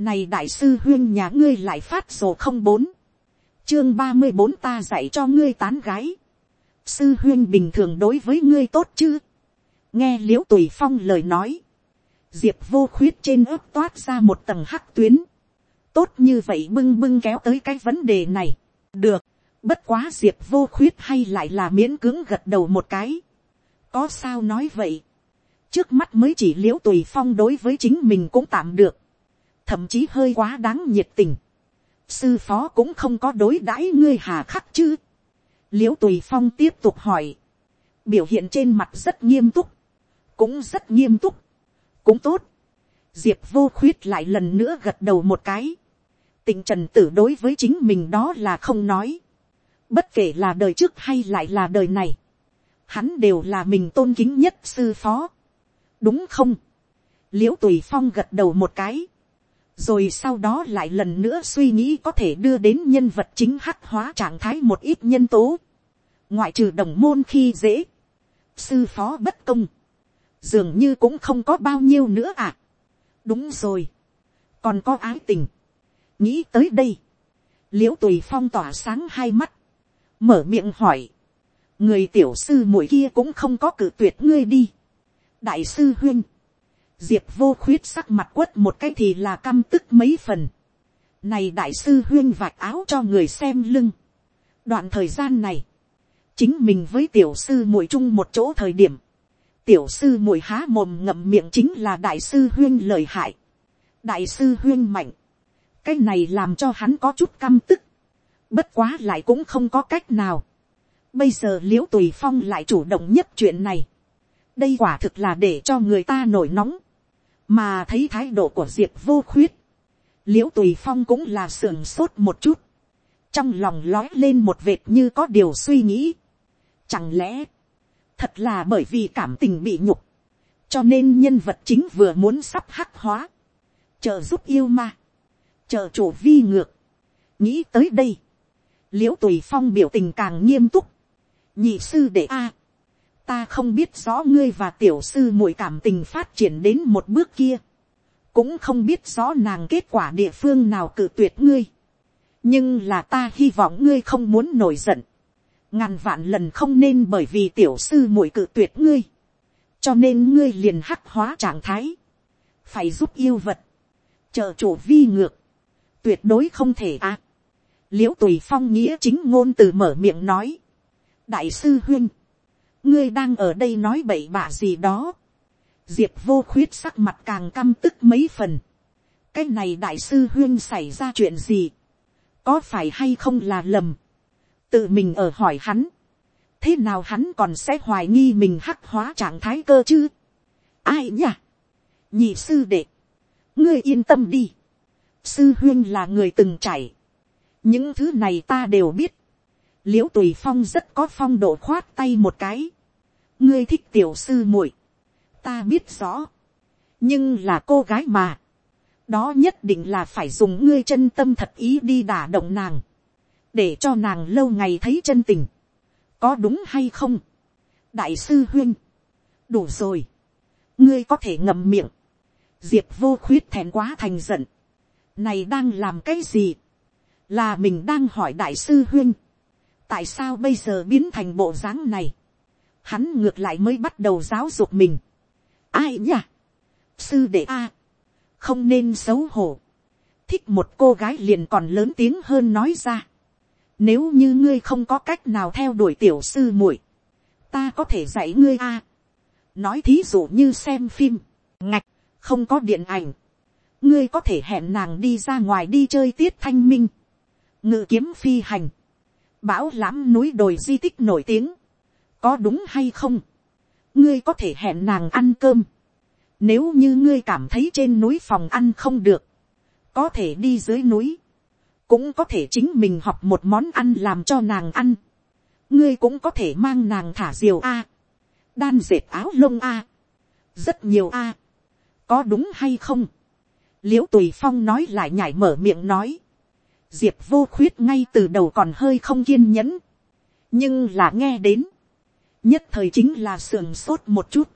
này đại sư huyên nhà ngươi lại phát sổ không bốn, chương ba mươi bốn ta dạy cho ngươi tán gái, sư huyên bình thường đối với ngươi tốt chứ, nghe l i ễ u tùy phong lời nói, diệp vô khuyết trên ớt toát ra một tầng hắc tuyến, tốt như vậy bưng bưng kéo tới cái vấn đề này, được, bất quá diệp vô khuyết hay lại là miễn cưỡng gật đầu một cái, có sao nói vậy, trước mắt mới chỉ l i ễ u tùy phong đối với chính mình cũng tạm được, thậm chí hơi quá đáng nhiệt tình, sư phó cũng không có đối đãi ngươi hà khắc chứ. l i ễ u tùy phong tiếp tục hỏi, biểu hiện trên mặt rất nghiêm túc, cũng rất nghiêm túc, cũng tốt. diệp vô khuyết lại lần nữa gật đầu một cái. tình trần tử đối với chính mình đó là không nói. bất kể là đời trước hay lại là đời này, hắn đều là mình tôn kính nhất sư phó. đúng không. l i ễ u tùy phong gật đầu một cái rồi sau đó lại lần nữa suy nghĩ có thể đưa đến nhân vật chính hắc hóa trạng thái một ít nhân tố, ngoại trừ đồng môn khi dễ, sư phó bất công, dường như cũng không có bao nhiêu nữa à. đúng rồi, còn có ái tình, nghĩ tới đây, l i ễ u tùy phong tỏa sáng hai mắt, mở miệng hỏi, người tiểu sư mũi kia cũng không có cử tuyệt ngươi đi, đại sư huyên, diệp vô khuyết sắc mặt quất một cái thì là căm tức mấy phần. này đại sư huyên vạch áo cho người xem lưng. đoạn thời gian này, chính mình với tiểu sư muội chung một chỗ thời điểm, tiểu sư muội há mồm ngậm miệng chính là đại sư huyên lời hại. đại sư huyên mạnh, cái này làm cho hắn có chút căm tức, bất quá lại cũng không có cách nào. bây giờ l i ễ u tùy phong lại chủ động nhất chuyện này, đây quả thực là để cho người ta nổi nóng mà thấy thái độ của diệp vô khuyết, l i ễ u tùy phong cũng là sưởng sốt một chút, trong lòng lói lên một vệt như có điều suy nghĩ. Chẳng lẽ, thật là bởi vì cảm tình bị nhục, cho nên nhân vật chính vừa muốn sắp hắc hóa, chờ giúp yêu ma, chờ chủ vi ngược, nghĩ tới đây, l i ễ u tùy phong biểu tình càng nghiêm túc, nhị sư đệ a, ta không biết rõ ngươi và tiểu sư muội cảm tình phát triển đến một bước kia, cũng không biết rõ nàng kết quả địa phương nào cự tuyệt ngươi, nhưng là ta hy vọng ngươi không muốn nổi giận, ngàn vạn lần không nên bởi vì tiểu sư muội cự tuyệt ngươi, cho nên ngươi liền hắc hóa trạng thái, phải giúp yêu vật, trợ chủ vi ngược, tuyệt đối không thể à. l i ễ u tùy phong nghĩa chính ngôn từ mở miệng nói, đại sư huyên, ngươi đang ở đây nói bậy bạ gì đó. diệp vô khuyết sắc mặt càng căm tức mấy phần. cái này đại sư huyên xảy ra chuyện gì. có phải hay không là lầm. tự mình ở hỏi hắn. thế nào hắn còn sẽ hoài nghi mình hắc hóa trạng thái cơ chứ. ai nhỉ. nhị sư đệ. ngươi yên tâm đi. sư huyên là người từng chảy. những thứ này ta đều biết l i ễ u tùy phong rất có phong độ khoát tay một cái. ngươi thích tiểu sư muội, ta biết rõ, nhưng là cô gái mà, đó nhất định là phải dùng ngươi chân tâm thật ý đi đả động nàng, để cho nàng lâu ngày thấy chân tình, có đúng hay không, đại sư huyên, đủ rồi, ngươi có thể ngậm miệng, diệp vô khuyết thèn quá thành giận, này đang làm cái gì, là mình đang hỏi đại sư huyên, tại sao bây giờ biến thành bộ dáng này, hắn ngược lại mới bắt đầu giáo dục mình. ai nhỉ, sư đệ a, không nên xấu hổ, thích một cô gái liền còn lớn tiếng hơn nói ra. Nếu như ngươi không có cách nào theo đuổi tiểu sư muội, ta có thể dạy ngươi a. nói thí dụ như xem phim, ngạch, không có điện ảnh, ngươi có thể hẹn nàng đi ra ngoài đi chơi tiết thanh minh, ngự kiếm phi hành, bão lãm núi đồi di tích nổi tiếng, có đúng hay không, ngươi có thể hẹn nàng ăn cơm, nếu như ngươi cảm thấy trên núi phòng ăn không được, có thể đi dưới núi, cũng có thể chính mình học một món ăn làm cho nàng ăn, ngươi cũng có thể mang nàng thả diều a, đan dệt áo lông a, rất nhiều a, có đúng hay không, l i ễ u tùy phong nói lại nhảy mở miệng nói, diệp vô khuyết ngay từ đầu còn hơi không kiên nhẫn, nhưng là nghe đến, nhất thời chính là sườn sốt một chút,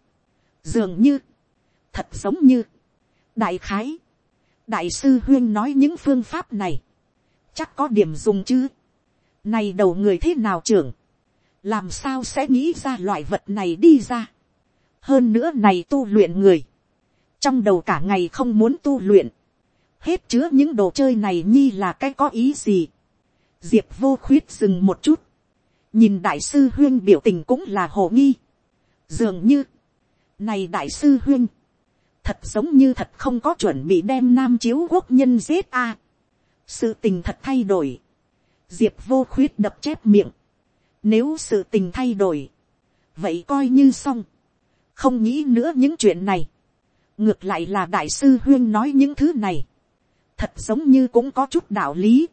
dường như, thật giống như, đại khái, đại sư huyên nói những phương pháp này, chắc có điểm dùng chứ. này đầu người thế nào trưởng, làm sao sẽ nghĩ ra loại vật này đi ra. hơn nữa này tu luyện người, trong đầu cả ngày không muốn tu luyện, hết chứa những đồ chơi này nhi là cái có ý gì. diệp vô khuyết dừng một chút, nhìn đại sư huyên biểu tình cũng là hồ nghi. dường như, này đại sư huyên, thật giống như thật không có chuẩn bị đem nam chiếu quốc nhân giết a. sự tình thật thay đổi. diệp vô khuyết đập chép miệng. nếu sự tình thay đổi, vậy coi như xong. không nghĩ nữa những chuyện này. ngược lại là đại sư huyên nói những thứ này thật giống như cũng có chút đạo lý.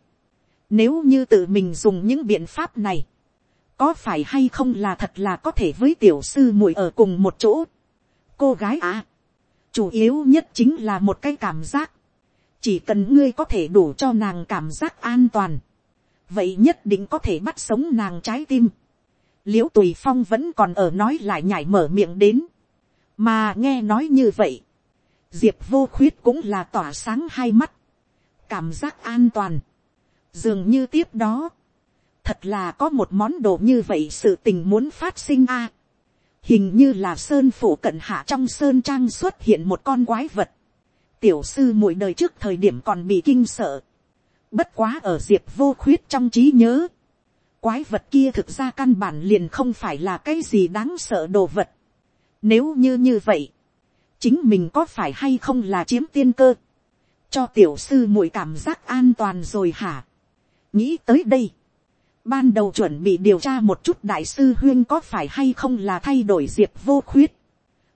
nếu như tự mình dùng những biện pháp này, có phải hay không là thật là có thể với tiểu sư muội ở cùng một chỗ. cô gái à, chủ yếu nhất chính là một cái cảm giác, chỉ cần ngươi có thể đủ cho nàng cảm giác an toàn, vậy nhất định có thể bắt sống nàng trái tim. l i ễ u tùy phong vẫn còn ở nói lại nhảy mở miệng đến, mà nghe nói như vậy, diệp vô khuyết cũng là tỏa sáng hai mắt, cảm giác an toàn, dường như tiếp đó, thật là có một món đồ như vậy sự tình muốn phát sinh a. Hình như là sơn phủ cận hạ trong sơn trang xuất hiện một con quái vật, tiểu sư mỗi đời trước thời điểm còn bị kinh sợ, bất quá ở diệp vô khuyết trong trí nhớ, quái vật kia thực ra căn bản liền không phải là cái gì đáng sợ đồ vật. Nếu như như vậy, chính mình có phải hay không là chiếm tiên cơ, cho tiểu sư muội cảm giác an toàn rồi hả. nghĩ tới đây, Ban đầu chuẩn bị điều tra một chút đại sư huyên có phải hay không là thay đổi diệp vô khuyết.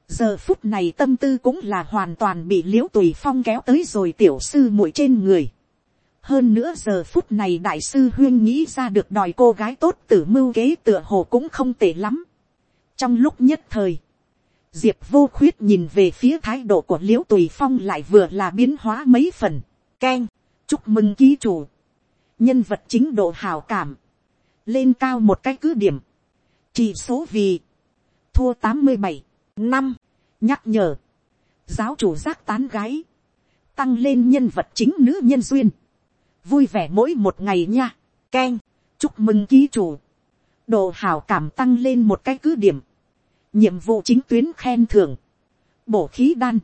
Giờ phút này tâm tư cũng là hoàn toàn bị liễu tùy phong kéo tới rồi tiểu sư muội trên người. Hơn nữa giờ phút này đại sư huyên nghĩ ra được đòi cô gái tốt tử mưu kế tựa hồ cũng không tệ lắm. Trong lúc nhất thời, diệp vô khuyết nhìn về phía thái độ của liễu tùy phong lại vừa là biến hóa mấy phần. Ken, chúc mừng ký chủ. Nhân vật chính độ hào cảm. Lên cao một cái cứ điểm, chỉ số vì, thua tám mươi bảy, năm, nhắc nhở, giáo chủ giác tán gái, tăng lên nhân vật chính nữ nhân duyên, vui vẻ mỗi một ngày nha, k e n chúc mừng ký chủ, độ hào cảm tăng lên một cái cứ điểm, nhiệm vụ chính tuyến khen thưởng, bổ khí đan,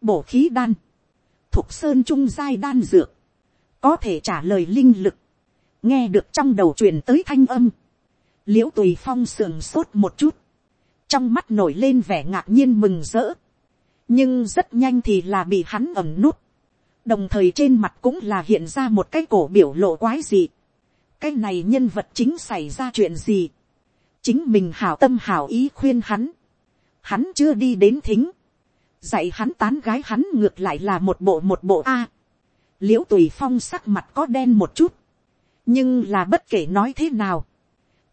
bổ khí đan, thục sơn trung giai đan dược, có thể trả lời linh lực, nghe được trong đầu truyền tới thanh âm, l i ễ u tùy phong sườn sốt một chút, trong mắt nổi lên vẻ ngạc nhiên mừng rỡ, nhưng rất nhanh thì là bị hắn ẩm nút, đồng thời trên mặt cũng là hiện ra một cái cổ biểu lộ quái gì, cái này nhân vật chính xảy ra chuyện gì, chính mình hảo tâm hảo ý khuyên hắn, hắn chưa đi đến thính, dạy hắn tán gái hắn ngược lại là một bộ một bộ a, l i ễ u tùy phong sắc mặt có đen một chút, nhưng là bất kể nói thế nào,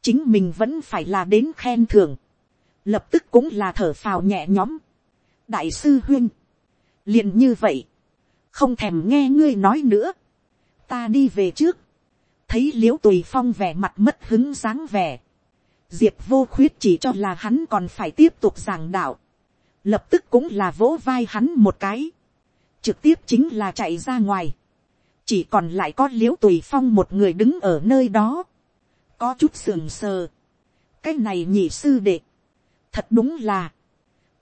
chính mình vẫn phải là đến khen thưởng, lập tức cũng là thở phào nhẹ nhõm. đại sư huyên, liền như vậy, không thèm nghe ngươi nói nữa, ta đi về trước, thấy l i ễ u tùy phong vẻ mặt mất hứng dáng vẻ, diệp vô khuyết chỉ cho là hắn còn phải tiếp tục giảng đạo, lập tức cũng là vỗ vai hắn một cái, trực tiếp chính là chạy ra ngoài, chỉ còn lại có l i ễ u tùy phong một người đứng ở nơi đó, có chút sườn sờ, cái này nhị sư đệ, thật đúng là,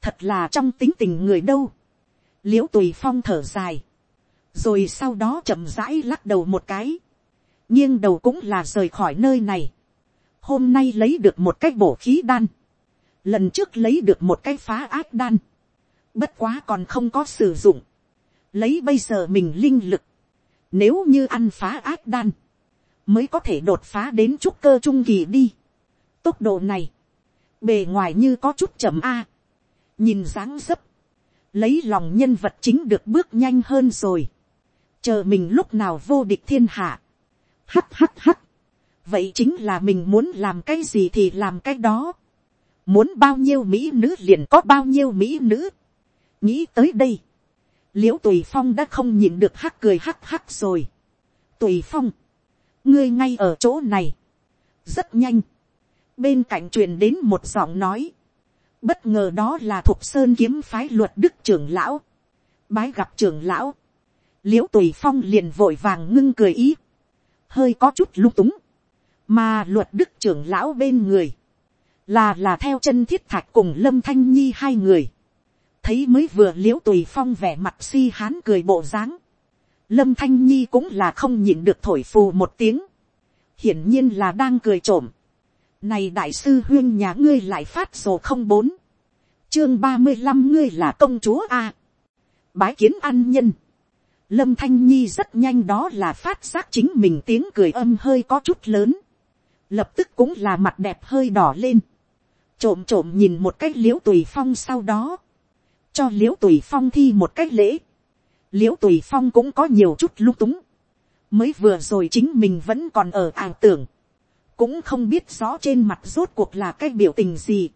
thật là trong tính tình người đâu, l i ễ u tùy phong thở dài, rồi sau đó chậm rãi lắc đầu một cái, nghiêng đầu cũng là rời khỏi nơi này, hôm nay lấy được một cái bổ khí đan, lần trước lấy được một cái phá ác đan, bất quá còn không có sử dụng, lấy bây giờ mình linh lực, nếu như ăn phá ác đan, mới có thể đột phá đến trúc cơ trung kỳ đi. Tốc độ này, bề ngoài như có chút chậm a. Nhìn dáng dấp, lấy lòng nhân vật chính được bước nhanh hơn rồi. Chờ mình lúc nào vô địch thiên hạ. Hắt hắt hắt. Vậy chính là mình muốn làm cái gì thì làm cái đó. Muốn bao nhiêu mỹ nữ liền có bao nhiêu mỹ nữ. Nghĩ tới đây. L i ễ u tùy phong đã không nhìn được hắc cười hắc hắc rồi. tùy phong, ngươi ngay ở chỗ này, rất nhanh, bên cạnh truyền đến một giọng nói, bất ngờ đó là thuộc sơn kiếm phái luật đức trưởng lão, bái gặp trưởng lão, l i ễ u tùy phong liền vội vàng ngưng cười ý, hơi có chút lung túng, mà luật đức trưởng lão bên người, là là theo chân thiết thạch cùng lâm thanh nhi hai người, thấy mới vừa l i ễ u tùy phong vẻ mặt si hán cười bộ dáng, lâm thanh nhi cũng là không nhịn được thổi phù một tiếng, hiển nhiên là đang cười trộm, này đại sư huyên nhà ngươi lại phát sổ không bốn. Chương ba mươi năm ngươi là công chúa A. Bái kiến an nhân. Lâm Thanh Nhi rất nhanh đó là phát giác chính mình tiếng cười âm hơi có chút lớn. Lập tức cũng là mặt đẹp hơi đỏ lên. Trộm trộm nhìn một cách liễu tùy phong sau đó. Cho liễu tùy phong thi một cách lễ. Liễu tùy phong cũng có nhiều chút lung túng. Mới vừa rồi chính mình vẫn còn ở ảo tưởng cũng không biết rõ trên mặt rốt cuộc là cái biểu tình gì,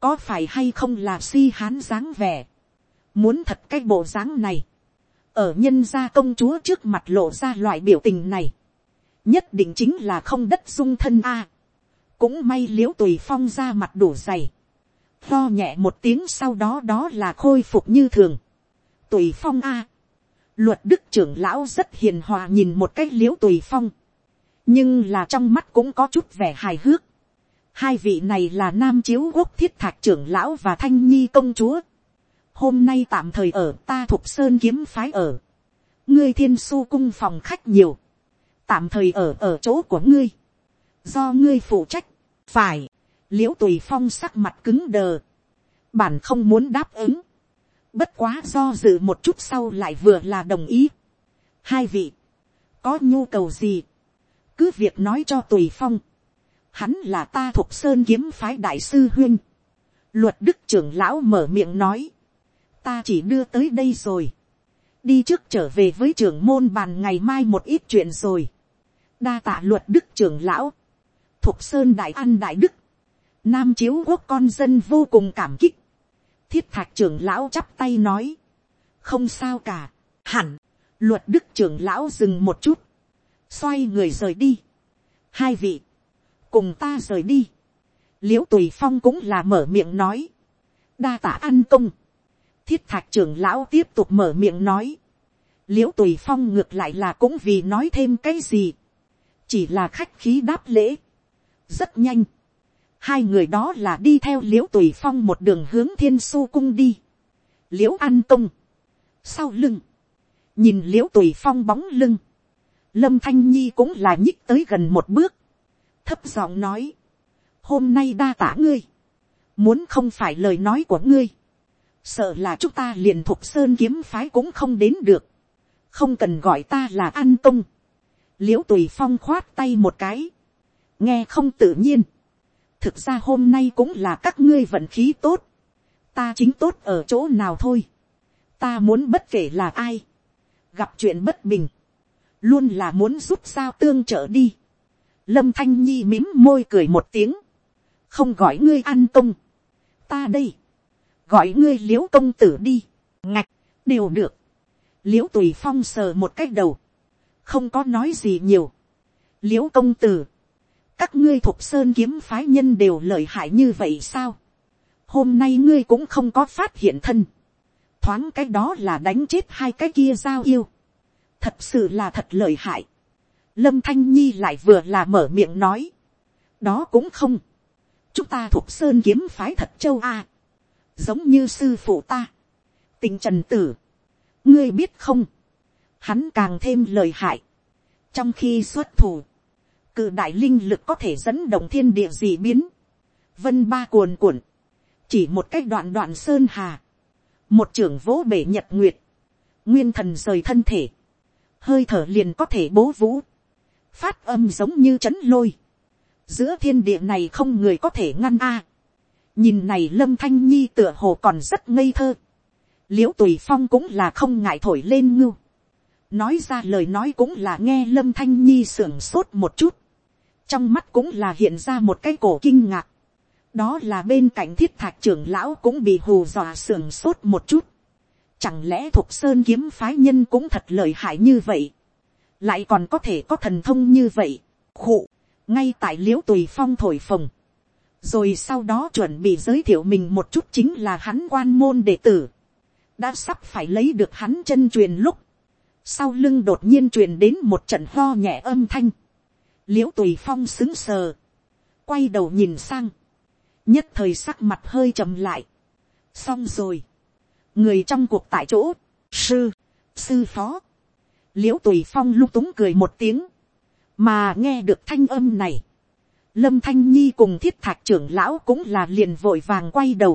có phải hay không là si hán dáng vẻ, muốn thật cái bộ dáng này, ở nhân gia công chúa trước mặt lộ ra loại biểu tình này, nhất định chính là không đất dung thân a, cũng may l i ễ u tùy phong ra mặt đủ dày, lo nhẹ một tiếng sau đó đó là khôi phục như thường, tùy phong a, luật đức trưởng lão rất hiền hòa nhìn một cái l i ễ u tùy phong, nhưng là trong mắt cũng có chút vẻ hài hước. hai vị này là nam chiếu quốc thiết thạc trưởng lão và thanh nhi công chúa. hôm nay tạm thời ở ta thuộc sơn kiếm phái ở. ngươi thiên su cung phòng khách nhiều tạm thời ở ở chỗ của ngươi. do ngươi phụ trách. phải, l i ễ u tùy phong sắc mặt cứng đờ. bản không muốn đáp ứng. bất quá do dự một chút sau lại vừa là đồng ý. hai vị, có nhu cầu gì cứ việc nói cho tùy phong, hắn là ta thuộc sơn kiếm phái đại sư huyên, luật đức trưởng lão mở miệng nói, ta chỉ đưa tới đây rồi, đi trước trở về với trưởng môn bàn ngày mai một ít chuyện rồi, đa tạ luật đức trưởng lão, thuộc sơn đại an đại đức, nam chiếu quốc con dân vô cùng cảm kích, thiết thạc trưởng lão chắp tay nói, không sao cả, hẳn, luật đức trưởng lão dừng một chút, xoay người rời đi. hai vị, cùng ta rời đi. l i ễ u tùy phong cũng là mở miệng nói, đa tả ăn công. thiết thạc trưởng lão tiếp tục mở miệng nói, l i ễ u tùy phong ngược lại là cũng vì nói thêm cái gì, chỉ là khách khí đáp lễ. rất nhanh, hai người đó là đi theo l i ễ u tùy phong một đường hướng thiên su cung đi. l i ễ u an công, sau lưng, nhìn l i ễ u tùy phong bóng lưng, lâm thanh nhi cũng là nhích tới gần một bước, thấp giọng nói, hôm nay đa tả ngươi, muốn không phải lời nói của ngươi, sợ là chúng ta liền thuộc sơn kiếm phái cũng không đến được, không cần gọi ta là an công, l i ễ u tùy phong khoát tay một cái, nghe không tự nhiên, thực ra hôm nay cũng là các ngươi vận khí tốt, ta chính tốt ở chỗ nào thôi, ta muốn bất kể là ai, gặp chuyện bất bình, luôn là muốn giúp sao tương trợ đi. lâm thanh nhi mím môi cười một tiếng, không gọi ngươi ăn công, ta đây, gọi ngươi l i ễ u công tử đi, ngạch, đều được, l i ễ u tùy phong sờ một cách đầu, không có nói gì nhiều, l i ễ u công tử, các ngươi thuộc sơn kiếm phái nhân đều lợi hại như vậy sao, hôm nay ngươi cũng không có phát hiện thân, thoáng cái đó là đánh chết hai cái kia giao yêu, thật sự là thật lợi hại. lâm thanh nhi lại vừa là mở miệng nói. đó cũng không. chúng ta thuộc sơn kiếm phái thật châu a. giống như sư phụ ta. tình trần tử. ngươi biết không hắn càng thêm lời hại. trong khi xuất thủ, cự đại linh lực có thể dẫn động thiên địa dị biến. vân ba cuồn cuộn. chỉ một cách đoạn đoạn sơn hà. một trưởng vỗ bể nhật nguyệt. nguyên thần rời thân thể hơi thở liền có thể bố vũ, phát âm giống như c h ấ n lôi, giữa thiên địa này không người có thể ngăn a. nhìn này lâm thanh nhi tựa hồ còn rất ngây thơ, l i ễ u tùy phong cũng là không ngại thổi lên ngưu, nói ra lời nói cũng là nghe lâm thanh nhi sưởng sốt một chút, trong mắt cũng là hiện ra một cái cổ kinh ngạc, đó là bên cạnh thiết thạc trưởng lão cũng bị hù dọa sưởng sốt một chút, Chẳng lẽ thuộc sơn kiếm phái nhân cũng thật lợi hại như vậy. Lại còn có thể có thần thông như vậy. Khụ. Ngay tại liễu tùy phong thổi phồng. Rồi sau đó chuẩn bị giới thiệu mình một chút chính là hắn quan môn đệ tử. Đã sắp phải lấy được hắn chân truyền lúc sau lưng đột nhiên truyền đến một trận ho nhẹ âm thanh, l i ễ u tùy phong xứng sờ, quay đầu nhìn sang, nhất thời sắc mặt hơi chậm lại, xong rồi, người trong cuộc tại chỗ, sư, sư phó, l i ễ u tùy phong lung túng cười một tiếng, mà nghe được thanh âm này, lâm thanh nhi cùng thiết thạc trưởng lão cũng là liền vội vàng quay đầu,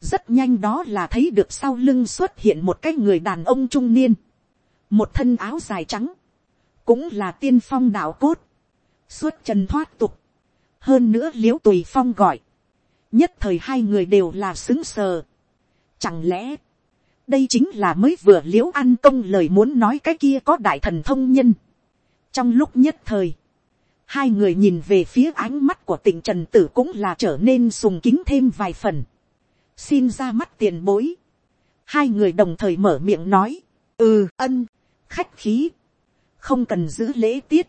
rất nhanh đó là thấy được sau lưng xuất hiện một cái người đàn ông trung niên, một thân áo dài trắng, cũng là tiên phong đạo cốt, suốt trần thoát tục, hơn nữa l i ễ u tùy phong gọi, nhất thời hai người đều là xứng sờ. Chẳng lẽ, đây chính là mới vừa l i ễ u ăn công lời muốn nói cái kia có đại thần thông nhân. trong lúc nhất thời, hai người nhìn về phía ánh mắt của tỉnh trần tử cũng là trở nên sùng kính thêm vài phần xin ra mắt tiền bối. hai người đồng thời mở miệng nói, ừ ân, khách khí, không cần giữ lễ tiết,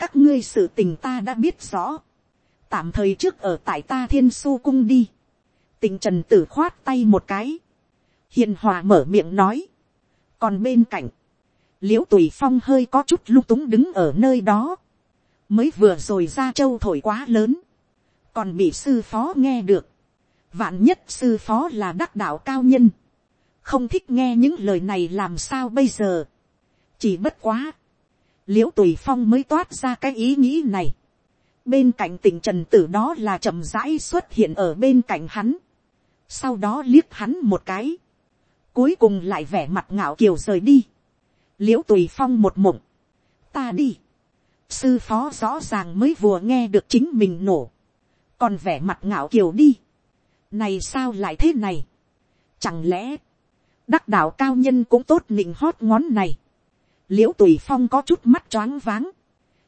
các ngươi sự tình ta đã biết rõ, tạm thời trước ở tại ta thiên su cung đi, tình trần tử khoát tay một cái, hiền hòa mở miệng nói, còn bên cạnh, l i ễ u tùy phong hơi có chút lung túng đứng ở nơi đó, mới vừa rồi ra châu thổi quá lớn, còn bị sư phó nghe được, Vạn nhất sư phó là đắc đạo cao nhân. Không thích nghe những lời này làm sao bây giờ. Chỉ bất quá. Liễu tùy phong mới toát ra cái ý nghĩ này. Bên cạnh tỉnh trần tử đó là chậm rãi xuất hiện ở bên cạnh hắn. Sau đó liếc hắn một cái. Cuối cùng lại vẻ mặt ngạo kiều rời đi. Liễu tùy phong một mộng. Ta đi. Sư phó rõ ràng mới vừa nghe được chính mình nổ. Còn vẻ mặt ngạo kiều đi này sao lại thế này. chẳng lẽ, đắc đạo cao nhân cũng tốt nịnh hót ngón này l i ễ u tùy phong có chút mắt choáng váng,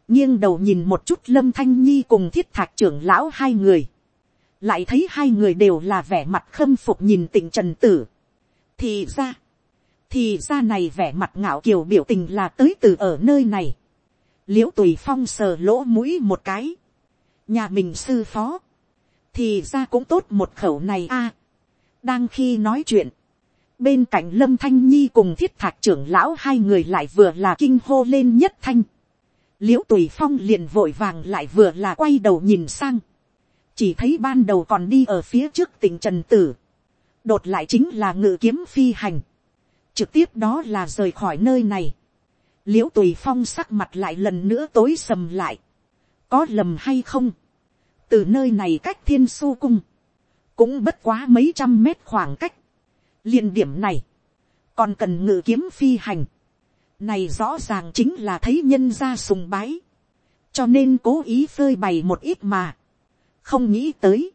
nghiêng đầu nhìn một chút lâm thanh nhi cùng thiết thạc trưởng lão hai người, lại thấy hai người đều là vẻ mặt khâm phục nhìn tình trần tử. thì ra, thì ra này vẻ mặt ngạo kiều biểu tình là tới từ ở nơi này. l i ễ u tùy phong sờ lỗ mũi một cái, nhà mình sư phó, thì ra cũng tốt một khẩu này a. đang khi nói chuyện, bên cạnh lâm thanh nhi cùng thiết thạc trưởng lão hai người lại vừa là kinh hô lên nhất thanh. l i ễ u tùy phong liền vội vàng lại vừa là quay đầu nhìn sang. chỉ thấy ban đầu còn đi ở phía trước tỉnh trần tử. đột lại chính là ngự kiếm phi hành. trực tiếp đó là rời khỏi nơi này. l i ễ u tùy phong sắc mặt lại lần nữa tối sầm lại. có lầm hay không từ nơi này cách thiên su cung, cũng bất quá mấy trăm mét khoảng cách, liền điểm này, còn cần ngự kiếm phi hành, này rõ ràng chính là thấy nhân gia sùng bái, cho nên cố ý phơi bày một ít mà, không nghĩ tới,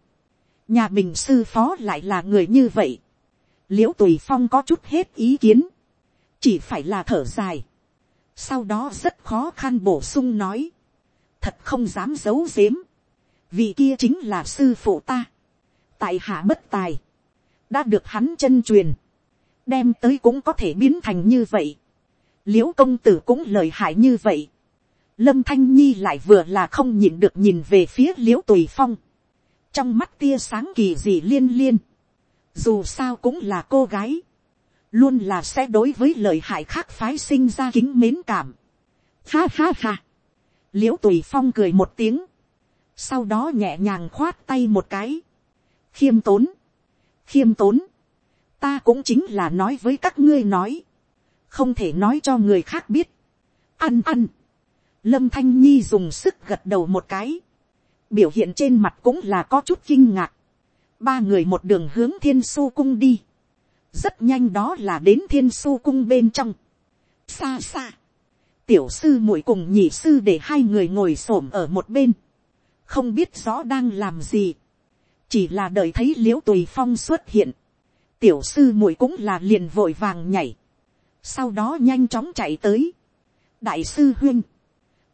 nhà mình sư phó lại là người như vậy, l i ễ u tùy phong có chút hết ý kiến, chỉ phải là thở dài, sau đó rất khó khăn bổ sung nói, thật không dám giấu giếm, vì kia chính là sư phụ ta, tại hạ bất tài, đã được hắn chân truyền, đem tới cũng có thể biến thành như vậy, l i ễ u công tử cũng lời hại như vậy, lâm thanh nhi lại vừa là không nhịn được nhìn về phía l i ễ u tùy phong, trong mắt tia sáng kỳ dị liên liên, dù sao cũng là cô gái, luôn là sẽ đối với lời hại khác phái sinh ra kính mến cảm. Ha ha ha, l i ễ u tùy phong cười một tiếng, sau đó nhẹ nhàng khoát tay một cái, khiêm tốn, khiêm tốn, ta cũng chính là nói với các ngươi nói, không thể nói cho người khác biết, ăn ăn, lâm thanh nhi dùng sức gật đầu một cái, biểu hiện trên mặt cũng là có chút kinh ngạc, ba người một đường hướng thiên su cung đi, rất nhanh đó là đến thiên su cung bên trong, xa xa, tiểu sư muội cùng nhị sư để hai người ngồi s ổ m ở một bên, không biết rõ đang làm gì, chỉ là đợi thấy l i ễ u tùy phong xuất hiện, tiểu sư muội cũng là liền vội vàng nhảy, sau đó nhanh chóng chạy tới, đại sư huyên,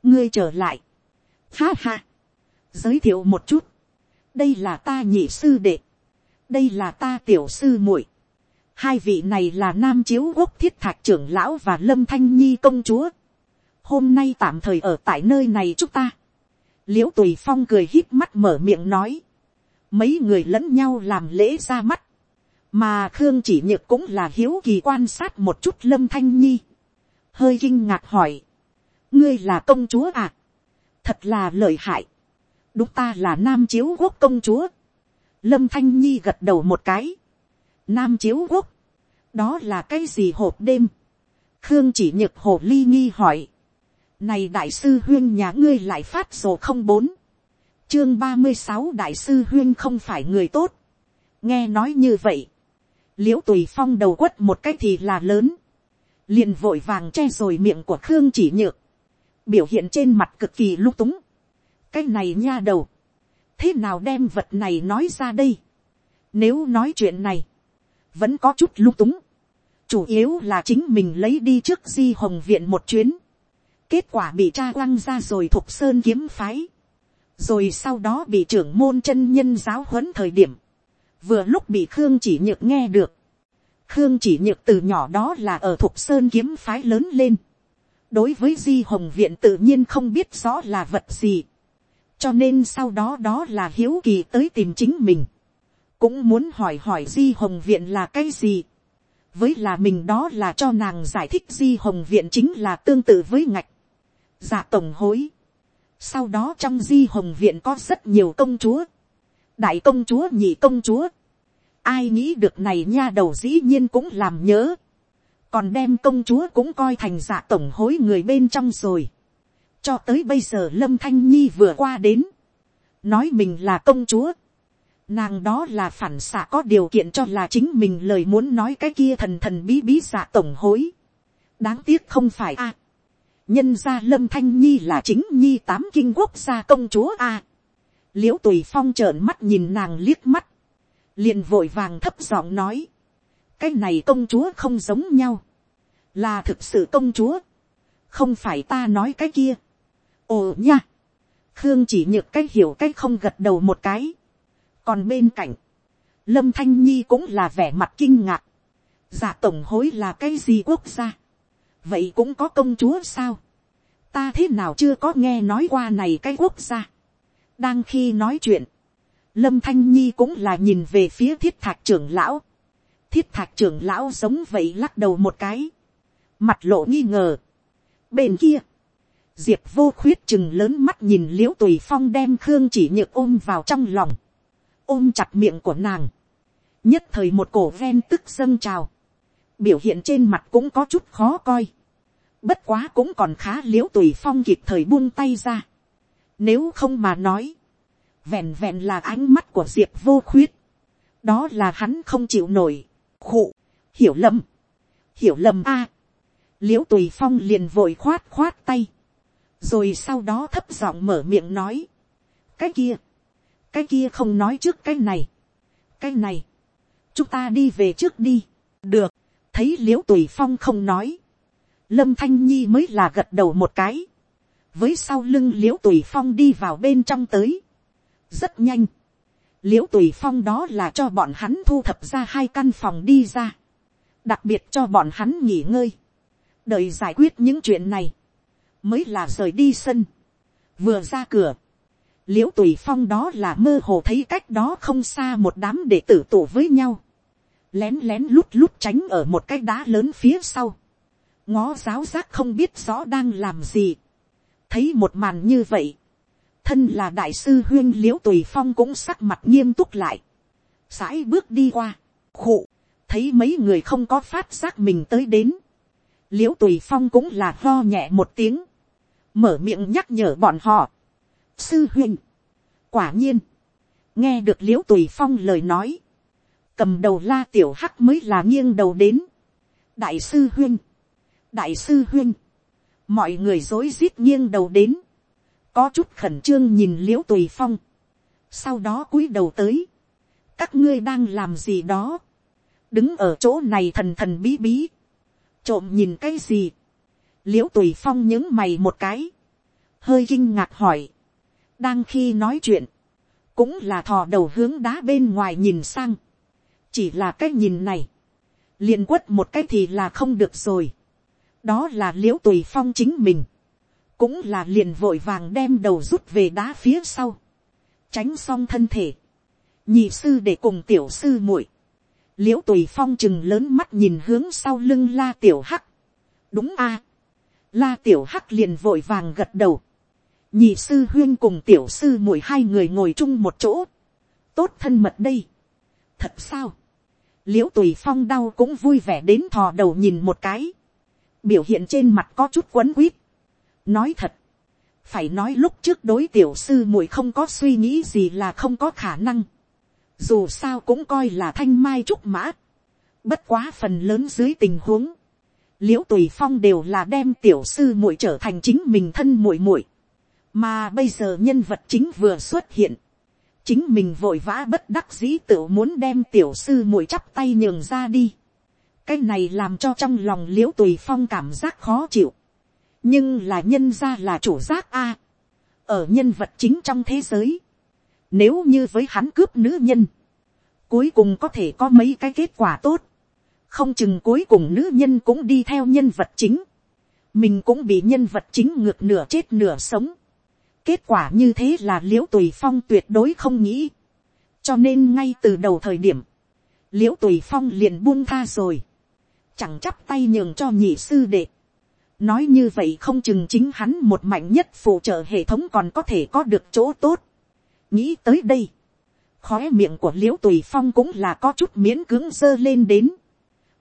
ngươi trở lại, ha ha, giới thiệu một chút, đây là ta nhị sư đệ, đây là ta tiểu sư muội, hai vị này là nam chiếu quốc thiết thạc trưởng lão và lâm thanh nhi công chúa, hôm nay tạm thời ở tại nơi này chúc ta, l i ễ u tùy phong cười hít mắt mở miệng nói, mấy người lẫn nhau làm lễ ra mắt, mà khương chỉ nhược cũng là hiếu kỳ quan sát một chút lâm thanh nhi, hơi kinh ngạc hỏi, ngươi là công chúa à, thật là lợi hại, đúng ta là nam chiếu quốc công chúa, lâm thanh nhi gật đầu một cái, nam chiếu quốc, đó là cái gì hộp đêm, khương chỉ nhược hồ ly nghi hỏi, này đại sư huyên nhà ngươi lại phát sổ không bốn, chương ba mươi sáu đại sư huyên không phải người tốt, nghe nói như vậy, l i ễ u tùy phong đầu quất một cái thì là lớn, liền vội vàng che rồi miệng của khương chỉ nhược, biểu hiện trên mặt cực kỳ lung túng, cái này nha đầu, thế nào đem vật này nói ra đây, nếu nói chuyện này, vẫn có chút lung túng, chủ yếu là chính mình lấy đi trước di hồng viện một chuyến, kết quả bị cha quăng ra rồi thục sơn kiếm phái, rồi sau đó bị trưởng môn chân nhân giáo huấn thời điểm, vừa lúc bị khương chỉ nhược nghe được, khương chỉ nhược từ nhỏ đó là ở thục sơn kiếm phái lớn lên, đối với di hồng viện tự nhiên không biết rõ là vật gì, cho nên sau đó đó là hiếu kỳ tới tìm chính mình, cũng muốn hỏi hỏi di hồng viện là cái gì, với là mình đó là cho nàng giải thích di hồng viện chính là tương tự với ngạch, dạ tổng hối sau đó trong di hồng viện có rất nhiều công chúa, đại công chúa nhị công chúa, ai nghĩ được này nha đầu dĩ nhiên cũng làm nhớ, còn đem công chúa cũng coi thành dạ tổng hối người bên trong rồi, cho tới bây giờ lâm thanh nhi vừa qua đến, nói mình là công chúa, nàng đó là phản xạ có điều kiện cho là chính mình lời muốn nói cái kia thần thần bí bí dạ tổng hối, đáng tiếc không phải a, nhân gia lâm thanh nhi là chính nhi tám kinh quốc gia công chúa a, l i ễ u tùy phong trợn mắt nhìn nàng liếc mắt, liền vội vàng thấp giọng nói, cái này công chúa không giống nhau, là thực sự công chúa, không phải ta nói cái kia. ồ nha, khương chỉ nhược cái hiểu cái không gật đầu một cái, còn bên cạnh, lâm thanh nhi cũng là vẻ mặt kinh ngạc, giả tổng hối là cái gì quốc gia, vậy cũng có công chúa sao, ta thế nào chưa có nghe nói qua này cái quốc gia, đang khi nói chuyện, lâm thanh nhi cũng là nhìn về phía thiết thạc trưởng lão. thiết thạc trưởng lão giống vậy lắc đầu một cái, mặt lộ nghi ngờ. bên kia, diệp vô khuyết chừng lớn mắt nhìn l i ễ u tùy phong đem khương chỉ nhược ôm vào trong lòng, ôm chặt miệng của nàng, nhất thời một cổ ven tức dâng trào, biểu hiện trên mặt cũng có chút khó coi, bất quá cũng còn khá l i ễ u tùy phong kịp thời buông tay ra, nếu không mà nói, vẹn vẹn là ánh mắt của diệp vô khuyết. Đó là hắn không chịu nổi. Khụ, hiểu lầm. Hiểu lầm a. À. Liễu tùy phong liền vội khoát khoát tay. Rồi sau đó thấp giọng mở miệng nói. Cái kia. Cái kia không nói trước cái này. Cái này. Chúng ta đi về trước đi. Được. Thấy liễu tùy phong không nói. Lâm Thanh Nhi mới là gật đầu một cái. Với sau lưng l i ễ u tùy phong đi vào bên trong tới. rất nhanh, l i ễ u tùy phong đó là cho bọn hắn thu thập ra hai căn phòng đi ra, đặc biệt cho bọn hắn nghỉ ngơi, đợi giải quyết những chuyện này, mới là rời đi sân, vừa ra cửa, l i ễ u tùy phong đó là mơ hồ thấy cách đó không xa một đám đệ tử tụ với nhau, lén lén lút lút tránh ở một cái đá lớn phía sau, ngó giáo giác không biết rõ đang làm gì, thấy một màn như vậy, thân là đại sư huyên l i ễ u tùy phong cũng sắc mặt nghiêm túc lại, sãi bước đi qua, khụ, thấy mấy người không có phát giác mình tới đến, l i ễ u tùy phong cũng là lo nhẹ một tiếng, mở miệng nhắc nhở bọn họ, sư huyên, quả nhiên, nghe được l i ễ u tùy phong lời nói, cầm đầu la tiểu hắc mới là nghiêng đầu đến, đại sư huyên, đại sư huyên, mọi người rối rít nghiêng đầu đến, có chút khẩn trương nhìn l i ễ u tùy phong, sau đó cúi đầu tới, các ngươi đang làm gì đó, đứng ở chỗ này thần thần bí bí, trộm nhìn cái gì, l i ễ u tùy phong những mày một cái, hơi kinh ngạc hỏi, đang khi nói chuyện, cũng là thò đầu hướng đá bên ngoài nhìn sang, chỉ là cái nhìn này, liền quất một cái thì là không được rồi, đó là l i ễ u tùy phong chính mình, cũng là liền vội vàng đem đầu rút về đá phía sau, tránh xong thân thể, nhị sư để cùng tiểu sư muội, l i ễ u tùy phong chừng lớn mắt nhìn hướng sau lưng la tiểu hắc, đúng a, La tiểu hắc liền vội vàng gật đầu. Nhị sư huyên cùng tiểu sư muội hai người ngồi chung một chỗ. Tốt thân mật đây. Thật sao? Liễu tùy phong đau cũng vui vẻ đến thò đầu nhìn một cái. Biểu hiện trên mặt có chút quấn quýt. Nói thật. Phải nói lúc trước đối tiểu sư muội không có suy nghĩ gì là không có khả năng. Dù sao cũng coi là thanh mai trúc mã. Bất quá phần lớn dưới tình huống l i ễ u tùy phong đều là đem tiểu sư muội trở thành chính mình thân muội muội, mà bây giờ nhân vật chính vừa xuất hiện, chính mình vội vã bất đắc dĩ tự muốn đem tiểu sư muội chắp tay nhường ra đi, cái này làm cho trong lòng l i ễ u tùy phong cảm giác khó chịu, nhưng là nhân ra là chủ giác a, ở nhân vật chính trong thế giới, nếu như với hắn cướp nữ nhân, cuối cùng có thể có mấy cái kết quả tốt, không chừng cuối cùng nữ nhân cũng đi theo nhân vật chính, mình cũng bị nhân vật chính ngược nửa chết nửa sống kết quả như thế là l i ễ u tùy phong tuyệt đối không nghĩ, cho nên ngay từ đầu thời điểm, l i ễ u tùy phong liền buông tha rồi, chẳng chắp tay nhường cho nhị sư đệ. nói như vậy không chừng chính hắn một mạnh nhất phụ trợ hệ thống còn có thể có được chỗ tốt. nghĩ tới đây, khói miệng của l i ễ u tùy phong cũng là có chút miễn cưỡng dơ lên đến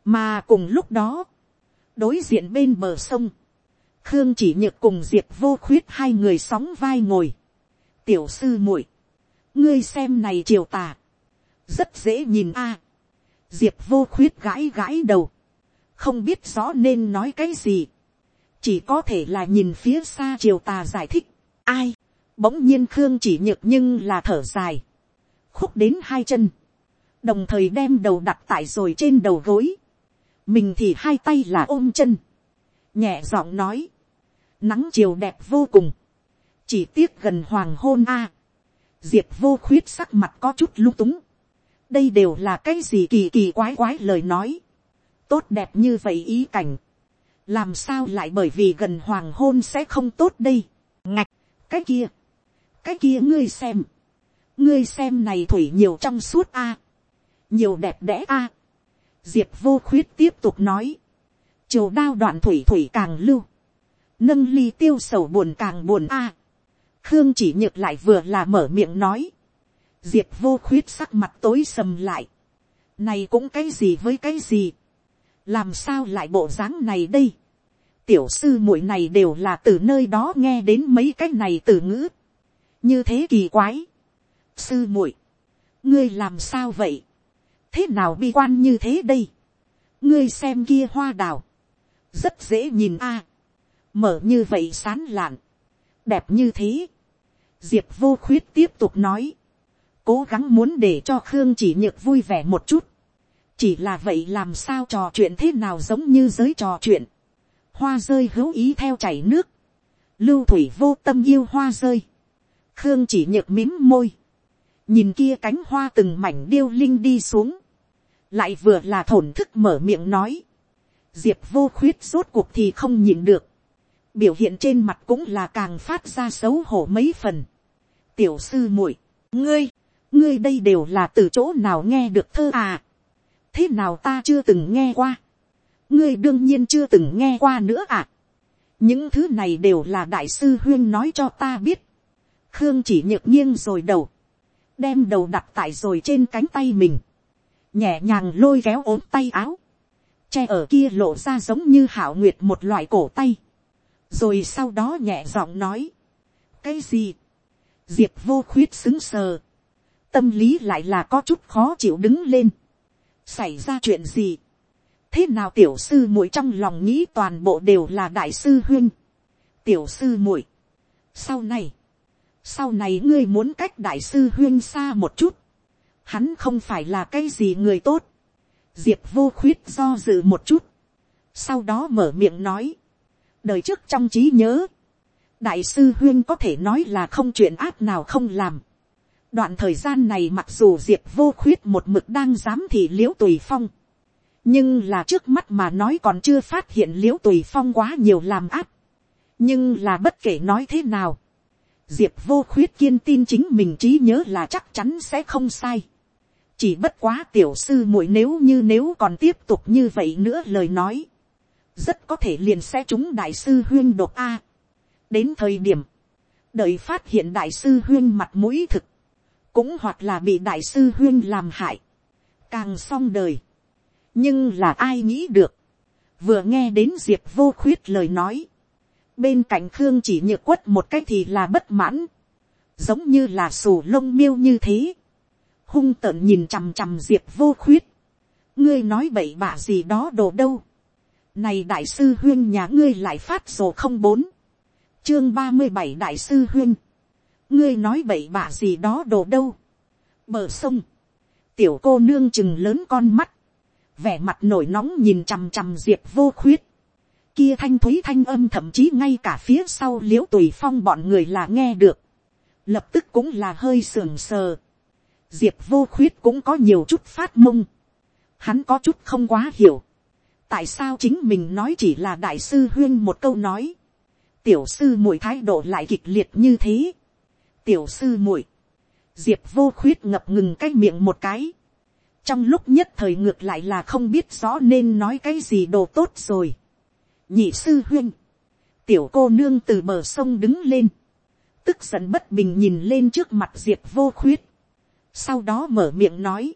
mà cùng lúc đó, đối diện bên bờ sông, khương chỉ nhược cùng diệp vô khuyết hai người sóng vai ngồi, tiểu sư muội, ngươi xem này triều tà, rất dễ nhìn a, diệp vô khuyết gãi gãi đầu, không biết rõ nên nói cái gì, chỉ có thể là nhìn phía xa triều tà giải thích, ai, bỗng nhiên khương chỉ nhược nhưng là thở dài, khúc đến hai chân, đồng thời đem đầu đặt tại rồi trên đầu gối, mình thì hai tay là ôm chân, nhẹ giọng nói, nắng chiều đẹp vô cùng, chỉ tiếc gần hoàng hôn a, diệp vô khuyết sắc mặt có chút lung túng, đây đều là cái gì kỳ kỳ quái quái lời nói, tốt đẹp như vậy ý cảnh, làm sao lại bởi vì gần hoàng hôn sẽ không tốt đây, ngạch, cái kia, cái kia ngươi xem, ngươi xem này thủy nhiều trong suốt a, nhiều đẹp đẽ a, diệp vô khuyết tiếp tục nói, chiều đao đoạn thủy thủy càng lưu, nâng ly tiêu sầu buồn càng buồn a. khương chỉ nhược lại vừa là mở miệng nói, diệp vô khuyết sắc mặt tối sầm lại, này cũng cái gì với cái gì, làm sao lại bộ dáng này đây, tiểu sư muội này đều là từ nơi đó nghe đến mấy cái này từ ngữ, như thế kỳ quái, sư muội, ngươi làm sao vậy, thế nào bi quan như thế đây, ngươi xem kia hoa đào, rất dễ nhìn a, mở như vậy sán lạn, đẹp như thế, diệp vô khuyết tiếp tục nói, cố gắng muốn để cho khương chỉ nhược vui vẻ một chút, chỉ là vậy làm sao trò chuyện thế nào giống như giới trò chuyện, hoa rơi hữu ý theo chảy nước, lưu thủy vô tâm yêu hoa rơi, khương chỉ nhược mím môi, nhìn kia cánh hoa từng mảnh điêu linh đi xuống, lại vừa là thổn thức mở miệng nói, diệp vô khuyết rốt cuộc thì không nhịn được, biểu hiện trên mặt cũng là càng phát ra xấu hổ mấy phần. tiểu sư muội, ngươi, ngươi đây đều là từ chỗ nào nghe được thơ à, thế nào ta chưa từng nghe qua, ngươi đương nhiên chưa từng nghe qua nữa à, những thứ này đều là đại sư huyên nói cho ta biết, khương chỉ nhược nghiêng rồi đầu, đem đầu đặt tại rồi trên cánh tay mình, nhẹ nhàng lôi kéo ốm tay áo, che ở kia lộ ra giống như hảo nguyệt một loại cổ tay, rồi sau đó nhẹ giọng nói, cái gì, diệp vô khuyết xứng sờ, tâm lý lại là có chút khó chịu đứng lên, xảy ra chuyện gì, thế nào tiểu sư muội trong lòng nghĩ toàn bộ đều là đại sư huyên, tiểu sư muội, sau này, sau này ngươi muốn cách đại sư huyên xa một chút, hắn không phải là cái gì người tốt, diệp vô khuyết do dự một chút, sau đó mở miệng nói, đời trước trong trí nhớ, đại sư huyên có thể nói là không chuyện ác nào không làm. đoạn thời gian này mặc dù diệp vô khuyết một mực đang dám thì l i ễ u tùy phong, nhưng là trước mắt mà nói còn chưa phát hiện l i ễ u tùy phong quá nhiều làm ác. nhưng là bất kể nói thế nào, diệp vô khuyết kiên tin chính mình trí nhớ là chắc chắn sẽ không sai chỉ bất quá tiểu sư muội nếu như nếu còn tiếp tục như vậy nữa lời nói, rất có thể liền sẽ chúng đại sư huyên đột a. đến thời điểm, đợi phát hiện đại sư huyên mặt mũi thực, cũng hoặc là bị đại sư huyên làm hại, càng xong đời. nhưng là ai nghĩ được, vừa nghe đến diệp vô khuyết lời nói, bên cạnh khương chỉ nhược quất một cái thì là bất mãn, giống như là sù lông miêu như thế, hung tợn nhìn chằm chằm diệp vô khuyết, ngươi nói bậy bạ gì đó đồ đâu, này đại sư huyên nhà ngươi lại phát sổ không bốn, chương ba mươi bảy đại sư huyên, ngươi nói bậy bạ gì đó đồ đâu, bờ sông, tiểu cô nương chừng lớn con mắt, vẻ mặt nổi nóng nhìn chằm chằm diệp vô khuyết, kia thanh thúy thanh âm thậm chí ngay cả phía sau liễu tùy phong bọn người là nghe được, lập tức cũng là hơi sườn sờ, diệp vô khuyết cũng có nhiều chút phát mông, hắn có chút không quá hiểu, tại sao chính mình nói chỉ là đại sư huyên một câu nói, tiểu sư muội thái độ lại kịch liệt như thế, tiểu sư muội, diệp vô khuyết ngập ngừng cái miệng một cái, trong lúc nhất thời ngược lại là không biết rõ nên nói cái gì đồ tốt rồi. Nhị sư huyên, tiểu cô nương từ bờ sông đứng lên, tức giận bất bình nhìn lên trước mặt diệp vô khuyết, sau đó mở miệng nói,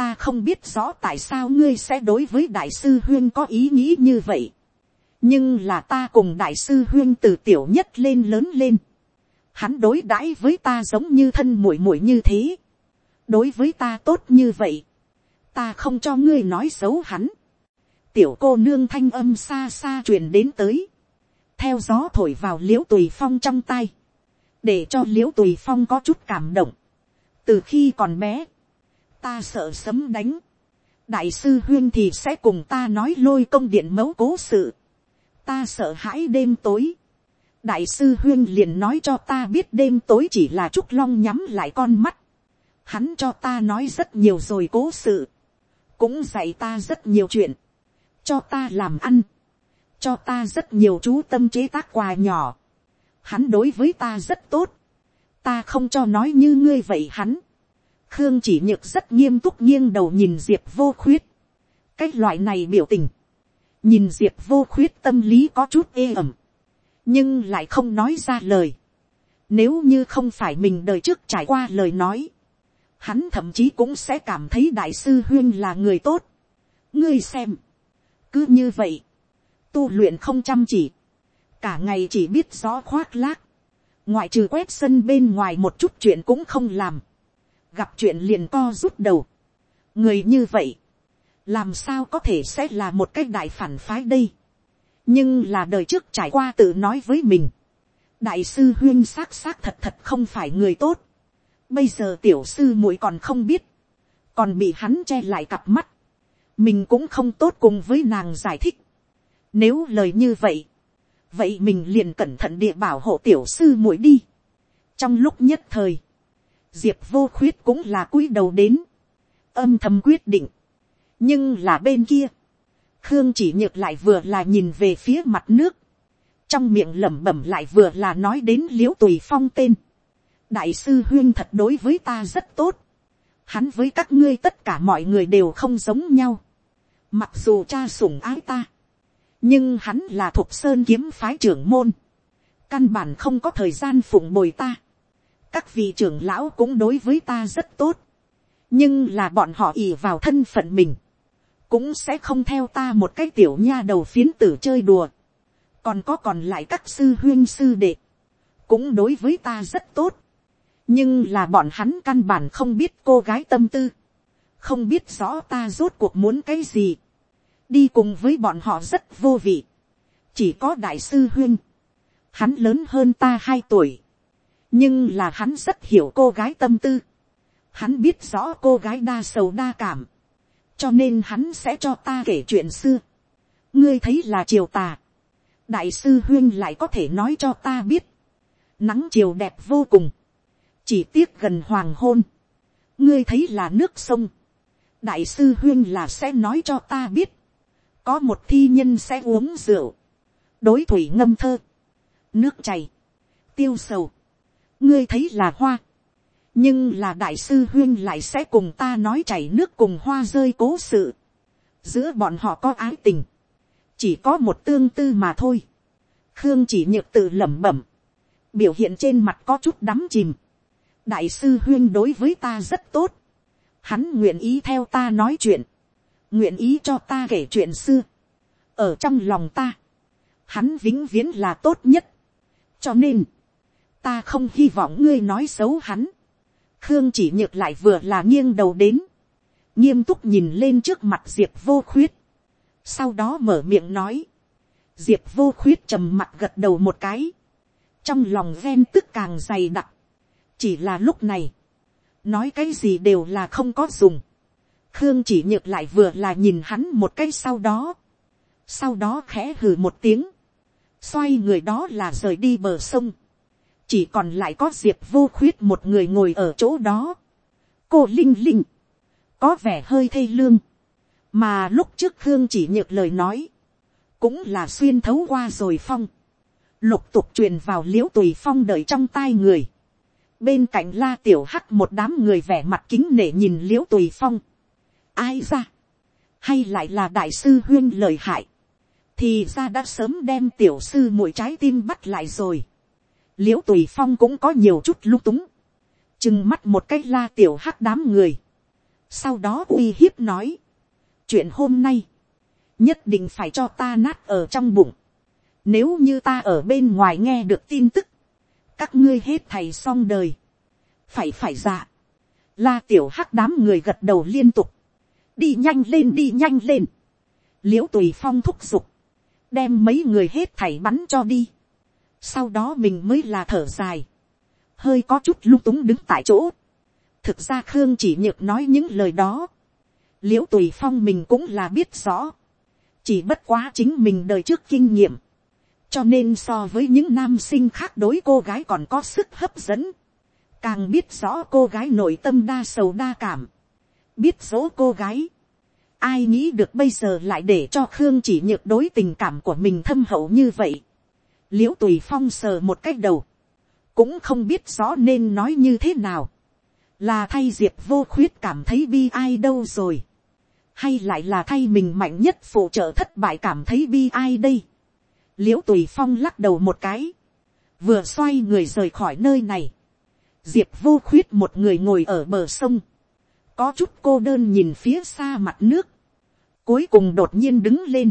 ta không biết rõ tại sao ngươi sẽ đối với đại sư huyên có ý nghĩ như vậy, nhưng là ta cùng đại sư huyên từ tiểu nhất lên lớn lên, hắn đối đãi với ta giống như thân muội muội như thế, đối với ta tốt như vậy, ta không cho ngươi nói xấu hắn, tiểu cô nương thanh âm xa xa truyền đến tới, theo gió thổi vào l i ễ u tùy phong trong tay, để cho l i ễ u tùy phong có chút cảm động. từ khi còn bé, ta sợ sấm đánh, đại sư huyên thì sẽ cùng ta nói lôi công điện mẫu cố sự, ta sợ hãi đêm tối, đại sư huyên liền nói cho ta biết đêm tối chỉ là trúc long nhắm lại con mắt, hắn cho ta nói rất nhiều rồi cố sự, cũng dạy ta rất nhiều chuyện, cho ta làm ăn, cho ta rất nhiều chú tâm chế tác quà nhỏ, hắn đối với ta rất tốt, ta không cho nói như ngươi vậy hắn, khương chỉ nhược rất nghiêm túc nghiêng đầu nhìn diệp vô khuyết, cái loại này biểu tình, nhìn diệp vô khuyết tâm lý có chút ê ẩm, nhưng lại không nói ra lời, nếu như không phải mình đời trước trải qua lời nói, hắn thậm chí cũng sẽ cảm thấy đại sư huyên là người tốt. ngươi xem, cứ như vậy, tu luyện không chăm chỉ, cả ngày chỉ biết rõ khoác lác, ngoại trừ quét sân bên ngoài một chút chuyện cũng không làm, gặp chuyện liền co rút đầu, người như vậy, làm sao có thể sẽ là một cái đại phản phái đây, nhưng là đời trước trải qua tự nói với mình, đại sư huyên xác xác thật thật không phải người tốt, bây giờ tiểu sư muội còn không biết, còn bị hắn che lại cặp mắt, mình cũng không tốt cùng với nàng giải thích. Nếu lời như vậy, vậy mình liền cẩn thận địa bảo hộ tiểu sư muội đi. trong lúc nhất thời, diệp vô khuyết cũng là cúi đầu đến, âm thầm quyết định. nhưng là bên kia, khương chỉ nhược lại vừa là nhìn về phía mặt nước, trong miệng lẩm bẩm lại vừa là nói đến l i ễ u tùy phong tên. đại sư huyên thật đối với ta rất tốt. hắn với các ngươi tất cả mọi người đều không giống nhau. Mặc dù cha sủng ái ta. Nhưng hắn là thuộc sơn kiếm phái trưởng môn. Căn bản không có thời gian phụng bồi ta. Các vị trưởng lão cũng đối với ta rất tốt. Nhưng là bọn họ ỉ vào thân phận mình. Cũng sẽ không theo ta một cái tiểu nha đầu phiến tử chơi đùa. Còn có còn lại các sư huyên sư đệ. Cũng đối với ta rất tốt nhưng là bọn hắn căn bản không biết cô gái tâm tư không biết rõ ta rốt cuộc muốn cái gì, đi cùng với bọn họ rất vô vị, chỉ có đại sư huyên, hắn lớn hơn ta hai tuổi, nhưng là hắn rất hiểu cô gái tâm tư, hắn biết rõ cô gái đa sầu đa cảm, cho nên hắn sẽ cho ta kể chuyện xưa, ngươi thấy là triều tà, đại sư huyên lại có thể nói cho ta biết, nắng chiều đẹp vô cùng, chỉ tiếc gần hoàng hôn, ngươi thấy là nước sông, đại sư huyên là sẽ nói cho ta biết, có một thi nhân sẽ uống rượu, đối thủy ngâm thơ, nước chảy, tiêu sầu, ngươi thấy là hoa, nhưng là đại sư huyên lại sẽ cùng ta nói chảy nước cùng hoa rơi cố sự, giữa bọn họ có ái tình, chỉ có một tương tư mà thôi. khương chỉ nhược tự lẩm bẩm, biểu hiện trên mặt có chút đắm chìm. đại sư huyên đối với ta rất tốt, hắn nguyện ý theo ta nói chuyện, nguyện ý cho ta kể chuyện xưa, ở trong lòng ta, hắn vĩnh viễn là tốt nhất, cho nên, ta không hy vọng ngươi nói xấu hắn, khương chỉ nhược lại vừa là nghiêng đầu đến, nghiêm túc nhìn lên trước mặt diệp vô khuyết, sau đó mở miệng nói, diệp vô khuyết trầm mặt gật đầu một cái, trong lòng ven tức càng dày đặc, chỉ là lúc này, nói cái gì đều là không có dùng, khương chỉ nhược lại vừa là nhìn hắn một cái sau đó, sau đó khẽ hừ một tiếng, xoay người đó là rời đi bờ sông, chỉ còn lại có diệp vô khuyết một người ngồi ở chỗ đó, cô linh linh, có vẻ hơi thê lương, mà lúc trước khương chỉ nhược lời nói, cũng là xuyên thấu qua rồi phong, lục tục truyền vào l i ễ u tùy phong đợi trong tai người, bên cạnh la tiểu hắc một đám người vẻ mặt kính nể nhìn l i ễ u tùy phong, ai ra, hay lại là đại sư huyên lời hại, thì ra đã sớm đem tiểu sư mũi trái tim bắt lại rồi, l i ễ u tùy phong cũng có nhiều chút lung túng, chừng mắt một cái la tiểu hắc đám người, sau đó uy hiếp nói, chuyện hôm nay, nhất định phải cho ta nát ở trong bụng, nếu như ta ở bên ngoài nghe được tin tức, các ngươi hết thầy xong đời. Phải phải dạ. La tiểu hắc đám người gật đầu liên tục. Đi nhanh lên đi nhanh lên. Liễu tùy phong thúc giục. Đem mấy người hết thảy bắn cho đi. Sau đó mình mới là thở dài. Hơi có chút lung túng đứng tại chỗ. Thực ra Khương chỉ nhược nói những lời đó. Liễu tùy phong mình cũng là biết rõ. Chỉ bất quá chính mình đời trước kinh nghiệm cho nên so với những nam sinh khác đối cô gái còn có sức hấp dẫn, càng biết rõ cô gái nội tâm đa sầu đa cảm, biết dỗ cô gái, ai nghĩ được bây giờ lại để cho khương chỉ nhược đối tình cảm của mình thâm hậu như vậy, l i ễ u tùy phong sờ một cách đầu, cũng không biết rõ nên nói như thế nào, là thay diệp vô khuyết cảm thấy bi ai đâu rồi, hay lại là thay mình mạnh nhất phụ trợ thất bại cảm thấy bi ai đây, l i ễ u tùy phong lắc đầu một cái, vừa xoay người rời khỏi nơi này, diệp vô khuyết một người ngồi ở bờ sông, có chút cô đơn nhìn phía xa mặt nước, cuối cùng đột nhiên đứng lên,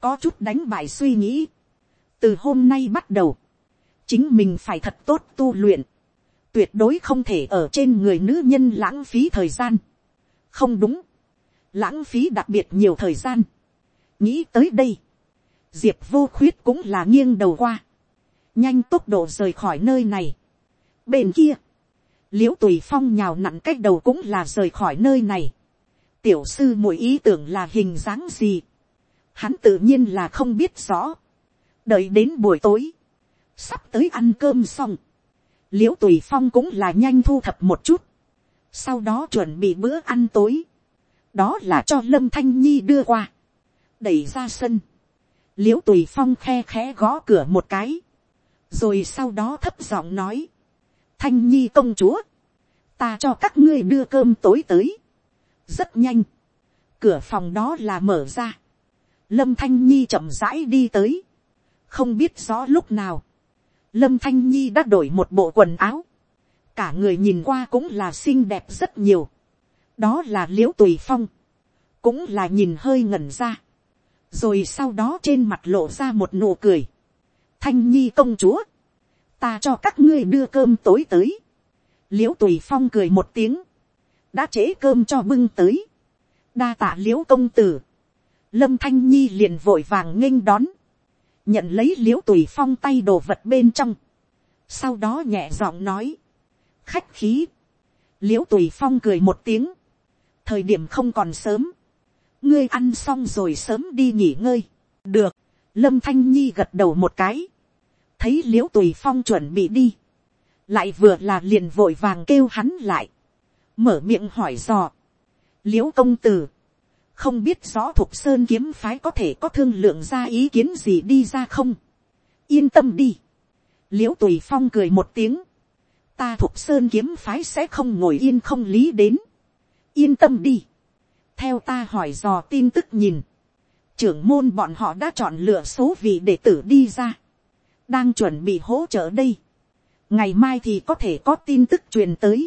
có chút đánh bại suy nghĩ, từ hôm nay bắt đầu, chính mình phải thật tốt tu luyện, tuyệt đối không thể ở trên người nữ nhân lãng phí thời gian, không đúng, lãng phí đặc biệt nhiều thời gian, nghĩ tới đây, diệp vô khuyết cũng là nghiêng đầu qua, nhanh tốc độ rời khỏi nơi này. bên kia, l i ễ u tùy phong nhào nặn cách đầu cũng là rời khỏi nơi này. tiểu sư mỗi ý tưởng là hình dáng gì, hắn tự nhiên là không biết rõ đợi đến buổi tối, sắp tới ăn cơm xong, l i ễ u tùy phong cũng là nhanh thu thập một chút, sau đó chuẩn bị bữa ăn tối, đó là cho lâm thanh nhi đưa qua, đẩy ra sân, l i ễ u tùy phong khe khẽ gõ cửa một cái, rồi sau đó thấp giọng nói, thanh nhi công chúa, ta cho các ngươi đưa cơm tối tới, rất nhanh, cửa phòng đó là mở ra, lâm thanh nhi chậm rãi đi tới, không biết rõ lúc nào, lâm thanh nhi đã đổi một bộ quần áo, cả người nhìn qua cũng là xinh đẹp rất nhiều, đó là l i ễ u tùy phong, cũng là nhìn hơi ngẩn ra, rồi sau đó trên mặt lộ ra một nụ cười. thanh nhi công chúa, ta cho các ngươi đưa cơm tối tới. l i ễ u tùy phong cười một tiếng, đã chế cơm cho bưng tới. đa tạ l i ễ u công tử, lâm thanh nhi liền vội vàng nghênh đón, nhận lấy l i ễ u tùy phong tay đồ vật bên trong, sau đó nhẹ giọng nói, khách khí, l i ễ u tùy phong cười một tiếng, thời điểm không còn sớm, ngươi ăn xong rồi sớm đi nghỉ ngơi. được, lâm thanh nhi gật đầu một cái, thấy l i ễ u tùy phong chuẩn bị đi, lại vừa là liền vội vàng kêu hắn lại, mở miệng hỏi dò, l i ễ u công tử, không biết rõ thục sơn kiếm phái có thể có thương lượng ra ý kiến gì đi ra không, yên tâm đi, l i ễ u tùy phong cười một tiếng, ta thục sơn kiếm phái sẽ không ngồi yên không lý đến, yên tâm đi, theo ta hỏi dò tin tức nhìn, trưởng môn bọn họ đã chọn lựa số vị đệ tử đi ra, đang chuẩn bị hỗ trợ đây, ngày mai thì có thể có tin tức truyền tới,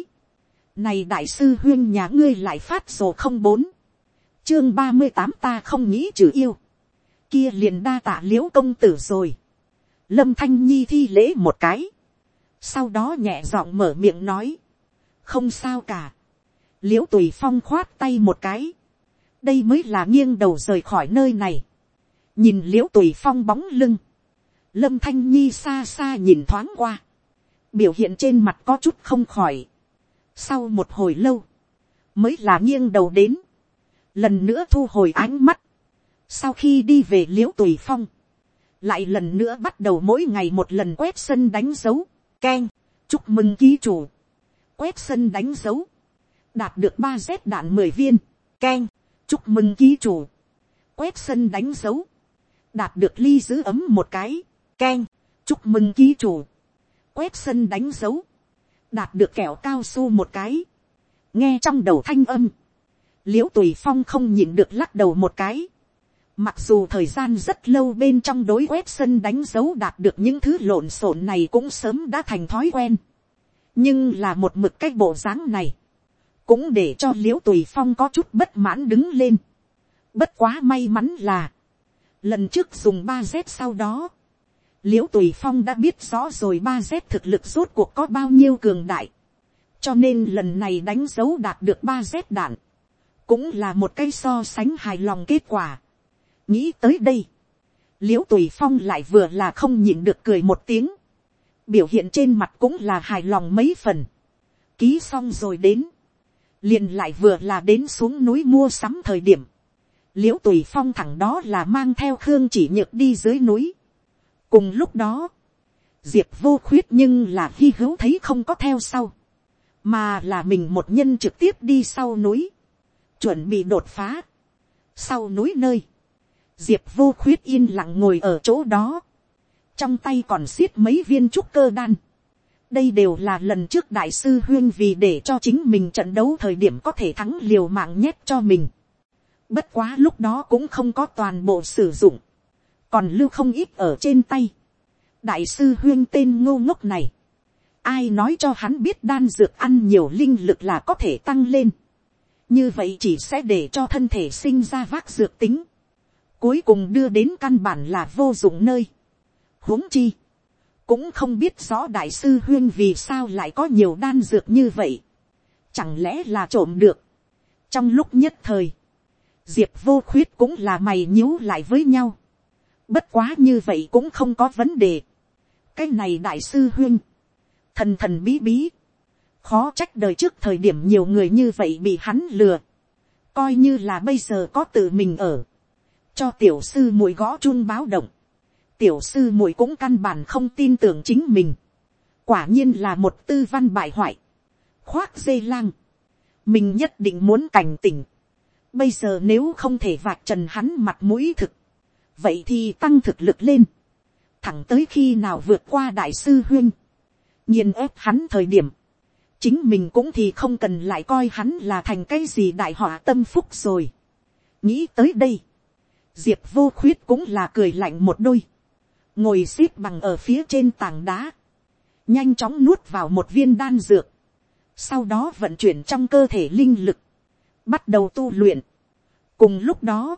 này đại sư huyên nhà ngươi lại phát sổ không bốn, chương ba mươi tám ta không nghĩ trừ yêu, kia liền đa tạ l i ễ u công tử rồi, lâm thanh nhi thi lễ một cái, sau đó nhẹ giọng mở miệng nói, không sao cả, l i ễ u tùy phong khoát tay một cái, đây mới là nghiêng đầu rời khỏi nơi này, nhìn l i ễ u tùy phong bóng lưng, lâm thanh nhi xa xa nhìn thoáng qua, biểu hiện trên mặt có chút không khỏi, sau một hồi lâu, mới là nghiêng đầu đến, lần nữa thu hồi ánh mắt, sau khi đi về l i ễ u tùy phong, lại lần nữa bắt đầu mỗi ngày một lần quét sân đánh dấu, k e n chúc mừng ký chủ, quét sân đánh dấu, đạt được ba z đạn mười viên, k e n chúc mừng ký chủ, quét sân đánh dấu, đạt được ly giữ ấm một cái, k e n chúc mừng ký chủ, quét sân đánh dấu, đạt được kẹo cao su một cái, nghe trong đầu thanh âm, l i ễ u tùy phong không nhìn được lắc đầu một cái, Mặc dù thời gian rất lâu bên trong đối quét sân đánh dấu đạt được những thứ lộn xộn này cũng sớm đã thành thói quen. Nhưng là một mực cái bộ dáng này. Cũng để cho liễu tùy phong có chút bất mãn đứng lên. Bất quá may mắn là. Lần trước dùng ba z sau đó. Liễu tùy phong đã biết rõ rồi ba z thực lực rốt cuộc có bao nhiêu cường đại. Cho nên lần này đánh dấu đạt được ba z đạn. Cũng là một cái so sánh hài lòng kết quả. Nghĩ tới đây, l i ễ u tùy phong lại vừa là không nhịn được cười một tiếng, biểu hiện trên mặt cũng là hài lòng mấy phần, ký xong rồi đến, liền lại vừa là đến xuống núi mua sắm thời điểm, l i ễ u tùy phong thẳng đó là mang theo khương chỉ nhược đi dưới núi. cùng lúc đó, diệp vô khuyết nhưng là hy hữu thấy không có theo sau, mà là mình một nhân trực tiếp đi sau núi, chuẩn bị đột phá. sau núi nơi, diệp vô khuyết yên lặng ngồi ở chỗ đó, trong tay còn xiết mấy viên trúc cơ đan. đây đều là lần trước đại sư huyên vì để cho chính mình trận đấu thời điểm có thể thắng liều mạng nhét cho mình. bất quá lúc đó cũng không có toàn bộ sử dụng, còn lưu không ít ở trên tay. đại sư huyên tên ngô ngốc này, ai nói cho hắn biết đan dược ăn nhiều linh lực là có thể tăng lên như vậy chỉ sẽ để cho thân thể sinh ra vác dược tính cuối cùng đưa đến căn bản là vô dụng nơi. huống chi, cũng không biết rõ đại sư huyên vì sao lại có nhiều đan dược như vậy. chẳng lẽ là trộm được. trong lúc nhất thời, diệp vô khuyết cũng là mày nhíu lại với nhau. bất quá như vậy cũng không có vấn đề. cái này đại sư huyên, thần thần bí bí, khó trách đời trước thời điểm nhiều người như vậy bị hắn lừa, coi như là bây giờ có tự mình ở, cho tiểu sư muội gõ chun báo động, tiểu sư muội cũng căn bản không tin tưởng chính mình, quả nhiên là một tư văn bại hoại, khoác dây lang, mình nhất định muốn cảnh tỉnh, bây giờ nếu không thể vạch trần hắn mặt mũi thực, vậy thì tăng thực lực lên, thẳng tới khi nào vượt qua đại sư huyên, nhìn ép hắn thời điểm, chính mình cũng thì không cần lại coi hắn là thành cái gì đại họa tâm phúc rồi. nghĩ tới đây, diệp vô khuyết cũng là cười lạnh một đôi, ngồi x ế p bằng ở phía trên tảng đá, nhanh chóng nuốt vào một viên đan dược, sau đó vận chuyển trong cơ thể linh lực, bắt đầu tu luyện. cùng lúc đó,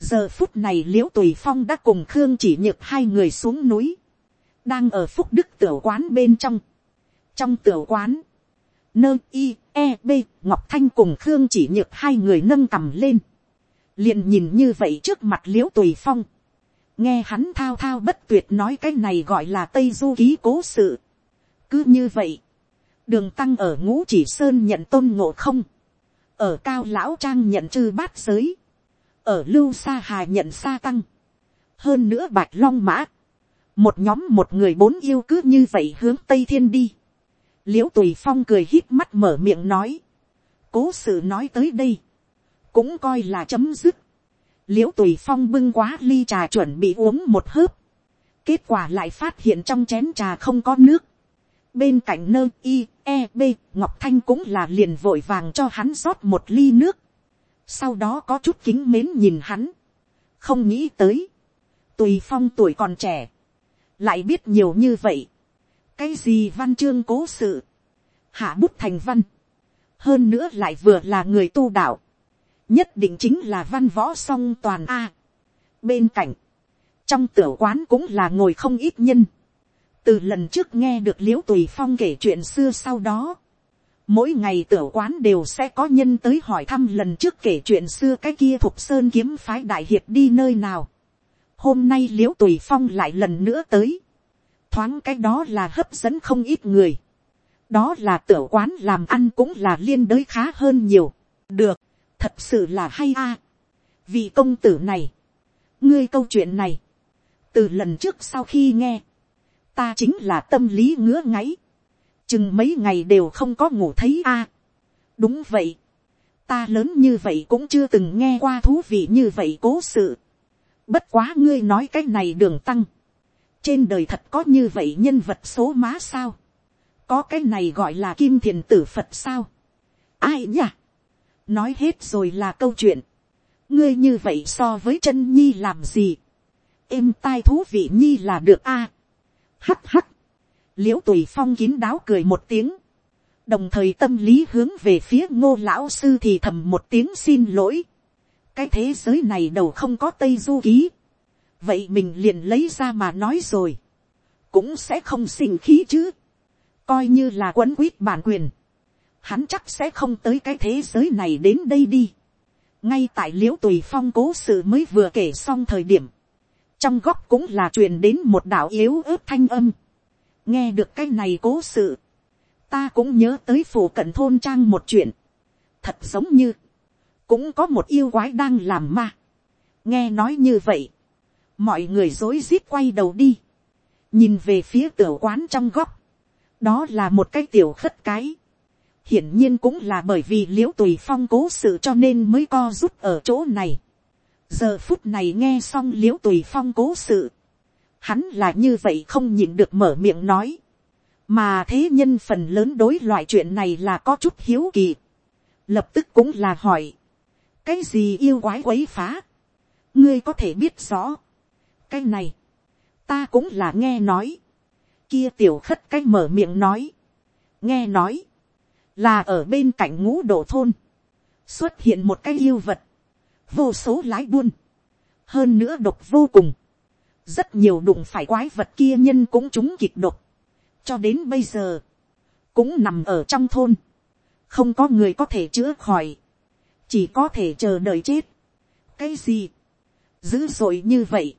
giờ phút này l i ễ u tùy phong đã cùng khương chỉ nhược hai người xuống núi, đang ở phúc đức tiểu quán bên trong, trong tiểu quán, nơ i e b ngọc thanh cùng khương chỉ nhược hai người nâng cầm lên, liền nhìn như vậy trước mặt l i ễ u tùy phong, nghe hắn thao thao bất tuyệt nói cái này gọi là tây du ký cố sự. cứ như vậy, đường tăng ở ngũ chỉ sơn nhận tôn ngộ không, ở cao lão trang nhận chư bát giới, ở lưu sa hà nhận sa tăng, hơn nữa bạch long mã, một nhóm một người bốn yêu cứ như vậy hướng tây thiên đi, l i ễ u tùy phong cười hít mắt mở miệng nói, cố sự nói tới đây, cũng coi là chấm dứt. l i ễ u tùy phong bưng quá ly trà chuẩn bị uống một hớp. kết quả lại phát hiện trong chén trà không có nước. bên cạnh nơ i e b ngọc thanh cũng là liền vội vàng cho hắn rót một ly nước. sau đó có chút kính mến nhìn hắn. không nghĩ tới, tùy phong tuổi còn trẻ, lại biết nhiều như vậy, cái gì văn chương cố sự, hạ bút thành văn, hơn nữa lại vừa là người tu đạo, nhất định chính là văn võ song toàn a. bên cạnh, trong tiểu quán cũng là ngồi không ít nhân, từ lần trước nghe được l i ễ u tùy phong kể chuyện xưa sau đó, mỗi ngày tiểu quán đều sẽ có nhân tới hỏi thăm lần trước kể chuyện xưa cái kia thục sơn kiếm phái đại hiệp đi nơi nào. hôm nay l i ễ u tùy phong lại lần nữa tới, thoáng cái đó là hấp dẫn không ít người đó là tiểu quán làm ăn cũng là liên đới khá hơn nhiều, được, thật sự là hay a. À. vì công tử này, ngươi câu chuyện này, từ lần trước sau khi nghe, ta chính là tâm lý ngứa ngáy, chừng mấy ngày đều không có ngủ thấy a. đúng vậy, ta lớn như vậy cũng chưa từng nghe qua thú vị như vậy cố sự. bất quá ngươi nói cái này đường tăng, trên đời thật có như vậy nhân vật số má sao có cái này gọi là kim thiền tử phật sao. ai nhỉ? nói hết rồi là câu chuyện. ngươi như vậy so với chân nhi làm gì. êm tai thú vị nhi là được a. À, hắt hắt. l i ễ u tùy phong kín đáo cười một tiếng. đồng thời tâm lý hướng về phía ngô lão sư thì thầm một tiếng xin lỗi. cái thế giới này đầu không có tây du ký vậy mình liền lấy ra mà nói rồi. cũng sẽ không sinh khí chứ coi như là quấn quýt bản quyền, hắn chắc sẽ không tới cái thế giới này đến đây đi. ngay tại l i ễ u tùy phong cố sự mới vừa kể xong thời điểm, trong góc cũng là truyền đến một đạo yếu ớt thanh âm. nghe được cái này cố sự, ta cũng nhớ tới phủ cận thôn trang một chuyện, thật giống như, cũng có một yêu quái đang làm ma. nghe nói như vậy, mọi người rối rít quay đầu đi, nhìn về phía tiểu quán trong góc, đó là một cái tiểu khất cái. hiển nhiên cũng là bởi vì l i ễ u tùy phong cố sự cho nên mới co rút ở chỗ này. giờ phút này nghe xong l i ễ u tùy phong cố sự. hắn là như vậy không nhịn được mở miệng nói. mà thế nhân phần lớn đối loại chuyện này là có chút hiếu kỳ. lập tức cũng là hỏi. cái gì yêu quái quấy phá. ngươi có thể biết rõ cái này, ta cũng là nghe nói. Kia tiểu khất cách mở miệng nói, nghe nói, là ở bên cạnh ngũ độ thôn, xuất hiện một cái yêu vật, vô số lái buôn, hơn nữa độc vô cùng, rất nhiều đụng phải quái vật kia nhân cũng chúng kịch độc, cho đến bây giờ, cũng nằm ở trong thôn, không có người có thể chữa khỏi, chỉ có thể chờ đợi chết. cái gì, dữ dội như vậy,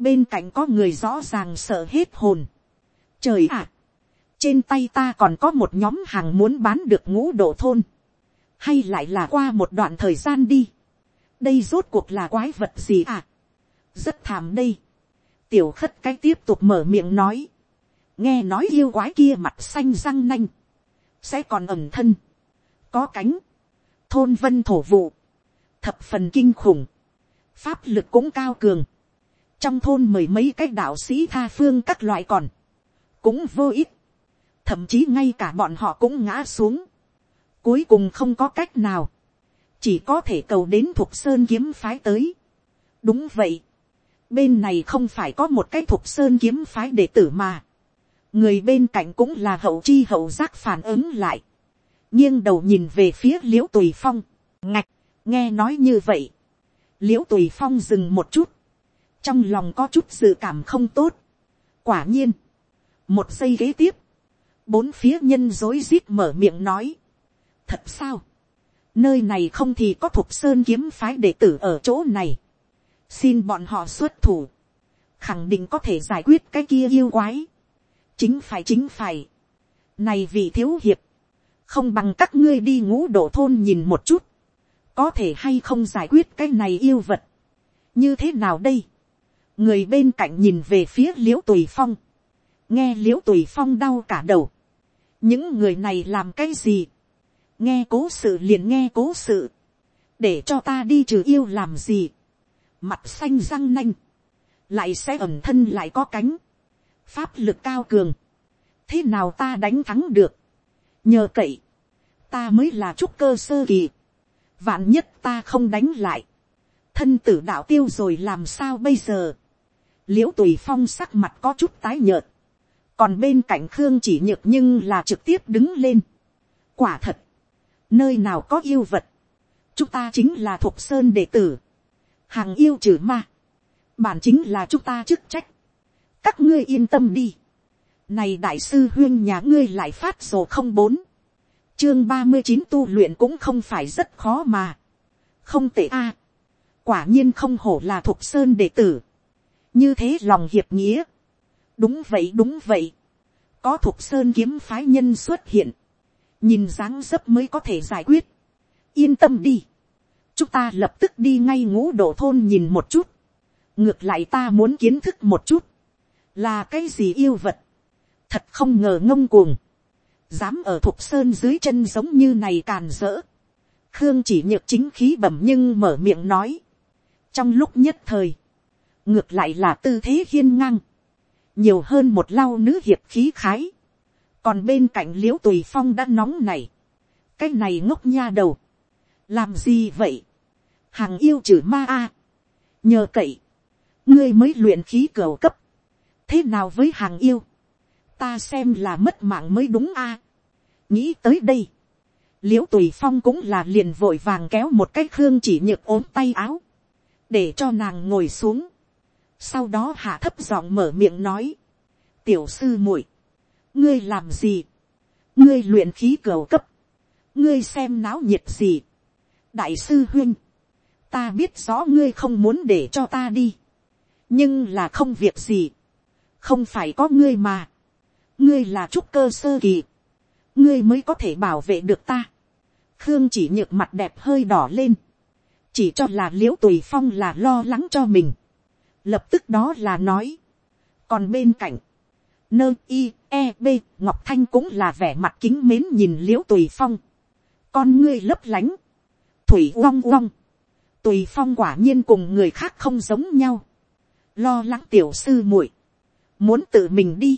bên cạnh có người rõ ràng sợ hết hồn, Trời ạ! trên tay ta còn có một nhóm hàng muốn bán được ngũ độ thôn. Hay lại là qua một đoạn thời gian đi. Đây rốt cuộc là quái vật gì à? Rất thảm đây. Tiểu khất cái tiếp tục mở miệng nói. Nghe nói yêu quái kia mặt xanh răng nanh. Sẽ còn ẩm thân. Có cánh. Thôn vân thổ vụ. Thập phần kinh khủng. Pháp lực cũng cao cường. Trong thôn mười mấy cái đạo sĩ tha phương các loại còn. Cũng vô ích, thậm chí ngay cả bọn họ cũng ngã xuống, cuối cùng không có cách nào, chỉ có thể cầu đến thuộc sơn kiếm phái tới. đúng vậy, bên này không phải có một cái thuộc sơn kiếm phái đệ tử mà, người bên cạnh cũng là hậu chi hậu giác phản ứng lại, nghiêng đầu nhìn về phía l i ễ u tùy phong, ngạch, nghe nói như vậy, l i ễ u tùy phong dừng một chút, trong lòng có chút dự cảm không tốt, quả nhiên, một giây kế tiếp, bốn phía nhân dối rít mở miệng nói. thật sao, nơi này không thì có thuộc sơn kiếm phái đệ tử ở chỗ này. xin bọn họ xuất thủ, khẳng định có thể giải quyết cái kia yêu quái. chính phải chính phải. này vì thiếu hiệp, không bằng các ngươi đi ngũ độ thôn nhìn một chút, có thể hay không giải quyết cái này yêu vật. như thế nào đây, người bên cạnh nhìn về phía l i ễ u tùy phong, nghe l i ễ u tùy phong đau cả đầu. những người này làm cái gì. nghe cố sự liền nghe cố sự. để cho ta đi trừ yêu làm gì. mặt xanh răng nanh. lại sẽ ẩm thân lại có cánh. pháp lực cao cường. thế nào ta đánh thắng được. nhờ cậy. ta mới là trúc cơ sơ kỳ. vạn nhất ta không đánh lại. thân tử đạo tiêu rồi làm sao bây giờ, l i ễ u tùy phong sắc mặt có chút tái nhợt, còn bên cạnh khương chỉ nhược nhưng là trực tiếp đứng lên. quả thật, nơi nào có yêu vật, chúng ta chính là thuộc sơn đệ tử, hàng yêu trừ ma, bản chính là chúng ta chức trách, các ngươi yên tâm đi, này đại sư huyên nhà ngươi lại phát sổ không bốn, chương ba mươi chín tu luyện cũng không phải rất khó mà, không tệ a, quả nhiên không hổ là thuộc sơn đệ tử, như thế lòng hiệp nghĩa, đúng vậy đúng vậy, có thuộc sơn kiếm phái nhân xuất hiện, nhìn dáng dấp mới có thể giải quyết, yên tâm đi, chúng ta lập tức đi ngay ngũ độ thôn nhìn một chút, ngược lại ta muốn kiến thức một chút, là cái gì yêu vật, thật không ngờ ngông cuồng, dám ở thuộc sơn dưới chân giống như này càn rỡ, khương chỉ nhược chính khí bẩm nhưng mở miệng nói, trong lúc nhất thời, ngược lại là tư thế hiên ngang, nhiều hơn một lau nữ hiệp khí khái, còn bên cạnh l i ễ u tùy phong đã nóng này, cái này ngốc nha đầu, làm gì vậy, hàng yêu trừ ma a, nhờ cậy, ngươi mới luyện khí cửa cấp, thế nào với hàng yêu, ta xem là mất mạng mới đúng a, nghĩ tới đây, l i ễ u tùy phong cũng là liền vội vàng kéo một cái khương chỉ nhược ốm tay áo, để cho nàng ngồi xuống, sau đó hạ thấp giọng mở miệng nói, tiểu sư muội, ngươi làm gì, ngươi luyện khí cửa cấp, ngươi xem náo nhiệt gì, đại sư huynh ta biết rõ ngươi không muốn để cho ta đi, nhưng là không việc gì, không phải có ngươi mà, ngươi là trúc cơ sơ kỳ, ngươi mới có thể bảo vệ được ta, khương chỉ nhược mặt đẹp hơi đỏ lên, chỉ cho là l i ễ u tùy phong là lo lắng cho mình, lập tức đó là nói, còn bên cạnh, nơ i e b ngọc thanh cũng là vẻ mặt kính mến nhìn l i ễ u tùy phong, con ngươi lấp lánh, thủy uong uong, tùy phong quả nhiên cùng người khác không giống nhau, lo lắng tiểu sư muội, muốn tự mình đi,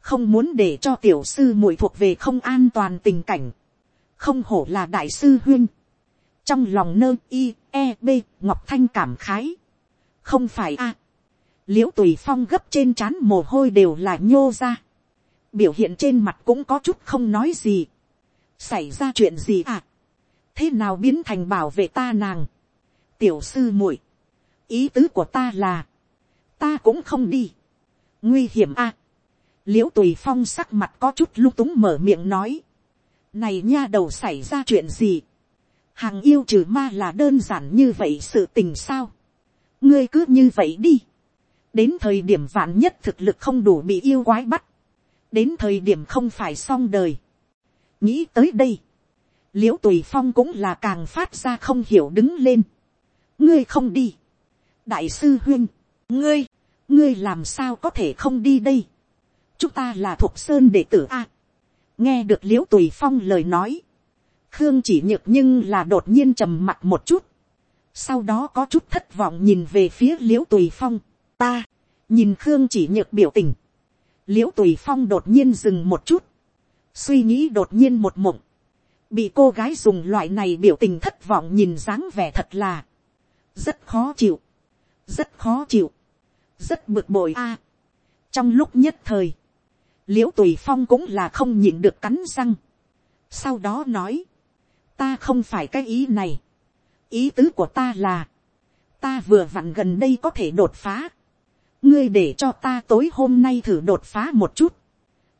không muốn để cho tiểu sư muội thuộc về không an toàn tình cảnh, không hổ là đại sư huyên, trong lòng nơ i e b ngọc thanh cảm khái không phải a. L i ễ u tùy phong gấp trên trán mồ hôi đều là nhô ra. Biểu hiện trên mặt cũng có chút không nói gì. Xảy ra chuyện gì à? Thế nào biến thành bảo vệ ta nàng? Tiểu sư muội, ý tứ của ta là, ta cũng không đi. Nguy hiểm a. L i ễ u tùy phong sắc mặt có chút lung túng mở miệng nói. Này nha đầu xảy ra chuyện gì? Hàng yêu trừ ma là đơn giản như vậy sự tình sao ngươi cứ như vậy đi. đến thời điểm vạn nhất thực lực không đủ bị yêu quái bắt. đến thời điểm không phải xong đời. nghĩ tới đây. l i ễ u tùy phong cũng là càng phát ra không hiểu đứng lên. ngươi không đi. đại sư huyên, ngươi, ngươi làm sao có thể không đi đây. chúng ta là thuộc sơn đệ tử a. nghe được l i ễ u tùy phong lời nói khương chỉ nhược nhưng là đột nhiên trầm mặt một chút, sau đó có chút thất vọng nhìn về phía l i ễ u tùy phong, ta, nhìn khương chỉ nhược biểu tình, l i ễ u tùy phong đột nhiên dừng một chút, suy nghĩ đột nhiên một mộng, bị cô gái dùng loại này biểu tình thất vọng nhìn dáng vẻ thật là, rất khó chịu, rất khó chịu, rất bực bội a. trong lúc nhất thời, l i ễ u tùy phong cũng là không nhìn được cắn răng, sau đó nói, ta không phải cái ý này ý tứ của ta là, ta vừa vặn gần đây có thể đột phá. ngươi để cho ta tối hôm nay thử đột phá một chút.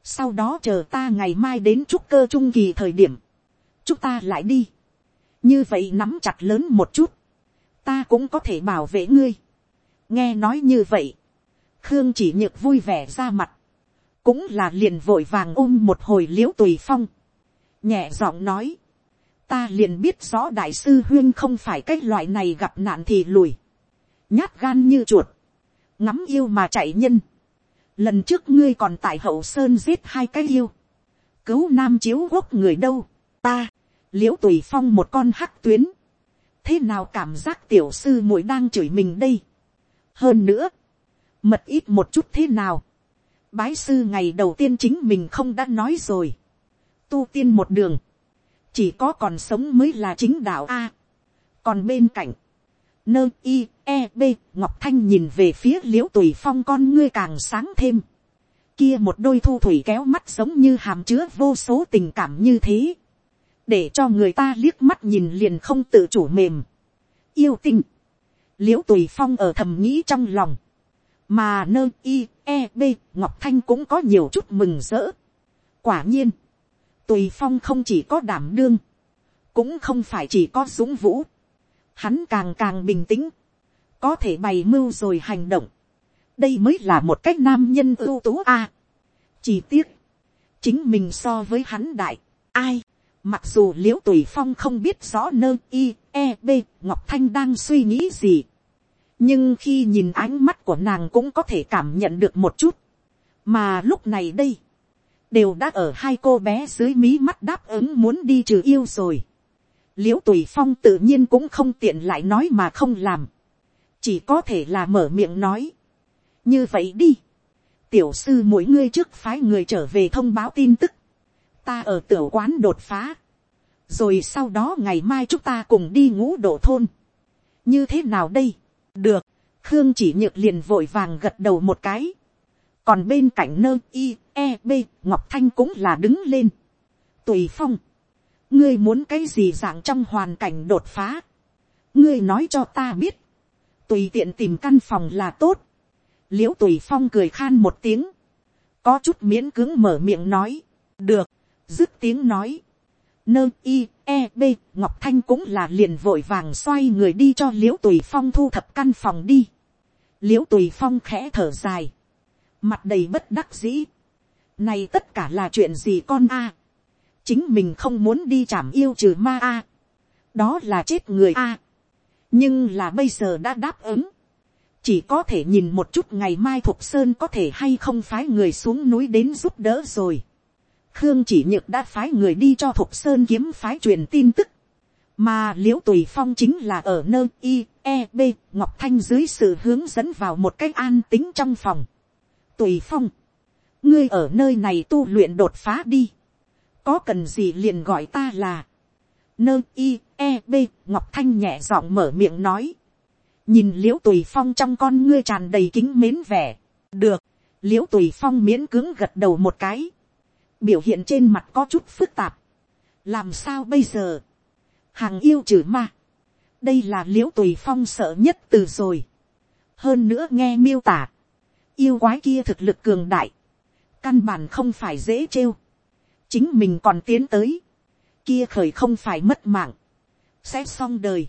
sau đó chờ ta ngày mai đến trúc cơ trung kỳ thời điểm. chúng ta lại đi. như vậy nắm chặt lớn một chút. ta cũng có thể bảo vệ ngươi. nghe nói như vậy. khương chỉ nhược vui vẻ ra mặt. cũng là liền vội vàng ôm một hồi l i ễ u tùy phong. nhẹ giọng nói ta liền biết rõ đại sư huyên không phải cái loại này gặp nạn thì lùi, nhát gan như chuột, ngắm yêu mà chạy nhân. Lần trước ngươi còn tại hậu sơn giết hai cái yêu, cứu nam chiếu quốc người đâu, ta, l i ễ u tùy phong một con hắc tuyến, thế nào cảm giác tiểu sư muội đang chửi mình đây. hơn nữa, mật ít một chút thế nào, bái sư ngày đầu tiên chính mình không đã nói rồi, tu tiên một đường, chỉ có còn sống mới là chính đạo a. còn bên cạnh, Nơ i e b ngọc thanh nhìn về phía l i ễ u tùy phong con ngươi càng sáng thêm. kia một đôi thu thủy kéo mắt giống như hàm chứa vô số tình cảm như thế. để cho người ta liếc mắt nhìn liền không tự chủ mềm. yêu tình. l i ễ u tùy phong ở thầm nghĩ trong lòng. mà nơ i e b ngọc thanh cũng có nhiều chút mừng rỡ. quả nhiên, tùy phong không chỉ có đảm đương, cũng không phải chỉ có dũng vũ. Hắn càng càng bình tĩnh, có thể bày mưu rồi hành động, đây mới là một cách nam nhân ưu tú a. chỉ tiếc, chính mình so với hắn đại, ai, mặc dù l i ễ u tùy phong không biết rõ nơ i e b ngọc thanh đang suy nghĩ gì, nhưng khi nhìn ánh mắt của nàng cũng có thể cảm nhận được một chút, mà lúc này đây, đều đã ở hai cô bé dưới mí mắt đáp ứng muốn đi trừ yêu rồi. L i ễ u tùy phong tự nhiên cũng không tiện lại nói mà không làm, chỉ có thể là mở miệng nói. như vậy đi, tiểu sư mỗi ngươi trước phái người trở về thông báo tin tức, ta ở tiểu quán đột phá, rồi sau đó ngày mai chúng ta cùng đi ngũ độ thôn. như thế nào đây, được, khương chỉ nhược liền vội vàng gật đầu một cái, còn bên cạnh nơ y e b ngọc thanh cũng là đứng lên. tùy phong, ngươi muốn cái gì dạng trong hoàn cảnh đột phá, ngươi nói cho ta biết, tùy tiện tìm căn phòng là tốt, l i ễ u tùy phong cười khan một tiếng, có chút miễn cứng mở miệng nói, được, dứt tiếng nói, nơ i e b ngọc thanh cũng là liền vội vàng xoay người đi cho l i ễ u tùy phong thu thập căn phòng đi, l i ễ u tùy phong khẽ thở dài, mặt đầy bất đắc dĩ, này tất cả là chuyện gì con a, chính mình không muốn đi chảm yêu trừ ma a, đó là chết người a, nhưng là bây giờ đã đáp ứng, chỉ có thể nhìn một chút ngày mai thục sơn có thể hay không phái người xuống núi đến giúp đỡ rồi. khương chỉ nhược đã phái người đi cho thục sơn kiếm phái truyền tin tức, mà Liễu tùy phong chính là ở nơi y, e b ngọc thanh dưới sự hướng dẫn vào một cái an tính trong phòng. tùy phong, ngươi ở nơi này tu luyện đột phá đi. có cần gì liền gọi ta là, nơ i e b ngọc thanh nhẹ giọng mở miệng nói, nhìn l i ễ u tùy phong trong con ngươi tràn đầy kính mến vẻ, được, l i ễ u tùy phong miễn cứng gật đầu một cái, biểu hiện trên mặt có chút phức tạp, làm sao bây giờ, hàng yêu trừ ma, đây là l i ễ u tùy phong sợ nhất từ rồi, hơn nữa nghe miêu tả, yêu quái kia thực lực cường đại, căn bản không phải dễ trêu, chính mình còn tiến tới, kia khởi không phải mất mạng, sẽ xong đời,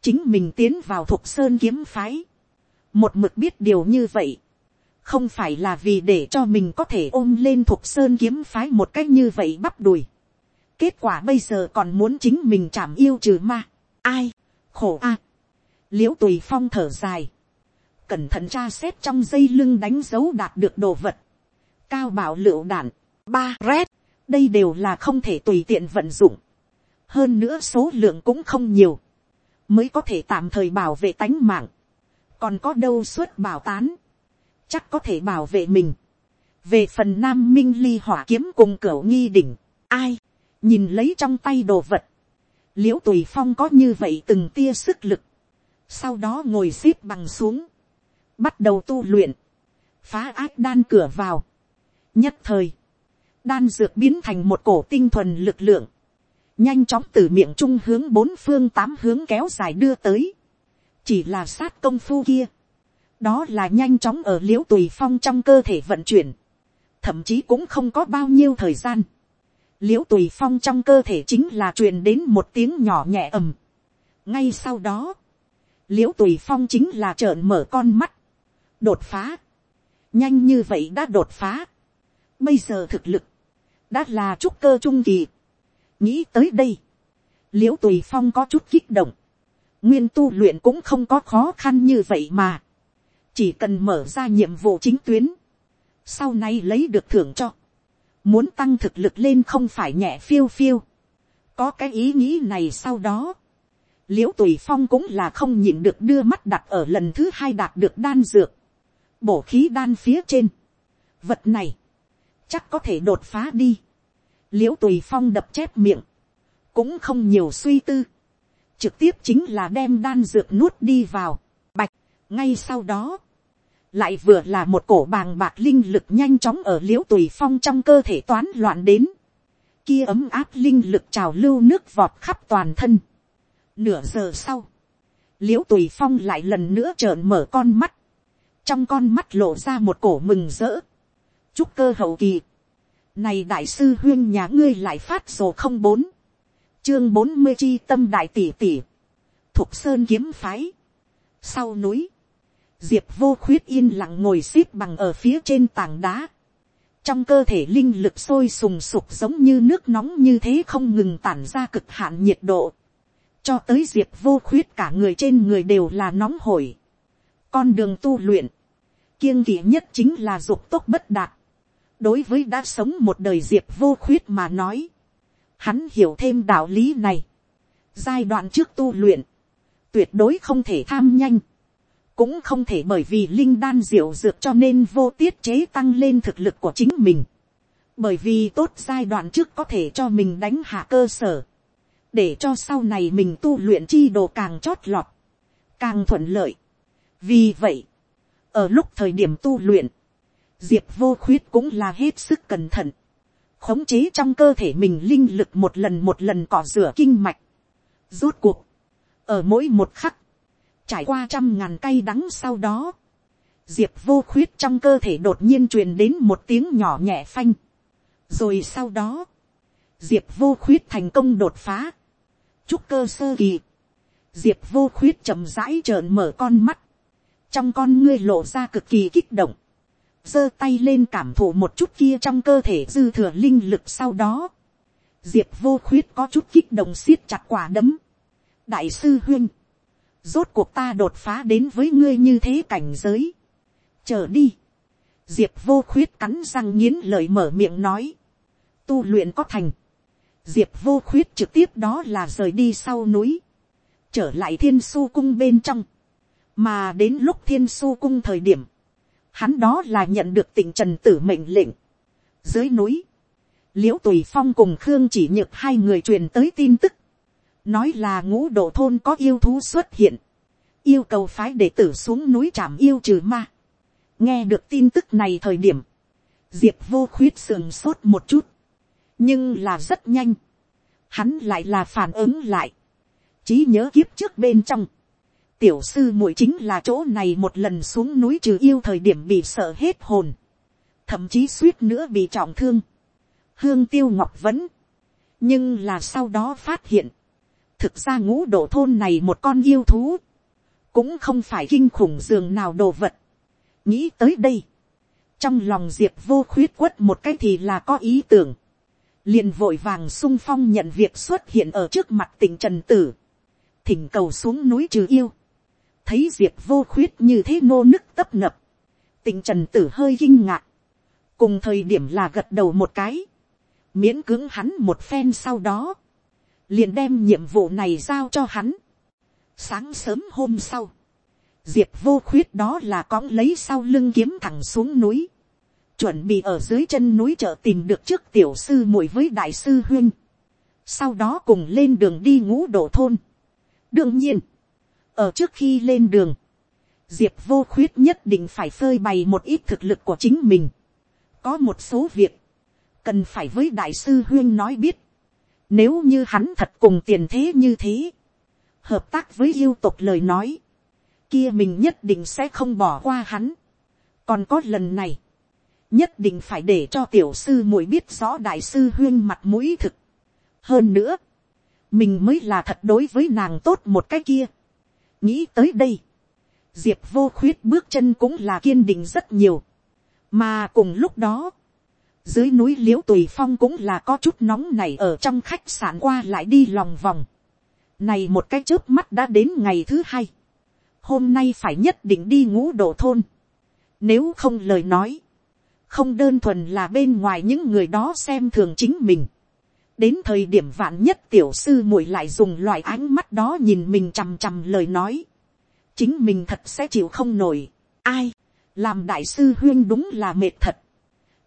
chính mình tiến vào thuộc sơn kiếm phái, một mực biết điều như vậy, không phải là vì để cho mình có thể ôm lên thuộc sơn kiếm phái một cách như vậy bắp đùi. kết quả bây giờ còn muốn chính mình chảm yêu trừ ma. ai, khổ a. l i ễ u tùy phong thở dài, cẩn thận tra xét trong dây lưng đánh dấu đạt được đồ vật, cao bảo lựu đạn, ba red, đây đều là không thể tùy tiện vận dụng, hơn nữa số lượng cũng không nhiều, mới có thể tạm thời bảo vệ tánh mạng, còn có đâu suốt bảo tán, chắc có thể bảo vệ mình. về phần nam minh ly hỏa kiếm cùng cửa nghi đỉnh, ai, nhìn lấy trong tay đồ vật, l i ễ u tùy phong có như vậy từng tia sức lực, sau đó ngồi x ế p bằng xuống, bắt đầu tu luyện, phá ác đan cửa vào, nhất thời, đan dược biến thành một cổ tinh thuần lực lượng, nhanh chóng từ miệng trung hướng bốn phương tám hướng kéo dài đưa tới, chỉ là sát công phu kia, đó là nhanh chóng ở l i ễ u tùy phong trong cơ thể vận chuyển, thậm chí cũng không có bao nhiêu thời gian, l i ễ u tùy phong trong cơ thể chính là truyền đến một tiếng nhỏ nhẹ ầm. ngay sau đó, l i ễ u tùy phong chính là trợn mở con mắt, đột phá, nhanh như vậy đã đột phá, bây giờ thực lực, đã là trúc cơ trung kỳ. nghĩ tới đây, l i ễ u tùy phong có chút kích động, nguyên tu luyện cũng không có khó khăn như vậy mà, chỉ cần mở ra nhiệm vụ chính tuyến, sau này lấy được thưởng cho, muốn tăng thực lực lên không phải nhẹ phiêu phiêu, có cái ý nghĩ này sau đó, l i ễ u tùy phong cũng là không nhịn được đưa mắt đặt ở lần thứ hai đạt được đan dược, bổ khí đan phía trên. Vật này, chắc có thể đột phá đi. l i ễ u tùy phong đập chép miệng, cũng không nhiều suy tư, trực tiếp chính là đem đan dược nuốt đi vào, bạch, ngay sau đó, lại vừa là một cổ bàng bạc linh lực nhanh chóng ở l i ễ u tùy phong trong cơ thể toán loạn đến, kia ấm áp linh lực trào lưu nước vọt khắp toàn thân. Nửa giờ sau, l i ễ u tùy phong lại lần nữa trợn mở con mắt, trong con mắt lộ ra một cổ mừng rỡ, chúc cơ hậu kỳ, này đại sư huyên nhà ngươi lại phát sổ không bốn, chương bốn mươi chi tâm đại tỷ tỷ, thục sơn kiếm phái, sau núi, diệp vô khuyết yên lặng ngồi xếp bằng ở phía trên tảng đá. trong cơ thể linh lực sôi sùng sục giống như nước nóng như thế không ngừng tản ra cực hạn nhiệt độ. cho tới diệp vô khuyết cả người trên người đều là nóng hổi. con đường tu luyện, kiêng kỵ nhất chính là dục tốt bất đạt đối với đã sống một đời diệp vô khuyết mà nói, hắn hiểu thêm đạo lý này. giai đoạn trước tu luyện, tuyệt đối không thể tham nhanh cũng không thể bởi vì linh đan diệu dược cho nên vô tiết chế tăng lên thực lực của chính mình. bởi vì tốt giai đoạn trước có thể cho mình đánh hạ cơ sở, để cho sau này mình tu luyện chi đồ càng chót lọt, càng thuận lợi. vì vậy, ở lúc thời điểm tu luyện, diệp vô khuyết cũng là hết sức cẩn thận, khống chế trong cơ thể mình linh lực một lần một lần cỏ rửa kinh mạch. Rốt cuộc, ở mỗi một khắc, trải qua trăm ngàn cay đắng sau đó, diệp vô khuyết trong cơ thể đột nhiên truyền đến một tiếng nhỏ nhẹ phanh. rồi sau đó, diệp vô khuyết thành công đột phá, chúc cơ sơ kỳ, diệp vô khuyết chậm rãi trợn mở con mắt, trong con ngươi lộ ra cực kỳ kích động, giơ tay lên cảm thụ một chút kia trong cơ thể dư thừa linh lực sau đó, diệp vô khuyết có chút kích động siết chặt quả đấm, đại sư huynh, rốt cuộc ta đột phá đến với ngươi như thế cảnh giới. chờ đi. diệp vô khuyết cắn răng nghiến lời mở miệng nói. tu luyện có thành. diệp vô khuyết trực tiếp đó là rời đi sau núi. trở lại thiên su cung bên trong. mà đến lúc thiên su cung thời điểm, hắn đó là nhận được tỉnh trần tử mệnh lệnh. dưới núi, l i ễ u tùy phong cùng khương chỉ nhược hai người truyền tới tin tức. Nói là ngũ độ thôn có yêu thú xuất hiện, yêu cầu phái đệ tử xuống núi trảm yêu trừ ma. nghe được tin tức này thời điểm, diệp vô khuyết sườn sốt một chút, nhưng là rất nhanh, hắn lại là phản ứng lại, trí nhớ kiếp trước bên trong, tiểu sư muội chính là chỗ này một lần xuống núi trừ yêu thời điểm bị sợ hết hồn, thậm chí suýt nữa bị trọng thương, hương tiêu ngọc vẫn, nhưng là sau đó phát hiện, thực ra ngũ độ thôn này một con yêu thú, cũng không phải kinh khủng giường nào đồ vật. nghĩ tới đây, trong lòng diệp vô khuyết quất một cái thì là có ý tưởng, liền vội vàng sung phong nhận việc xuất hiện ở trước mặt tỉnh trần tử, thỉnh cầu xuống núi trừ yêu, thấy diệp vô khuyết như thế nô nức tấp nập, tình trần tử hơi kinh ngạc, cùng thời điểm là gật đầu một cái, miễn cưỡng hắn một phen sau đó, liền đem nhiệm vụ này giao cho hắn. Sáng sớm hôm sau, diệp vô khuyết đó là cõng lấy sau lưng kiếm thẳng xuống núi, chuẩn bị ở dưới chân núi chợ tìm được trước tiểu sư muội với đại sư huyên, sau đó cùng lên đường đi ngũ đổ thôn. đương nhiên, ở trước khi lên đường, diệp vô khuyết nhất định phải phơi bày một ít thực lực của chính mình. có một số việc, cần phải với đại sư huyên nói biết, nếu như hắn thật cùng tiền thế như thế. Hợp tác với yêu tục lời nói. Kia mình nhất định sẽ không bỏ qua hắn. Còn có lần này. Nhất định phải để cho tiểu sư muội biết rõ đại sư huyên mặt mũi thực. Hơn nữa. Mình mới là thật đối với nàng tốt một cái kia. Nghĩ tới đây. Diệp vô khuyết bước chân cũng là kiên định rất nhiều. Mà cùng lúc đó dưới núi l i ễ u tùy phong cũng là có chút nóng này ở trong khách sạn qua lại đi lòng vòng. này một cái trước mắt đã đến ngày thứ hai. hôm nay phải nhất định đi ngũ độ thôn. nếu không lời nói, không đơn thuần là bên ngoài những người đó xem thường chính mình đến thời điểm vạn nhất tiểu sư muội lại dùng loại ánh mắt đó nhìn mình chằm chằm lời nói. chính mình thật sẽ chịu không nổi. ai, làm đại sư huyên đúng là mệt thật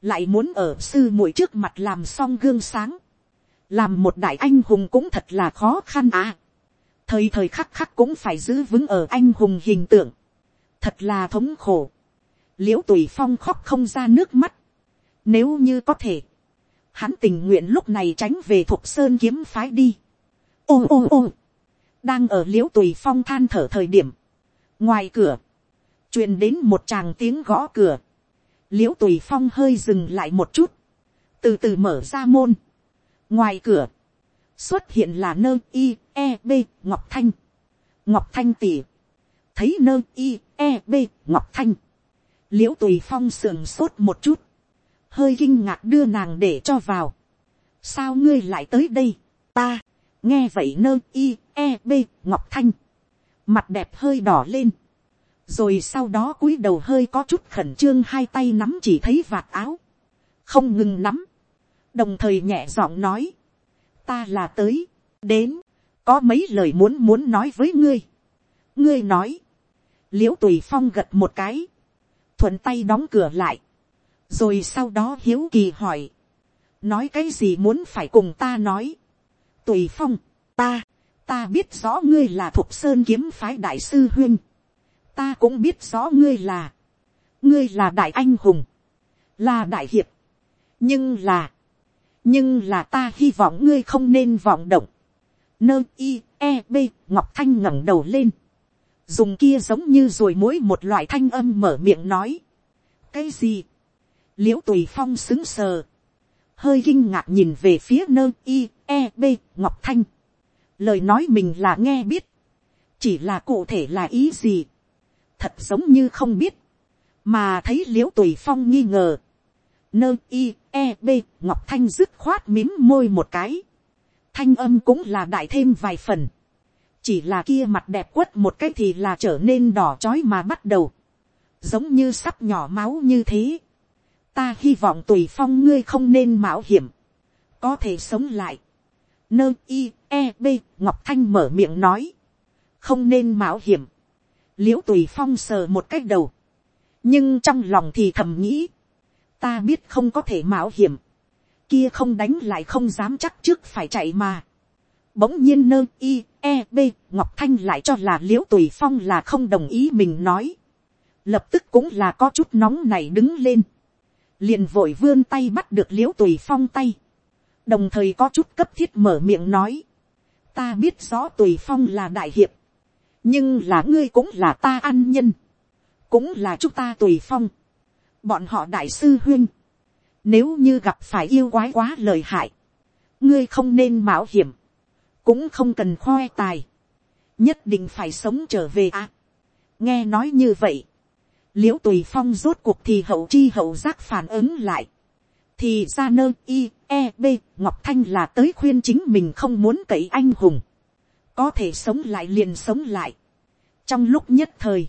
lại muốn ở sư muội trước mặt làm xong gương sáng, làm một đại anh hùng cũng thật là khó khăn à. thời thời khắc khắc cũng phải giữ vững ở anh hùng hình tượng, thật là thống khổ, l i ễ u tùy phong khóc không ra nước mắt, nếu như có thể, hắn tình nguyện lúc này tránh về thục sơn kiếm phái đi, ô ô ô, đang ở l i ễ u tùy phong than thở thời điểm, ngoài cửa, truyền đến một chàng tiếng gõ cửa, l i ễ u tùy phong hơi dừng lại một chút, từ từ mở ra môn, ngoài cửa, xuất hiện là nơ i e b ngọc thanh, ngọc thanh tỉ, thấy nơ i e b ngọc thanh, l i ễ u tùy phong sườn sốt một chút, hơi kinh ngạc đưa nàng để cho vào, sao ngươi lại tới đây, ta, nghe vậy nơ i e b ngọc thanh, mặt đẹp hơi đỏ lên, rồi sau đó cúi đầu hơi có chút khẩn trương hai tay nắm chỉ thấy vạt áo, không ngừng nắm, đồng thời nhẹ giọng nói, ta là tới, đến, có mấy lời muốn muốn nói với ngươi. ngươi nói, l i ễ u tùy phong gật một cái, thuận tay đóng cửa lại, rồi sau đó hiếu kỳ hỏi, nói cái gì muốn phải cùng ta nói. tùy phong, ta, ta biết rõ ngươi là thục sơn kiếm phái đại sư huyên, ta cũng biết rõ ngươi là, ngươi là đại anh hùng, là đại hiệp, nhưng là, nhưng là ta hy vọng ngươi không nên vọng động. nơ i e b ngọc thanh ngẩng đầu lên, dùng kia giống như rồi mỗi một loại thanh âm mở miệng nói. cái gì, l i ễ u tùy phong xứng sờ, hơi kinh ngạc nhìn về phía nơ i e b ngọc thanh, lời nói mình là nghe biết, chỉ là cụ thể là ý gì, thật giống như không biết, mà thấy l i ễ u tùy phong nghi ngờ, nơ i e b ngọc thanh dứt khoát mím môi một cái. Thanh âm cũng là đại thêm vài phần. Chỉ là kia mặt đẹp quất một cái thì là trở nên đỏ chói mà bắt đầu. Giống như sắp nhỏ máu như thế ta hy vọng tùy phong ngươi không nên mạo hiểm. Có thể sống lại. Nơ i e b ngọc thanh mở miệng nói. Không nên mạo hiểm. L i ễ u tùy phong sờ một cách đầu. Nhưng trong lòng thì thầm nghĩ. Ta biết không có thể mạo hiểm, kia không đánh lại không dám chắc trước phải chạy mà. Bỗng nhiên nơ i e b ngọc thanh lại cho là l i ễ u tùy phong là không đồng ý mình nói. lập tức cũng là có chút nóng này đứng lên liền vội vươn tay bắt được l i ễ u tùy phong tay. đồng thời có chút cấp thiết mở miệng nói. ta biết rõ tùy phong là đại hiệp. nhưng là ngươi cũng là ta an nhân. cũng là chúng ta tùy phong bọn họ đại sư huyên, nếu như gặp phải yêu quái quá lời hại, ngươi không nên mạo hiểm, cũng không cần khoe tài, nhất định phải sống trở về à. nghe nói như vậy, l i ễ u tùy phong rốt cuộc thì hậu chi hậu giác phản ứng lại, thì ra nơ i e b ngọc thanh là tới khuyên chính mình không muốn cậy anh hùng, có thể sống lại liền sống lại. trong lúc nhất thời,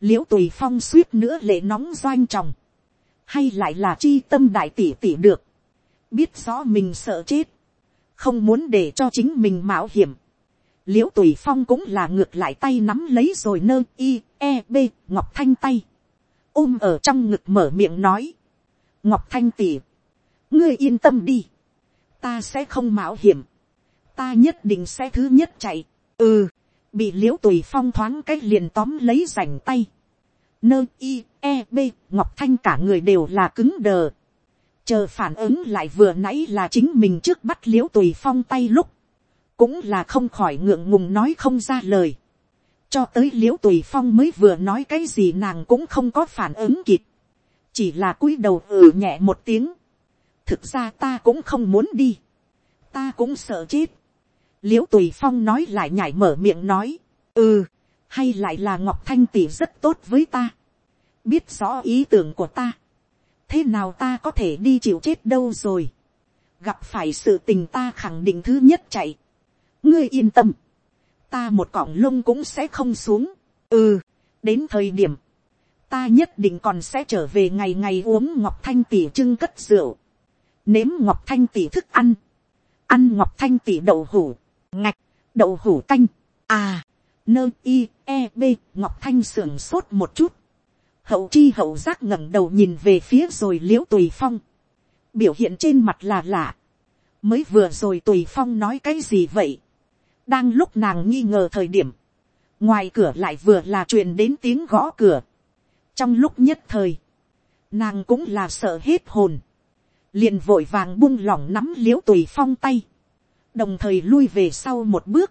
l i ễ u tùy phong suýt nữa lệ nóng doanh tròng, hay lại là chi tâm đại tỷ tỷ được, biết rõ mình sợ chết, không muốn để cho chính mình mạo hiểm, l i ễ u tùy phong cũng là ngược lại tay nắm lấy rồi nơ i e b ngọc thanh tay, ôm ở trong ngực mở miệng nói, ngọc thanh tỉ, ngươi yên tâm đi, ta sẽ không mạo hiểm, ta nhất định sẽ thứ nhất chạy, ừ, bị l i ễ u tùy phong thoáng cách liền tóm lấy rảnh tay, nơ i e b ngọc thanh cả người đều là cứng đờ. Chờ phản ứng lại vừa nãy là chính mình trước bắt l i ễ u tùy phong tay lúc cũng là không khỏi ngượng ngùng nói không ra lời. Cho tới l i ễ u tùy phong mới vừa nói cái gì nàng cũng không có phản ứng kịp. Chỉ là cúi đầu ừ nhẹ một tiếng. Thực ra ta cũng không muốn đi. Ta cũng sợ chết. L i ễ u tùy phong nói lại nhảy mở miệng nói. Ừ hay lại là ngọc thanh tỷ rất tốt với ta, biết rõ ý tưởng của ta, thế nào ta có thể đi chịu chết đâu rồi, gặp phải sự tình ta khẳng định thứ nhất chạy, ngươi yên tâm, ta một cọng lông cũng sẽ không xuống, ừ, đến thời điểm, ta nhất định còn sẽ trở về ngày ngày uống ngọc thanh tỷ trưng cất rượu, nếm ngọc thanh tỷ thức ăn, ăn ngọc thanh tỷ đậu hủ, ngạch, đậu hủ canh, à, nơ i e b ngọc thanh sưởng sốt một chút. Hậu chi hậu giác ngẩng đầu nhìn về phía rồi l i ễ u tùy phong. Biểu hiện trên mặt là lạ. Mới vừa rồi tùy phong nói cái gì vậy? Đang lúc nàng nghi ngờ thời điểm, ngoài cửa lại vừa là truyền đến tiếng gõ cửa. trong lúc nhất thời, nàng cũng là sợ hết hồn, liền vội vàng buông lỏng nắm l i ễ u tùy phong tay, đồng thời lui về sau một bước,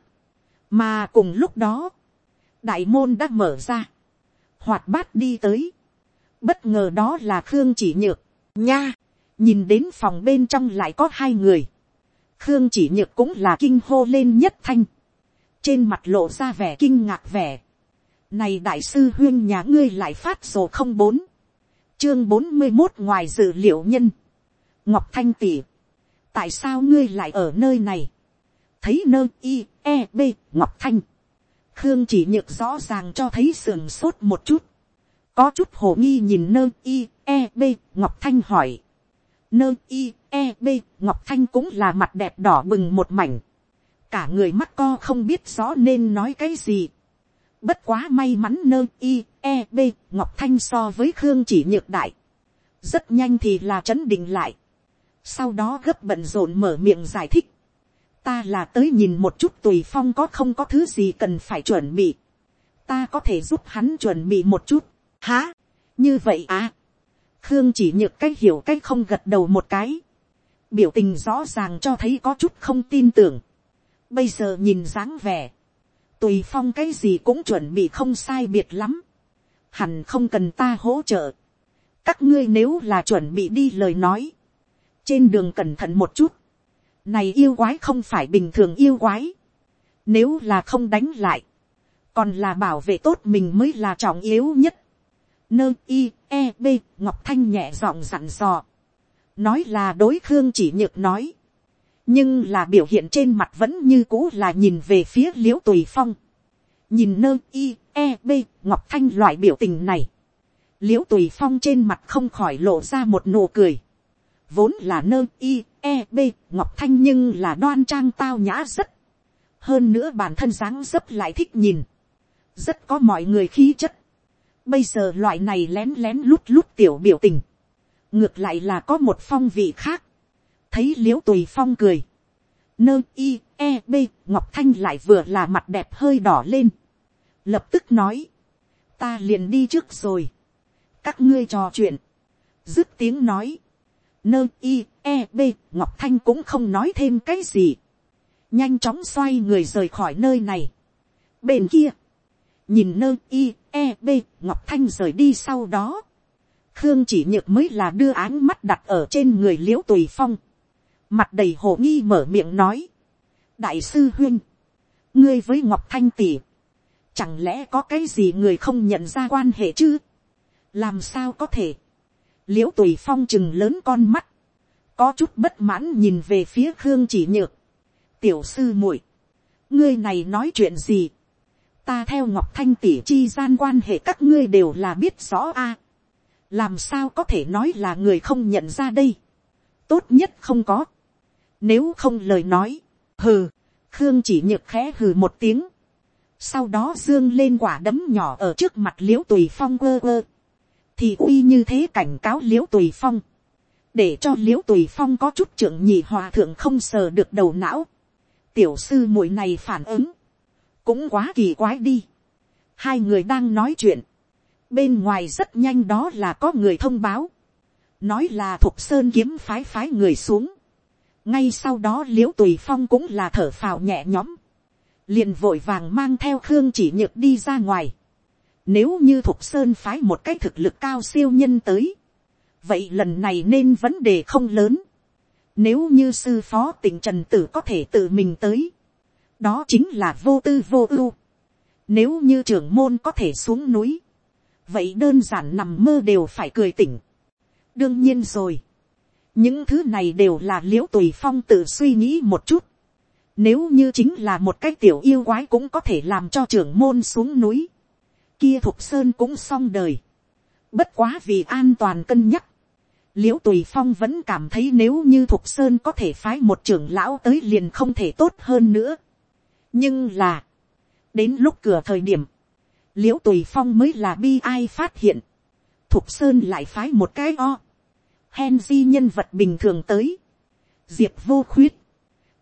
mà cùng lúc đó, đại môn đã mở ra, hoạt bát đi tới, bất ngờ đó là khương chỉ nhược, nha, nhìn đến phòng bên trong lại có hai người, khương chỉ nhược cũng là kinh hô lên nhất thanh, trên mặt lộ ra vẻ kinh ngạc vẻ, này đại sư huyên nhà ngươi lại phát sổ không bốn, chương bốn mươi một ngoài dự liệu nhân, ngọc thanh tỉ, tại sao ngươi lại ở nơi này, thấy nơ i e b ngọc thanh, khương chỉ nhược rõ ràng cho thấy sườn sốt một chút, có chút hồ nghi nhìn nơ i e b ngọc thanh hỏi, nơ i e b ngọc thanh cũng là mặt đẹp đỏ bừng một mảnh, cả người mắt co không biết rõ nên nói cái gì, bất quá may mắn nơ i e b ngọc thanh so với khương chỉ nhược đại, rất nhanh thì là chấn định lại, sau đó gấp bận rộn mở miệng giải thích, ta là tới nhìn một chút tùy phong có không có thứ gì cần phải chuẩn bị, ta có thể giúp hắn chuẩn bị một chút, hả? Như vậy à, khương chỉ nhược cái hiểu cái không gật đầu một cái, biểu tình rõ ràng cho thấy có chút không tin tưởng, bây giờ nhìn dáng vẻ, tùy phong cái gì cũng chuẩn bị không sai biệt lắm, hẳn không cần ta hỗ trợ, các ngươi nếu là chuẩn bị đi lời nói, trên đường cẩn thận một chút, này yêu quái không phải bình thường yêu quái, nếu là không đánh lại, còn là bảo vệ tốt mình mới là trọng yếu nhất. Nơ i e b ngọc thanh nhẹ giọng dặn dò, nói là đối khương chỉ nhược nói, nhưng là biểu hiện trên mặt vẫn như cũ là nhìn về phía l i ễ u tùy phong, nhìn nơ i e b ngọc thanh loại biểu tình này, l i ễ u tùy phong trên mặt không khỏi lộ ra một nụ cười, vốn là nơ i e b ngọc thanh nhưng là đoan trang tao nhã rất. Hơn nữa bản thân dáng dấp lại thích nhìn. Rất có mọi người khí chất bây giờ loại này lén lén lút lút tiểu biểu tình. Ngược lại là có một phong vị khác. Thấy liễu tùy phong cười. Nơ i e b ngọc thanh lại vừa là mặt đẹp hơi đỏ lên. Lập tức nói. Ta liền đi trước rồi. Các ngươi trò chuyện. Dứt tiếng nói. Nơ i e b ngọc thanh cũng không nói thêm cái gì, nhanh chóng xoay người rời khỏi nơi này. bên kia, nhìn nơ i e b ngọc thanh rời đi sau đó, khương chỉ nhược mới là đưa áng mắt đặt ở trên người l i ễ u tùy phong, mặt đầy hồ nghi mở miệng nói, đại sư huyên, ngươi với ngọc thanh tỉ, chẳng lẽ có cái gì người không nhận ra quan hệ chứ, làm sao có thể, l i ễ u tùy phong chừng lớn con mắt, có chút bất mãn nhìn về phía khương chỉ nhược, tiểu sư muội, ngươi này nói chuyện gì, ta theo ngọc thanh tỷ chi gian quan hệ các ngươi đều là biết rõ a, à, làm sao có thể nói là người không nhận ra đây, tốt nhất không có, nếu không lời nói, hừ, khương chỉ nhược khẽ hừ một tiếng, sau đó dương lên quả đấm nhỏ ở trước mặt l i ễ u tùy phong ơ ơ. thì uy như thế cảnh cáo l i ễ u tùy phong, để cho l i ễ u tùy phong có chút trưởng nhị hòa thượng không sờ được đầu não, tiểu sư muội này phản ứng, cũng quá kỳ quái đi. hai người đang nói chuyện, bên ngoài rất nhanh đó là có người thông báo, nói là thục sơn kiếm phái phái người xuống, ngay sau đó l i ễ u tùy phong cũng là thở phào nhẹ nhõm, liền vội vàng mang theo khương chỉ nhược đi ra ngoài, nếu như Thục Sơn phái một cái thực lực cao siêu nhân tới. Vậy lần này nên vấn đề không lớn. Nếu như sư phó tỉnh Trần Tử có thể tự mình tới. Đó chính là vô tư vô ưu. Nếu như trưởng môn có thể xuống núi. Vậy đơn giản nằm mơ đều phải cười tỉnh. Đương nhiên rồi. Những thứ này đều là liễu tùy phong tự suy nghĩ một chút. Nếu như chính là một cái tiểu yêu quái cũng có thể làm cho trưởng môn xuống núi kia thục sơn cũng xong đời. Bất quá vì an toàn cân nhắc. l i ễ u tùy phong vẫn cảm thấy nếu như thục sơn có thể phái một trưởng lão tới liền không thể tốt hơn nữa nhưng là, đến lúc cửa thời điểm, l i ễ u tùy phong mới là bi ai phát hiện. thục sơn lại phái một cái o. hen di nhân vật bình thường tới. diệp vô khuyết.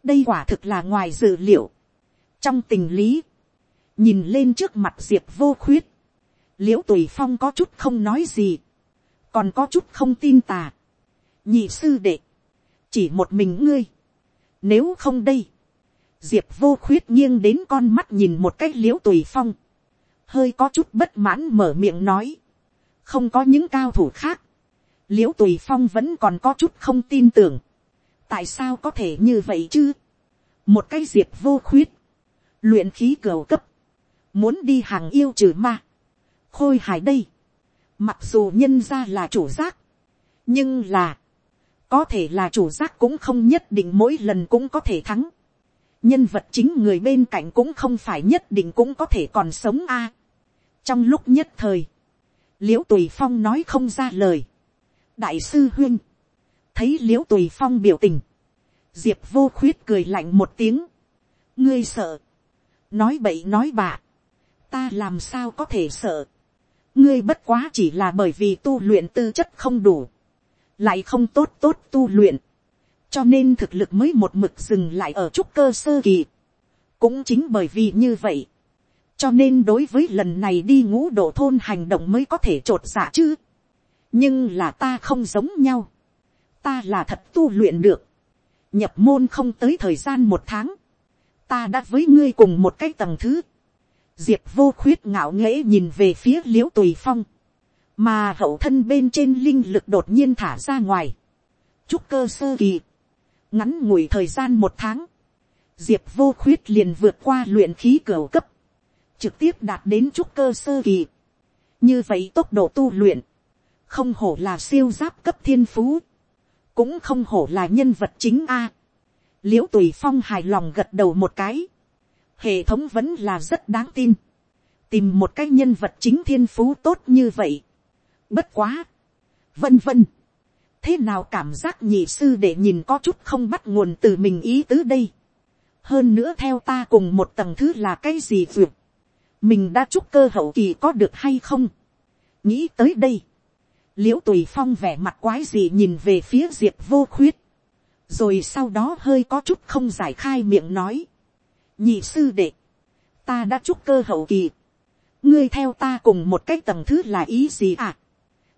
đây quả thực là ngoài dự liệu. trong tình lý, nhìn lên trước mặt diệp vô khuyết, l i ễ u tùy phong có chút không nói gì, còn có chút không tin tà, nhị sư đệ, chỉ một mình ngươi, nếu không đây, diệp vô khuyết nghiêng đến con mắt nhìn một cách l i ễ u tùy phong, hơi có chút bất mãn mở miệng nói, không có những cao thủ khác, l i ễ u tùy phong vẫn còn có chút không tin tưởng, tại sao có thể như vậy chứ, một cái diệp vô khuyết, luyện khí cửa cấp, muốn đi hàng yêu trừ ma, khôi hài đây, mặc dù nhân ra là chủ giác, nhưng là, có thể là chủ giác cũng không nhất định mỗi lần cũng có thể thắng, nhân vật chính người bên cạnh cũng không phải nhất định cũng có thể còn sống a. trong lúc nhất thời, l i ễ u tùy phong nói không ra lời, đại sư huyên, thấy l i ễ u tùy phong biểu tình, diệp vô khuyết cười lạnh một tiếng, ngươi sợ, nói bậy nói bạ, ta làm sao có thể sợ, ngươi bất quá chỉ là bởi vì tu luyện tư chất không đủ, lại không tốt tốt tu luyện, cho nên thực lực mới một mực dừng lại ở trúc cơ sơ kỳ. cũng chính bởi vì như vậy, cho nên đối với lần này đi ngũ độ thôn hành động mới có thể t r ộ t dạ chứ. Nhưng là ta không giống nhau, ta là thật tu luyện được, nhập môn không tới thời gian một tháng, ta đã với ngươi cùng một cái tầng thứ, diệp vô khuyết ngạo nghễ nhìn về phía l i ễ u tùy phong, mà hậu thân bên trên linh lực đột nhiên thả ra ngoài, chúc cơ sơ kỳ, ngắn ngủi thời gian một tháng, diệp vô khuyết liền vượt qua luyện khí cửa cấp, trực tiếp đạt đến chúc cơ sơ kỳ. như vậy tốc độ tu luyện, không hổ là siêu giáp cấp thiên phú, cũng không hổ là nhân vật chính a. l i ễ u tùy phong hài lòng gật đầu một cái, hệ thống vẫn là rất đáng tin, tìm một cái nhân vật chính thiên phú tốt như vậy, bất quá, vân vân, thế nào cảm giác nhị sư để nhìn có chút không bắt nguồn từ mình ý tứ đây, hơn nữa theo ta cùng một tầng thứ là cái gì vượt, mình đã chúc cơ hậu kỳ có được hay không, nghĩ tới đây, l i ễ u tùy phong vẻ mặt quái gì nhìn về phía diệp vô khuyết, rồi sau đó hơi có chút không giải khai miệng nói, nhị sư đệ, ta đã chúc cơ hậu kỳ, ngươi theo ta cùng một cái tầng thứ là ý gì à,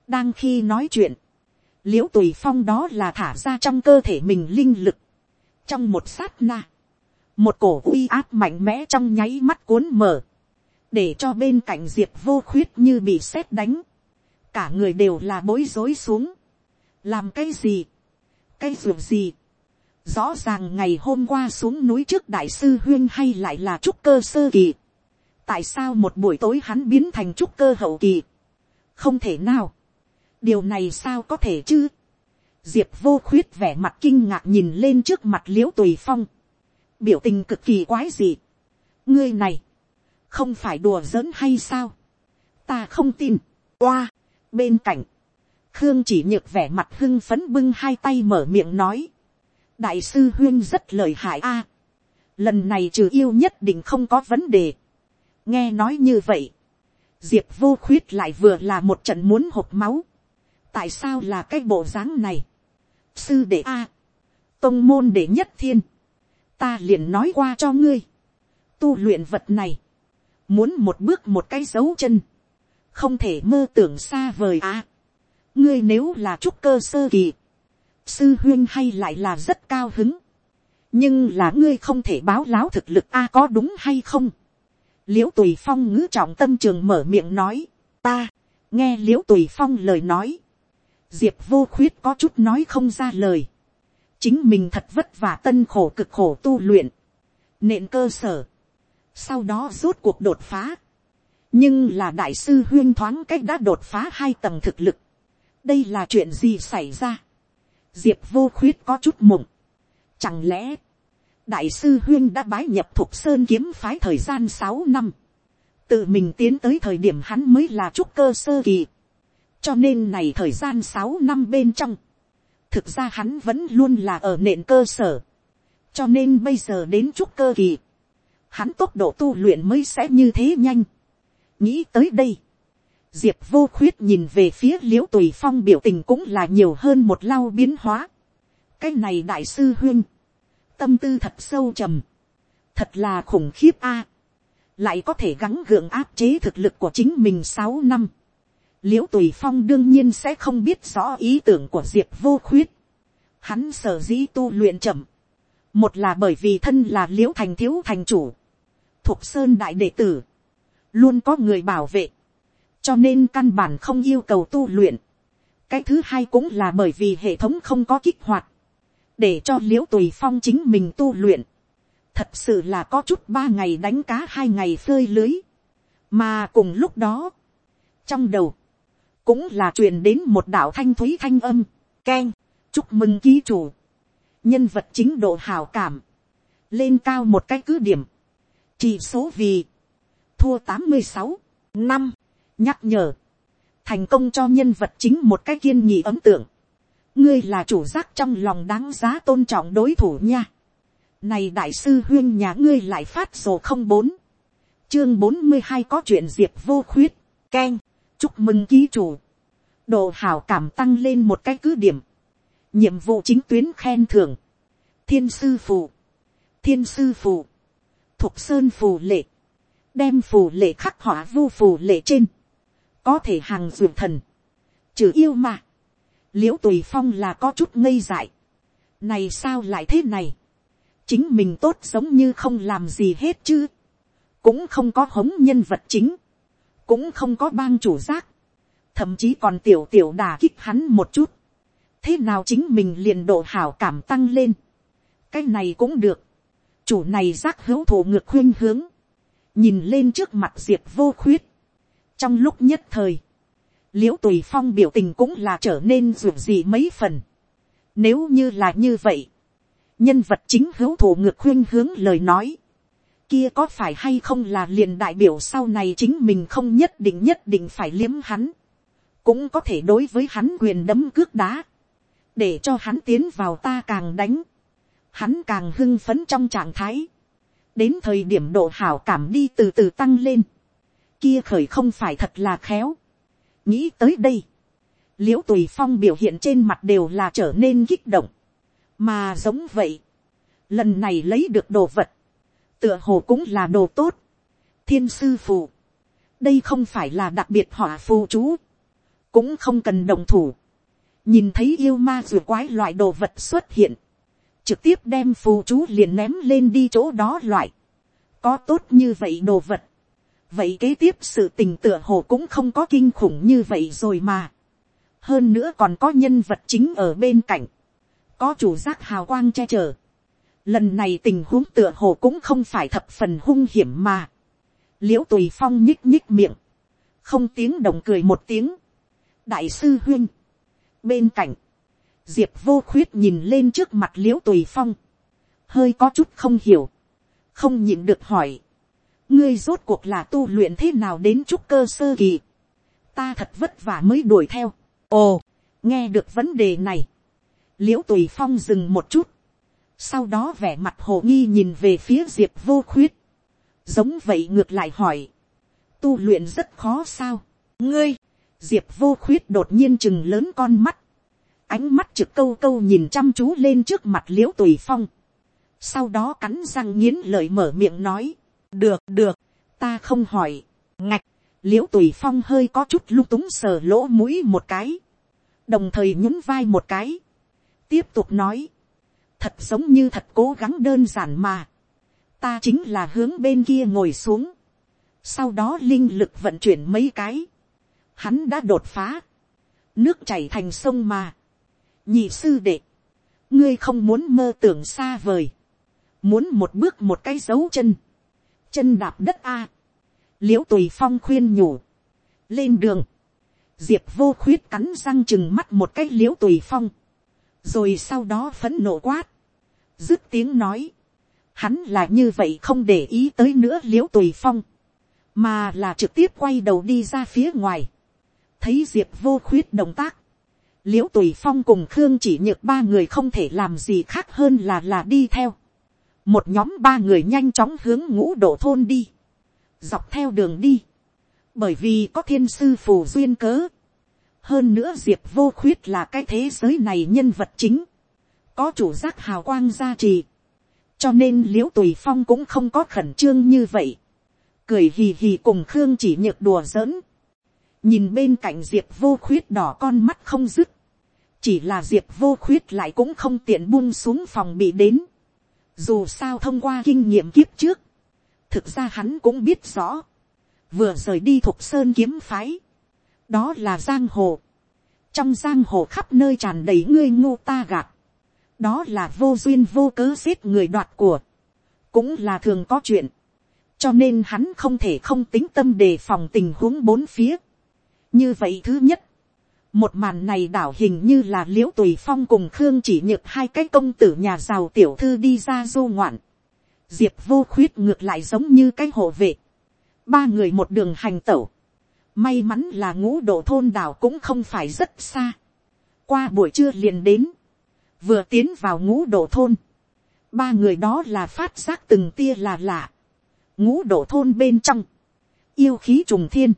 đang khi nói chuyện, l i ễ u tùy phong đó là thả ra trong cơ thể mình linh lực, trong một sát na, một cổ uy áp mạnh mẽ trong nháy mắt cuốn mở, để cho bên cạnh diệp vô khuyết như bị sét đánh, cả người đều là bối rối xuống. làm cái gì, cái ruộng gì. rõ ràng ngày hôm qua xuống núi trước đại sư huyên hay lại là trúc cơ sơ kỳ. tại sao một buổi tối hắn biến thành trúc cơ hậu kỳ. không thể nào điều này sao có thể chứ. diệp vô khuyết vẻ mặt kinh ngạc nhìn lên trước mặt l i ễ u tùy phong. biểu tình cực kỳ quái dị. ngươi này, không phải đùa giỡn hay sao. ta không tin. oa, Bên cạnh, Khương chỉ nhược vẻ mặt hưng phấn bưng hai tay mở miệng nói. Đại sư Huyên rất lời hại a. lần này trừ yêu nhất định không có vấn đề. Nghe nói như vậy. Diệp vô khuyết lại vừa là một trận muốn hộp máu. Tại sao là cái bộ dáng này? Sư đệ a. Tông môn đệ nhất thiên. Ta liền nói qua cho ngươi. Tu luyện vật này. Muốn một bước một cái dấu chân không thể mơ tưởng xa vời à. ngươi nếu là trúc cơ sơ kỳ, sư huyên hay lại là rất cao hứng, nhưng là ngươi không thể báo láo thực lực a có đúng hay không. l i ễ u tùy phong ngữ trọng tâm trường mở miệng nói, ta, nghe l i ễ u tùy phong lời nói, diệp vô khuyết có chút nói không ra lời, chính mình thật vất vả tân khổ cực khổ tu luyện, nện cơ sở, sau đó rốt cuộc đột phá, nhưng là đại sư huyên thoáng cách đã đột phá hai tầng thực lực. đây là chuyện gì xảy ra. diệp vô khuyết có chút mộng. chẳng lẽ, đại sư huyên đã bái nhập thục sơn kiếm phái thời gian sáu năm. tự mình tiến tới thời điểm hắn mới là trúc cơ sơ kỳ cho nên này thời gian sáu năm bên trong, thực ra hắn vẫn luôn là ở nền cơ sở. cho nên bây giờ đến chút cơ kỳ, hắn tốc độ tu luyện mới sẽ như thế nhanh nghĩ tới đây, diệp vô khuyết nhìn về phía l i ễ u tùy phong biểu tình cũng là nhiều hơn một lau biến hóa. cái này đại sư huyên, tâm tư thật sâu trầm, thật là khủng khiếp a, lại có thể gắng gượng áp chế thực lực của chính mình sáu năm, l i ễ u tùy phong đương nhiên sẽ không biết rõ ý tưởng của diệp vô khuyết, hắn sở dĩ tu luyện chậm, một là bởi vì thân là l i ễ u thành thiếu thành chủ, thuộc sơn đại đệ tử, luôn có người bảo vệ, cho nên căn bản không yêu cầu tu luyện. cái thứ hai cũng là bởi vì hệ thống không có kích hoạt, để cho l i ễ u tùy phong chính mình tu luyện, thật sự là có chút ba ngày đánh cá hai ngày phơi lưới, mà cùng lúc đó, trong đầu, cũng là truyền đến một đạo thanh thúy thanh âm, k e n chúc mừng ký chủ, nhân vật chính độ hào cảm, lên cao một cái cứ điểm, chỉ số vì, thua tám mươi sáu, năm, nhắc nhở, thành công cho nhân vật chính một cái kiên nhị ấn tượng, ngươi là chủ giác trong lòng đáng giá tôn trọng đối thủ nha. Này đại sư huyên nhà ngươi lại phát sổ không bốn. Chương bốn mươi hai có chuyện diệp vô khuyết. Ken. Chúc mừng ký chủ. Độ hảo cảm tăng lên một cái cứ điểm. Nhiệm vụ chính tuyến khen thưởng. Thiên sư phù. Thiên sư phù. Thục sơn phù lệ. Đem phù lệ khắc họa vu phù lệ trên. Có thể hàng dược thần. Trừ yêu mà l i ễ u tùy phong là có chút ngây dại. này sao lại thế này. chính mình tốt giống như không làm gì hết chứ. cũng không có hống nhân vật chính cũng không có bang chủ giác. thậm chí còn tiểu tiểu đà kích hắn một chút. thế nào chính mình liền độ hảo cảm tăng lên. cái này cũng được. chủ này giác hữu thủ ngược khuyên hướng. nhìn lên trước mặt diệt vô khuyết. trong lúc nhất thời, l i ễ u tùy phong biểu tình cũng là trở nên ruột gì mấy phần. Nếu như là như vậy, nhân vật chính hữu thủ ngược khuyên hướng lời nói, kia có phải hay không là liền đại biểu sau này chính mình không nhất định nhất định phải liếm hắn, cũng có thể đối với hắn quyền đấm cước đá, để cho hắn tiến vào ta càng đánh, hắn càng hưng phấn trong trạng thái, đến thời điểm độ hảo cảm đi từ từ tăng lên, kia khởi không phải thật là khéo, nghĩ tới đây, l i ễ u tùy phong biểu hiện trên mặt đều là trở nên kích động, mà giống vậy, lần này lấy được đồ vật, tựa hồ cũng là đồ tốt, thiên sư phụ, đây không phải là đặc biệt hỏa phù chú, cũng không cần đồng thủ, nhìn thấy yêu ma r quái loại đồ vật xuất hiện, trực tiếp đem phù chú liền ném lên đi chỗ đó loại, có tốt như vậy đồ vật, vậy kế tiếp sự tình tựa hồ cũng không có kinh khủng như vậy rồi mà. hơn nữa còn có nhân vật chính ở bên cạnh, có chủ giác hào quang che chở lần này tình huống tựa hồ cũng không phải thập phần hung hiểm mà. l i ễ u tùy phong nhích nhích miệng, không tiếng đồng cười một tiếng. đại sư huyên, bên cạnh, diệp vô khuyết nhìn lên trước mặt l i ễ u tùy phong, hơi có chút không hiểu, không nhịn được hỏi, ngươi rốt cuộc là tu luyện thế nào đến chút cơ sơ kỳ. ta thật vất vả mới đuổi theo. ồ, nghe được vấn đề này. l i ễ u tùy phong dừng một chút sau đó vẻ mặt hồ nghi nhìn về phía diệp vô khuyết. giống vậy ngược lại hỏi. tu luyện rất khó sao. ngươi, diệp vô khuyết đột nhiên chừng lớn con mắt. ánh mắt trực câu câu nhìn chăm chú lên trước mặt l i ễ u tùy phong. sau đó cắn răng nghiến lời mở miệng nói được được, ta không hỏi, ngạch, l i ễ u tùy phong hơi có chút lung túng sờ lỗ mũi một cái, đồng thời nhún vai một cái, tiếp tục nói, thật giống như thật cố gắng đơn giản mà, ta chính là hướng bên kia ngồi xuống, sau đó linh lực vận chuyển mấy cái, hắn đã đột phá, nước chảy thành sông mà, nhị sư đệ, ngươi không muốn mơ tưởng xa vời, muốn một bước một cái dấu chân, chân đạp đất a, l i ễ u tùy phong khuyên nhủ, lên đường, diệp vô khuyết cắn răng chừng mắt một cái l i ễ u tùy phong, rồi sau đó phấn nộ quát, dứt tiếng nói, hắn là như vậy không để ý tới nữa l i ễ u tùy phong, mà là trực tiếp quay đầu đi ra phía ngoài, thấy diệp vô khuyết động tác, l i ễ u tùy phong cùng khương chỉ nhược ba người không thể làm gì khác hơn là là đi theo. Một nhóm ba người nhanh chóng hướng ngũ độ thôn đi, dọc theo đường đi, bởi vì có thiên sư phù duyên cớ, hơn nữa diệp vô khuyết là cái thế giới này nhân vật chính, có chủ giác hào quang gia trì, cho nên l i ễ u tùy phong cũng không có khẩn trương như vậy, cười hì hì cùng khương chỉ nhược đùa giỡn, nhìn bên cạnh diệp vô khuyết đỏ con mắt không dứt, chỉ là diệp vô khuyết lại cũng không tiện buông xuống phòng bị đến, dù sao thông qua kinh nghiệm kiếp trước, thực ra hắn cũng biết rõ, vừa rời đi thuộc sơn kiếm phái, đó là giang hồ, trong giang hồ khắp nơi tràn đầy ngươi ngô ta gạt, đó là vô duyên vô cớ giết người đoạt của, cũng là thường có chuyện, cho nên hắn không thể không tính tâm đề phòng tình huống bốn phía. như vậy thứ nhất, một màn này đảo hình như là l i ễ u tùy phong cùng khương chỉ nhược hai cái công tử nhà giàu tiểu thư đi ra du ngoạn, diệp vô khuyết ngược lại giống như cái hộ vệ, ba người một đường hành tẩu, may mắn là ngũ độ thôn đảo cũng không phải rất xa, qua buổi trưa liền đến, vừa tiến vào ngũ độ thôn, ba người đó là phát giác từng tia là lạ, ngũ độ thôn bên trong, yêu khí trùng thiên,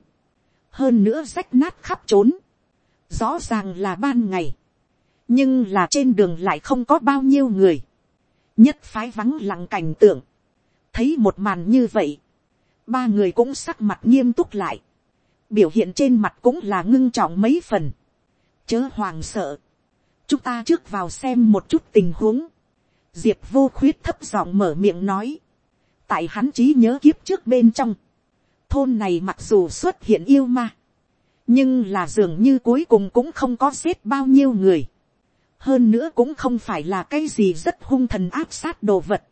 hơn nữa rách nát khắp trốn, rõ ràng là ban ngày, nhưng là trên đường lại không có bao nhiêu người, nhất phái vắng lặng cảnh tượng, thấy một màn như vậy, ba người cũng sắc mặt nghiêm túc lại, biểu hiện trên mặt cũng là ngưng trọng mấy phần, chớ hoàng sợ, chúng ta trước vào xem một chút tình huống. diệp vô khuyết thấp giọng mở miệng nói. tại hắn trí nhớ kiếp trước bên trong. thôn này mặc dù xuất hiện yêu ma. nhưng là dường như cuối cùng cũng không có xếp bao nhiêu người. hơn nữa cũng không phải là cái gì rất hung thần áp sát đồ vật.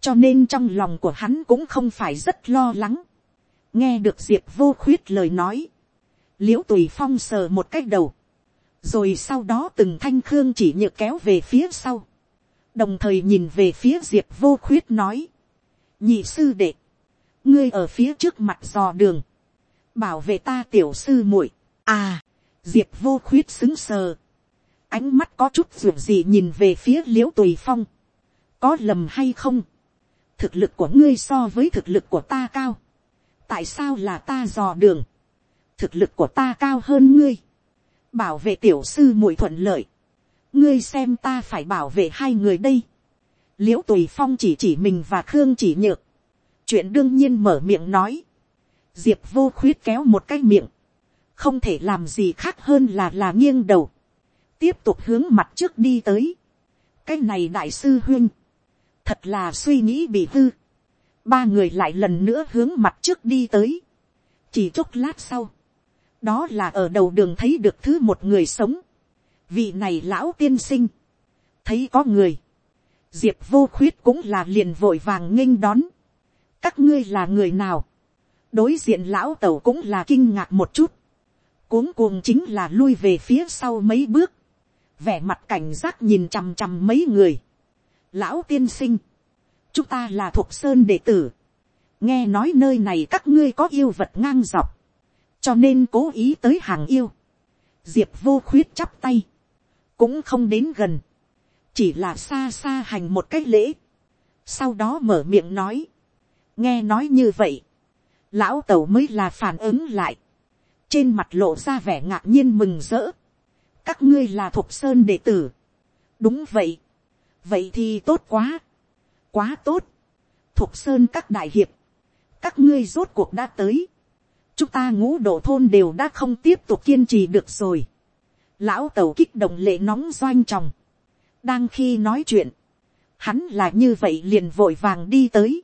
cho nên trong lòng của hắn cũng không phải rất lo lắng. nghe được diệp vô khuyết lời nói. l i ễ u tùy phong sờ một cách đầu rồi sau đó từng thanh khương chỉ nhựa kéo về phía sau, đồng thời nhìn về phía diệp vô khuyết nói, nhị sư đệ, ngươi ở phía trước mặt dò đường, bảo vệ ta tiểu sư muội, à, diệp vô khuyết xứng sờ, ánh mắt có chút ruột gì nhìn về phía l i ễ u tùy phong, có lầm hay không, thực lực của ngươi so với thực lực của ta cao, tại sao là ta dò đường, thực lực của ta cao hơn ngươi, bảo vệ tiểu sư muội thuận lợi, ngươi xem ta phải bảo vệ hai người đây, l i ễ u tùy phong chỉ chỉ mình và khương chỉ nhược, chuyện đương nhiên mở miệng nói, diệp vô khuyết kéo một cái miệng, không thể làm gì khác hơn là là nghiêng đầu, tiếp tục hướng mặt trước đi tới, cái này đại sư huyên, thật là suy nghĩ bị hư, ba người lại lần nữa hướng mặt trước đi tới, chỉ chốc lát sau, đó là ở đầu đường thấy được thứ một người sống, vị này lão tiên sinh, thấy có người, diệp vô khuyết cũng là liền vội vàng nghênh đón, các ngươi là người nào, đối diện lão tẩu cũng là kinh ngạc một chút, cuống cuồng chính là lui về phía sau mấy bước, vẻ mặt cảnh giác nhìn chằm chằm mấy người, lão tiên sinh, chúng ta là thuộc sơn đệ tử, nghe nói nơi này các ngươi có yêu vật ngang dọc, cho nên cố ý tới hàng yêu, diệp vô khuyết chắp tay, cũng không đến gần, chỉ là xa xa hành một cái lễ, sau đó mở miệng nói, nghe nói như vậy, lão tẩu mới là phản ứng lại, trên mặt lộ ra vẻ ngạc nhiên mừng rỡ, các ngươi là thuộc sơn đệ tử, đúng vậy, vậy thì tốt quá, quá tốt, thuộc sơn các đại hiệp, các ngươi rốt cuộc đã tới, chúng ta ngũ độ thôn đều đã không tiếp tục kiên trì được rồi. lão tẩu kích động lệ nóng doanh tròng. đang khi nói chuyện, hắn là như vậy liền vội vàng đi tới.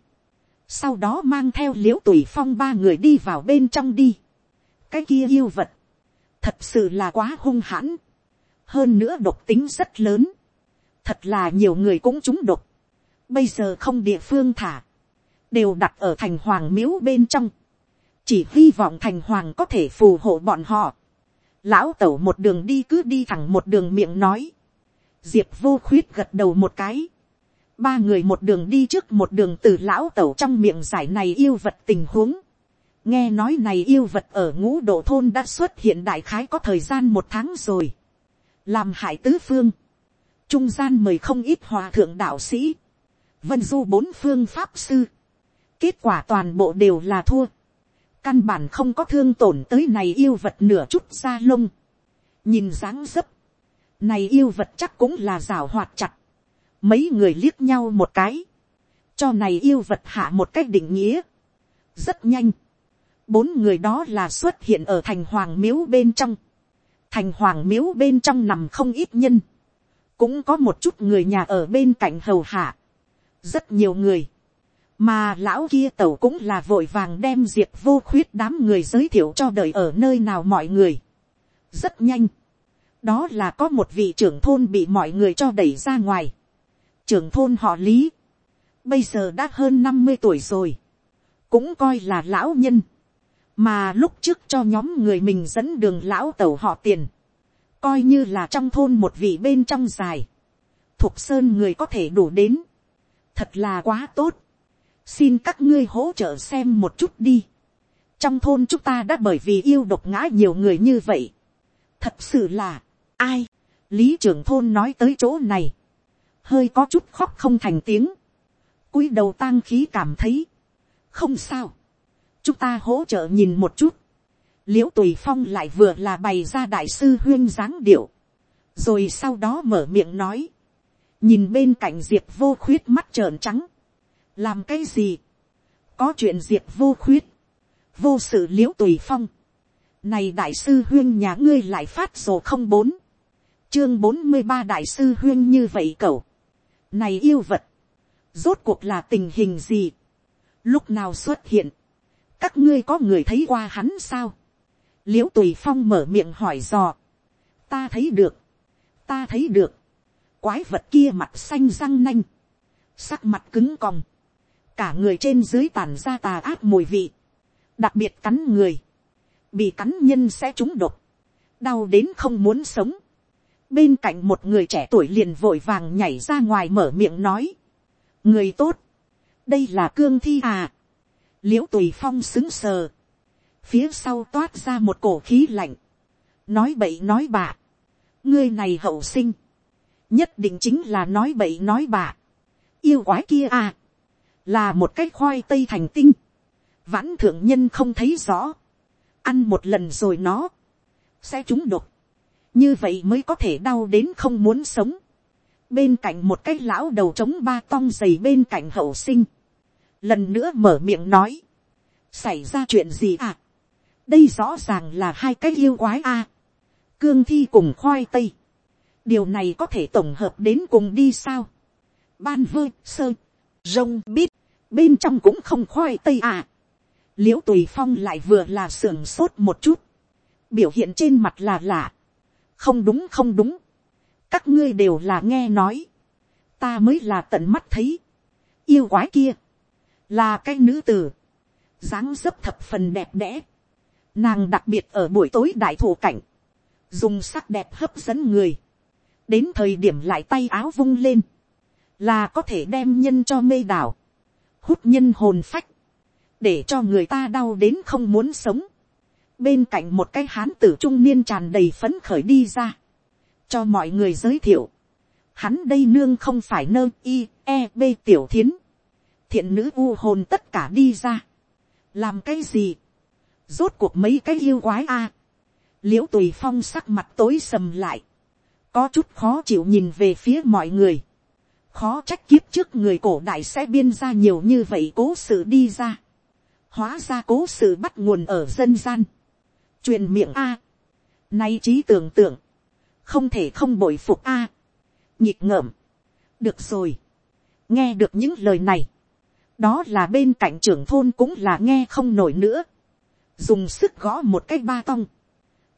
sau đó mang theo l i ễ u tùy phong ba người đi vào bên trong đi. cái kia yêu vật, thật sự là quá hung hãn. hơn nữa độc tính rất lớn. thật là nhiều người cũng trúng độc. bây giờ không địa phương thả, đều đặt ở thành hoàng miếu bên trong chỉ hy vọng thành hoàng có thể phù hộ bọn họ. lão tẩu một đường đi cứ đi thẳng một đường miệng nói. diệp vô khuyết gật đầu một cái. ba người một đường đi trước một đường từ lão tẩu trong miệng giải này yêu vật tình huống. nghe nói này yêu vật ở ngũ độ thôn đã xuất hiện đại khái có thời gian một tháng rồi. làm hại tứ phương. trung gian mời không ít hòa thượng đạo sĩ. vân du bốn phương pháp sư. kết quả toàn bộ đều là thua căn bản không có thương tổn tới này yêu vật nửa chút da lông, nhìn dáng dấp, này yêu vật chắc cũng là rào hoạt chặt, mấy người liếc nhau một cái, cho này yêu vật hạ một cách định nghĩa, rất nhanh, bốn người đó là xuất hiện ở thành hoàng miếu bên trong, thành hoàng miếu bên trong nằm không ít nhân, cũng có một chút người nhà ở bên cạnh hầu hạ, rất nhiều người, mà lão kia tẩu cũng là vội vàng đem diệp vô khuyết đám người giới thiệu cho đời ở nơi nào mọi người. rất nhanh, đó là có một vị trưởng thôn bị mọi người cho đẩy ra ngoài. trưởng thôn họ lý, bây giờ đã hơn năm mươi tuổi rồi, cũng coi là lão nhân, mà lúc trước cho nhóm người mình dẫn đường lão tẩu họ tiền, coi như là trong thôn một vị bên trong dài, thục sơn người có thể đủ đến, thật là quá tốt, xin các ngươi hỗ trợ xem một chút đi, trong thôn chúng ta đã bởi vì yêu độc ngã nhiều người như vậy, thật sự là, ai, lý trưởng thôn nói tới chỗ này, hơi có chút khóc không thành tiếng, cúi đầu tang khí cảm thấy, không sao, chúng ta hỗ trợ nhìn một chút, l i ễ u tùy phong lại vừa là bày ra đại sư huyên dáng điệu, rồi sau đó mở miệng nói, nhìn bên cạnh diệp vô khuyết mắt trợn trắng, làm cái gì, có chuyện diệt vô khuyết, vô sự l i ễ u tùy phong, này đại sư huyên nhà ngươi lại phát sổ không bốn, chương bốn mươi ba đại sư huyên như vậy cậu, này yêu vật, rốt cuộc là tình hình gì, lúc nào xuất hiện, các ngươi có người thấy qua hắn sao, l i ễ u tùy phong mở miệng hỏi dò, ta thấy được, ta thấy được, quái vật kia mặt xanh răng nanh, sắc mặt cứng còng, cả người trên dưới tàn ra tà áp mùi vị, đặc biệt cắn người, bị cắn nhân sẽ trúng độc, đau đến không muốn sống. bên cạnh một người trẻ tuổi liền vội vàng nhảy ra ngoài mở miệng nói, người tốt, đây là cương thi à, l i ễ u tùy phong xứng sờ, phía sau toát ra một cổ khí lạnh, nói bậy nói bạ, ngươi này hậu sinh, nhất định chính là nói bậy nói bạ, yêu quái kia à, là một cái khoai tây thành tinh, vãn thượng nhân không thấy rõ, ăn một lần rồi nó, sẽ trúng độc, như vậy mới có thể đau đến không muốn sống, bên cạnh một cái lão đầu trống ba tong dày bên cạnh hậu sinh, lần nữa mở miệng nói, xảy ra chuyện gì à, đây rõ ràng là hai cái yêu quái a, cương thi cùng khoai tây, điều này có thể tổng hợp đến cùng đi sao, ban vơ sơ, rông bít, bên trong cũng không khoai tây à, l i ễ u tùy phong lại vừa là sưởng sốt một chút, biểu hiện trên mặt là lạ, không đúng không đúng, các ngươi đều là nghe nói, ta mới là tận mắt thấy, yêu quái kia, là cái nữ tử, dáng dấp thập phần đẹp đẽ, nàng đặc biệt ở buổi tối đại thổ cảnh, dùng sắc đẹp hấp dẫn người, đến thời điểm lại tay áo vung lên, là có thể đem nhân cho mê đảo, hút nhân hồn phách, để cho người ta đau đến không muốn sống. bên cạnh một cái hán tử trung niên tràn đầy phấn khởi đi ra, cho mọi người giới thiệu, hắn đây nương không phải nơ i e b tiểu thiến, thiện nữ u hồn tất cả đi ra, làm cái gì, rốt cuộc mấy cái yêu quái a, à. l i ễ u tùy phong sắc mặt tối sầm lại, có chút khó chịu nhìn về phía mọi người, khó trách kiếp trước người cổ đại sẽ biên ra nhiều như vậy cố sự đi ra, hóa ra cố sự bắt nguồn ở dân gian, truyền miệng a, nay trí tưởng tượng, không thể không bội phục a. À, nhịp ngợm, được rồi, nghe được những lời này, đó là bên cạnh trưởng thôn cũng là nghe không nổi nữa, dùng sức gõ một cái ba tong,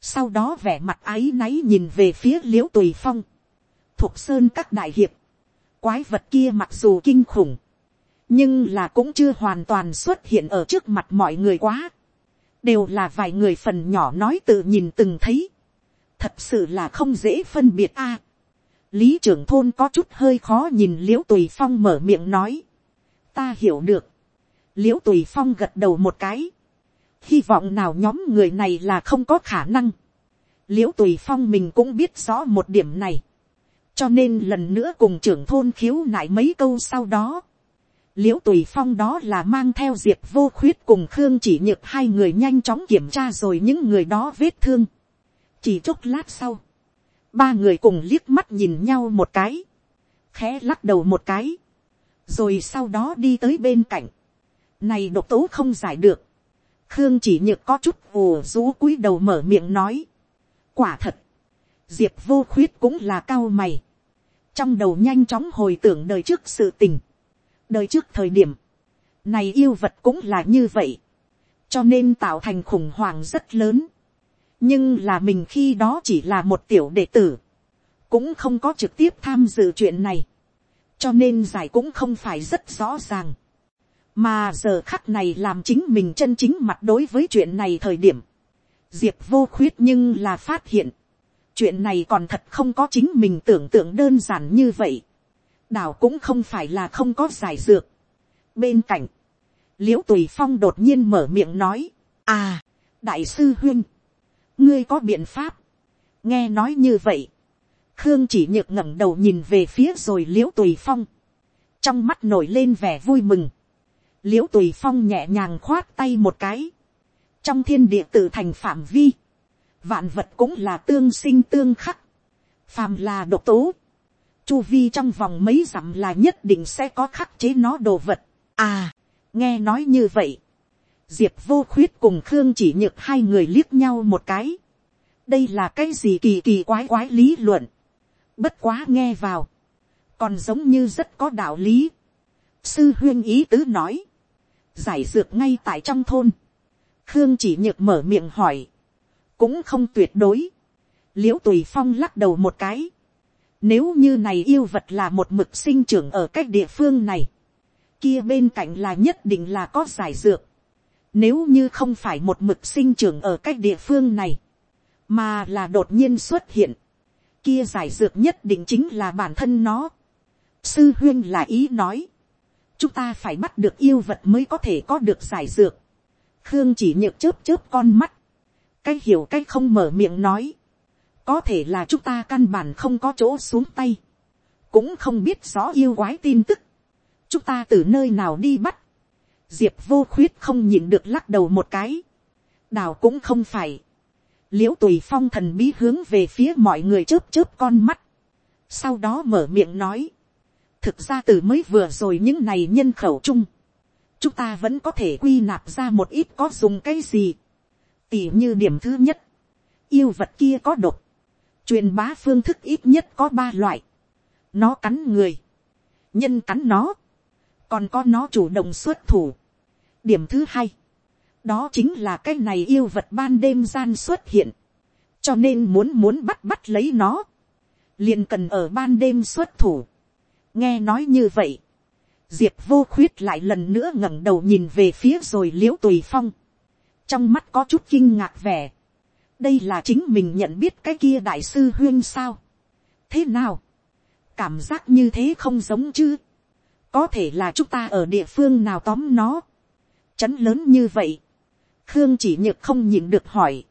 sau đó vẻ mặt áy náy nhìn về phía liễu tùy phong, thuộc sơn các đại hiệp, quái vật kia mặc dù kinh khủng, nhưng là cũng chưa hoàn toàn xuất hiện ở trước mặt mọi người quá, đều là vài người phần nhỏ nói tự nhìn từng thấy, thật sự là không dễ phân biệt a. À, lý trưởng thôn có chút hơi khó nhìn l i ễ u tùy phong mở miệng nói. ta hiểu được. l i ễ u tùy phong gật đầu một cái. hy vọng nào nhóm người này là không có khả năng. l i ễ u tùy phong mình cũng biết rõ một điểm này cho nên lần nữa cùng trưởng thôn khiếu nại mấy câu sau đó. l i ễ u tùy phong đó là mang theo diệp vô khuyết cùng khương chỉ nhược hai người nhanh chóng kiểm tra rồi những người đó vết thương. Chỉ chốc lát sau, ba người cùng liếc mắt nhìn nhau một cái, khẽ lắc đầu một cái, rồi sau đó đi tới bên cạnh, này độc tố không giải được, khương chỉ nhược có chút ồ rú cúi đầu mở miệng nói, quả thật, diệp vô khuyết cũng là cao mày, trong đầu nhanh chóng hồi tưởng đời trước sự tình, đời trước thời điểm, này yêu vật cũng là như vậy, cho nên tạo thành khủng hoảng rất lớn, nhưng là mình khi đó chỉ là một tiểu đệ tử, cũng không có trực tiếp tham dự chuyện này, cho nên giải cũng không phải rất rõ ràng, mà giờ khắc này làm chính mình chân chính mặt đối với chuyện này thời điểm, diệp vô khuyết nhưng là phát hiện, chuyện này còn thật không có chính mình tưởng tượng đơn giản như vậy, đảo cũng không phải là không có giải dược. bên cạnh, l i ễ u tùy phong đột nhiên mở miệng nói, à, đại sư huyên, ngươi có biện pháp, nghe nói như vậy, khương chỉ nhược ngẩng đầu nhìn về phía rồi l i ễ u tùy phong, trong mắt nổi lên vẻ vui mừng, l i ễ u tùy phong nhẹ nhàng khoát tay một cái, trong thiên địa tự thành phạm vi, vạn vật cũng là tương sinh tương khắc, phàm là độc tố, chu vi trong vòng mấy dặm là nhất định sẽ có khắc chế nó đồ vật. À, nghe nói như vậy, diệp vô khuyết cùng khương chỉ nhược hai người liếc nhau một cái. đây là cái gì kỳ kỳ quái quái lý luận. bất quá nghe vào, còn giống như rất có đạo lý. sư huyên ý tứ nói, giải dược ngay tại trong thôn. khương chỉ nhược mở miệng hỏi, cũng không tuyệt đối. l i ễ u tùy phong lắc đầu một cái. nếu như này yêu vật là một mực sinh trưởng ở cách địa phương này, kia bên cạnh là nhất định là có giải dược. nếu như không phải một mực sinh trưởng ở cách địa phương này, mà là đột nhiên xuất hiện, kia giải dược nhất định chính là bản thân nó. sư huyên là ý nói, chúng ta phải bắt được yêu vật mới có thể có được giải dược. khương chỉ nhược chớp chớp con mắt, cái hiểu cái không mở miệng nói, có thể là chúng ta căn bản không có chỗ xuống tay, cũng không biết rõ yêu quái tin tức, chúng ta từ nơi nào đi bắt, diệp vô khuyết không nhìn được lắc đầu một cái, đào cũng không phải, liễu tùy phong thần bí hướng về phía mọi người chớp chớp con mắt, sau đó mở miệng nói, thực ra từ mới vừa rồi những này nhân khẩu chung, chúng ta vẫn có thể quy nạp ra một ít có dùng cái gì, Tỉ như điểm thứ nhất, yêu vật kia có độc, truyền bá phương thức ít nhất có ba loại, nó cắn người, nhân cắn nó, còn có nó chủ động xuất thủ. điểm thứ hai, đó chính là cái này yêu vật ban đêm gian xuất hiện, cho nên muốn muốn bắt bắt lấy nó, liền cần ở ban đêm xuất thủ. nghe nói như vậy, diệp vô khuyết lại lần nữa ngẩng đầu nhìn về phía rồi l i ễ u tùy phong, trong mắt có chút kinh ngạc vẻ. đây là chính mình nhận biết cái kia đại sư huyên sao. thế nào, cảm giác như thế không giống chứ. có thể là chúng ta ở địa phương nào tóm nó. chấn lớn như vậy. khương chỉ nhược không nhịn được hỏi.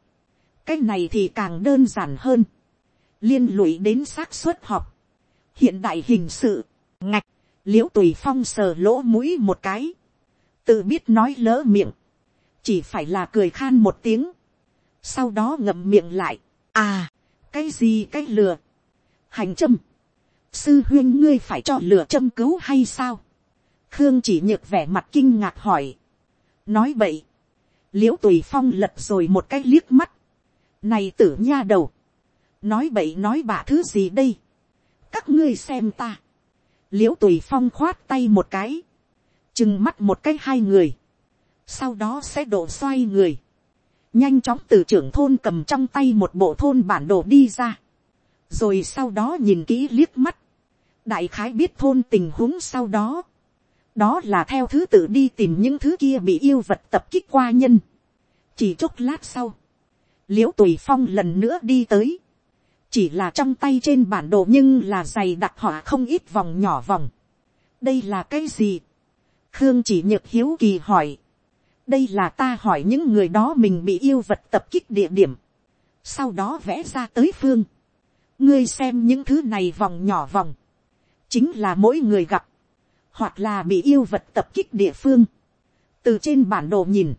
cái này thì càng đơn giản hơn. liên lụy đến xác suất học. hiện đại hình sự, ngạch, l i ễ u tùy phong sờ lỗ mũi một cái. tự biết nói lỡ miệng chỉ phải là cười khan một tiếng, sau đó ngậm miệng lại, à, cái gì cái lừa, hành châm, sư huyên ngươi phải cho lừa châm cứu hay sao, khương chỉ nhược vẻ mặt kinh ngạc hỏi, nói vậy, l i ễ u tùy phong lật rồi một cái liếc mắt, này tử nha đầu, nói bậy nói bạ thứ gì đây, các ngươi xem ta, l i ễ u tùy phong khoát tay một cái, chừng mắt một cái hai người, sau đó sẽ đổ xoay người, nhanh chóng từ trưởng thôn cầm trong tay một bộ thôn bản đồ đi ra, rồi sau đó nhìn kỹ liếc mắt, đại khái biết thôn tình huống sau đó, đó là theo thứ tự đi tìm những thứ kia bị yêu vật tập kích qua nhân. chỉ chốc lát sau, l i ễ u tùy phong lần nữa đi tới, chỉ là trong tay trên bản đồ nhưng là giày đặc họ không ít vòng nhỏ vòng. đây là cái gì, khương chỉ nhược hiếu kỳ hỏi, đây là ta hỏi những người đó mình bị yêu vật tập kích địa điểm, sau đó vẽ ra tới phương, ngươi xem những thứ này vòng nhỏ vòng, chính là mỗi người gặp, hoặc là bị yêu vật tập kích địa phương, từ trên bản đồ nhìn,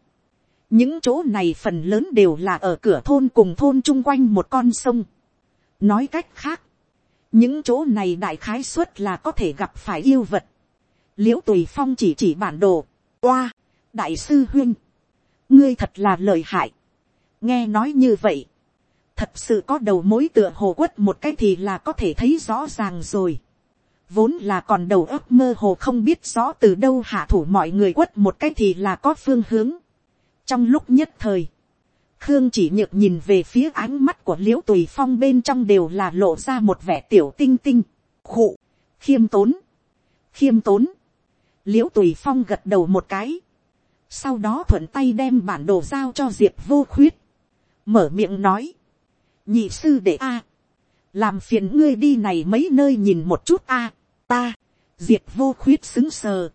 những chỗ này phần lớn đều là ở cửa thôn cùng thôn chung quanh một con sông. nói cách khác, những chỗ này đại khái suất là có thể gặp phải yêu vật. l i ễ u tùy phong chỉ chỉ bản đồ, qua, đại sư huyên, ngươi thật là lời hại, nghe nói như vậy, thật sự có đầu mối tựa hồ quất một cái thì là có thể thấy rõ ràng rồi, vốn là còn đầu óc mơ hồ không biết rõ từ đâu hạ thủ mọi người quất một cái thì là có phương hướng, trong lúc nhất thời, khương chỉ nhược nhìn về phía ánh mắt của l i ễ u tùy phong bên trong đều là lộ ra một vẻ tiểu tinh tinh, khụ, khiêm tốn, khiêm tốn, l i ễ u tùy phong gật đầu một cái, sau đó thuận tay đem bản đồ giao cho diệp vô khuyết, mở miệng nói, nhị sư đệ a, làm phiền ngươi đi này mấy nơi nhìn một chút a, ta, diệp vô khuyết xứng sờ,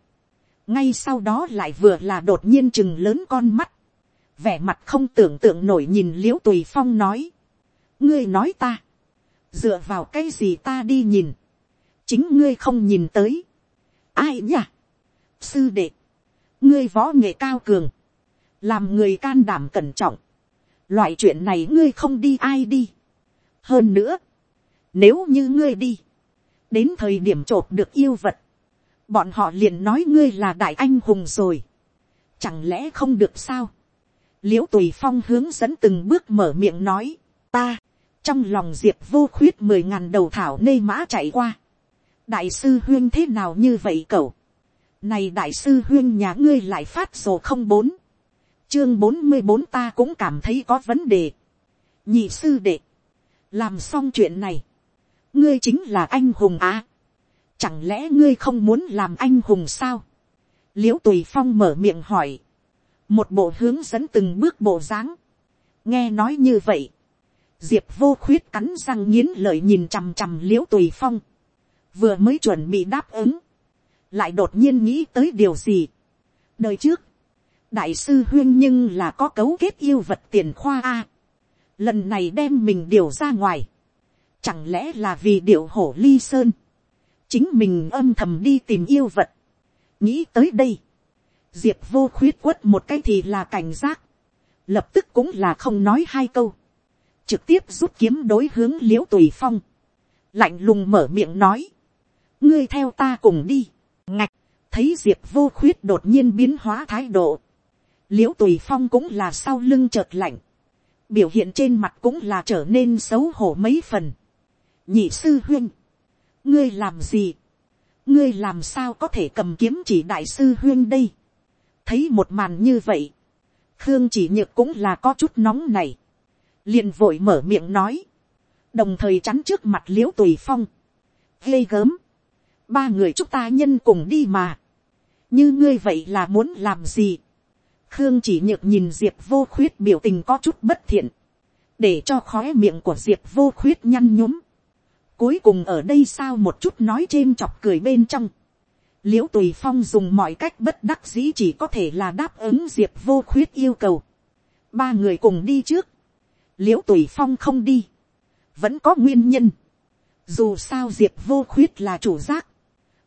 ngay sau đó lại vừa là đột nhiên chừng lớn con mắt, vẻ mặt không tưởng tượng nổi nhìn l i ễ u tùy phong nói, ngươi nói ta, dựa vào cái gì ta đi nhìn, chính ngươi không nhìn tới, ai nhỉ, sư đệ, ngươi võ nghệ cao cường, làm người can đảm cẩn trọng, loại chuyện này ngươi không đi ai đi, hơn nữa, nếu như ngươi đi, đến thời điểm t r ộ p được yêu vật, bọn họ liền nói ngươi là đại anh hùng rồi, chẳng lẽ không được sao, l i ễ u tùy phong hướng dẫn từng bước mở miệng nói, ta, trong lòng diệp vô khuyết mười ngàn đầu thảo nê mã chạy qua, đại sư huyên thế nào như vậy cậu, này đại sư huyên nhà ngươi lại phát sổ không bốn, chương bốn mươi bốn ta cũng cảm thấy có vấn đề, nhị sư đệ, làm xong chuyện này, ngươi chính là anh hùng à, chẳng lẽ ngươi không muốn làm anh hùng sao, l i ễ u tùy phong mở miệng hỏi, một bộ hướng dẫn từng bước bộ dáng. nghe nói như vậy, diệp vô khuyết cắn răng nghiến lợi nhìn chằm chằm l i ễ u tùy phong, vừa mới chuẩn bị đáp ứng, lại đột nhiên nghĩ tới điều gì. đời trước, đại sư huyên nhưng là có cấu kết yêu vật tiền khoa a. lần này đem mình điều ra ngoài, chẳng lẽ là vì điệu hổ ly sơn, chính mình âm thầm đi tìm yêu vật. nghĩ tới đây, diệp vô khuyết quất một cái thì là cảnh giác, lập tức cũng là không nói hai câu, trực tiếp rút kiếm đối hướng l i ễ u tùy phong, lạnh lùng mở miệng nói, ngươi theo ta cùng đi, ngạch, thấy diệp vô khuyết đột nhiên biến hóa thái độ, l i ễ u tùy phong cũng là sau lưng chợt lạnh, biểu hiện trên mặt cũng là trở nên xấu hổ mấy phần, nhị sư huyên, ngươi làm gì, ngươi làm sao có thể cầm kiếm chỉ đại sư huyên đây, thấy một màn như vậy, khương chỉ nhược cũng là có chút nóng này, liền vội mở miệng nói, đồng thời chắn trước mặt l i ễ u tùy phong, ghê gớm, ba người chúng ta nhân cùng đi mà, như ngươi vậy là muốn làm gì, khương chỉ nhược nhìn diệp vô khuyết biểu tình có chút bất thiện, để cho khói miệng của diệp vô khuyết nhăn nhúm, cuối cùng ở đây sao một chút nói chêm chọc cười bên trong, l i ễ u tùy phong dùng mọi cách bất đắc dĩ chỉ có thể là đáp ứng diệp vô khuyết yêu cầu. ba người cùng đi trước. l i ễ u tùy phong không đi. vẫn có nguyên nhân. dù sao diệp vô khuyết là chủ giác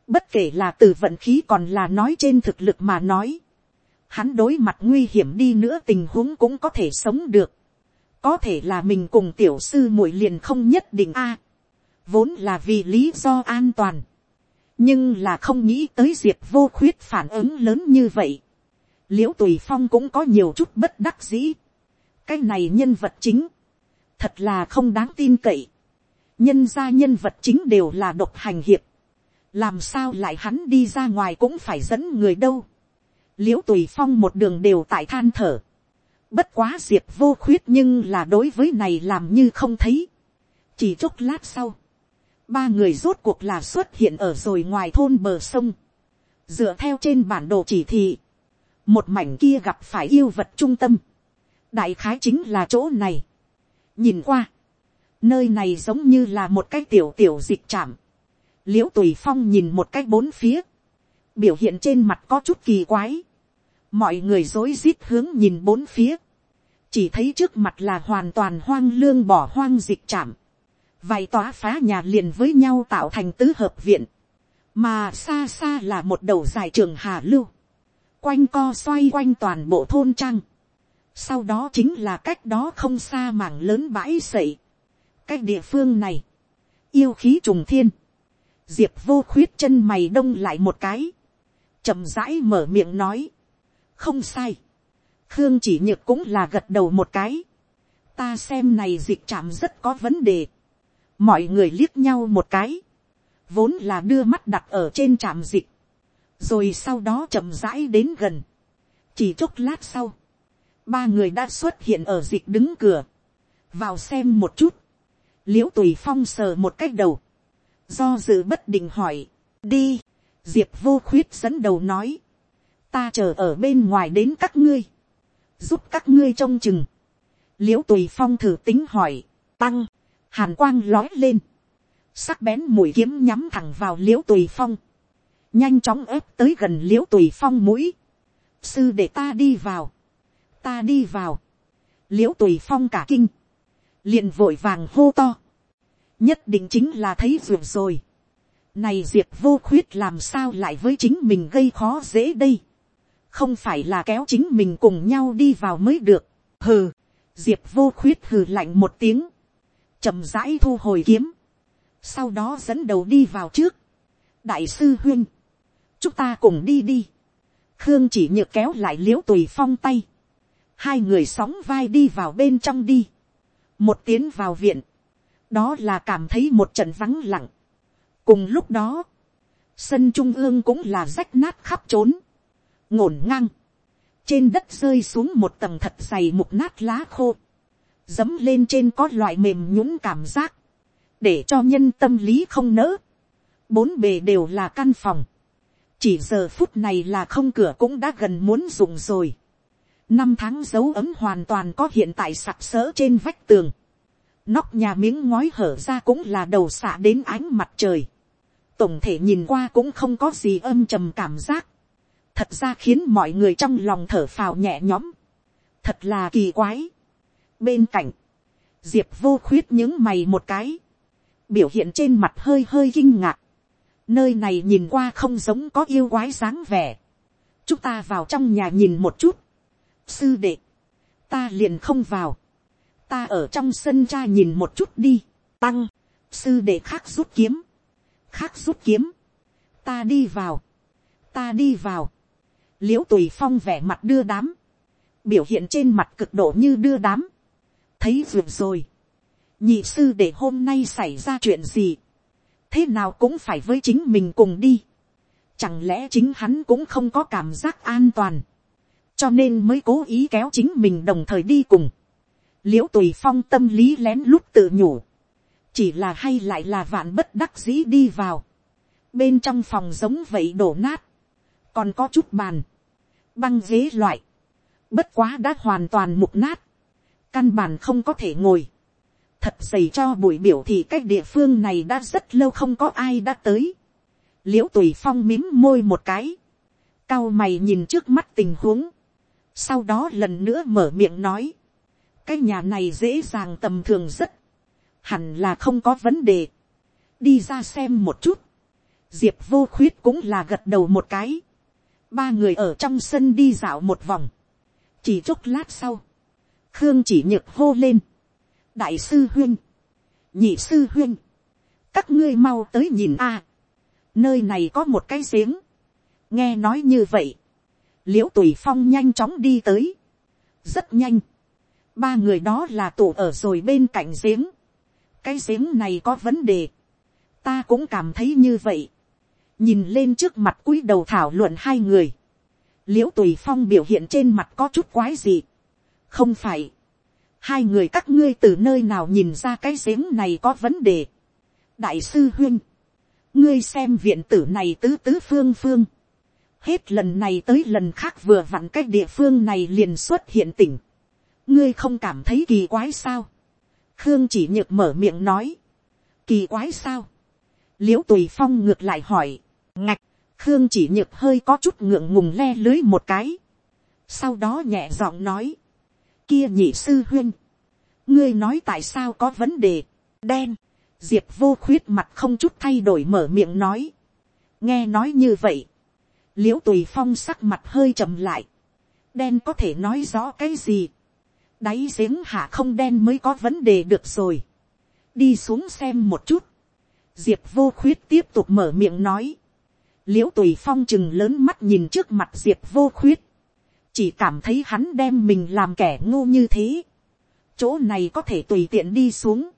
bất kể là từ vận khí còn là nói trên thực lực mà nói. hắn đối mặt nguy hiểm đi nữa tình huống cũng có thể sống được. có thể là mình cùng tiểu sư muội liền không nhất định a. vốn là vì lý do an toàn nhưng là không nghĩ tới diệp vô khuyết phản ứng lớn như vậy. l i ễ u tùy phong cũng có nhiều chút bất đắc dĩ. cái này nhân vật chính, thật là không đáng tin cậy. nhân ra nhân vật chính đều là độc hành hiệp làm sao lại hắn đi ra ngoài cũng phải dẫn người đâu. l i ễ u tùy phong một đường đều tại than thở. bất quá diệp vô khuyết nhưng là đối với này làm như không thấy. chỉ chốc lát sau, ba người rốt cuộc là xuất hiện ở rồi ngoài thôn bờ sông, dựa theo trên bản đồ chỉ thị, một mảnh kia gặp phải yêu vật trung tâm, đại khái chính là chỗ này. nhìn qua, nơi này giống như là một cái tiểu tiểu dịch chạm, l i ễ u tùy phong nhìn một cái bốn phía, biểu hiện trên mặt có chút kỳ quái, mọi người rối rít hướng nhìn bốn phía, chỉ thấy trước mặt là hoàn toàn hoang lương bỏ hoang dịch chạm, vài tòa phá nhà liền với nhau tạo thành tứ hợp viện, mà xa xa là một đầu dài trường hà lưu, quanh co xoay quanh toàn bộ thôn trang, sau đó chính là cách đó không xa mảng lớn bãi sậy, cách địa phương này, yêu khí trùng thiên, diệp vô khuyết chân mày đông lại một cái, chậm rãi mở miệng nói, không sai, khương chỉ nhược cũng là gật đầu một cái, ta xem này dịch chạm rất có vấn đề, mọi người liếc nhau một cái, vốn là đưa mắt đặt ở trên trạm dịch, rồi sau đó chậm rãi đến gần, chỉ chốc lát sau, ba người đã xuất hiện ở dịch đứng cửa, vào xem một chút, l i ễ u tùy phong sờ một cách đầu, do dự bất định hỏi, đi, diệp vô khuyết dẫn đầu nói, ta chờ ở bên ngoài đến các ngươi, giúp các ngươi trông chừng, l i ễ u tùy phong thử tính hỏi, tăng, hàn quang lói lên, sắc bén mũi kiếm nhắm thẳng vào l i ễ u tùy phong, nhanh chóng ép tới gần l i ễ u tùy phong mũi, sư để ta đi vào, ta đi vào, l i ễ u tùy phong cả kinh, liền vội vàng hô to, nhất định chính là thấy ruột rồi, này diệp vô khuyết làm sao lại với chính mình gây khó dễ đây, không phải là kéo chính mình cùng nhau đi vào mới được, hừ, diệp vô khuyết hừ lạnh một tiếng, chậm rãi thu hồi kiếm, sau đó dẫn đầu đi vào trước, đại sư huyên, chúng ta cùng đi đi, khương chỉ nhược kéo lại liễu tùy phong tay, hai người sóng vai đi vào bên trong đi, một tiến vào viện, đó là cảm thấy một trận vắng lặng, cùng lúc đó, sân trung ương cũng là rách nát khắp trốn, ngổn ngang, trên đất rơi xuống một tầng thật dày mục nát lá khô, dấm lên trên có loại mềm nhũng cảm giác, để cho nhân tâm lý không nỡ. bốn bề đều là căn phòng, chỉ giờ phút này là không cửa cũng đã gần muốn dùng rồi. năm tháng dấu ấm hoàn toàn có hiện tại sặc sỡ trên vách tường nóc nhà miếng ngói hở ra cũng là đầu xạ đến ánh mặt trời. tổng thể nhìn qua cũng không có gì âm trầm cảm giác. thật ra khiến mọi người trong lòng thở phào nhẹ nhõm. thật là kỳ quái Bên cạnh, diệp vô khuyết những mày một cái, biểu hiện trên mặt hơi hơi kinh ngạc. Nơi này nhìn qua không giống có yêu quái dáng vẻ. Chúng ta vào trong nhà nhìn một chút. Sư đệ, ta liền không vào. Ta ở trong sân cha nhìn một chút đi. Tăng, sư đệ khác rút kiếm. Khác rút kiếm. Ta đi vào. Ta đi vào. Liễu tùy phong vẻ mặt đưa đám. Biểu hiện trên mặt cực độ như đưa đám thấy vượt rồi. nhị sư để hôm nay xảy ra chuyện gì. thế nào cũng phải với chính mình cùng đi. chẳng lẽ chính hắn cũng không có cảm giác an toàn. cho nên mới cố ý kéo chính mình đồng thời đi cùng l i ễ u tùy phong tâm lý lén lút tự nhủ. chỉ là hay lại là vạn bất đắc dĩ đi vào. bên trong phòng giống vậy đổ nát. còn có chút bàn. băng ghế loại. bất quá đã hoàn toàn mục nát căn bản không có thể ngồi, thật dày cho buổi biểu thì cái địa phương này đã rất lâu không có ai đã tới, l i ễ u tùy phong mím môi một cái, cao mày nhìn trước mắt tình huống, sau đó lần nữa mở miệng nói, cái nhà này dễ dàng tầm thường rất, hẳn là không có vấn đề, đi ra xem một chút, diệp vô khuyết cũng là gật đầu một cái, ba người ở trong sân đi dạo một vòng, chỉ chốc lát sau, khương chỉ nhược hô lên, đại sư huyên, nhị sư huyên, các ngươi mau tới nhìn a, nơi này có một cái giếng, nghe nói như vậy, l i ễ u tùy phong nhanh chóng đi tới, rất nhanh, ba người đó là tụ ở rồi bên cạnh giếng, cái giếng này có vấn đề, ta cũng cảm thấy như vậy, nhìn lên trước mặt cúi đầu thảo luận hai người, l i ễ u tùy phong biểu hiện trên mặt có chút quái gì, không phải, hai người các ngươi từ nơi nào nhìn ra cái giếng này có vấn đề. đại sư huyên, ngươi xem viện tử này tứ tứ phương phương, hết lần này tới lần khác vừa vặn cái địa phương này liền xuất hiện tỉnh, ngươi không cảm thấy kỳ quái sao, khương chỉ nhược mở miệng nói, kỳ quái sao, l i ễ u tùy phong ngược lại hỏi, ngạch, khương chỉ nhược hơi có chút ngượng ngùng le lưới một cái, sau đó nhẹ giọng nói, kia nhị sư huyên, ngươi nói tại sao có vấn đề, đen, diệp vô khuyết mặt không chút thay đổi mở miệng nói, nghe nói như vậy, l i ễ u tùy phong sắc mặt hơi chậm lại, đen có thể nói rõ cái gì, đáy giếng hạ không đen mới có vấn đề được rồi, đi xuống xem một chút, diệp vô khuyết tiếp tục mở miệng nói, l i ễ u tùy phong chừng lớn mắt nhìn trước mặt diệp vô khuyết, chỉ cảm thấy hắn đem mình làm kẻ ngu như thế, chỗ này có thể tùy tiện đi xuống,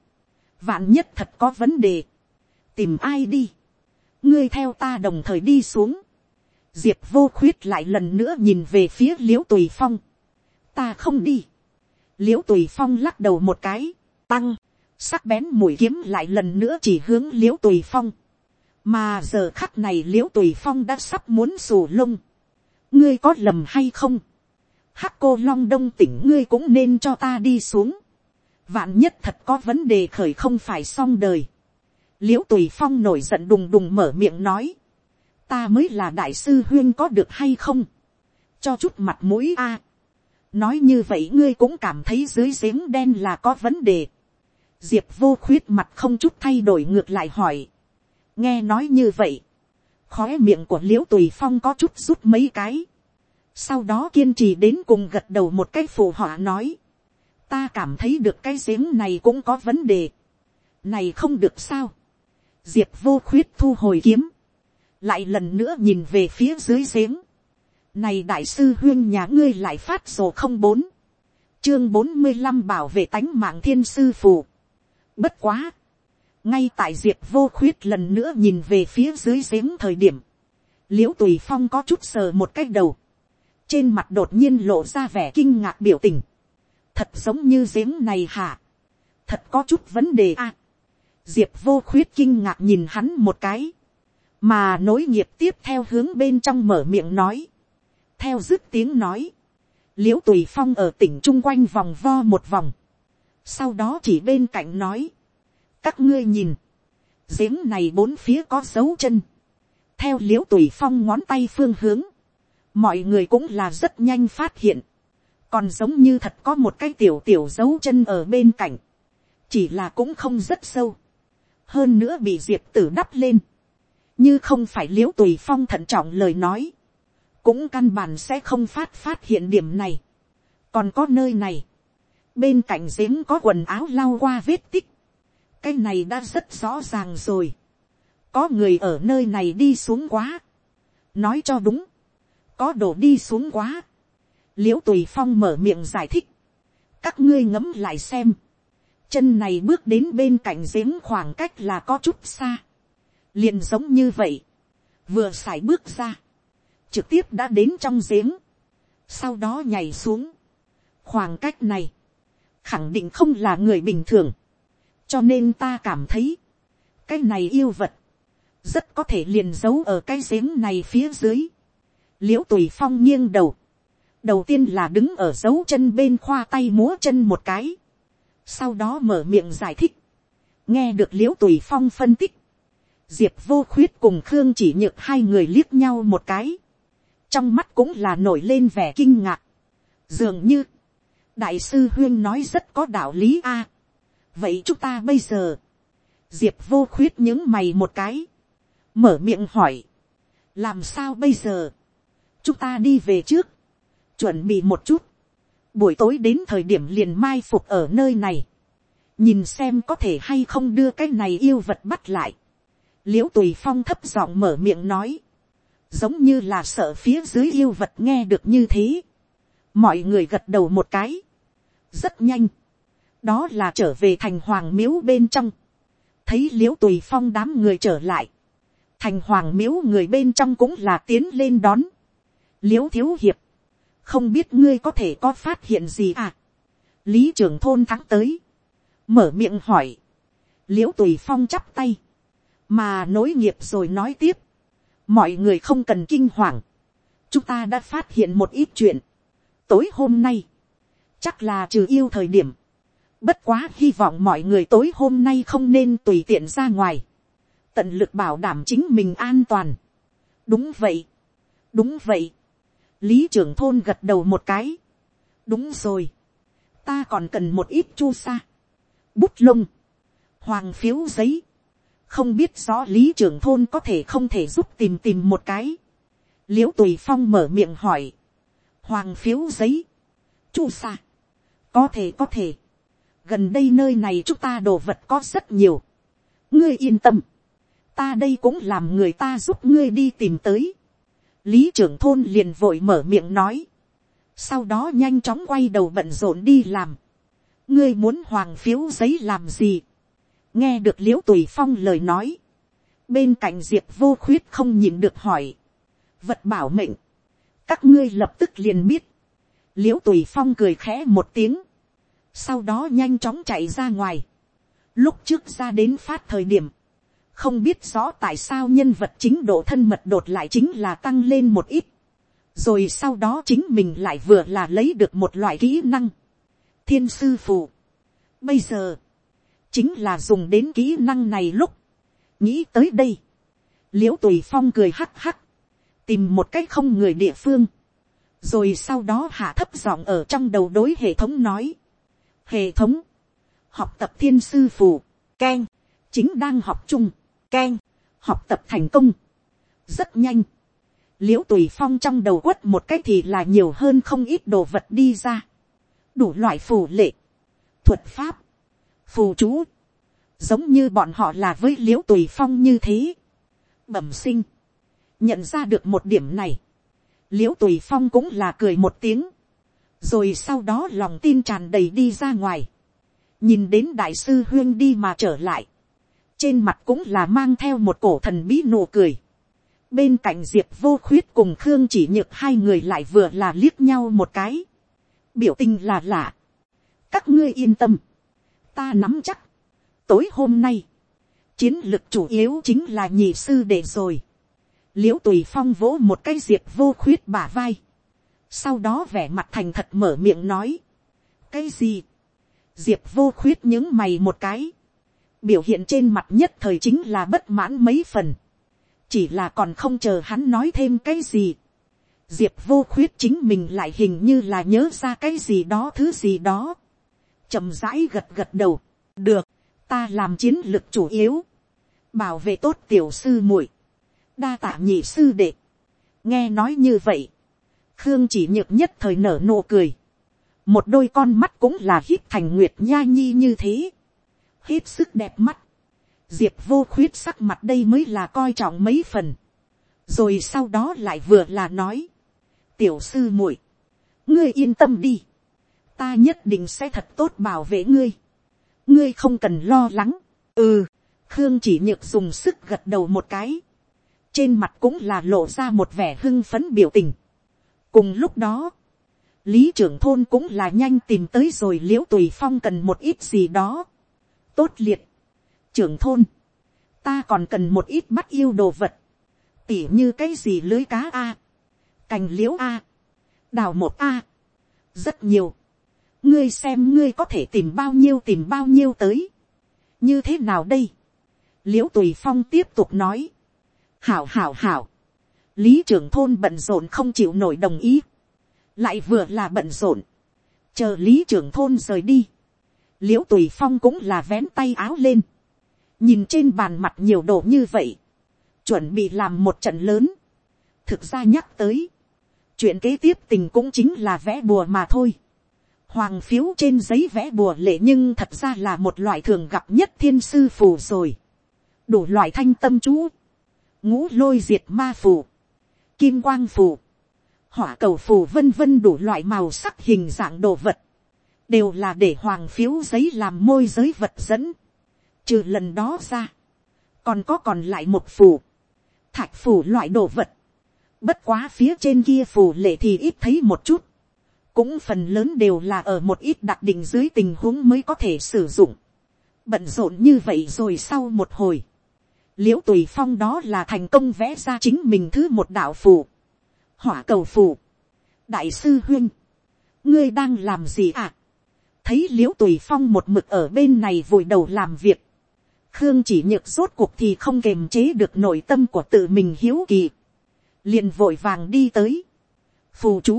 vạn nhất thật có vấn đề, tìm ai đi, ngươi theo ta đồng thời đi xuống, diệp vô khuyết lại lần nữa nhìn về phía l i ễ u tùy phong, ta không đi, l i ễ u tùy phong lắc đầu một cái, tăng, sắc bén mũi kiếm lại lần nữa chỉ hướng l i ễ u tùy phong, mà giờ khắc này l i ễ u tùy phong đã sắp muốn xù lông, ngươi có lầm hay không, hắc cô long đông tỉnh ngươi cũng nên cho ta đi xuống, vạn nhất thật có vấn đề khởi không phải xong đời, l i ễ u tùy phong nổi giận đùng đùng mở miệng nói, ta mới là đại sư huyên có được hay không, cho chút mặt mũi a, nói như vậy ngươi cũng cảm thấy dưới giếng đen là có vấn đề, diệp vô khuyết mặt không chút thay đổi ngược lại hỏi, nghe nói như vậy, khóe miệng của l i ễ u tùy phong có chút rút mấy cái, sau đó kiên trì đến cùng gật đầu một cái phù họa nói, ta cảm thấy được cái giếng này cũng có vấn đề, này không được sao, diệp vô khuyết thu hồi kiếm, lại lần nữa nhìn về phía dưới giếng, này đại sư huyên nhà ngươi lại phát sổ không bốn, chương bốn mươi năm bảo vệ tánh mạng thiên sư phù. Bất quá, ngay tại diệp vô khuyết lần nữa nhìn về phía dưới giếng thời điểm, liễu tùy phong có chút sờ một cái đầu, trên mặt đột nhiên lộ ra vẻ kinh ngạc biểu tình, thật giống như giếng này hả, thật có chút vấn đề a, diệp vô khuyết kinh ngạc nhìn hắn một cái, mà nối nghiệp tiếp theo hướng bên trong mở miệng nói, theo dứt tiếng nói, l i ễ u tùy phong ở tỉnh chung quanh vòng vo một vòng, sau đó chỉ bên cạnh nói, các ngươi nhìn, giếng này bốn phía có dấu chân, theo l i ễ u tùy phong ngón tay phương hướng, mọi người cũng là rất nhanh phát hiện, còn giống như thật có một cái tiểu tiểu dấu chân ở bên cạnh, chỉ là cũng không rất sâu, hơn nữa bị diệp tử đắp lên, như không phải l i ễ u tùy phong thận trọng lời nói, cũng căn bản sẽ không phát phát hiện điểm này, còn có nơi này, bên cạnh giếng có quần áo lau qua vết tích, cái này đã rất rõ ràng rồi. có người ở nơi này đi xuống quá. nói cho đúng. có đổ đi xuống quá. l i ễ u tùy phong mở miệng giải thích. các ngươi ngẫm lại xem. chân này bước đến bên cạnh giếng khoảng cách là có chút xa. liền giống như vậy. vừa x à i bước ra trực tiếp đã đến trong giếng. sau đó nhảy xuống. khoảng cách này, khẳng định không là người bình thường cho nên ta cảm thấy, cái này yêu vật, rất có thể liền giấu ở cái giếng này phía dưới. l i ễ u tùy phong nghiêng đầu, đầu tiên là đứng ở dấu chân bên khoa tay múa chân một cái, sau đó mở miệng giải thích, nghe được l i ễ u tùy phong phân tích, diệp vô khuyết cùng khương chỉ nhựt hai người liếc nhau một cái, trong mắt cũng là nổi lên vẻ kinh ngạc, dường như, đại sư huyên nói rất có đạo lý a, vậy chúng ta bây giờ, diệp vô khuyết những mày một cái, mở miệng hỏi, làm sao bây giờ, chúng ta đi về trước, chuẩn bị một chút, buổi tối đến thời điểm liền mai phục ở nơi này, nhìn xem có thể hay không đưa cái này yêu vật bắt lại, l i ễ u tùy phong thấp giọng mở miệng nói, giống như là sợ phía dưới yêu vật nghe được như thế, mọi người gật đầu một cái, rất nhanh, đó là trở về thành hoàng miếu bên trong, thấy l i ễ u tùy phong đám người trở lại, thành hoàng miếu người bên trong cũng là tiến lên đón, l i ễ u thiếu hiệp, không biết ngươi có thể có phát hiện gì à, lý trưởng thôn thắng tới, mở miệng hỏi, l i ễ u tùy phong chắp tay, mà nối nghiệp rồi nói tiếp, mọi người không cần kinh hoàng, chúng ta đã phát hiện một ít chuyện, tối hôm nay, chắc là trừ yêu thời điểm, Bất quá hy vọng mọi người tối hôm nay không nên tùy tiện ra ngoài. Tận lực bảo đảm chính mình an toàn. Đúng vậy. Đúng vậy. Lý trưởng thôn gật đầu một cái. Đúng rồi. Ta còn cần một ít chu sa. Bút lông. Hoàng phiếu giấy. Không biết rõ lý trưởng thôn có thể không thể giúp tìm tìm một cái. Liễu tùy phong mở miệng hỏi. Hoàng phiếu giấy. Chu sa. Có thể có thể gần đây nơi này chúng ta đồ vật có rất nhiều. ngươi yên tâm, ta đây cũng làm người ta giúp ngươi đi tìm tới. lý trưởng thôn liền vội mở miệng nói. sau đó nhanh chóng quay đầu bận rộn đi làm. ngươi muốn hoàng phiếu giấy làm gì nghe được l i ễ u tùy phong lời nói. bên cạnh diệp vô khuyết không nhìn được hỏi. vật bảo mệnh. các ngươi lập tức liền biết. l i ễ u tùy phong cười khẽ một tiếng. sau đó nhanh chóng chạy ra ngoài. lúc trước ra đến phát thời điểm không biết rõ tại sao nhân vật chính độ thân mật đột lại chính là tăng lên một ít, rồi sau đó chính mình lại vừa là lấy được một loại kỹ năng, thiên sư phù. Bây giờ, chính là dùng đến kỹ năng này lúc, nghĩ tới đây, l i ễ u tùy phong cười hắc hắc, tìm một cách không người địa phương, rồi sau đó hạ thấp giọng ở trong đầu đối hệ thống nói, hệ thống, học tập thiên sư phù, k chính đang học chung, Ken, học tập thành công. Rất nhanh. Liễu tùy phong trong đầu quất một cái thì là nhiều hơn không ít đồ vật đi ra. Đủ loại phù lệ. Thuật pháp. Phù chú. Giống như bọn họ là với liễu tùy phong như thế. Bẩm sinh. Nhận ra được một điểm này. Liễu tùy phong cũng là cười một tiếng. Rồi sau đó lòng tin tràn đầy đi ra ngoài. Nhìn đến đại sư huyên đi mà trở lại trên mặt cũng là mang theo một cổ thần bí nụ cười. bên cạnh diệp vô khuyết cùng khương chỉ nhược hai người lại vừa là liếc nhau một cái. biểu tình là lạ. các ngươi yên tâm ta nắm chắc. tối hôm nay, chiến lực chủ yếu chính là nhị sư đệ rồi. l i ễ u tùy phong vỗ một cái diệp vô khuyết bả vai. sau đó vẻ mặt thành thật mở miệng nói. cái gì. diệp vô khuyết những mày một cái biểu hiện trên mặt nhất thời chính là bất mãn mấy phần, chỉ là còn không chờ hắn nói thêm cái gì, diệp vô khuyết chính mình lại hình như là nhớ ra cái gì đó thứ gì đó, chậm rãi gật gật đầu, được, ta làm chiến lược chủ yếu, bảo vệ tốt tiểu sư muội, đa tạ nhị sư đệ, nghe nói như vậy, khương chỉ nhược nhất thời nở nụ cười, một đôi con mắt cũng là hít thành nguyệt nha nhi như thế, hết sức đẹp mắt. Diệp vô khuyết sắc mặt đây mới là coi trọng mấy phần. Rồi sau đó lại vừa là nói. Tiểu sư muội Ngươi yên tâm đi. Ta nhất định sẽ thật tốt bảo vệ ngươi. Ngươi không cần lo lắng. Ừ. Khương chỉ nhược dùng sức gật đầu một cái. Trên mặt cũng là lộ ra một vẻ hưng phấn biểu tình. Cùng lúc đó. Lý trưởng thôn cũng là nhanh tìm tới rồi liễu tùy phong cần một ít gì đó tốt liệt. trưởng thôn, ta còn cần một ít bắt yêu đồ vật, tỉ như cái gì lưới cá a, cành liễu a, đào một a, rất nhiều ngươi xem ngươi có thể tìm bao nhiêu tìm bao nhiêu tới. như thế nào đây, liễu tùy phong tiếp tục nói, hảo hảo hảo, lý trưởng thôn bận rộn không chịu nổi đồng ý, lại vừa là bận rộn, chờ lý trưởng thôn rời đi, l i ễ u tùy phong cũng là vén tay áo lên, nhìn trên bàn mặt nhiều đồ như vậy, chuẩn bị làm một trận lớn, thực ra nhắc tới, chuyện kế tiếp tình cũng chính là vẽ bùa mà thôi, hoàng phiếu trên giấy vẽ bùa lệ nhưng thật ra là một loại thường gặp nhất thiên sư phù rồi, đủ loại thanh tâm chú, ngũ lôi diệt ma phù, kim quang phù, hỏa cầu phù vân vân đủ loại màu sắc hình dạng đồ vật, đều là để hoàng phiếu giấy làm môi giới vật dẫn. Trừ lần đó ra, còn có còn lại một phù, thạch phù loại đồ vật. Bất quá phía trên kia phù lệ thì ít thấy một chút. Cũng phần lớn đều là ở một ít đặc định dưới tình huống mới có thể sử dụng. Bận rộn như vậy rồi sau một hồi. Liễu tùy phong đó là thành công vẽ ra chính mình thứ một đạo phù. Hỏa cầu phù. Đại sư huyên. Ngươi đang làm gì ạ? À? thấy l i ễ u tùy phong một mực ở bên này vùi đầu làm việc, khương chỉ nhược rốt cuộc thì không kềm chế được nội tâm của tự mình hiếu kỳ, liền vội vàng đi tới, phù chú,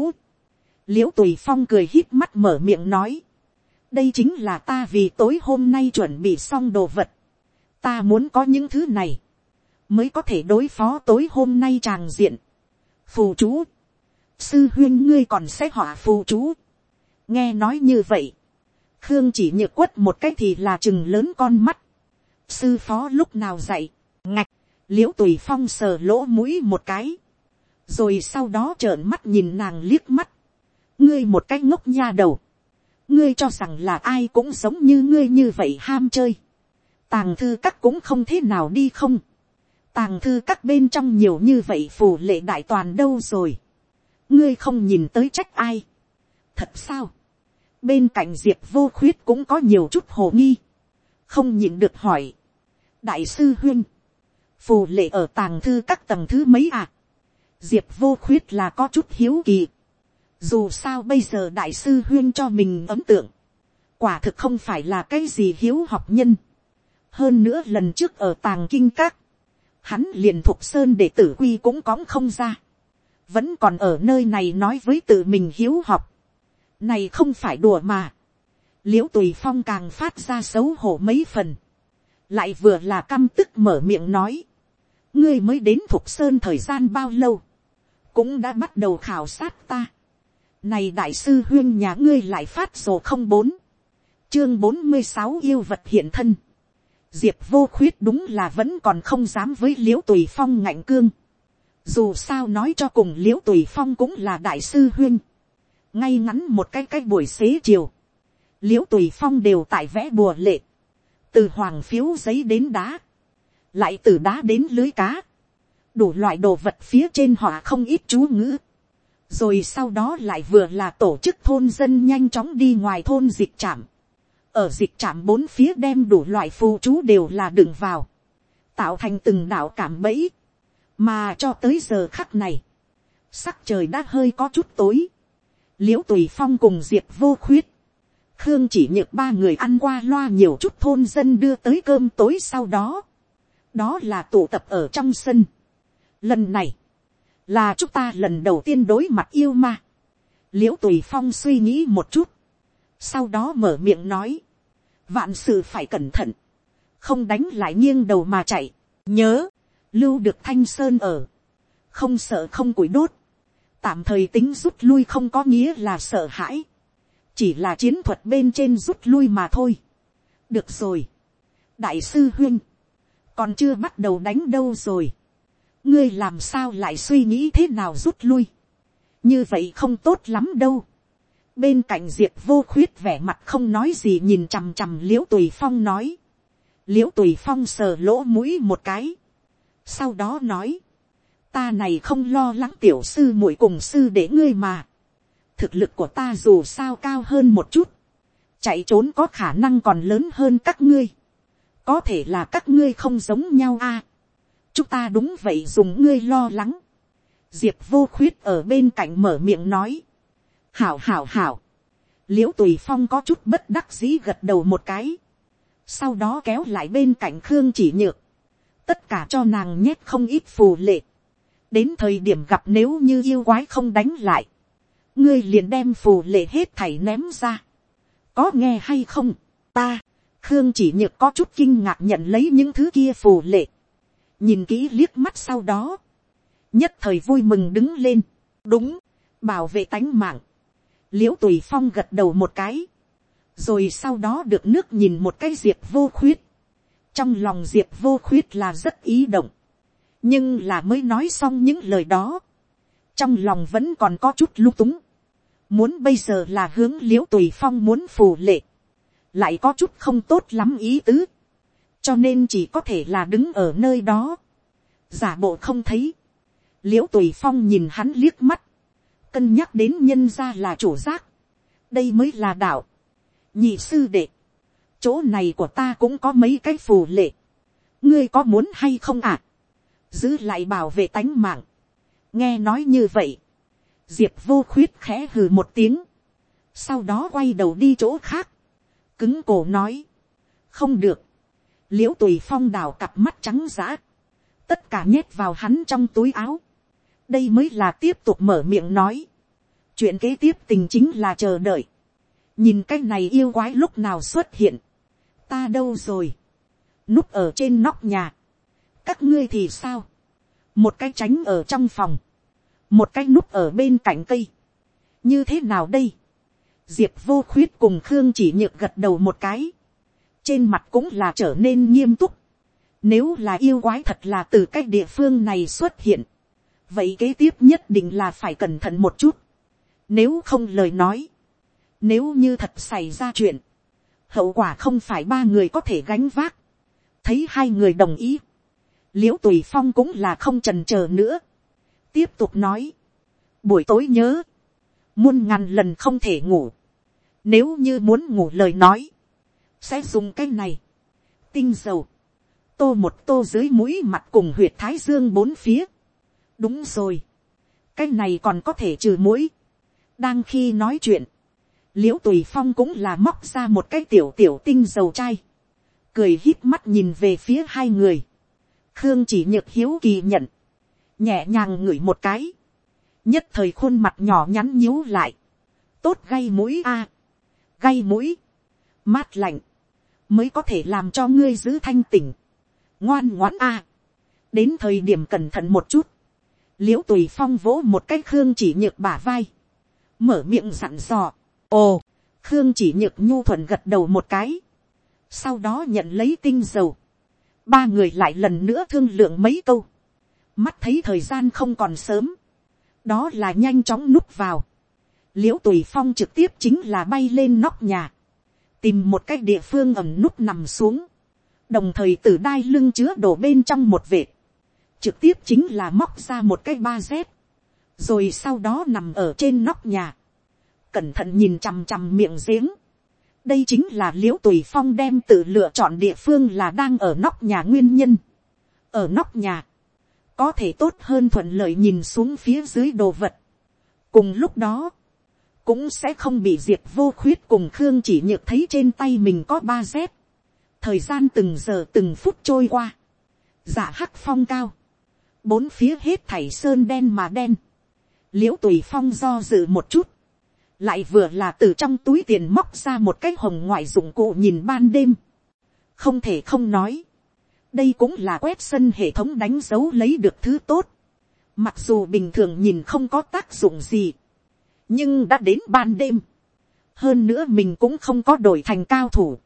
l i ễ u tùy phong cười hít mắt mở miệng nói, đây chính là ta vì tối hôm nay chuẩn bị xong đồ vật, ta muốn có những thứ này, mới có thể đối phó tối hôm nay tràng diện, phù chú, sư huyên ngươi còn sẽ họa phù chú, nghe nói như vậy, khương chỉ nhược quất một cách thì là chừng lớn con mắt, sư phó lúc nào dạy, ngạch, l i ễ u tùy phong sờ lỗ mũi một cái, rồi sau đó trợn mắt nhìn nàng liếc mắt, ngươi một cái ngốc nha đầu, ngươi cho rằng là ai cũng giống như ngươi như vậy ham chơi, tàng thư các cũng không thế nào đi không, tàng thư các bên trong nhiều như vậy phù lệ đại toàn đâu rồi, ngươi không nhìn tới trách ai, thật sao, bên cạnh diệp vô khuyết cũng có nhiều chút hồ nghi, không nhìn được hỏi, đại sư huyên, phù lệ ở tàng thư các tầng thứ mấy à. diệp vô khuyết là có chút hiếu kỳ dù sao bây giờ đại sư huyên cho mình ấn tượng, quả thực không phải là cái gì hiếu học nhân. hơn nữa lần trước ở tàng kinh các, hắn liền thuộc sơn để tử quy cũng cóng không ra. vẫn còn ở nơi này nói với tự mình hiếu học. này không phải đùa mà. l i ễ u tùy phong càng phát ra xấu hổ mấy phần lại vừa là căm tức mở miệng nói, ngươi mới đến thuộc sơn thời gian bao lâu, cũng đã bắt đầu khảo sát ta. Này đại sư huyên nhà ngươi lại phát sổ không bốn, chương bốn mươi sáu yêu vật hiện thân. Diệp vô khuyết đúng là vẫn còn không dám với liễu tùy phong ngạnh cương. Dù sao nói cho cùng liễu tùy phong cũng là đại sư huyên. ngay ngắn một cái cách buổi xế chiều. liễu tùy phong đều tại vẽ bùa lệ từ hoàng phiếu giấy đến đá, lại từ đá đến lưới cá, đủ loại đồ vật phía trên họ không ít chú ngữ, rồi sau đó lại vừa là tổ chức thôn dân nhanh chóng đi ngoài thôn dịch trạm, ở dịch trạm bốn phía đem đủ loại phù chú đều là đựng vào, tạo thành từng đạo cảm bẫy, mà cho tới giờ khắc này, sắc trời đã hơi có chút tối, l i ễ u tùy phong cùng diệp vô khuyết, Khương chỉ nhược ba người ăn qua loa nhiều chút thôn dân đưa tới cơm tối sau đó. Đó là tụ tập ở trong sân. Lần này, là chúng ta lần đầu tiên đối mặt yêu ma. Liễu tùy phong suy nghĩ một chút. Sau đó mở miệng nói. Vạn sự phải cẩn thận. Không đánh lại nghiêng đầu mà chạy. Nhớ, lưu được thanh sơn ở. Không sợ không củi đốt. Tạm thời tính rút lui không có nghĩa là sợ hãi chỉ là chiến thuật bên trên rút lui mà thôi. được rồi, đại sư huyên, còn chưa bắt đầu đánh đâu rồi ngươi làm sao lại suy nghĩ thế nào rút lui. như vậy không tốt lắm đâu. bên cạnh diệp vô khuyết vẻ mặt không nói gì nhìn chằm chằm l i ễ u tùy phong nói. l i ễ u tùy phong sờ lỗ mũi một cái. sau đó nói, ta này không lo lắng tiểu sư muội cùng sư để ngươi mà thực lực của ta dù sao cao hơn một chút, chạy trốn có khả năng còn lớn hơn các ngươi, có thể là các ngươi không giống nhau a, chúng ta đúng vậy dùng ngươi lo lắng, diệp vô khuyết ở bên cạnh mở miệng nói, hảo hảo hảo, l i ễ u tùy phong có chút bất đắc dĩ gật đầu một cái, sau đó kéo lại bên cạnh khương chỉ nhược, tất cả cho nàng nhét không ít phù lệ, đến thời điểm gặp nếu như yêu quái không đánh lại, ngươi liền đem phù lệ hết thảy ném ra. có nghe hay không, ta, khương chỉ nhược có chút kinh ngạc nhận lấy những thứ kia phù lệ nhìn kỹ liếc mắt sau đó, nhất thời vui mừng đứng lên, đúng, bảo vệ tánh mạng. l i ễ u tùy phong gật đầu một cái, rồi sau đó được nước nhìn một cái diệp vô khuyết. trong lòng diệp vô khuyết là rất ý động, nhưng là mới nói xong những lời đó, trong lòng vẫn còn có chút lung túng. Muốn bây giờ là hướng l i ễ u tùy phong muốn phù lệ, lại có chút không tốt lắm ý tứ, cho nên chỉ có thể là đứng ở nơi đó, giả bộ không thấy, l i ễ u tùy phong nhìn hắn liếc mắt, cân nhắc đến nhân ra là chủ giác, đây mới là đạo, nhị sư đệ, chỗ này của ta cũng có mấy cái phù lệ, ngươi có muốn hay không ạ, à? giữ lại bảo vệ tánh mạng, nghe nói như vậy, diệp vô khuyết khẽ hừ một tiếng, sau đó quay đầu đi chỗ khác, cứng cổ nói, không được, l i ễ u tùy phong đào cặp mắt trắng giã, tất cả nhét vào hắn trong túi áo, đây mới là tiếp tục mở miệng nói, chuyện kế tiếp tình chính là chờ đợi, nhìn cái này yêu quái lúc nào xuất hiện, ta đâu rồi, núp ở trên nóc nhà, các ngươi thì sao, một cái tránh ở trong phòng, một cái núp ở bên cạnh cây, như thế nào đây, diệp vô khuyết cùng khương chỉ nhược gật đầu một cái, trên mặt cũng là trở nên nghiêm túc, Nếu là yêu quái thật là từ cái địa phương này xuất hiện. Vậy kế tiếp nhất định là phải cẩn thận một chút. Nếu không lời nói. Nếu như thật xảy ra chuyện. Hậu quả không phải ba người có thể gánh vác. Thấy hai người đồng ý. Liễu tùy phong cũng là không trần chờ nữa. Tiếp tục nói. Buổi tối nhớ. Muôn ngàn lần không thể ngủ. Nếu như muốn ngủ lời nói. Sẽ dùng cái này. Tinh dầu tô một tô dưới mũi mặt cùng huyệt thái dương bốn phía. đúng rồi. cái này còn có thể trừ mũi. đang khi nói chuyện, l i ễ u tùy phong cũng là móc ra một cái tiểu tiểu tinh dầu chai. cười hít mắt nhìn về phía hai người. khương chỉ nhược hiếu kỳ nhận. nhẹ nhàng ngửi một cái. nhất thời khuôn mặt nhỏ nhắn nhíu lại. tốt gây mũi a. gây mũi. mát lạnh mới có thể làm cho ngươi giữ thanh tỉnh. Ngoan ngoãn a. đến thời điểm cẩn thận một chút, l i ễ u tùy phong vỗ một cái khương chỉ nhược bả vai, mở miệng dặn dò, ồ, khương chỉ nhược nhu thuận gật đầu một cái, sau đó nhận lấy tinh dầu, ba người lại lần nữa thương lượng mấy câu, mắt thấy thời gian không còn sớm, đó là nhanh chóng núp vào, l i ễ u tùy phong trực tiếp chính là bay lên nóc nhà, tìm một cái địa phương ẩm núp nằm xuống, đồng thời từ đai lưng chứa đổ bên trong một vệt, trực tiếp chính là móc ra một cái ba dép, rồi sau đó nằm ở trên nóc nhà, cẩn thận nhìn chằm chằm miệng giếng, đây chính là l i ễ u tùy phong đem tự lựa chọn địa phương là đang ở nóc nhà nguyên nhân, ở nóc nhà, có thể tốt hơn thuận lợi nhìn xuống phía dưới đồ vật, cùng lúc đó, cũng sẽ không bị diệt vô khuyết cùng khương chỉ nhược thấy trên tay mình có ba dép, thời gian từng giờ từng phút trôi qua, dạ hắc phong cao, bốn phía hết thảy sơn đen mà đen, l i ễ u tùy phong do dự một chút, lại vừa là từ trong túi tiền móc ra một cái hồng ngoại dụng cụ nhìn ban đêm, không thể không nói, đây cũng là quét sân hệ thống đánh dấu lấy được thứ tốt, mặc dù bình thường nhìn không có tác dụng gì, nhưng đã đến ban đêm, hơn nữa mình cũng không có đổi thành cao thủ,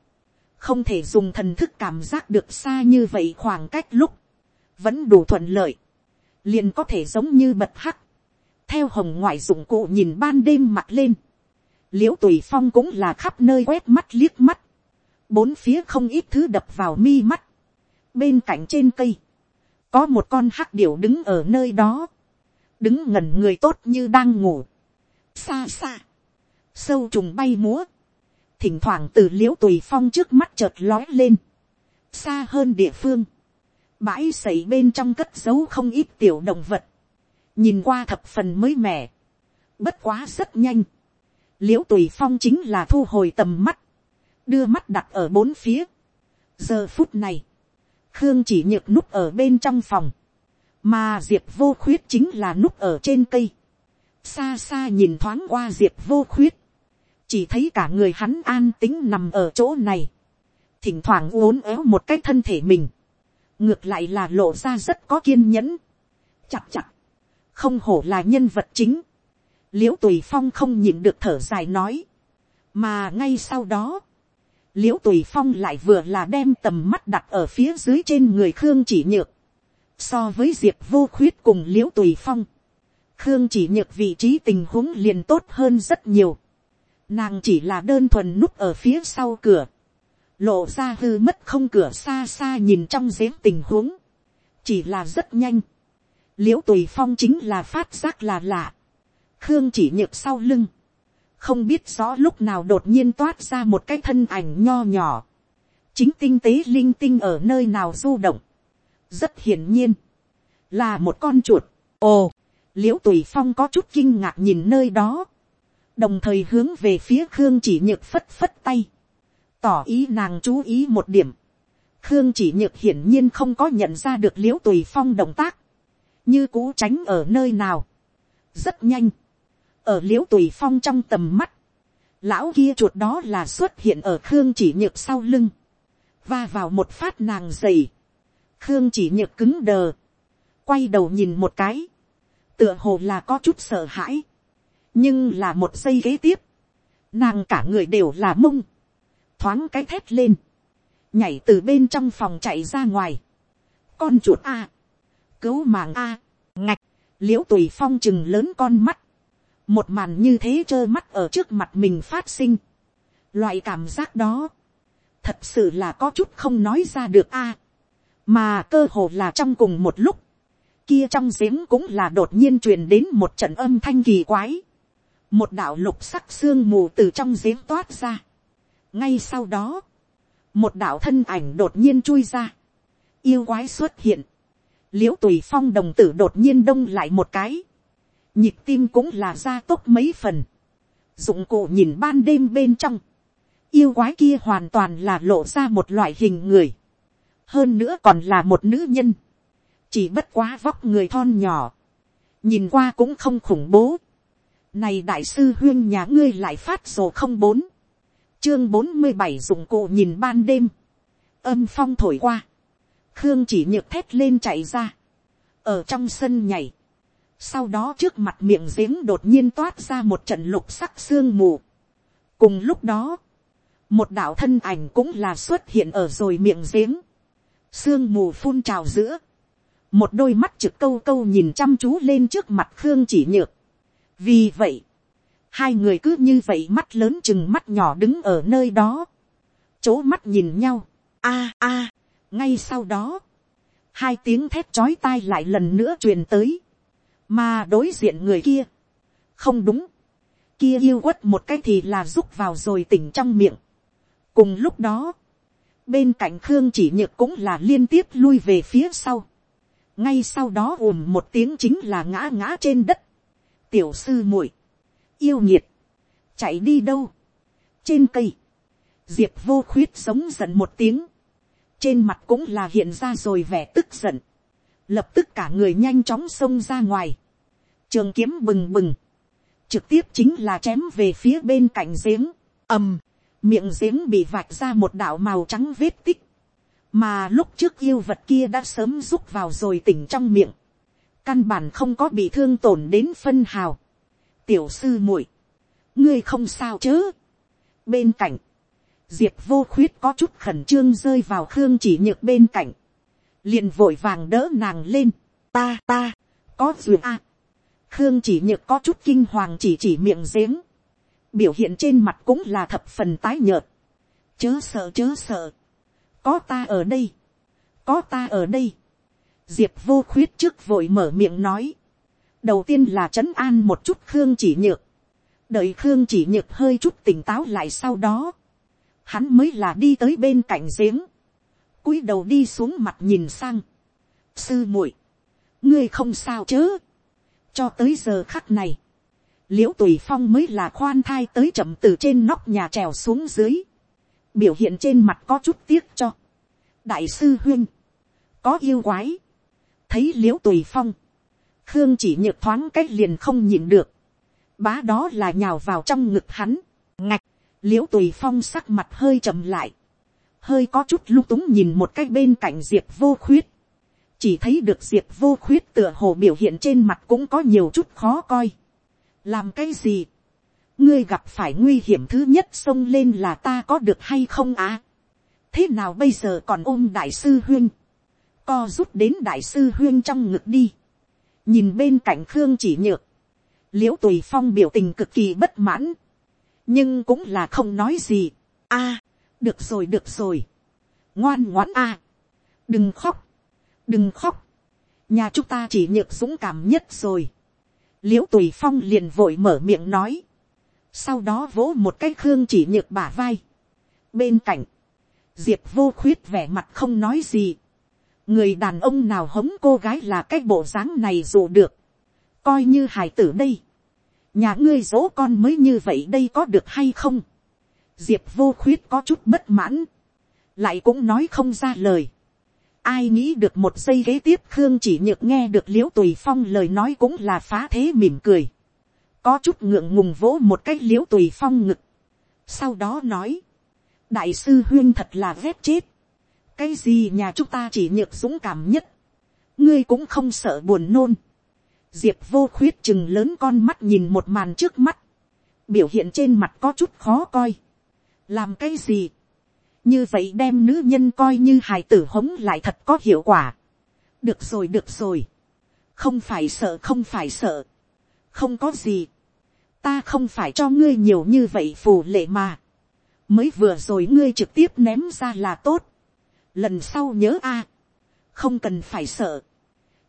không thể dùng thần thức cảm giác được xa như vậy khoảng cách lúc, vẫn đủ thuận lợi, liền có thể giống như bật hắc, theo hồng ngoại dụng cụ nhìn ban đêm mặt lên, l i ễ u tùy phong cũng là khắp nơi quét mắt liếc mắt, bốn phía không ít thứ đập vào mi mắt, bên cạnh trên cây, có một con hắc điểu đứng ở nơi đó, đứng ngẩn người tốt như đang ngủ, xa xa, sâu trùng bay múa, thỉnh thoảng từ l i ễ u tùy phong trước mắt chợt lói lên, xa hơn địa phương, bãi sậy bên trong cất giấu không ít tiểu động vật, nhìn qua thập phần mới mẻ, bất quá rất nhanh, l i ễ u tùy phong chính là thu hồi tầm mắt, đưa mắt đặt ở bốn phía. giờ phút này, khương chỉ nhược núp ở bên trong phòng, mà diệp vô khuyết chính là núp ở trên cây, xa xa nhìn thoáng qua diệp vô khuyết, chỉ thấy cả người hắn an tính nằm ở chỗ này, thỉnh thoảng uốn éo một cái thân thể mình, ngược lại là lộ ra rất có kiên nhẫn, chặt chặt, không hổ là nhân vật chính, l i ễ u tùy phong không nhìn được thở dài nói, mà ngay sau đó, l i ễ u tùy phong lại vừa là đem tầm mắt đặt ở phía dưới trên người khương chỉ nhược, so với diệp vô khuyết cùng l i ễ u tùy phong, khương chỉ nhược vị trí tình huống liền tốt hơn rất nhiều, Nàng chỉ là đơn thuần núp ở phía sau cửa. Lộ ra hư mất không cửa xa xa nhìn trong giếng tình huống. Chỉ là rất nhanh. Liễu tùy phong chính là phát giác là lạ. Khương chỉ nhược sau lưng. Không biết rõ lúc nào đột nhiên toát ra một cái thân ảnh nho nhỏ. Chính tinh tế linh tinh ở nơi nào du động. Rất hiển nhiên. Là một con chuột. Ồ, liễu tùy phong có chút kinh ngạc nhìn nơi đó. Đồng thời hướng về phía khương chỉ nhược phất phất tay, tỏ ý nàng chú ý một điểm. khương chỉ nhược hiển nhiên không có nhận ra được l i ễ u tùy phong động tác, như cú tránh ở nơi nào. rất nhanh, ở l i ễ u tùy phong trong tầm mắt, lão kia chuột đó là xuất hiện ở khương chỉ nhược sau lưng, và vào một phát nàng dày, khương chỉ nhược cứng đờ, quay đầu nhìn một cái, tựa hồ là có chút sợ hãi, nhưng là một giây kế tiếp, nàng cả người đều là mông, thoáng cái thét lên, nhảy từ bên trong phòng chạy ra ngoài, con chuột a, cứu mạng a, ngạch, l i ễ u tùy phong chừng lớn con mắt, một màn như thế trơ mắt ở trước mặt mình phát sinh, loại cảm giác đó, thật sự là có chút không nói ra được a, mà cơ hồ là trong cùng một lúc, kia trong giếng cũng là đột nhiên truyền đến một trận âm thanh kỳ quái, một đạo lục sắc sương mù từ trong giếng toát ra, ngay sau đó, một đạo thân ảnh đột nhiên chui ra, yêu quái xuất hiện, l i ễ u tùy phong đồng tử đột nhiên đông lại một cái, nhịp tim cũng là ra tốt mấy phần, dụng cụ nhìn ban đêm bên trong, yêu quái kia hoàn toàn là lộ ra một loại hình người, hơn nữa còn là một nữ nhân, chỉ bất quá vóc người thon nhỏ, nhìn qua cũng không khủng bố, này đại sư huyên nhà ngươi lại phát sổ không bốn, chương bốn mươi bảy dụng cụ nhìn ban đêm, âm phong thổi qua, khương chỉ nhược thét lên chạy ra, ở trong sân nhảy, sau đó trước mặt miệng giếng đột nhiên toát ra một trận lục sắc sương mù. cùng lúc đó, một đạo thân ảnh cũng là xuất hiện ở rồi miệng giếng, sương mù phun trào giữa, một đôi mắt trực câu câu nhìn chăm chú lên trước mặt khương chỉ nhược. vì vậy, hai người cứ như vậy mắt lớn chừng mắt nhỏ đứng ở nơi đó, chỗ mắt nhìn nhau, a a, ngay sau đó, hai tiếng thét chói tai lại lần nữa truyền tới, mà đối diện người kia, không đúng, kia yêu quất một cái thì là rúc vào rồi tỉnh trong miệng. cùng lúc đó, bên cạnh khương chỉ nhược cũng là liên tiếp lui về phía sau, ngay sau đó ùm một tiếng chính là ngã ngã trên đất, tiểu sư muội, yêu nhiệt, chạy đi đâu, trên cây, diệp vô khuyết sống giận một tiếng, trên mặt cũng là hiện ra rồi vẻ tức giận, lập tức cả người nhanh chóng xông ra ngoài, trường kiếm bừng bừng, trực tiếp chính là chém về phía bên cạnh giếng, ầm, miệng giếng bị vạch ra một đạo màu trắng vết tích, mà lúc trước yêu vật kia đã sớm rút vào rồi tỉnh trong miệng, căn bản không có bị thương tổn đến phân hào, tiểu sư muội, ngươi không sao chứ? Bên cạnh, diệp vô khuyết có chút khẩn trương rơi vào khương chỉ nhược bên cạnh, liền vội vàng đỡ nàng lên, ta ta, có duyệt a, khương chỉ nhược có chút kinh hoàng chỉ chỉ miệng giếng, biểu hiện trên mặt cũng là thập phần tái nhợt, chớ sợ chớ sợ, có ta ở đây, có ta ở đây, diệp vô khuyết trước vội mở miệng nói, đầu tiên là trấn an một chút khương chỉ nhược, đợi khương chỉ nhược hơi chút tỉnh táo lại sau đó, hắn mới là đi tới bên cạnh giếng, cúi đầu đi xuống mặt nhìn sang, sư muội, ngươi không sao chớ, cho tới giờ khắc này, l i ễ u tùy phong mới là khoan thai tới chậm từ trên nóc nhà trèo xuống dưới, biểu hiện trên mặt có chút tiếc cho, đại sư huyên, có yêu quái, thấy l i ễ u tùy phong, khương chỉ nhược thoáng cách liền không nhìn được, bá đó là nhào vào trong ngực hắn, ngạch, l i ễ u tùy phong sắc mặt hơi chậm lại, hơi có chút lung túng nhìn một cái bên cạnh diệp vô khuyết, chỉ thấy được diệp vô khuyết tựa hồ biểu hiện trên mặt cũng có nhiều chút khó coi. làm cái gì, ngươi gặp phải nguy hiểm thứ nhất xông lên là ta có được hay không á. thế nào bây giờ còn ôm đại sư huyên, co rút đến đại sư huyên trong ngực đi, nhìn bên cạnh khương chỉ nhược, l i ễ u tùy phong biểu tình cực kỳ bất mãn, nhưng cũng là không nói gì. a, được rồi được rồi, ngoan ngoãn a, đừng khóc, đừng khóc, nhà chúng ta chỉ nhược dũng cảm nhất rồi. l i ễ u tùy phong liền vội mở miệng nói, sau đó vỗ một cái khương chỉ nhược bả vai. bên cạnh, diệp vô khuyết vẻ mặt không nói gì. người đàn ông nào hống cô gái là cái bộ dáng này dù được, coi như hài tử đây nhà ngươi dỗ con mới như vậy đây có được hay không. diệp vô khuyết có chút bất mãn, lại cũng nói không ra lời. ai nghĩ được một giây kế tiếp khương chỉ nhược nghe được l i ễ u tùy phong lời nói cũng là phá thế mỉm cười có chút ngượng ngùng vỗ một cách l i ễ u tùy phong ngực. sau đó nói, đại sư huyên thật là ghét chết. cái gì nhà chúng ta chỉ nhược dũng cảm nhất. ngươi cũng không sợ buồn nôn diệp vô khuyết chừng lớn con mắt nhìn một màn trước mắt, biểu hiện trên mặt có chút khó coi. làm cái gì, như vậy đem nữ nhân coi như hài tử hống lại thật có hiệu quả. được rồi được rồi, không phải sợ không phải sợ, không có gì, ta không phải cho ngươi nhiều như vậy phù lệ mà, mới vừa rồi ngươi trực tiếp ném ra là tốt, lần sau nhớ a, không cần phải sợ,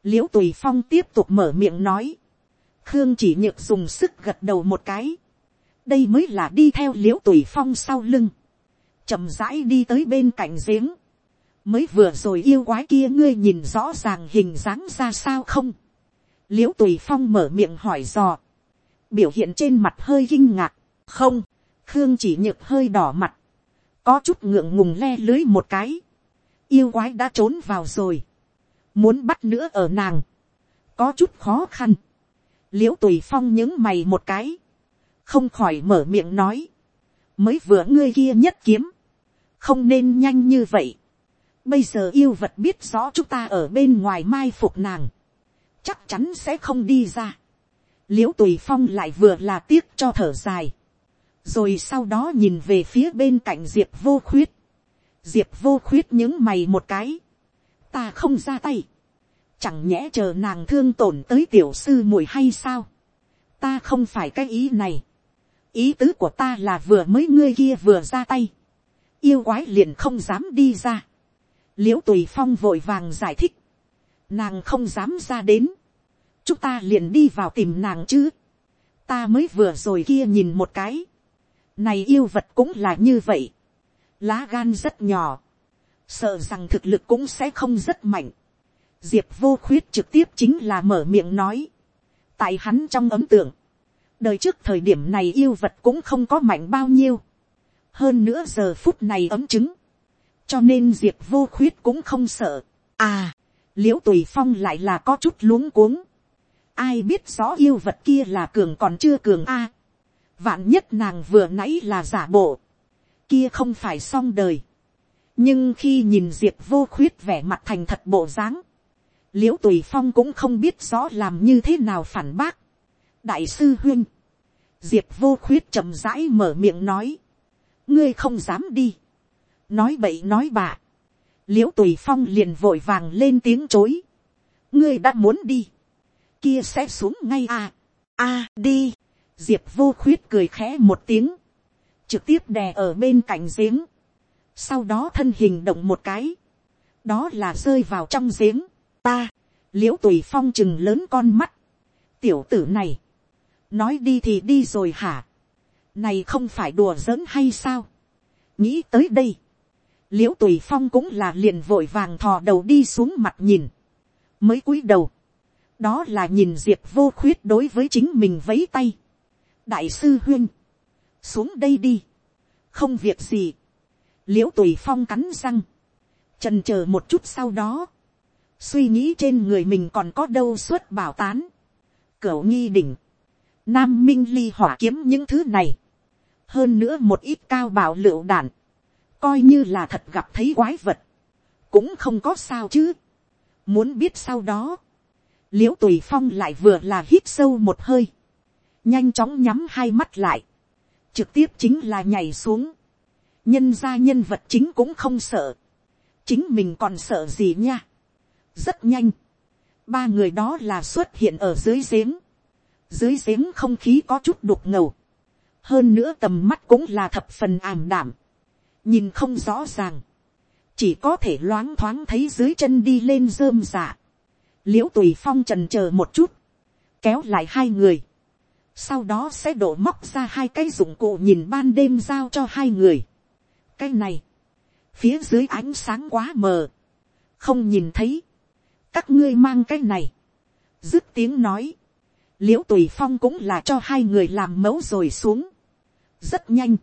l i ễ u tùy phong tiếp tục mở miệng nói, khương chỉ nhược dùng sức gật đầu một cái, đây mới là đi theo l i ễ u tùy phong sau lưng, chậm rãi đi tới bên cạnh giếng, mới vừa rồi yêu quái kia ngươi nhìn rõ ràng hình dáng ra sao không, l i ễ u tùy phong mở miệng hỏi dò, biểu hiện trên mặt hơi kinh ngạc, không, khương chỉ nhược hơi đỏ mặt, có chút ngượng ngùng le lưới một cái, yêu quái đã trốn vào rồi, muốn bắt nữa ở nàng, có chút khó khăn, liễu tùy phong những mày một cái, không khỏi mở miệng nói, mới vừa ngươi kia nhất kiếm, không nên nhanh như vậy, bây giờ yêu vật biết rõ chúng ta ở bên ngoài mai phục nàng, chắc chắn sẽ không đi ra, l i ễ u tùy phong lại vừa là tiếc cho thở dài, rồi sau đó nhìn về phía bên cạnh diệp vô khuyết, diệp vô khuyết những mày một cái, ta không ra tay, chẳng nhẽ chờ nàng thương tổn tới tiểu sư muội hay sao, ta không phải cái ý này, ý tứ của ta là vừa mới ngươi kia vừa ra tay, yêu quái liền không dám đi ra, l i ễ u tùy phong vội vàng giải thích, nàng không dám ra đến, chúng ta liền đi vào tìm nàng chứ, ta mới vừa rồi kia nhìn một cái, này yêu vật cũng là như vậy, lá gan rất nhỏ, sợ rằng thực lực cũng sẽ không rất mạnh. Diệp vô khuyết trực tiếp chính là mở miệng nói. tại hắn trong ấm tượng, đời trước thời điểm này yêu vật cũng không có mạnh bao nhiêu. hơn nữa giờ phút này ấm chứng. cho nên diệp vô khuyết cũng không sợ. à, l i ễ u tùy phong lại là có chút luống cuống ai biết rõ yêu vật kia là cường còn chưa cường a. vạn nhất nàng vừa nãy là giả bộ. Kia không phải xong đời. nhưng khi nhìn diệp vô khuyết vẻ mặt thành thật bộ dáng, l i ễ u tùy phong cũng không biết rõ làm như thế nào phản bác. đại sư huyên, diệp vô khuyết chậm rãi mở miệng nói, ngươi không dám đi, nói bậy nói bạ, l i ễ u tùy phong liền vội vàng lên tiếng chối, ngươi đã muốn đi, kia sẽ xuống ngay à, a đi, diệp vô khuyết cười khẽ một tiếng, trực tiếp đè ở bên cạnh giếng, sau đó thân hình động một cái, đó là rơi vào trong giếng, ta, l i ễ u tùy phong chừng lớn con mắt, tiểu tử này, nói đi thì đi rồi hả, này không phải đùa giỡn hay sao, nghĩ tới đây, l i ễ u tùy phong cũng là liền vội vàng thò đầu đi xuống mặt nhìn, mới cúi đầu, đó là nhìn diệp vô khuyết đối với chính mình vấy tay, đại sư huyên, xuống đây đi, không việc gì, l i ễ u tùy phong cắn răng, trần c h ờ một chút sau đó, suy nghĩ trên người mình còn có đâu suốt bảo tán, cửa nghi đỉnh, nam minh ly hỏa kiếm những thứ này, hơn nữa một ít cao bảo lựu đạn, coi như là thật gặp thấy quái vật, cũng không có sao chứ. Muốn biết sau đó, l i ễ u tùy phong lại vừa là hít sâu một hơi, nhanh chóng nhắm hai mắt lại, trực tiếp chính là nhảy xuống, nhân ra nhân vật chính cũng không sợ, chính mình còn sợ gì nha, rất nhanh, ba người đó là xuất hiện ở dưới giếng, dưới giếng không khí có chút đục ngầu, hơn nữa tầm mắt cũng là thập phần ảm đảm, nhìn không rõ ràng, chỉ có thể loáng thoáng thấy dưới chân đi lên rơm dạ, l i ễ u tùy phong trần c h ờ một chút, kéo lại hai người, sau đó sẽ đổ móc ra hai cái dụng cụ nhìn ban đêm giao cho hai người. cái này, phía dưới ánh sáng quá mờ, không nhìn thấy, các ngươi mang cái này, dứt tiếng nói, l i ễ u tùy phong cũng là cho hai người làm mẫu rồi xuống, rất nhanh,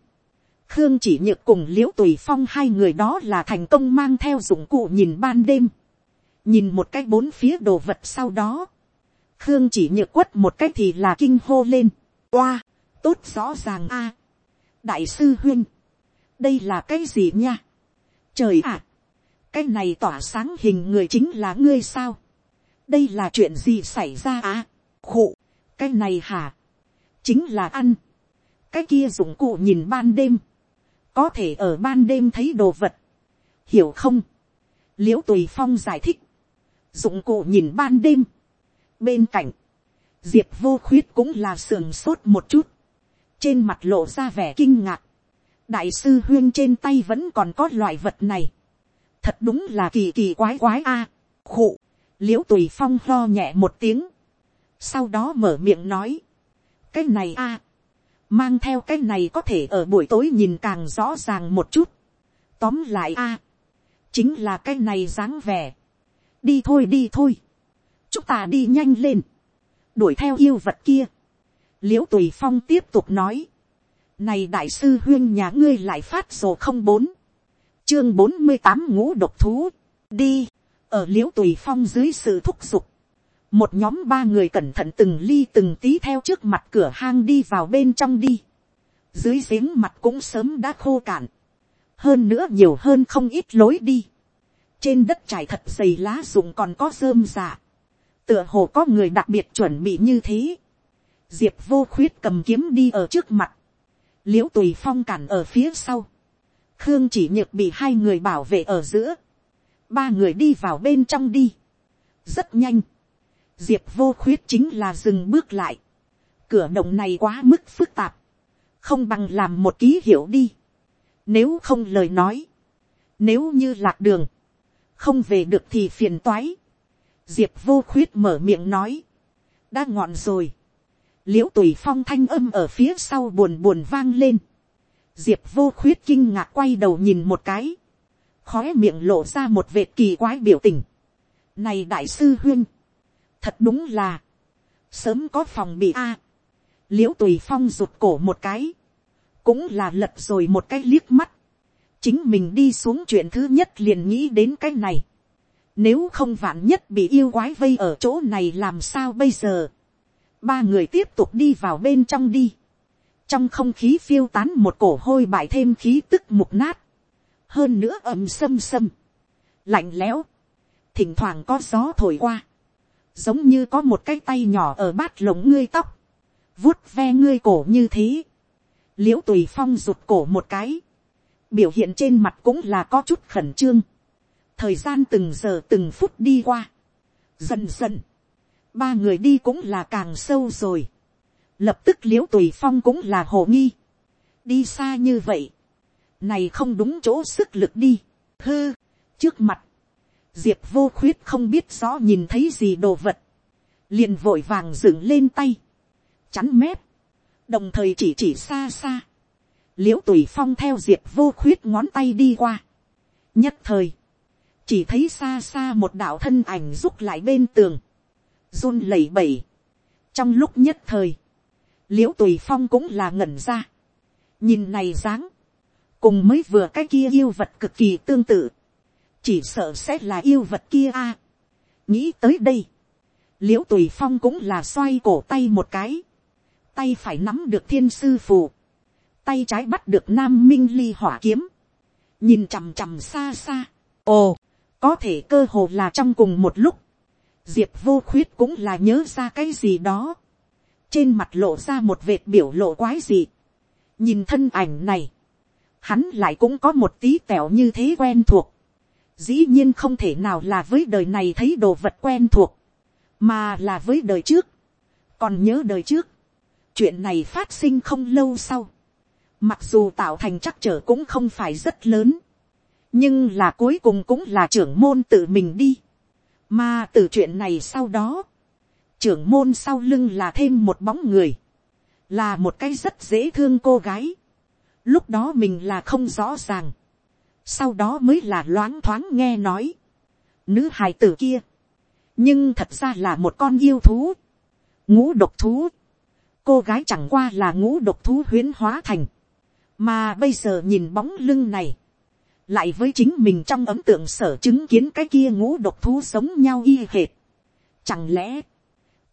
khương chỉ nhược cùng l i ễ u tùy phong hai người đó là thành công mang theo dụng cụ nhìn ban đêm, nhìn một cái bốn phía đồ vật sau đó, khương chỉ nhược quất một cái thì là kinh hô lên, oa, tốt rõ ràng a, đại sư huyên, đây là cái gì nha, trời ạ, cái này tỏa sáng hình người chính là ngươi sao, đây là chuyện gì xảy ra à, khụ, cái này hả, chính là ăn, cái kia dụng cụ nhìn ban đêm, có thể ở ban đêm thấy đồ vật, hiểu không, l i ễ u tùy phong giải thích, dụng cụ nhìn ban đêm, bên cạnh, diệp vô khuyết cũng là sườn sốt một chút, trên mặt lộ ra vẻ kinh ngạc, đại sư huyên trên tay vẫn còn có loại vật này, thật đúng là kỳ kỳ quái quái a, khụ, l i ễ u tùy phong lo nhẹ một tiếng, sau đó mở miệng nói, cái này a, mang theo cái này có thể ở buổi tối nhìn càng rõ ràng một chút, tóm lại a, chính là cái này dáng vẻ, đi thôi đi thôi, chúng ta đi nhanh lên, đuổi theo yêu vật kia, l i ễ u tùy phong tiếp tục nói, này đại sư huyên nhà ngươi lại phát sổ không bốn, chương bốn mươi tám ngũ độc thú, đi, ở l i ễ u tùy phong dưới sự thúc giục, một nhóm ba người cẩn thận từng ly từng tí theo trước mặt cửa hang đi vào bên trong đi, dưới giếng mặt cũng sớm đã khô cạn, hơn nữa nhiều hơn không ít lối đi, trên đất trải thật dày lá rụng còn có rơm dạ, tựa hồ có người đặc biệt chuẩn bị như thế, diệp vô khuyết cầm kiếm đi ở trước mặt, l i ễ u tùy phong cản ở phía sau, khương chỉ nhược bị hai người bảo vệ ở giữa, ba người đi vào bên trong đi. rất nhanh, diệp vô khuyết chính là dừng bước lại. cửa động này quá mức phức tạp, không bằng làm một ký hiệu đi. nếu không lời nói, nếu như lạc đường, không về được thì phiền toái. diệp vô khuyết mở miệng nói, đã ngọn rồi. l i ễ u tùy phong thanh âm ở phía sau buồn buồn vang lên. diệp vô khuyết kinh ngạc quay đầu nhìn một cái khói miệng lộ ra một vệt kỳ quái biểu tình. Này đại sư huyên, thật đúng là, sớm có phòng bị a. l i ễ u tùy phong rụt cổ một cái, cũng là lật rồi một cái liếc mắt chính mình đi xuống chuyện thứ nhất liền nghĩ đến cái này. Nếu không vạn nhất bị yêu quái vây ở chỗ này làm sao bây giờ. Ba người tiếp tục đi vào bên trong đi. Trong không khí phiêu tán một cổ hôi bại thêm khí tức mục nát. Hơn nữa ẩm sâm sâm. Lạnh lẽo, thỉnh thoảng có gió thổi qua, giống như có một cái tay nhỏ ở bát lồng ngươi tóc, vuốt ve ngươi cổ như thế, liễu tùy phong rụt cổ một cái, biểu hiện trên mặt cũng là có chút khẩn trương, thời gian từng giờ từng phút đi qua, dần dần, ba người đi cũng là càng sâu rồi, lập tức l i ễ u tùy phong cũng là hồ nghi, đi xa như vậy, này không đúng chỗ sức lực đi, hư, trước mặt, diệp vô khuyết không biết rõ nhìn thấy gì đồ vật, liền vội vàng dựng lên tay, chắn mép, đồng thời chỉ chỉ xa xa, l i ễ u tùy phong theo diệp vô khuyết ngón tay đi qua, nhất thời, chỉ thấy xa xa một đạo thân ảnh rút lại bên tường, run lẩy bẩy, trong lúc nhất thời, l i ễ u tùy phong cũng là ngẩn ra, nhìn này dáng, cùng mới vừa cái kia yêu vật cực kỳ tương tự, chỉ sợ sẽ là yêu vật kia a. nghĩ tới đây, l i ễ u tùy phong cũng là xoay cổ tay một cái, tay phải nắm được thiên sư phù, tay trái bắt được nam minh ly hỏa kiếm, nhìn chằm chằm xa xa, ồ, có thể cơ hồ là trong cùng một lúc, diệp vô khuyết cũng là nhớ ra cái gì đó, trên mặt lộ ra một vệt biểu lộ quái gì, nhìn thân ảnh này, hắn lại cũng có một tí tẻo như thế quen thuộc. Dĩ nhiên không thể nào là với đời này thấy đồ vật quen thuộc, mà là với đời trước. Còn nhớ đời trước, chuyện này phát sinh không lâu sau. Mặc dù tạo thành chắc trở cũng không phải rất lớn, nhưng là cuối cùng cũng là trưởng môn tự mình đi. Mà từ chuyện này sau đó, trưởng môn sau lưng là thêm một bóng người, là một cái rất dễ thương cô gái. Lúc đó mình là không rõ ràng, sau đó mới là loáng thoáng nghe nói, nữ hài tử kia, nhưng thật ra là một con yêu thú, ngũ độc thú, cô gái chẳng qua là ngũ độc thú huyến hóa thành, mà bây giờ nhìn bóng lưng này, lại với chính mình trong ấm tượng sở chứng kiến cái kia ngũ độc thú sống nhau y hệt. Chẳng lẽ,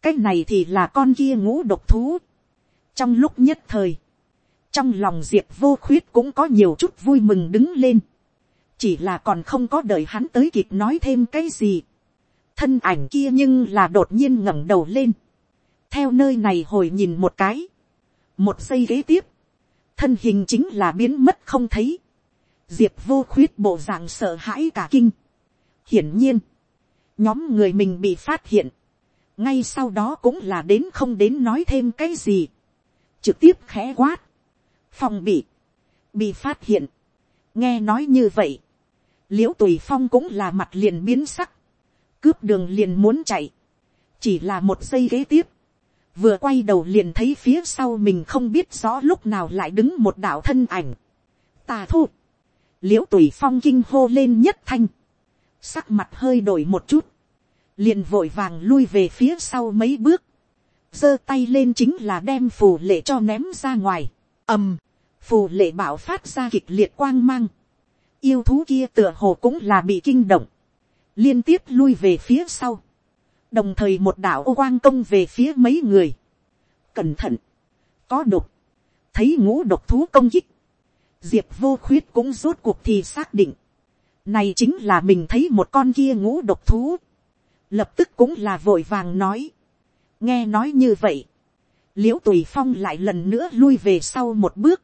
cái này thì là con kia ngũ độc thú. trong lúc nhất thời, trong lòng diệp vô khuyết cũng có nhiều chút vui mừng đứng lên, chỉ là còn không có đợi hắn tới kịp nói thêm cái gì. thân ảnh kia nhưng là đột nhiên ngẩng đầu lên, theo nơi này hồi nhìn một cái, một giây kế tiếp, thân hình chính là biến mất không thấy, diệp vô khuyết bộ dạng sợ hãi cả kinh. hiển nhiên, nhóm người mình bị phát hiện, ngay sau đó cũng là đến không đến nói thêm cái gì, trực tiếp khẽ quát, phòng bị, bị phát hiện, nghe nói như vậy, l i ễ u tùy phong cũng là mặt liền biến sắc, cướp đường liền muốn chạy, chỉ là một giây kế tiếp, vừa quay đầu liền thấy phía sau mình không biết rõ lúc nào lại đứng một đạo thân ảnh, tà thu, l i ễ u tùy phong kinh hô lên nhất thanh, sắc mặt hơi đổi một chút, liền vội vàng lui về phía sau mấy bước, giơ tay lên chính là đem phù lệ cho ném ra ngoài, ầm, phù lệ bảo phát ra kịch liệt quang mang, yêu thú kia tựa hồ cũng là bị kinh động, liên tiếp lui về phía sau, đồng thời một đạo ô quang công về phía mấy người, cẩn thận, có độc, thấy ngũ độc thú công kích, diệp vô khuyết cũng rốt cuộc thì xác định, này chính là mình thấy một con kia ngũ độc thú, lập tức cũng là vội vàng nói. nghe nói như vậy, l i ễ u tùy phong lại lần nữa lui về sau một bước,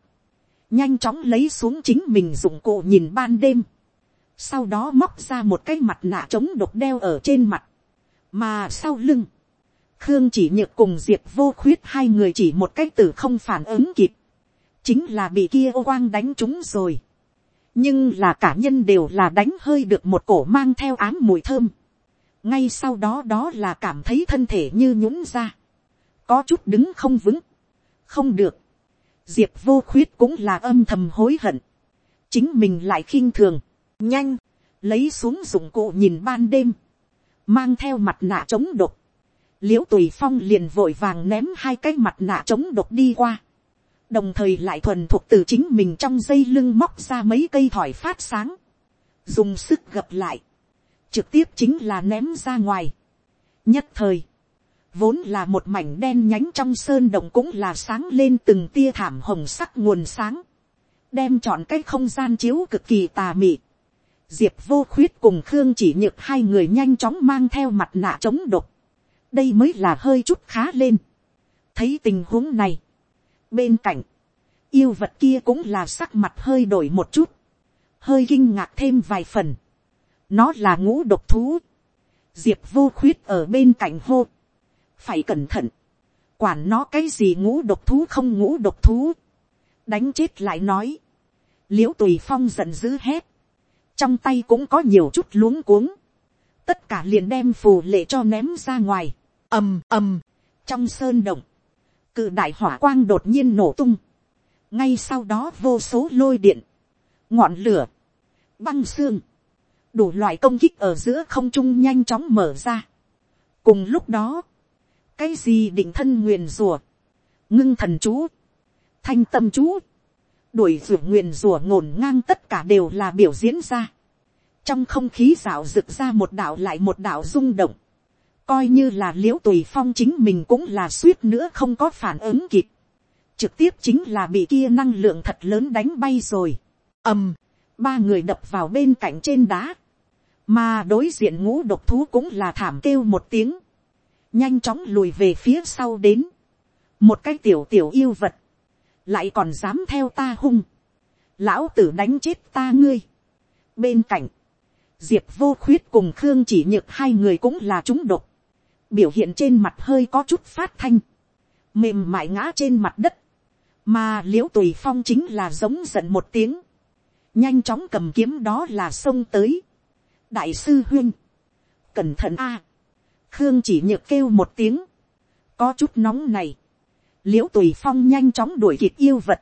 nhanh chóng lấy xuống chính mình dụng cụ nhìn ban đêm, sau đó móc ra một cái mặt nạ chống độc đeo ở trên mặt, mà sau lưng, khương chỉ nhược cùng diệp vô khuyết hai người chỉ một cái tử không phản ứng kịp, chính là bị kia ô quang đánh chúng rồi, nhưng là cả nhân đều là đánh hơi được một cổ mang theo ám mùi thơm, ngay sau đó đó là cảm thấy thân thể như nhũng ra, có chút đứng không vững, không được, diệp vô khuyết cũng là âm thầm hối hận, chính mình lại khinh thường, nhanh, lấy xuống dụng cụ nhìn ban đêm, mang theo mặt nạ chống độc, l i ễ u tùy phong liền vội vàng ném hai cái mặt nạ chống độc đi qua, đồng thời lại thuần thuộc từ chính mình trong dây lưng móc ra mấy cây thỏi phát sáng, dùng sức gập lại, trực tiếp chính là ném ra ngoài. nhất thời, vốn là một mảnh đen nhánh trong sơn động cũng là sáng lên từng tia thảm hồng sắc nguồn sáng, đem chọn cái không gian chiếu cực kỳ tà mị diệp vô khuyết cùng khương chỉ nhược hai người nhanh chóng mang theo mặt nạ chống độc. đây mới là hơi chút khá lên. thấy tình huống này, bên cạnh, yêu vật kia cũng là sắc mặt hơi đổi một chút, hơi kinh ngạc thêm vài phần nó là ngũ độc thú. diệp vô khuyết ở bên cạnh hô. phải cẩn thận. quản nó cái gì ngũ độc thú không ngũ độc thú. đánh chết lại nói. l i ễ u tùy phong giận dữ hét trong tay cũng có nhiều chút luống cuống. tất cả liền đem phù lệ cho ném ra ngoài. ầm ầm. trong sơn động. cự đại hỏa quang đột nhiên nổ tung. ngay sau đó vô số lôi điện. ngọn lửa. băng xương đủ loại công kích ở giữa không trung nhanh chóng mở ra. cùng lúc đó, cái gì định thân nguyền rùa, ngưng thần chú, thanh tâm chú, đuổi ruột nguyền rủa ngổn ngang tất cả đều là biểu diễn ra. trong không khí rạo rực ra một đạo lại một đạo rung động, coi như là liễu tùy phong chính mình cũng là suýt nữa không có phản ứng kịp, trực tiếp chính là bị kia năng lượng thật lớn đánh bay rồi, ầm, ba người đập vào bên cạnh trên đá, mà đối diện ngũ độc thú cũng là thảm kêu một tiếng. Nhanh chóng lùi về phía sau đến. Một cái tiểu tiểu yêu vật. Lại còn dám theo ta hung. Lão tử đánh chết ta ngươi. Bên cạnh. Diệp vô khuyết cùng Khương chỉ nhược hai người cũng là chúng độc. Biểu hiện trên mặt hơi có chút phát thanh. Mềm mại ngã trên mặt đất. Mà liễu tùy phong chính là giống giận một tiếng. Nhanh chóng cầm kiếm đó là xông tới đại sư huyên, cẩn thận a, khương chỉ nhược kêu một tiếng, có chút nóng này, l i ễ u tùy phong nhanh chóng đuổi kịp yêu vật,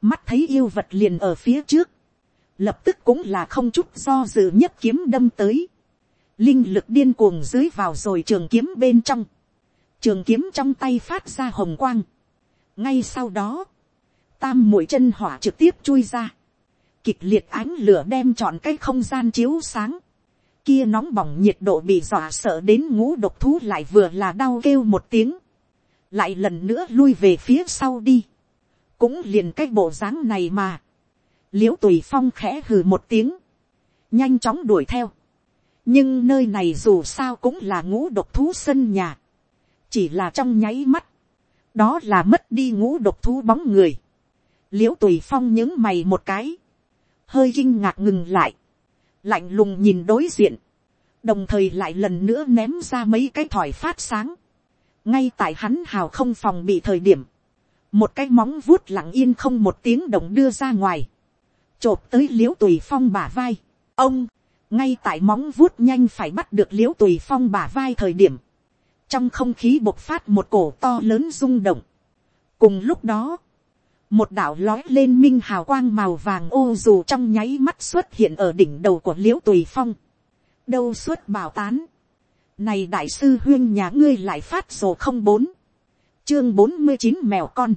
mắt thấy yêu vật liền ở phía trước, lập tức cũng là không chút do dự nhất kiếm đâm tới, linh lực điên cuồng dưới vào rồi trường kiếm bên trong, trường kiếm trong tay phát ra hồng quang, ngay sau đó, tam mũi chân hỏa trực tiếp chui ra, kịch liệt ánh lửa đem chọn cái không gian chiếu sáng, kia nóng bỏng nhiệt độ bị dọa sợ đến ngũ độc thú lại vừa là đau kêu một tiếng, lại lần nữa lui về phía sau đi, cũng liền cái bộ dáng này mà, l i ễ u tùy phong khẽ hừ một tiếng, nhanh chóng đuổi theo, nhưng nơi này dù sao cũng là ngũ độc thú sân nhà, chỉ là trong nháy mắt, đó là mất đi ngũ độc thú bóng người, l i ễ u tùy phong những mày một cái, hơi kinh ngạc ngừng lại, lạnh lùng nhìn đối diện, đồng thời lại lần nữa ném ra mấy cái thỏi phát sáng, ngay tại hắn hào không phòng bị thời điểm, một cái móng vuốt lặng yên không một tiếng động đưa ra ngoài, chộp tới l i ễ u tùy phong bả vai, ông, ngay tại móng vuốt nhanh phải bắt được l i ễ u tùy phong bả vai thời điểm, trong không khí bộc phát một cổ to lớn rung động. cùng lúc đó, một đạo lói lên minh hào quang màu vàng ô dù trong nháy mắt xuất hiện ở đỉnh đầu của l i ễ u tùy phong, đâu suốt bảo tán, này đại sư huyên nhà ngươi lại phát sổ không bốn, chương bốn mươi chín mèo con,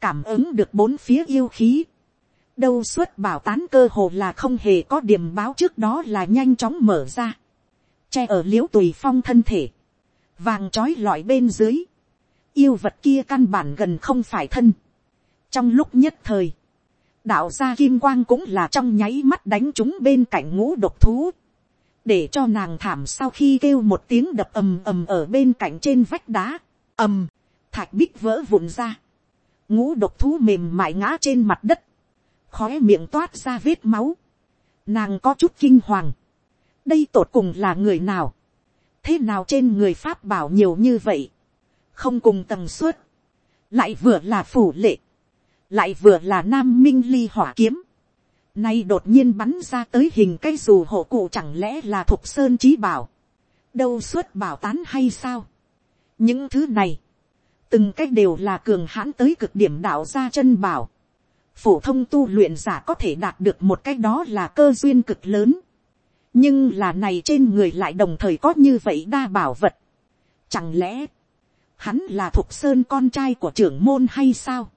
cảm ứng được bốn phía yêu khí, đâu suốt bảo tán cơ hồ là không hề có điểm báo trước đó là nhanh chóng mở ra, che ở l i ễ u tùy phong thân thể, vàng trói lọi bên dưới, yêu vật kia căn bản gần không phải thân, trong lúc nhất thời, đạo gia kim quang cũng là trong nháy mắt đánh chúng bên cạnh ngũ độc thú, để cho nàng thảm sau khi kêu một tiếng đập ầm ầm ở bên cạnh trên vách đá, ầm, thạch bích vỡ vụn ra, ngũ độc thú mềm mại ngã trên mặt đất, khói miệng toát ra vết máu, nàng có chút kinh hoàng, đây tột cùng là người nào, thế nào trên người pháp bảo nhiều như vậy, không cùng tầng suất, lại vừa là phủ lệ, lại vừa là nam minh ly hỏa kiếm, nay đột nhiên bắn ra tới hình cái dù hộ cụ chẳng lẽ là thục sơn trí bảo, đâu suốt bảo tán hay sao. những thứ này, từng cách đều là cường hãn tới cực điểm đạo ra chân bảo, phổ thông tu luyện giả có thể đạt được một cách đó là cơ duyên cực lớn, nhưng là này trên người lại đồng thời có như vậy đa bảo vật, chẳng lẽ, hắn là thục sơn con trai của trưởng môn hay sao,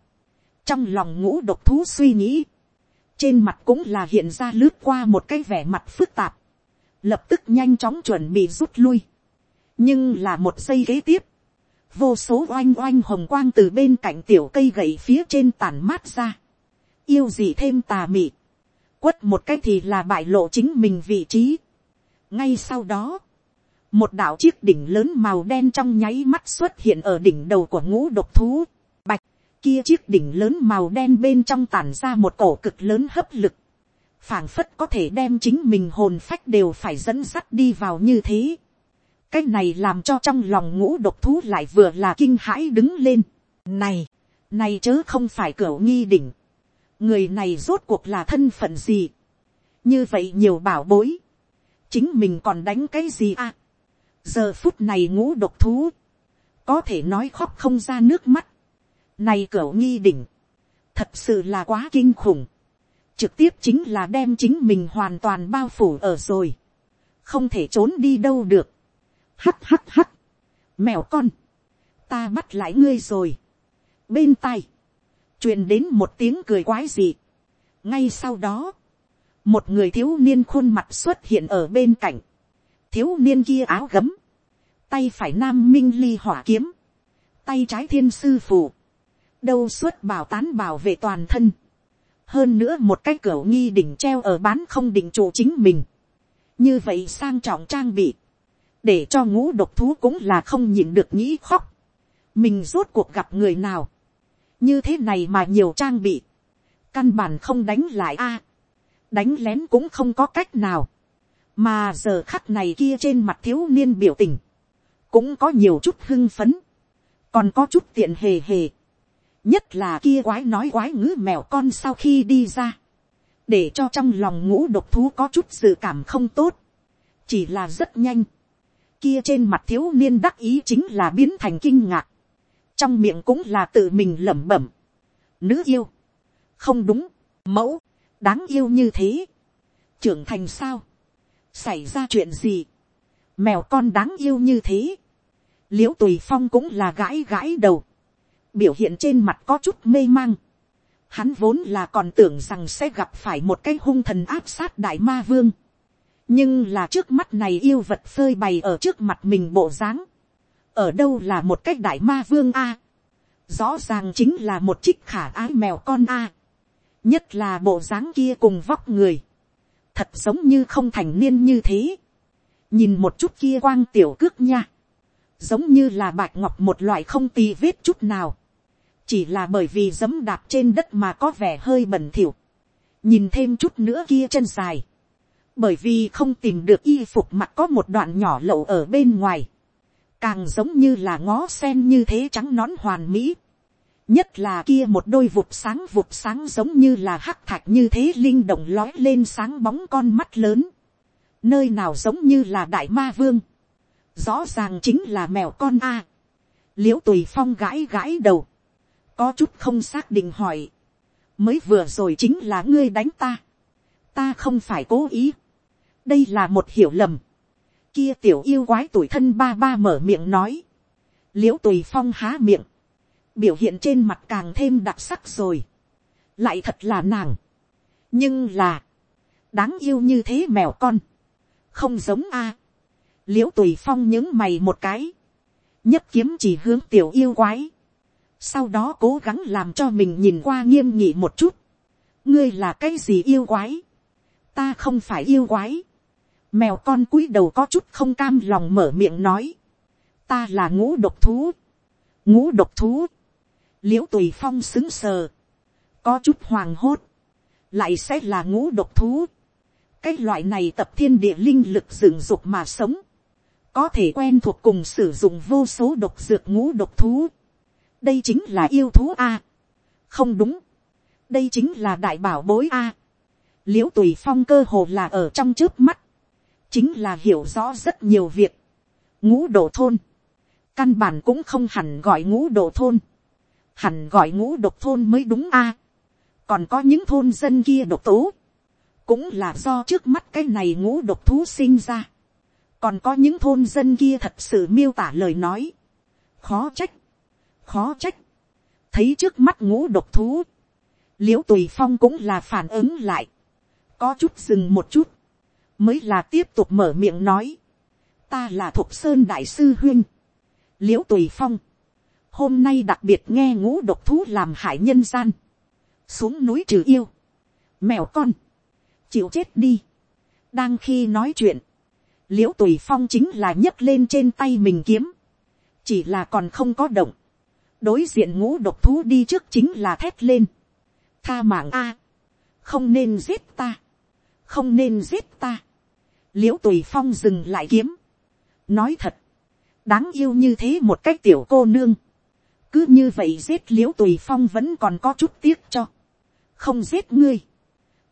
trong lòng ngũ độc thú suy nghĩ, trên mặt cũng là hiện ra lướt qua một cái vẻ mặt phức tạp, lập tức nhanh chóng chuẩn bị rút lui, nhưng là một giây kế tiếp, vô số oanh oanh hồng quang từ bên cạnh tiểu cây gậy phía trên tàn mát ra, yêu gì thêm tà mị, quất một cái thì là bại lộ chính mình vị trí. ngay sau đó, một đạo chiếc đỉnh lớn màu đen trong nháy mắt xuất hiện ở đỉnh đầu của ngũ độc thú, kia chiếc đỉnh lớn màu đen bên trong tản ra một cổ cực lớn hấp lực, phảng phất có thể đem chính mình hồn phách đều phải dẫn sắt đi vào như thế. cái này làm cho trong lòng ngũ độc thú lại vừa là kinh hãi đứng lên. này, này chớ không phải cửa nghi đỉnh. người này rốt cuộc là thân phận gì. như vậy nhiều bảo bối. chính mình còn đánh cái gì à. giờ phút này ngũ độc thú, có thể nói khóc không ra nước mắt này cửa nghi đỉnh. Thật sự là quá kinh khủng. Trực tiếp chính là đem chính mình hoàn toàn bao phủ ở rồi. Không thể trốn đi đâu được. Hắt hắt hắt. Mèo con. Ta bắt lại ngươi rồi. Bên tai. truyền đến một tiếng cười quái dị. Ngay sau đó. Một người thiếu niên khuôn mặt xuất hiện ở bên cạnh. Thiếu niên kia áo gấm. Tay phải nam minh ly hỏa kiếm. Tay trái thiên sư phù đâu suốt bảo tán bảo vệ toàn thân. hơn nữa một cái cửa nghi đỉnh treo ở bán không định chủ chính mình. như vậy sang trọng trang bị. để cho ngũ độc thú cũng là không nhịn được nghĩ khóc. mình rốt cuộc gặp người nào. như thế này mà nhiều trang bị. căn bản không đánh lại a. đánh lén cũng không có cách nào. mà giờ khắc này kia trên mặt thiếu niên biểu tình. cũng có nhiều chút hưng phấn. còn có chút tiện hề hề nhất là kia quái nói quái ngữ mèo con sau khi đi ra, để cho trong lòng ngũ độc thú có chút dự cảm không tốt, chỉ là rất nhanh, kia trên mặt thiếu niên đắc ý chính là biến thành kinh ngạc, trong miệng cũng là tự mình lẩm bẩm, nữ yêu, không đúng, mẫu, đáng yêu như thế, trưởng thành sao, xảy ra chuyện gì, mèo con đáng yêu như thế, l i ễ u tùy phong cũng là gãi gãi đầu, biểu hiện trên mặt có chút mê mang. Hắn vốn là còn tưởng rằng sẽ gặp phải một cái hung thần áp sát đại ma vương. Nhưng là trước mắt này yêu vật phơi bày ở trước mặt mình bộ dáng. Ở đâu là một cái đại ma vương A. Rõ ràng chính là một trích khả ái mèo con A. Nhất là bộ dáng kia cùng vóc người. Thật giống như không thành niên như thế. Nhìn một chút kia quang tiểu cước nha giống như là bạch ngọc một loại không tì vết chút nào chỉ là bởi vì giấm đạp trên đất mà có vẻ hơi bẩn thỉu, nhìn thêm chút nữa kia chân dài, bởi vì không tìm được y phục mặt có một đoạn nhỏ lậu ở bên ngoài, càng giống như là ngó sen như thế trắng nón hoàn mỹ, nhất là kia một đôi vụt sáng vụt sáng giống như là hắc thạch như thế linh động lói lên sáng bóng con mắt lớn, nơi nào giống như là đại ma vương, rõ ràng chính là mèo con a, l i ễ u tùy phong gãi gãi đầu, có chút không xác định hỏi, mới vừa rồi chính là ngươi đánh ta, ta không phải cố ý, đây là một hiểu lầm, kia tiểu yêu quái tuổi thân ba ba mở miệng nói, l i ễ u tùy phong há miệng, biểu hiện trên mặt càng thêm đặc sắc rồi, lại thật là nàng, nhưng là, đáng yêu như thế mèo con, không giống a, à. l i ễ u tùy phong những mày một cái, nhất kiếm chỉ hướng tiểu yêu quái, sau đó cố gắng làm cho mình nhìn qua nghiêm nghị một chút, ngươi là cái gì yêu quái, ta không phải yêu quái, mèo con cúi đầu có chút không cam lòng mở miệng nói, ta là ngũ độc thú, ngũ độc thú, l i ễ u tùy phong xứng sờ, có chút hoàng hốt, lại sẽ là ngũ độc thú. cái loại này tập thiên địa linh lực dừng dục mà sống, có thể quen thuộc cùng sử dụng vô số độc dược ngũ độc thú đây chính là yêu thú a. không đúng, đây chính là đại bảo bối a. l i ễ u tùy phong cơ hồ là ở trong trước mắt, chính là hiểu rõ rất nhiều việc. ngũ độ thôn, căn bản cũng không hẳn gọi ngũ độ thôn hẳn gọi ngũ độc thôn mới đúng a. còn có những thôn dân kia độc tố, cũng là do trước mắt cái này ngũ độc thú sinh ra. còn có những thôn dân kia thật sự miêu tả lời nói. khó trách, khó trách. thấy trước mắt ngũ độc thú, liễu tùy phong cũng là phản ứng lại, có chút dừng một chút, mới là tiếp tục mở miệng nói, ta là thục sơn đại sư huyên, liễu tùy phong, hôm nay đặc biệt nghe ngũ độc thú làm hại nhân gian, xuống núi trừ yêu, mèo con, chịu chết đi. đang khi nói chuyện, l i ễ u tùy phong chính là nhấc lên trên tay mình kiếm, chỉ là còn không có động, đối diện ngũ độc thú đi trước chính là thét lên, tha mạng a, không nên giết ta, không nên giết ta, l i ễ u tùy phong dừng lại kiếm, nói thật, đáng yêu như thế một cách tiểu cô nương, cứ như vậy giết l i ễ u tùy phong vẫn còn có chút tiếc cho, không giết ngươi,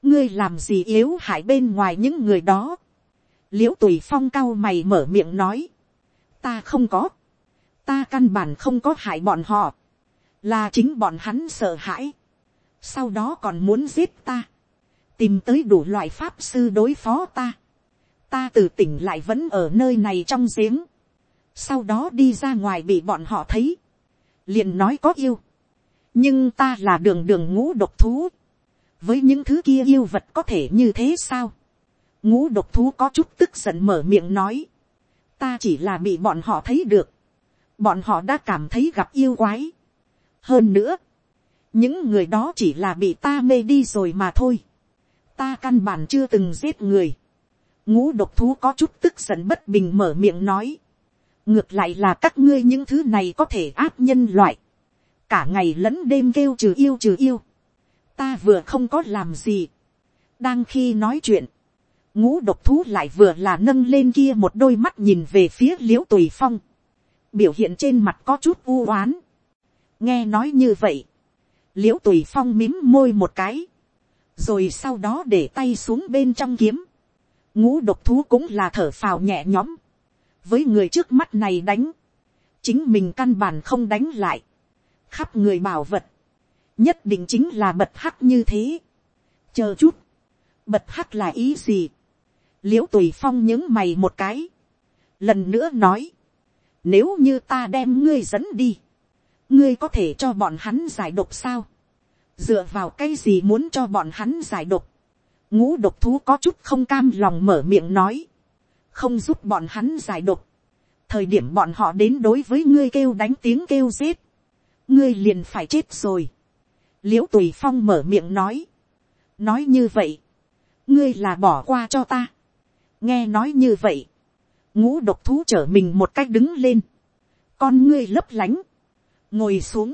ngươi làm gì yếu hại bên ngoài những người đó, l i ễ u tùy phong cao mày mở miệng nói, ta không có, ta căn bản không có hại bọn họ, là chính bọn hắn sợ hãi, sau đó còn muốn giết ta, tìm tới đủ loại pháp sư đối phó ta, ta từ tỉnh lại vẫn ở nơi này trong giếng, sau đó đi ra ngoài bị bọn họ thấy, liền nói có yêu, nhưng ta là đường đường ngũ độc thú, với những thứ kia yêu vật có thể như thế sao, ngũ độc thú có chút tức giận mở miệng nói, ta chỉ là bị bọn họ thấy được, bọn họ đã cảm thấy gặp yêu quái. hơn nữa, những người đó chỉ là bị ta mê đi rồi mà thôi, ta căn bản chưa từng giết người, ngũ độc thú có chút tức giận bất bình mở miệng nói, ngược lại là các ngươi những thứ này có thể áp nhân loại, cả ngày lẫn đêm kêu trừ yêu trừ yêu, ta vừa không có làm gì, đang khi nói chuyện, ngũ độc thú lại vừa là nâng lên kia một đôi mắt nhìn về phía l i ễ u tùy phong, biểu hiện trên mặt có chút u oán, nghe nói như vậy, l i ễ u tùy phong mím môi một cái, rồi sau đó để tay xuống bên trong kiếm, ngũ độc thú cũng là thở phào nhẹ nhõm, với người trước mắt này đánh, chính mình căn bản không đánh lại, khắp người bảo vật, nhất định chính là bật hắc như thế. chờ chút, bật hắc là ý gì, l i ễ u tùy phong những mày một cái, lần nữa nói, nếu như ta đem ngươi dẫn đi, ngươi có thể cho bọn hắn giải độc sao, dựa vào cái gì muốn cho bọn hắn giải độc, ngũ độc thú có chút không cam lòng mở miệng nói, không giúp bọn hắn giải độc. thời điểm bọn họ đến đối với ngươi kêu đánh tiếng kêu giết, ngươi liền phải chết rồi. l i ễ u tùy phong mở miệng nói, nói như vậy, ngươi là bỏ qua cho ta. nghe nói như vậy, ngũ độc thú trở mình một cách đứng lên, con ngươi lấp lánh, ngồi xuống,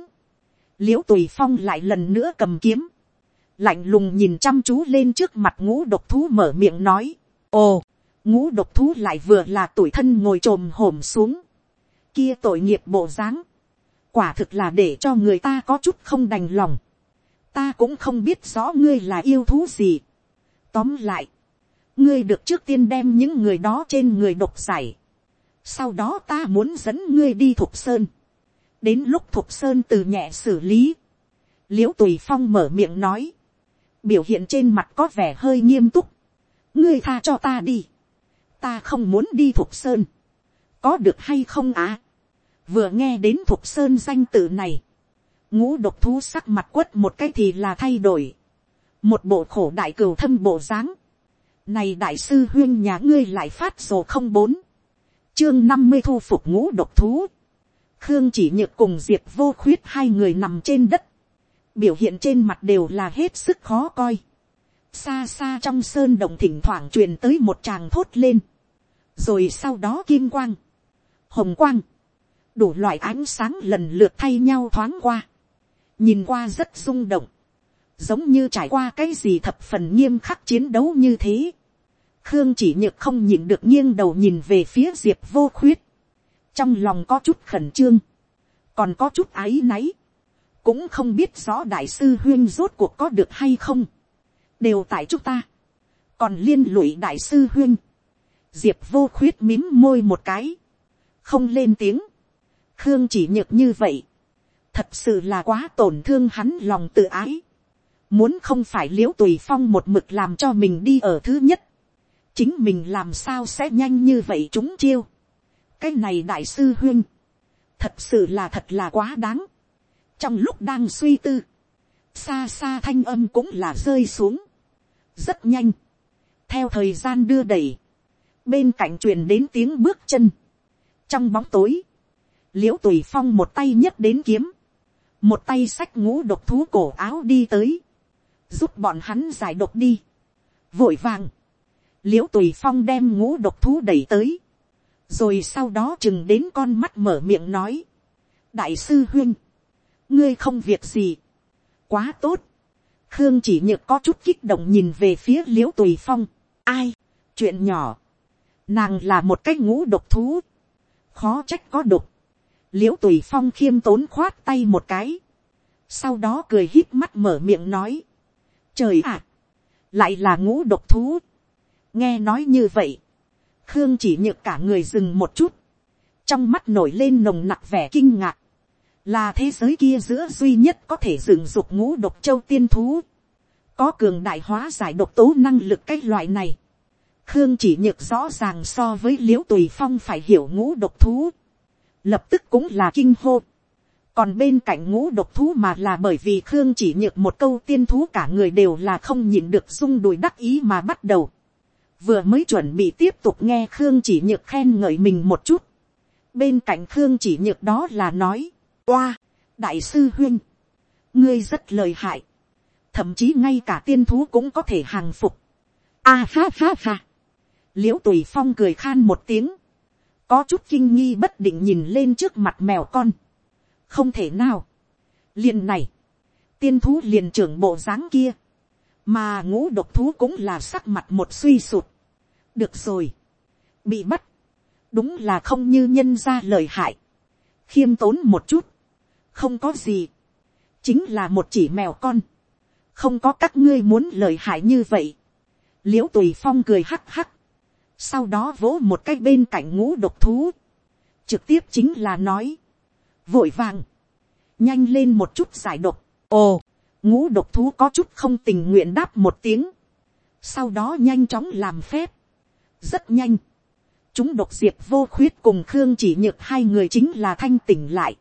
l i ễ u tùy phong lại lần nữa cầm kiếm, lạnh lùng nhìn chăm chú lên trước mặt ngũ độc thú mở miệng nói, ồ, ngũ độc thú lại vừa là tuổi thân ngồi t r ồ m hổm xuống, kia tội nghiệp bộ dáng, quả thực là để cho người ta có chút không đành lòng, ta cũng không biết rõ ngươi là yêu thú gì. Tóm lại, ngươi được trước tiên đem những người đó trên người độc giải, sau đó ta muốn dẫn ngươi đi thục sơn, đến lúc thục sơn từ nhẹ xử lý, liễu tùy phong mở miệng nói, biểu hiện trên mặt có vẻ hơi nghiêm túc, ngươi tha cho ta đi, ta không muốn đi thục sơn, có được hay không á, vừa nghe đến thục sơn danh tự này, ngũ độc thú sắc mặt quất một cái thì là thay đổi, một bộ khổ đại cửu thâm bộ dáng, này đại sư huyên nhà ngươi lại phát sổ không bốn, chương năm mươi thu phục ngũ độc thú, khương chỉ nhược cùng diệp vô khuyết hai người nằm trên đất, biểu hiện trên mặt đều là hết sức khó coi, xa xa trong sơn đồng thỉnh thoảng truyền tới một tràng thốt lên, rồi sau đó kim quang, hồng quang, đủ loại ánh sáng lần lượt thay nhau thoáng qua, nhìn qua rất rung động, giống như trải qua cái gì thập phần nghiêm khắc chiến đấu như thế khương chỉ nhược không nhìn được nghiêng đầu nhìn về phía diệp vô khuyết, trong lòng có chút khẩn trương, còn có chút áy náy, cũng không biết rõ đại sư huyên rốt cuộc có được hay không, đều tại chúng ta, còn liên lụy đại sư huyên, diệp vô khuyết mím môi một cái, không lên tiếng, khương chỉ nhược như vậy, thật sự là quá tổn thương hắn lòng tự ái, muốn không phải l i ễ u tùy phong một mực làm cho mình đi ở thứ nhất, chính mình làm sao sẽ nhanh như vậy chúng chiêu, cái này đại sư huyên, thật sự là thật là quá đáng, trong lúc đang suy tư, xa xa thanh âm cũng là rơi xuống, rất nhanh, theo thời gian đưa đẩy, bên cạnh truyền đến tiếng bước chân, trong bóng tối, l i ễ u tùy phong một tay nhấc đến kiếm, một tay xách ngũ độc thú cổ áo đi tới, giúp bọn hắn giải độc đi, vội vàng, l i ễ u tùy phong đem ngũ độc thú đẩy tới, rồi sau đó chừng đến con mắt mở miệng nói, đại sư huyên, ngươi không việc gì, quá tốt, khương chỉ nhược có chút kích động nhìn về phía l i ễ u tùy phong, ai, chuyện nhỏ, nàng là một cái ngũ độc thú, khó trách có độc, l i ễ u tùy phong khiêm tốn khoát tay một cái, sau đó cười hít mắt mở miệng nói, trời ạ, lại là ngũ độc thú, nghe nói như vậy, khương chỉ nhược cả người dừng một chút, trong mắt nổi lên nồng nặc vẻ kinh ngạc, là thế giới kia giữa duy nhất có thể dừng dục ngũ độc châu tiên thú, có cường đại hóa giải độc tố năng lực cái loại này, Khương chỉ nhược rõ ràng so với l i ễ u tùy phong phải hiểu ngũ độc thú. Lập tức cũng là kinh hô. Còn bên cạnh ngũ độc thú mà là bởi vì Khương chỉ nhược một câu tiên thú cả người đều là không nhìn được rung đùi đắc ý mà bắt đầu. Vừa mới chuẩn bị tiếp tục nghe Khương chỉ nhược khen ngợi mình một chút. Bên cạnh Khương chỉ nhược đó là nói. Oa, đại sư huyên. Ngươi rất lời hại. Thậm chí ngay cả tiên thú cũng có thể hàng phục. A ha ha ha l i ễ u tùy phong cười khan một tiếng, có chút kinh nghi bất định nhìn lên trước mặt mèo con. không thể nào, liền này, tiên thú liền trưởng bộ dáng kia, mà ngũ độc thú cũng là sắc mặt một suy sụt được rồi, bị bắt, đúng là không như nhân ra lời hại, khiêm tốn một chút, không có gì, chính là một chỉ mèo con, không có các ngươi muốn lời hại như vậy, l i ễ u tùy phong cười hắc hắc, sau đó vỗ một cái bên cạnh ngũ độc thú, trực tiếp chính là nói, vội vàng, nhanh lên một chút giải độc, ồ, ngũ độc thú có chút không tình nguyện đáp một tiếng, sau đó nhanh chóng làm phép, rất nhanh, chúng độc diệp vô khuyết cùng khương chỉ nhược hai người chính là thanh tỉnh lại,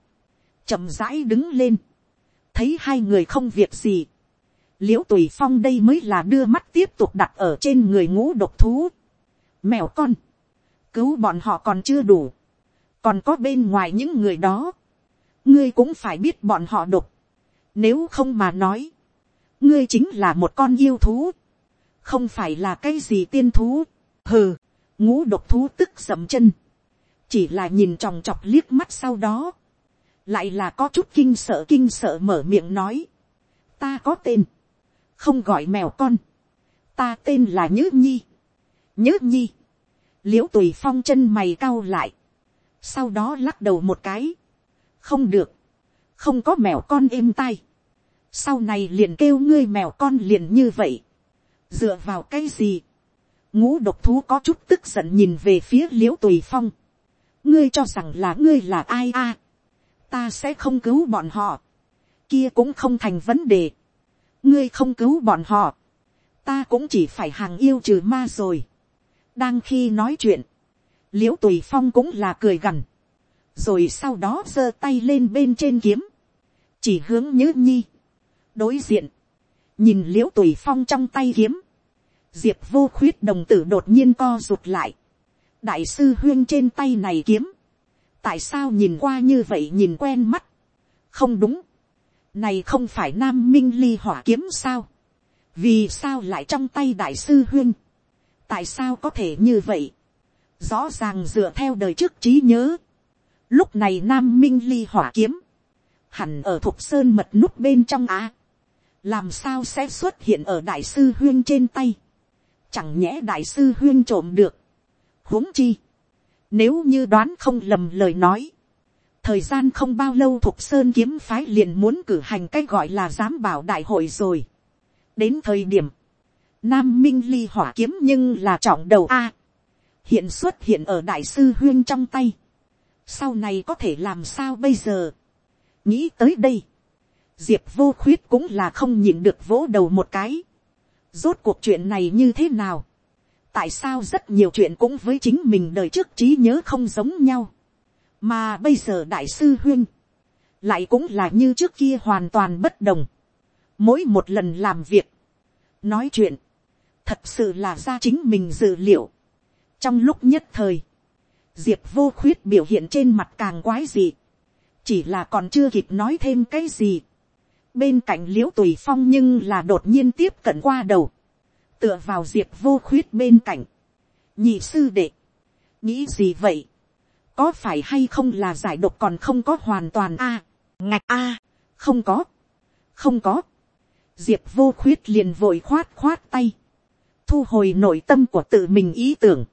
chậm rãi đứng lên, thấy hai người không việc gì, liễu tùy phong đây mới là đưa mắt tiếp tục đặt ở trên người ngũ độc thú, mèo con, cứu bọn họ còn chưa đủ, còn có bên ngoài những người đó, ngươi cũng phải biết bọn họ độc, nếu không mà nói, ngươi chính là một con yêu thú, không phải là cái gì tiên thú, hừ, ngũ độc thú tức dậm chân, chỉ là nhìn tròng trọc liếc mắt sau đó, lại là có chút kinh sợ kinh sợ mở miệng nói, ta có tên, không gọi mèo con, ta tên là nhữ nhi, nhớ nhi, l i ễ u tùy phong chân mày cau lại, sau đó lắc đầu một cái, không được, không có mèo con êm tay, sau này liền kêu ngươi mèo con liền như vậy, dựa vào cái gì, ngũ độc thú có chút tức giận nhìn về phía l i ễ u tùy phong, ngươi cho rằng là ngươi là ai a, ta sẽ không cứu bọn họ, kia cũng không thành vấn đề, ngươi không cứu bọn họ, ta cũng chỉ phải hàng yêu trừ ma rồi. đang khi nói chuyện, l i ễ u tùy phong cũng là cười gằn, rồi sau đó giơ tay lên bên trên kiếm, chỉ hướng nhớ nhi. đối diện, nhìn l i ễ u tùy phong trong tay kiếm, diệp vô khuyết đồng tử đột nhiên co rụt lại, đại sư huyên trên tay này kiếm, tại sao nhìn qua như vậy nhìn quen mắt, không đúng, này không phải nam minh ly hỏa kiếm sao, vì sao lại trong tay đại sư huyên, tại sao có thể như vậy, rõ ràng dựa theo đời trước trí nhớ, lúc này nam minh ly hỏa kiếm, hẳn ở thục sơn mật nút bên trong á, làm sao sẽ xuất hiện ở đại sư huyên trên tay, chẳng nhẽ đại sư huyên trộm được, huống chi, nếu như đoán không lầm lời nói, thời gian không bao lâu thục sơn kiếm phái liền muốn cử hành cái gọi là giám bảo đại hội rồi. Đến thời điểm, nam minh ly hỏa kiếm nhưng là trọng đầu a, hiện xuất hiện ở đại sư huyên trong tay, sau này có thể làm sao bây giờ, nghĩ tới đây, diệp vô khuyết cũng là không nhìn được vỗ đầu một cái, rốt cuộc chuyện này như thế nào, tại sao rất nhiều chuyện cũng với chính mình đời trước trí nhớ không giống nhau, mà bây giờ đại sư huyên, lại cũng là như trước kia hoàn toàn bất đồng, mỗi một lần làm việc, nói chuyện, thật sự là ra chính mình dự liệu. trong lúc nhất thời, diệp vô khuyết biểu hiện trên mặt càng quái dị, chỉ là còn chưa kịp nói thêm cái gì bên cạnh l i ễ u tùy phong nhưng là đột nhiên tiếp cận qua đầu, tựa vào diệp vô khuyết bên cạnh, nhị sư đệ, nghĩ gì vậy, có phải hay không là giải độc còn không có hoàn toàn a, ngạch a, không có, không có, diệp vô khuyết liền vội khoát khoát tay, thu hồi nội tâm của tự mình ý tưởng,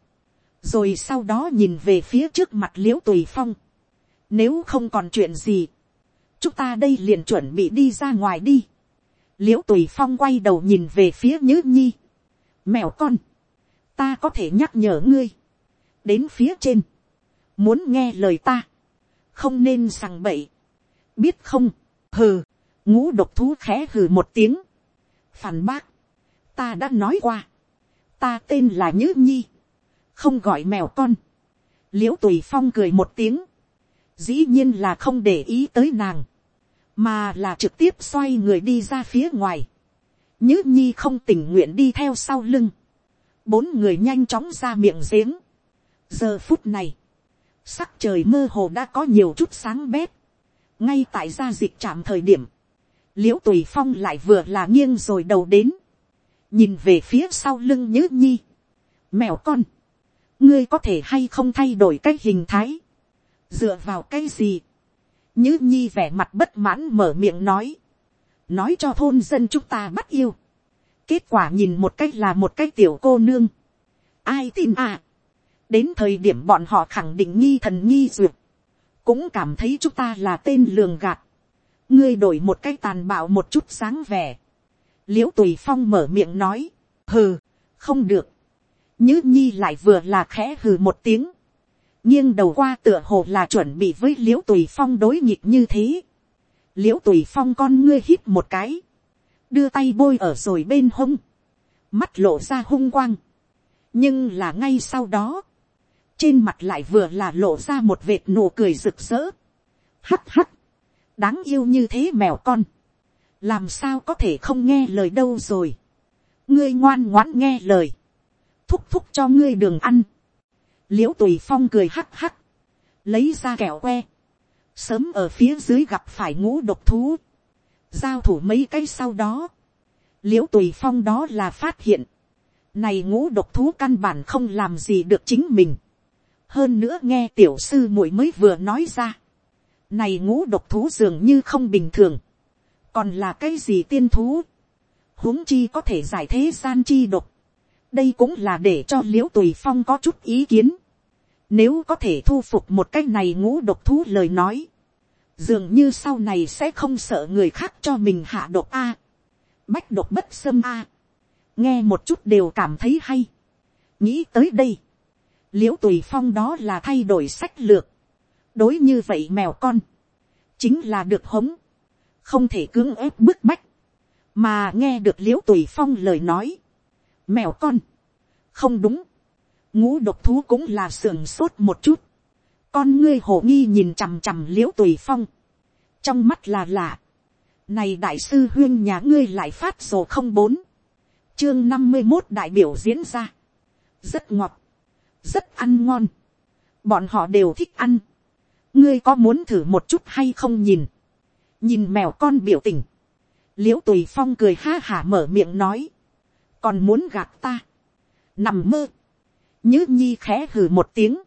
rồi sau đó nhìn về phía trước mặt l i ễ u tùy phong, nếu không còn chuyện gì, chúng ta đây liền chuẩn bị đi ra ngoài đi, l i ễ u tùy phong quay đầu nhìn về phía nhữ nhi, mèo con, ta có thể nhắc nhở ngươi, đến phía trên, muốn nghe lời ta, không nên sằng bậy, biết không, hừ, ngũ độc thú khẽ hừ một tiếng, phản bác, ta đã nói qua, ta tên là nhữ nhi, không gọi mèo con, l i ễ u tùy phong cười một tiếng, dĩ nhiên là không để ý tới nàng, mà là trực tiếp xoay người đi ra phía ngoài, nhữ nhi không tình nguyện đi theo sau lưng, bốn người nhanh chóng ra miệng giếng, giờ phút này, sắc trời mơ hồ đã có nhiều chút sáng bét, ngay tại gia dịch trạm thời điểm, l i ễ u tùy phong lại vừa là nghiêng rồi đầu đến, nhìn về phía sau lưng nhớ nhi, mèo con, ngươi có thể hay không thay đổi cái hình thái, dựa vào cái gì, Như nhi vẻ mặt bất mãn mở miệng nói, nói cho thôn dân chúng ta bắt yêu, kết quả nhìn một cách là một cái tiểu cô nương, ai tin à, đến thời điểm bọn họ khẳng định nghi thần nghi duyệt, cũng cảm thấy chúng ta là tên lường gạt, ngươi đổi một cái tàn bạo một chút sáng vẻ. l i ễ u tùy phong mở miệng nói, hừ, không được. nhứ nhi lại vừa là khẽ hừ một tiếng, nghiêng đầu qua tựa hồ là chuẩn bị với l i ễ u tùy phong đối nghịch như thế. l i ễ u tùy phong con ngươi hít một cái, đưa tay bôi ở rồi bên hông, mắt lộ ra hung quang. nhưng là ngay sau đó, trên mặt lại vừa là lộ ra một vệt nụ cười rực rỡ. hắt hắt, đáng yêu như thế mèo con, làm sao có thể không nghe lời đâu rồi, ngươi ngoan ngoãn nghe lời, thúc thúc cho ngươi đường ăn, l i ễ u tùy phong cười hắc hắc, lấy ra kẹo que, sớm ở phía dưới gặp phải ngũ độc thú, giao thủ mấy cái sau đó, l i ễ u tùy phong đó là phát hiện, này ngũ độc thú căn bản không làm gì được chính mình, hơn nữa nghe tiểu sư muội mới vừa nói ra, này ngũ độc thú dường như không bình thường. Còn là cái gì tiên thú? huống chi có thể giải thế gian chi độc đây cũng là để cho l i ễ u tùy phong có chút ý kiến. nếu có thể thu phục một cái này ngũ độc thú lời nói, dường như sau này sẽ không sợ người khác cho mình hạ độc a. bách độc bất xâm a. nghe một chút đều cảm thấy hay. nghĩ tới đây, l i ễ u tùy phong đó là thay đổi sách lược. đối như vậy mèo con, chính là được hống, không thể cưỡng ép bức bách, mà nghe được l i ễ u tùy phong lời nói, mèo con, không đúng, ngũ độc thú cũng là sưởng sốt một chút, con ngươi hồ nghi nhìn chằm chằm l i ễ u tùy phong, trong mắt là lạ, này đại sư huyên nhà ngươi lại phát sổ không bốn, chương năm mươi một đại biểu diễn ra, rất ngọt, rất ăn ngon, bọn họ đều thích ăn, ngươi có muốn thử một chút hay không nhìn, nhìn mèo con biểu tình, l i ễ u tùy phong cười ha hả mở miệng nói, còn muốn gạt ta, nằm mơ, nhứ nhi khẽ hừ một tiếng,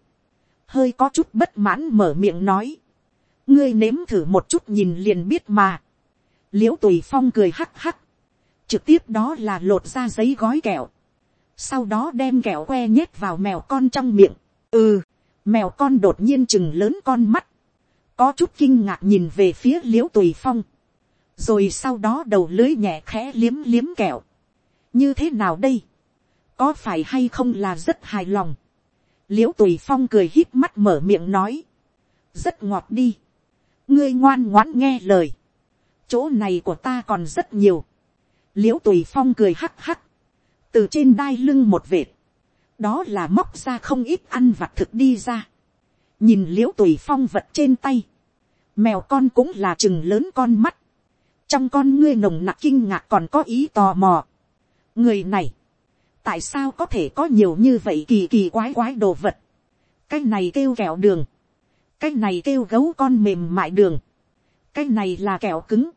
hơi có chút bất mãn mở miệng nói, ngươi nếm thử một chút nhìn liền biết mà, l i ễ u tùy phong cười hắc hắc, trực tiếp đó là lột ra giấy gói kẹo, sau đó đem kẹo que nhét vào mèo con trong miệng, ừ, mèo con đột nhiên chừng lớn con mắt, có chút kinh ngạc nhìn về phía l i ễ u tùy phong, rồi sau đó đầu lưới nhẹ khẽ liếm liếm kẹo, như thế nào đây, có phải hay không là rất hài lòng, l i ễ u tùy phong cười hít mắt mở miệng nói, rất ngọt đi, ngươi ngoan ngoãn nghe lời, chỗ này của ta còn rất nhiều, l i ễ u tùy phong cười hắc hắc, từ trên đai lưng một vệt, đó là móc ra không ít ăn vặt thực đi ra, nhìn l i ễ u tùy phong vật trên tay, mèo con cũng là chừng lớn con mắt, trong con ngươi nồng nặc kinh ngạc còn có ý tò mò, người này, tại sao có thể có nhiều như vậy kỳ kỳ quái quái đồ vật, cái này kêu kẹo đường, cái này kêu gấu con mềm mại đường, cái này là kẹo cứng,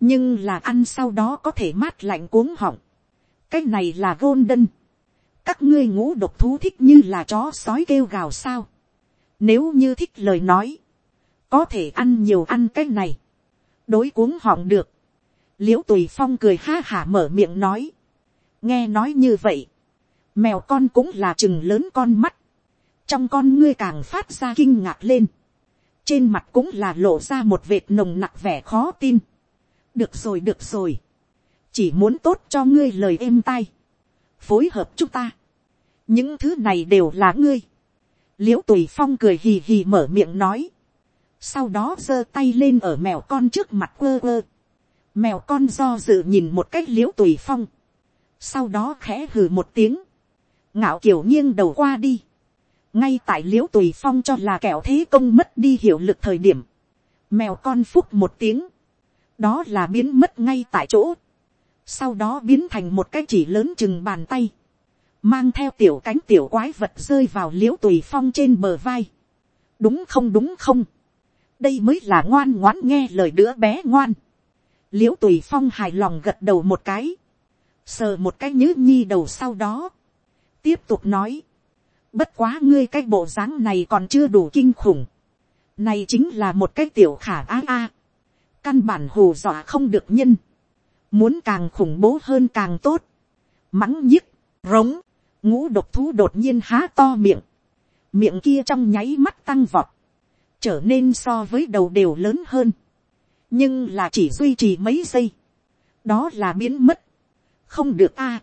nhưng là ăn sau đó có thể mát lạnh cuống họng, cái này là golden, các ngươi ngũ độc thú thích như là chó sói kêu gào sao, nếu như thích lời nói, có thể ăn nhiều ăn cái này, đối cuống họng được, l i ễ u tùy phong cười ha hả mở miệng nói, nghe nói như vậy, mèo con cũng là chừng lớn con mắt, trong con ngươi càng phát ra kinh ngạc lên, trên mặt cũng là lộ ra một vệt nồng nặc vẻ khó tin. được rồi được rồi, chỉ muốn tốt cho ngươi lời êm tai, phối hợp chúng ta, những thứ này đều là ngươi, l i ễ u tùy phong cười hì hì mở miệng nói, sau đó giơ tay lên ở mèo con trước mặt quơ quơ, mèo con do dự nhìn một cách l i ễ u tùy phong, sau đó khẽ hừ một tiếng, ngạo kiểu nghiêng đầu qua đi, ngay tại l i ễ u tùy phong cho là kẻo thế công mất đi hiệu lực thời điểm, mèo con phúc một tiếng, đó là biến mất ngay tại chỗ, sau đó biến thành một cái chỉ lớn chừng bàn tay, mang theo tiểu cánh tiểu quái vật rơi vào l i ễ u tùy phong trên bờ vai, đúng không đúng không, đây mới là ngoan ngoãn nghe lời đứa bé ngoan, l i ễ u tùy phong hài lòng gật đầu một cái, sờ một cái nhứ nhi đầu sau đó, tiếp tục nói, bất quá ngươi cái bộ dáng này còn chưa đủ kinh khủng, này chính là một cái tiểu khả á a, căn bản hù dọa không được nhân, muốn càng khủng bố hơn càng tốt, mắng nhức, rống, ngũ độc thú đột nhiên há to miệng, miệng kia trong nháy mắt tăng vọt, trở nên so với đầu đều lớn hơn, nhưng là chỉ duy trì mấy giây, đó là biến mất, không được a.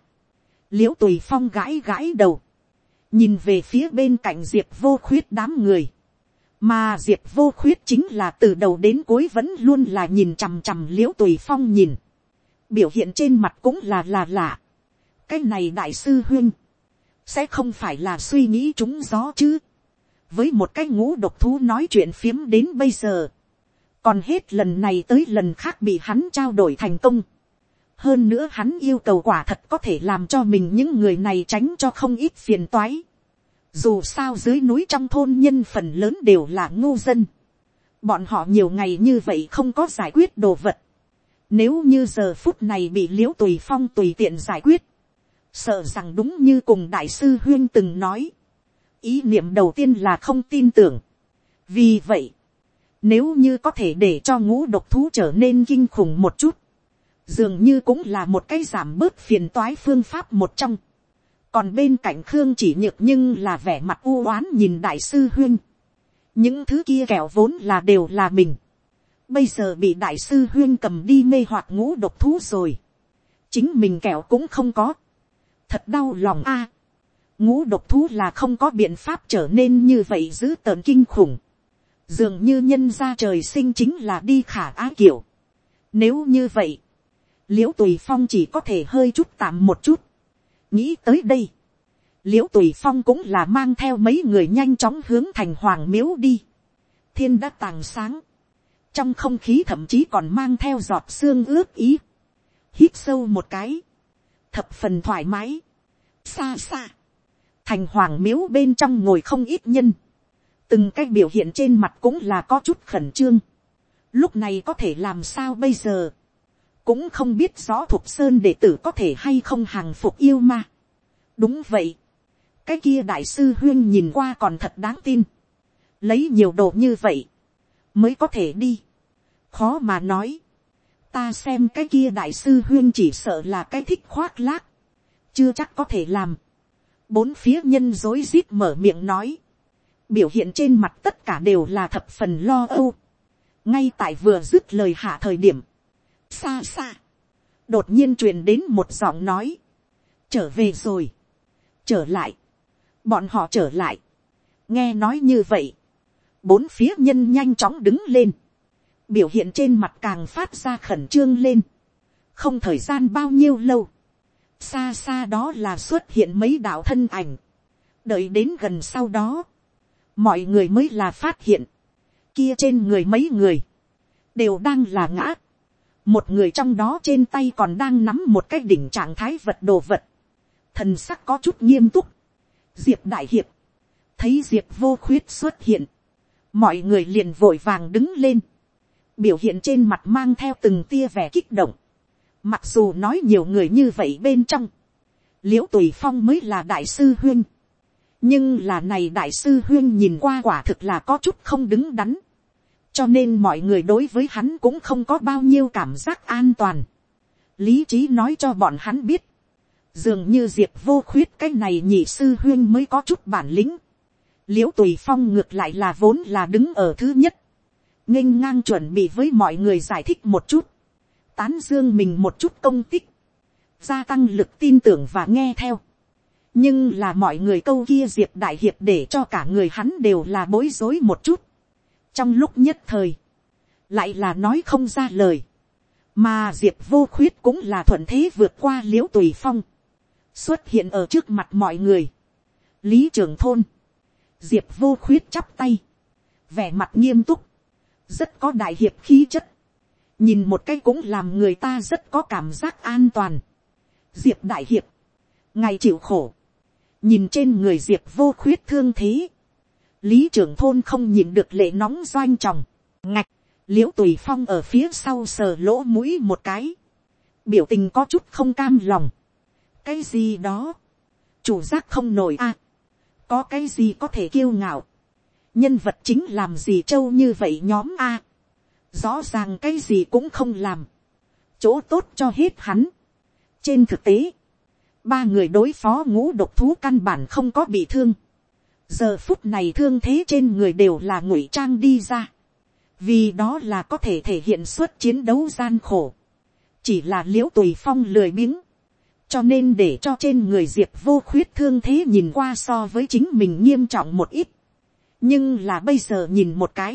l i ễ u tùy phong gãi gãi đầu, nhìn về phía bên cạnh diệp vô khuyết đám người, mà diệp vô khuyết chính là từ đầu đến cuối vẫn luôn là nhìn chằm chằm l i ễ u tùy phong nhìn, biểu hiện trên mặt cũng là là lạ. cái này đại sư huyên, sẽ không phải là suy nghĩ trúng gió chứ, với một cái ngũ độc thú nói chuyện phiếm đến bây giờ, còn hết lần này tới lần khác bị hắn trao đổi thành công, hơn nữa hắn yêu cầu quả thật có thể làm cho mình những người này tránh cho không ít phiền toái. dù sao dưới núi trong thôn nhân phần lớn đều là ngu dân. bọn họ nhiều ngày như vậy không có giải quyết đồ vật. nếu như giờ phút này bị liễu tùy phong tùy tiện giải quyết, sợ rằng đúng như cùng đại sư huyên từng nói, ý niệm đầu tiên là không tin tưởng. vì vậy, nếu như có thể để cho ngũ độc thú trở nên kinh khủng một chút, dường như cũng là một cái giảm bớt phiền toái phương pháp một trong, còn bên cạnh khương chỉ nhược nhưng là vẻ mặt u oán nhìn đại sư huyên. những thứ kia kẹo vốn là đều là mình. bây giờ bị đại sư huyên cầm đi mê hoặc ngũ độc thú rồi. chính mình kẹo cũng không có. thật đau lòng a. ngũ độc thú là không có biện pháp trở nên như vậy giữ tợn kinh khủng. dường như nhân ra trời sinh chính là đi khả á kiểu. nếu như vậy, l i ễ u tùy phong chỉ có thể hơi chút tạm một chút. Nghĩ tới đây, l i ễ u tùy phong cũng là mang theo mấy người nhanh chóng hướng thành hoàng miếu đi. thiên đã tàng sáng, trong không khí thậm chí còn mang theo giọt xương ướp ý, hít sâu một cái, thập phần thoải mái, xa xa, thành hoàng miếu bên trong ngồi không ít nhân, từng cái biểu hiện trên mặt cũng là có chút khẩn trương, lúc này có thể làm sao bây giờ, cũng không biết rõ thuộc sơn đệ tử có thể hay không hàng phục yêu ma. đúng vậy, cái kia đại sư huyên nhìn qua còn thật đáng tin, lấy nhiều đồ như vậy, mới có thể đi, khó mà nói, ta xem cái kia đại sư huyên chỉ sợ là cái thích khoác lác, chưa chắc có thể làm, bốn phía nhân dối rít mở miệng nói, biểu hiện trên mặt tất cả đều là thập phần lo âu, ngay tại vừa dứt lời hạ thời điểm, xa xa, đột nhiên truyền đến một giọng nói, trở về rồi, trở lại, bọn họ trở lại, nghe nói như vậy, bốn phía nhân nhanh chóng đứng lên, biểu hiện trên mặt càng phát ra khẩn trương lên, không thời gian bao nhiêu lâu, xa xa đó là xuất hiện mấy đạo thân ảnh, đợi đến gần sau đó, mọi người mới là phát hiện, kia trên người mấy người, đều đang là ngã, một người trong đó trên tay còn đang nắm một cái đỉnh trạng thái vật đồ vật, thần sắc có chút nghiêm túc, diệp đại hiệp, thấy diệp vô khuyết xuất hiện, mọi người liền vội vàng đứng lên, biểu hiện trên mặt mang theo từng tia vẻ kích động, mặc dù nói nhiều người như vậy bên trong, l i ễ u tùy phong mới là đại sư huyên, nhưng là này đại sư huyên nhìn qua quả thực là có chút không đứng đắn, cho nên mọi người đối với hắn cũng không có bao nhiêu cảm giác an toàn. lý trí nói cho bọn hắn biết, dường như diệp vô khuyết cái này nhị sư huyên mới có chút bản lĩnh. l i ễ u tùy phong ngược lại là vốn là đứng ở thứ nhất, nghênh ngang chuẩn bị với mọi người giải thích một chút, tán dương mình một chút công tích, gia tăng lực tin tưởng và nghe theo. nhưng là mọi người câu kia diệp đại hiệp để cho cả người hắn đều là bối rối một chút trong lúc nhất thời, lại là nói không ra lời, mà diệp vô khuyết cũng là thuận thế vượt qua l i ễ u tùy phong, xuất hiện ở trước mặt mọi người, lý trường thôn, diệp vô khuyết chắp tay, vẻ mặt nghiêm túc, rất có đại hiệp khí chất, nhìn một cái cũng làm người ta rất có cảm giác an toàn. diệp đại hiệp, ngày chịu khổ, nhìn trên người diệp vô khuyết thương thế, lý trưởng thôn không nhìn được lệ nóng doanh tròng, ngạch, l i ễ u tùy phong ở phía sau sờ lỗ mũi một cái, biểu tình có chút không cam lòng, cái gì đó, chủ giác không nổi a, à. có cái gì có thể kiêu ngạo, nhân vật chính làm gì trâu như vậy nhóm a, rõ ràng cái gì cũng không làm, chỗ tốt cho hết hắn. trên thực tế, ba người đối phó ngũ độc thú căn bản không có bị thương, giờ phút này thương thế trên người đều là ngụy trang đi ra, vì đó là có thể thể hiện suất chiến đấu gian khổ, chỉ là l i ễ u tùy phong lười biếng, cho nên để cho trên người diệp vô khuyết thương thế nhìn qua so với chính mình nghiêm trọng một ít, nhưng là bây giờ nhìn một cái,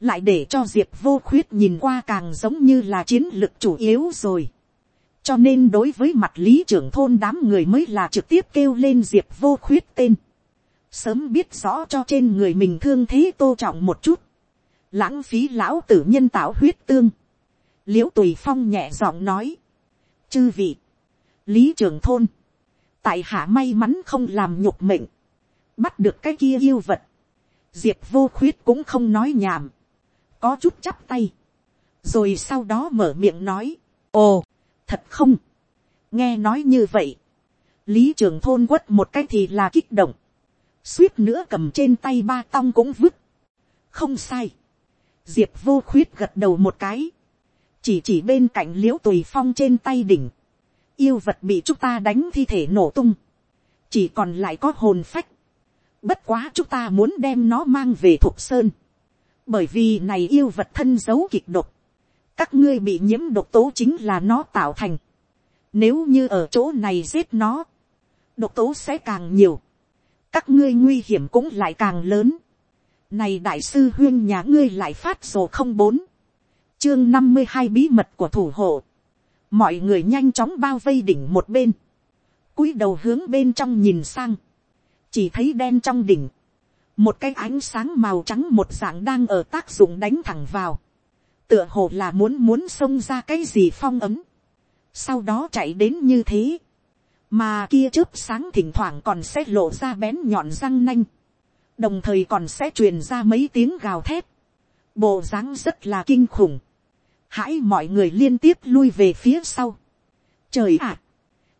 lại để cho diệp vô khuyết nhìn qua càng giống như là chiến lược chủ yếu rồi. cho nên đối với mặt lý trưởng thôn đám người mới là trực tiếp kêu lên diệp vô khuyết tên sớm biết rõ cho trên người mình thương thế tô trọng một chút, lãng phí lão tử nhân tạo huyết tương, l i ễ u tùy phong nhẹ giọng nói, chư vị, lý trường thôn, tại hạ may mắn không làm nhục mệnh, bắt được cái kia yêu vật, diệp vô khuyết cũng không nói nhảm, có chút chắp tay, rồi sau đó mở miệng nói, ồ, thật không, nghe nói như vậy, lý trường thôn quất một cái thì là kích động, suýt nữa cầm trên tay ba tong cũng vứt. không sai. diệp vô khuyết gật đầu một cái. chỉ chỉ bên cạnh l i ễ u tùy phong trên tay đỉnh. yêu vật bị chúng ta đánh thi thể nổ tung. chỉ còn lại có hồn phách, bất quá chúng ta muốn đem nó mang về thục sơn, bởi vì này yêu vật thân giấu kịch độc, các ngươi bị nhiễm độc tố chính là nó tạo thành, nếu như ở chỗ này giết nó, độc tố sẽ càng nhiều, các ngươi nguy hiểm cũng lại càng lớn. Này đại sư huyên nhà ngươi lại phát sổ không bốn, chương năm mươi hai bí mật của thủ hộ, mọi người nhanh chóng bao vây đỉnh một bên, cúi đầu hướng bên trong nhìn sang, chỉ thấy đen trong đỉnh, một cái ánh sáng màu trắng một dạng đang ở tác dụng đánh thẳng vào, tựa hồ là muốn muốn xông ra cái gì phong ấm, sau đó chạy đến như thế, mà kia chớp sáng thỉnh thoảng còn sẽ lộ ra bén nhọn răng nanh, đồng thời còn sẽ truyền ra mấy tiếng gào thét, bộ dáng rất là kinh khủng, hãy mọi người liên tiếp lui về phía sau. Trời ạ,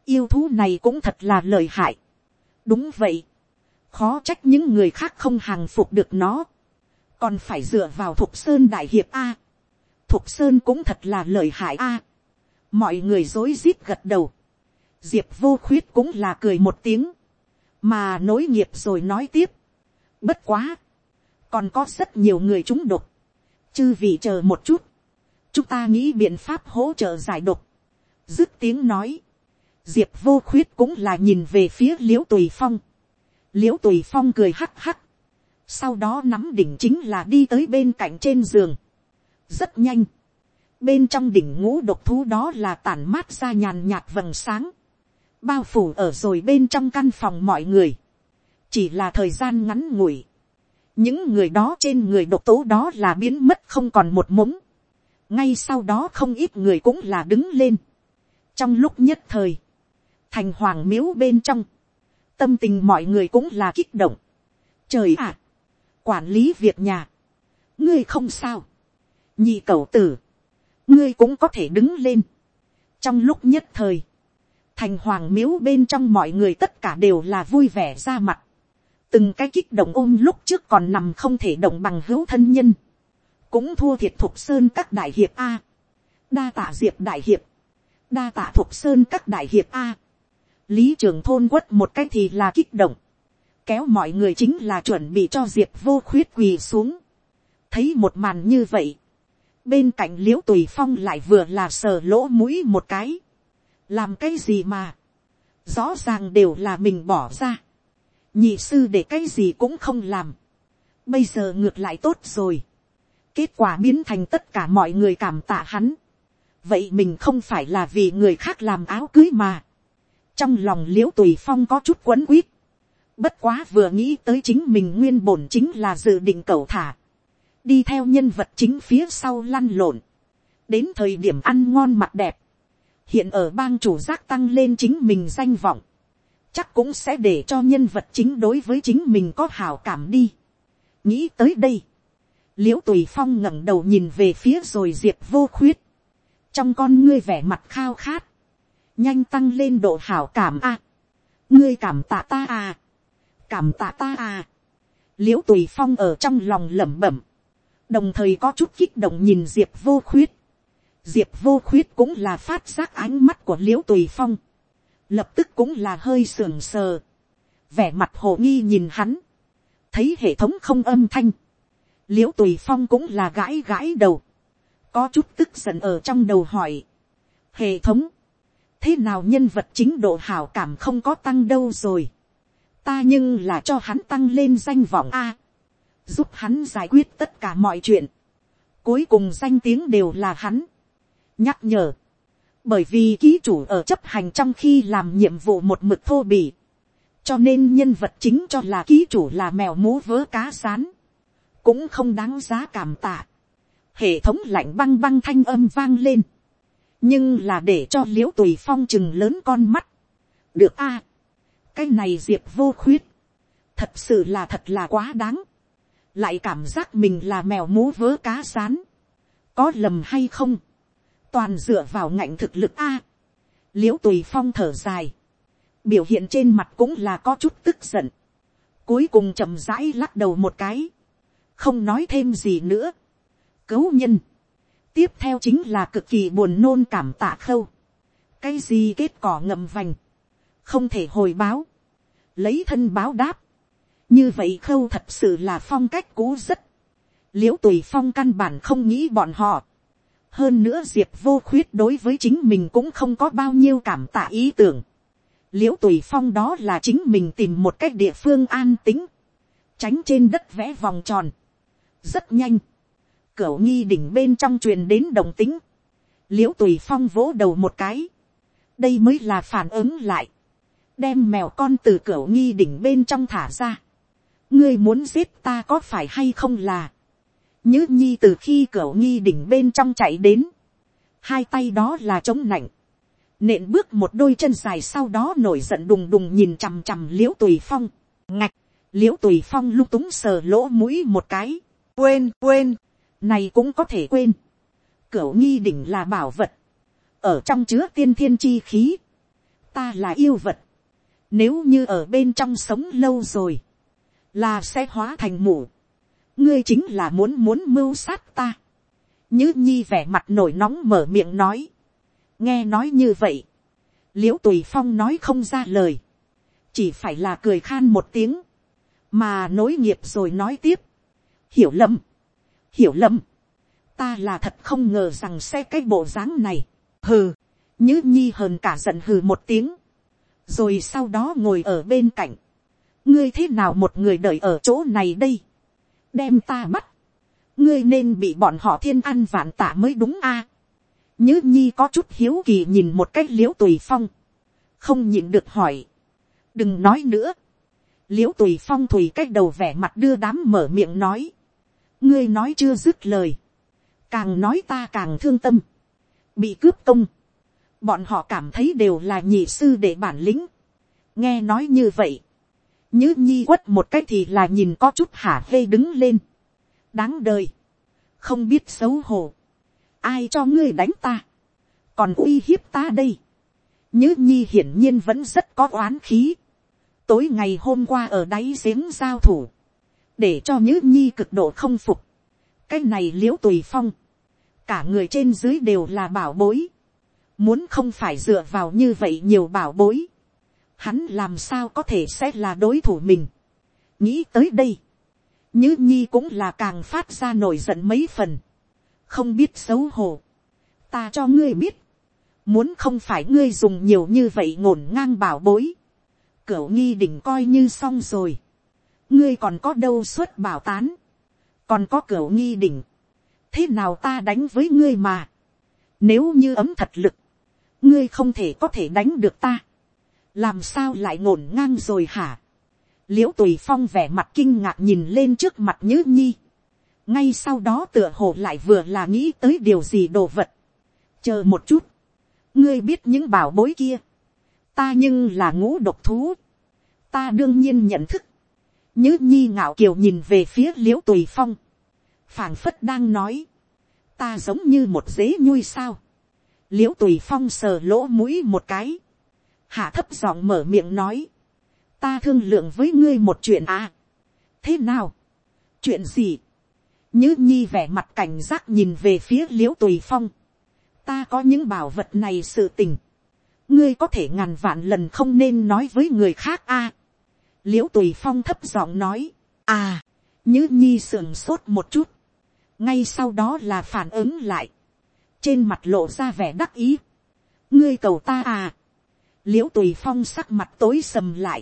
yêu thú này cũng thật là lợi hại. đúng vậy, khó trách những người khác không hàng phục được nó, còn phải dựa vào thục sơn đại hiệp a. thục sơn cũng thật là lợi hại a. mọi người dối rít gật đầu, diệp vô khuyết cũng là cười một tiếng, mà nối nghiệp rồi nói tiếp. bất quá, còn có rất nhiều người chúng độc, chư vị chờ một chút, chúng ta nghĩ biện pháp hỗ trợ giải độc. dứt tiếng nói, diệp vô khuyết cũng là nhìn về phía l i ễ u tùy phong. l i ễ u tùy phong cười hắc hắc, sau đó nắm đỉnh chính là đi tới bên cạnh trên giường. rất nhanh, bên trong đỉnh ngũ độc thú đó là tản mát ra nhàn nhạt vầng sáng, bao phủ ở rồi bên trong căn phòng mọi người, chỉ là thời gian ngắn ngủi, những người đó trên người độc tố đó là biến mất không còn một mống, ngay sau đó không ít người cũng là đứng lên. trong lúc nhất thời, thành hoàng miếu bên trong, tâm tình mọi người cũng là kích động. trời ạ, quản lý việc nhà, ngươi không sao, nhị cầu tử, ngươi cũng có thể đứng lên. trong lúc nhất thời, thành hoàng miếu bên trong mọi người tất cả đều là vui vẻ ra mặt. từng cái kích động ôm lúc trước còn nằm không thể động bằng hữu thân nhân. Cũng thua thiệt thục sơn các đại hiệp a, đa tạ diệp đại hiệp, đa tạ thục sơn các đại hiệp a, lý trường thôn quất một cái thì là kích động, kéo mọi người chính là chuẩn bị cho diệp vô khuyết quỳ xuống, thấy một màn như vậy, bên cạnh l i ễ u tùy phong lại vừa là sờ lỗ mũi một cái, làm cái gì mà, rõ ràng đều là mình bỏ ra, nhị sư để cái gì cũng không làm, bây giờ ngược lại tốt rồi, kết quả biến thành tất cả mọi người cảm tạ hắn. vậy mình không phải là vì người khác làm áo cưới mà. trong lòng l i ễ u tùy phong có chút quấn quýt. bất quá vừa nghĩ tới chính mình nguyên bổn chính là dự định cầu thả. đi theo nhân vật chính phía sau lăn lộn. đến thời điểm ăn ngon mặt đẹp hiện ở bang chủ giác tăng lên chính mình danh vọng. chắc cũng sẽ để cho nhân vật chính đối với chính mình có hảo cảm đi. nghĩ tới đây. L i ễ u tùy phong ngẩng đầu nhìn về phía rồi diệp vô khuyết, trong con ngươi vẻ mặt khao khát, nhanh tăng lên độ hảo cảm a, ngươi cảm tạ ta à, cảm tạ ta à, l i ễ u tùy phong ở trong lòng lẩm bẩm, đồng thời có chút kích động nhìn diệp vô khuyết, diệp vô khuyết cũng là phát giác ánh mắt của l i ễ u tùy phong, lập tức cũng là hơi sườn sờ, vẻ mặt hồ nghi nhìn hắn, thấy hệ thống không âm thanh, l i ễ u tùy phong cũng là gãi gãi đầu, có chút tức giận ở trong đầu hỏi, hệ thống, thế nào nhân vật chính độ hảo cảm không có tăng đâu rồi, ta nhưng là cho hắn tăng lên danh vọng a, giúp hắn giải quyết tất cả mọi chuyện, cuối cùng danh tiếng đều là hắn, nhắc nhở, bởi vì ký chủ ở chấp hành trong khi làm nhiệm vụ một mực thô bỉ, cho nên nhân vật chính cho là ký chủ là mèo mú vớ cá sán, cũng không đáng giá cảm tạ. hệ thống lạnh băng băng thanh âm vang lên, nhưng là để cho l i ễ u tùy phong chừng lớn con mắt. được a, à, cái này diệp vô khuyết, thật sự là thật là quá đáng, lại cảm giác mình là mèo mú vớ cá sán, có lầm hay không, toàn dựa vào ngạnh thực lực a, l i ễ u tùy phong thở dài, biểu hiện trên mặt cũng là có chút tức giận, cuối cùng chậm rãi lắc đầu một cái, không nói thêm gì nữa. Cấu nhân. Tiếp theo chính là cực kỳ buồn nôn cảm tạ khâu. Cái gì kết cỏ ngậm vành. Không thể hồi báo. lấy thân báo đáp, như vậy khâu thật sự là phong cách cũ rất, l i ễ u tùy phong căn bản không nghĩ bọn họ, hơn nữa diệp vô khuyết đối với chính mình cũng không có bao nhiêu cảm tạ ý tưởng, l i ễ u tùy phong đó là chính mình tìm một cách địa phương an tính, tránh trên đất vẽ vòng tròn, rất nhanh, cửa nghi đỉnh bên trong truyền đến đồng tính, l i ễ u tùy phong vỗ đầu một cái, đây mới là phản ứng lại, đem mèo con từ cửa nghi đỉnh bên trong thả ra, ngươi muốn giết ta có phải hay không là, Nhữ nhi từ khi cửa nhi đỉnh bên trong chạy đến, hai tay đó là chống nạnh, nện bước một đôi chân dài sau đó nổi giận đùng đùng nhìn chằm chằm liễu tùy phong, ngạch, liễu tùy phong lung túng sờ lỗ mũi một cái, quên quên, này cũng có thể quên, Cửu nghi đỉnh là bảo vật, ở trong chứa tiên thiên chi khí, ta là yêu vật, nếu như ở bên trong sống lâu rồi, là sẽ hóa thành mủ ngươi chính là muốn muốn mưu sát ta. nhứ nhi vẻ mặt nổi nóng mở miệng nói. nghe nói như vậy. l i ễ u tùy phong nói không ra lời. chỉ phải là cười khan một tiếng. mà nối nghiệp rồi nói tiếp. hiểu lầm. hiểu lầm. ta là thật không ngờ rằng xe cái bộ dáng này. hừ. nhứ nhi hờn cả giận hừ một tiếng. rồi sau đó ngồi ở bên cạnh ngươi thế nào một người đợi ở chỗ này đây, đem ta bắt, ngươi nên bị bọn họ thiên ăn vạn tả mới đúng a. À. nhứ nhi có chút hiếu kỳ nhìn một cách l i ễ u tùy phong, không nhịn được hỏi, đừng nói nữa, l i ễ u tùy phong thùy cách đầu vẻ mặt đưa đám mở miệng nói, ngươi nói chưa dứt lời, càng nói ta càng thương tâm, bị cướp công, bọn họ cảm thấy đều là nhị sư để bản lĩnh, nghe nói như vậy, Nhứ nhi quất một cách thì là nhìn có chút hả hê đứng lên. Đáng đời. Không biết xấu hổ. Ai cho ngươi đánh ta. Còn uy hiếp ta đây. Nhứ nhi hiển nhiên vẫn rất có oán khí. Tối ngày hôm qua ở đáy giếng giao thủ. Để cho nhứ nhi cực độ không phục. Cái này liễu tùy phong. Cả người trên dưới đều là bảo bối. Muốn không phải dựa vào như vậy nhiều bảo bối hắn làm sao có thể sẽ là đối thủ mình. nghĩ tới đây, nhứ nhi cũng là càng phát ra nổi giận mấy phần, không biết xấu hổ. ta cho ngươi biết, muốn không phải ngươi dùng nhiều như vậy ngổn ngang bảo bối, cửu nghi đỉnh coi như xong rồi, ngươi còn có đâu suốt bảo tán, còn có cửu nghi đỉnh, thế nào ta đánh với ngươi mà, nếu như ấm thật lực, ngươi không thể có thể đánh được ta, làm sao lại ngổn ngang rồi hả. l i ễ u tùy phong vẻ mặt kinh ngạc nhìn lên trước mặt nhữ nhi. ngay sau đó tựa hồ lại vừa là nghĩ tới điều gì đồ vật. chờ một chút. ngươi biết những bảo bối kia. ta nhưng là ngũ độc thú. ta đương nhiên nhận thức. nhữ nhi ngạo kiều nhìn về phía l i ễ u tùy phong. phảng phất đang nói. ta giống như một dế nhui sao. l i ễ u tùy phong sờ lỗ mũi một cái hạ thấp giọng mở miệng nói, ta thương lượng với ngươi một chuyện à. thế nào, chuyện gì, như nhi vẻ mặt cảnh giác nhìn về phía l i ễ u tùy phong, ta có những bảo vật này sự tình, ngươi có thể ngàn vạn lần không nên nói với người khác a. À. l i ễ u tùy phong thấp giọng nói, à, như nhi sườn sốt một chút, ngay sau đó là phản ứng lại, trên mặt lộ ra vẻ đắc ý, ngươi cầu ta à, l i ễ u tùy phong sắc mặt tối sầm lại,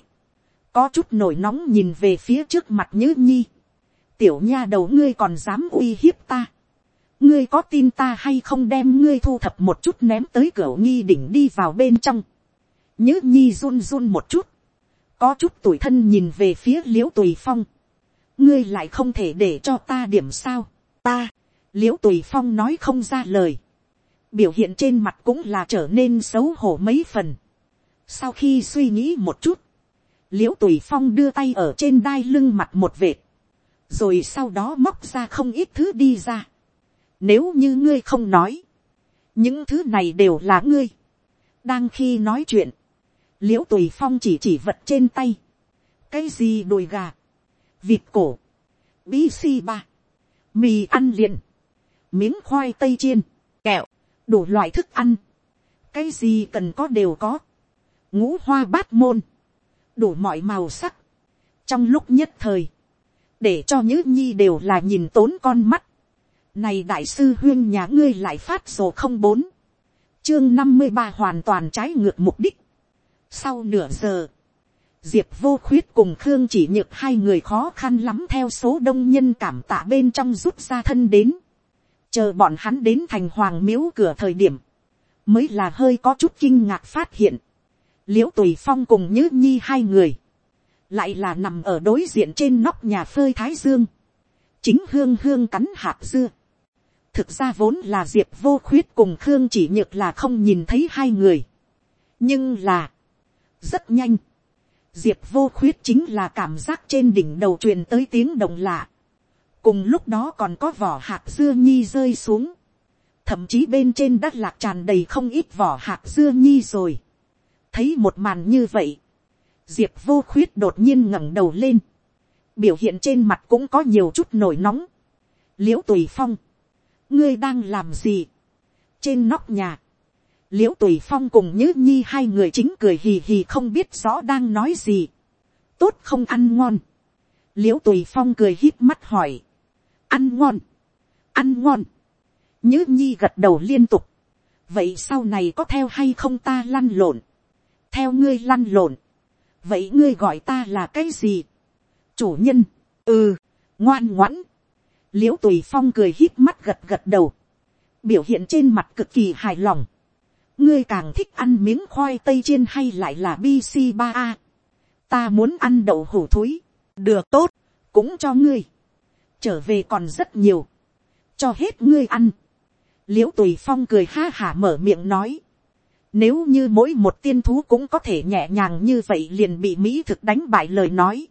có chút nổi nóng nhìn về phía trước mặt nhữ nhi, tiểu nha đầu ngươi còn dám uy hiếp ta, ngươi có tin ta hay không đem ngươi thu thập một chút ném tới cửa nghi đỉnh đi vào bên trong, nhữ nhi run run một chút, có chút tuổi thân nhìn về phía l i ễ u tùy phong, ngươi lại không thể để cho ta điểm sao, ta, l i ễ u tùy phong nói không ra lời, biểu hiện trên mặt cũng là trở nên xấu hổ mấy phần, sau khi suy nghĩ một chút, l i ễ u tùy phong đưa tay ở trên đai lưng mặt một vệt, rồi sau đó móc ra không ít thứ đi ra. Nếu như ngươi không nói, những thứ này đều là ngươi. đang khi nói chuyện, l i ễ u tùy phong chỉ chỉ vật trên tay, cái gì đùi gà, vịt cổ, bí si ba, mì ăn liền, miếng khoai tây chiên, kẹo, đủ loại thức ăn, cái gì cần có đều có ngũ hoa bát môn, đủ mọi màu sắc, trong lúc nhất thời, để cho nhữ nhi đều là nhìn tốn con mắt, này đại sư huyên nhà ngươi lại phát sổ không bốn, chương năm mươi ba hoàn toàn trái ngược mục đích. sau nửa giờ, diệp vô khuyết cùng khương chỉ nhược hai người khó khăn lắm theo số đông nhân cảm tạ bên trong rút ra thân đến, chờ bọn hắn đến thành hoàng miếu cửa thời điểm, mới là hơi có chút kinh ngạc phát hiện, l i ễ u tùy phong cùng nhữ nhi hai người, lại là nằm ở đối diện trên nóc nhà phơi thái dương, chính hương hương cắn hạt dưa, thực ra vốn là diệp vô khuyết cùng khương chỉ nhược là không nhìn thấy hai người, nhưng là, rất nhanh, diệp vô khuyết chính là cảm giác trên đỉnh đầu truyền tới tiếng động lạ, cùng lúc đó còn có vỏ hạt dưa nhi rơi xuống, thậm chí bên trên đất lạc tràn đầy không ít vỏ hạt dưa nhi rồi thấy một màn như vậy, diệp vô khuyết đột nhiên ngẩng đầu lên, biểu hiện trên mặt cũng có nhiều chút nổi nóng. l i ễ u tùy phong, ngươi đang làm gì, trên nóc nhà, l i ễ u tùy phong cùng nhữ nhi hai người chính cười hì hì không biết rõ đang nói gì, tốt không ăn ngon, l i ễ u tùy phong cười hít mắt hỏi, ăn ngon, ăn ngon, nhữ nhi gật đầu liên tục, vậy sau này có theo hay không ta lăn lộn, theo ngươi lăn lộn, vậy ngươi gọi ta là cái gì, chủ nhân, ừ, ngoan ngoãn, l i ễ u tùy phong cười hít mắt gật gật đầu, biểu hiện trên mặt cực kỳ hài lòng, ngươi càng thích ăn miếng khoai tây chiên hay lại là bc ba a, ta muốn ăn đậu hủ thúi, được tốt, cũng cho ngươi, trở về còn rất nhiều, cho hết ngươi ăn. l i ễ u tùy phong cười ha hả mở miệng nói, nếu như mỗi một tiên thú cũng có thể nhẹ nhàng như vậy liền bị mỹ thực đánh bại lời nói,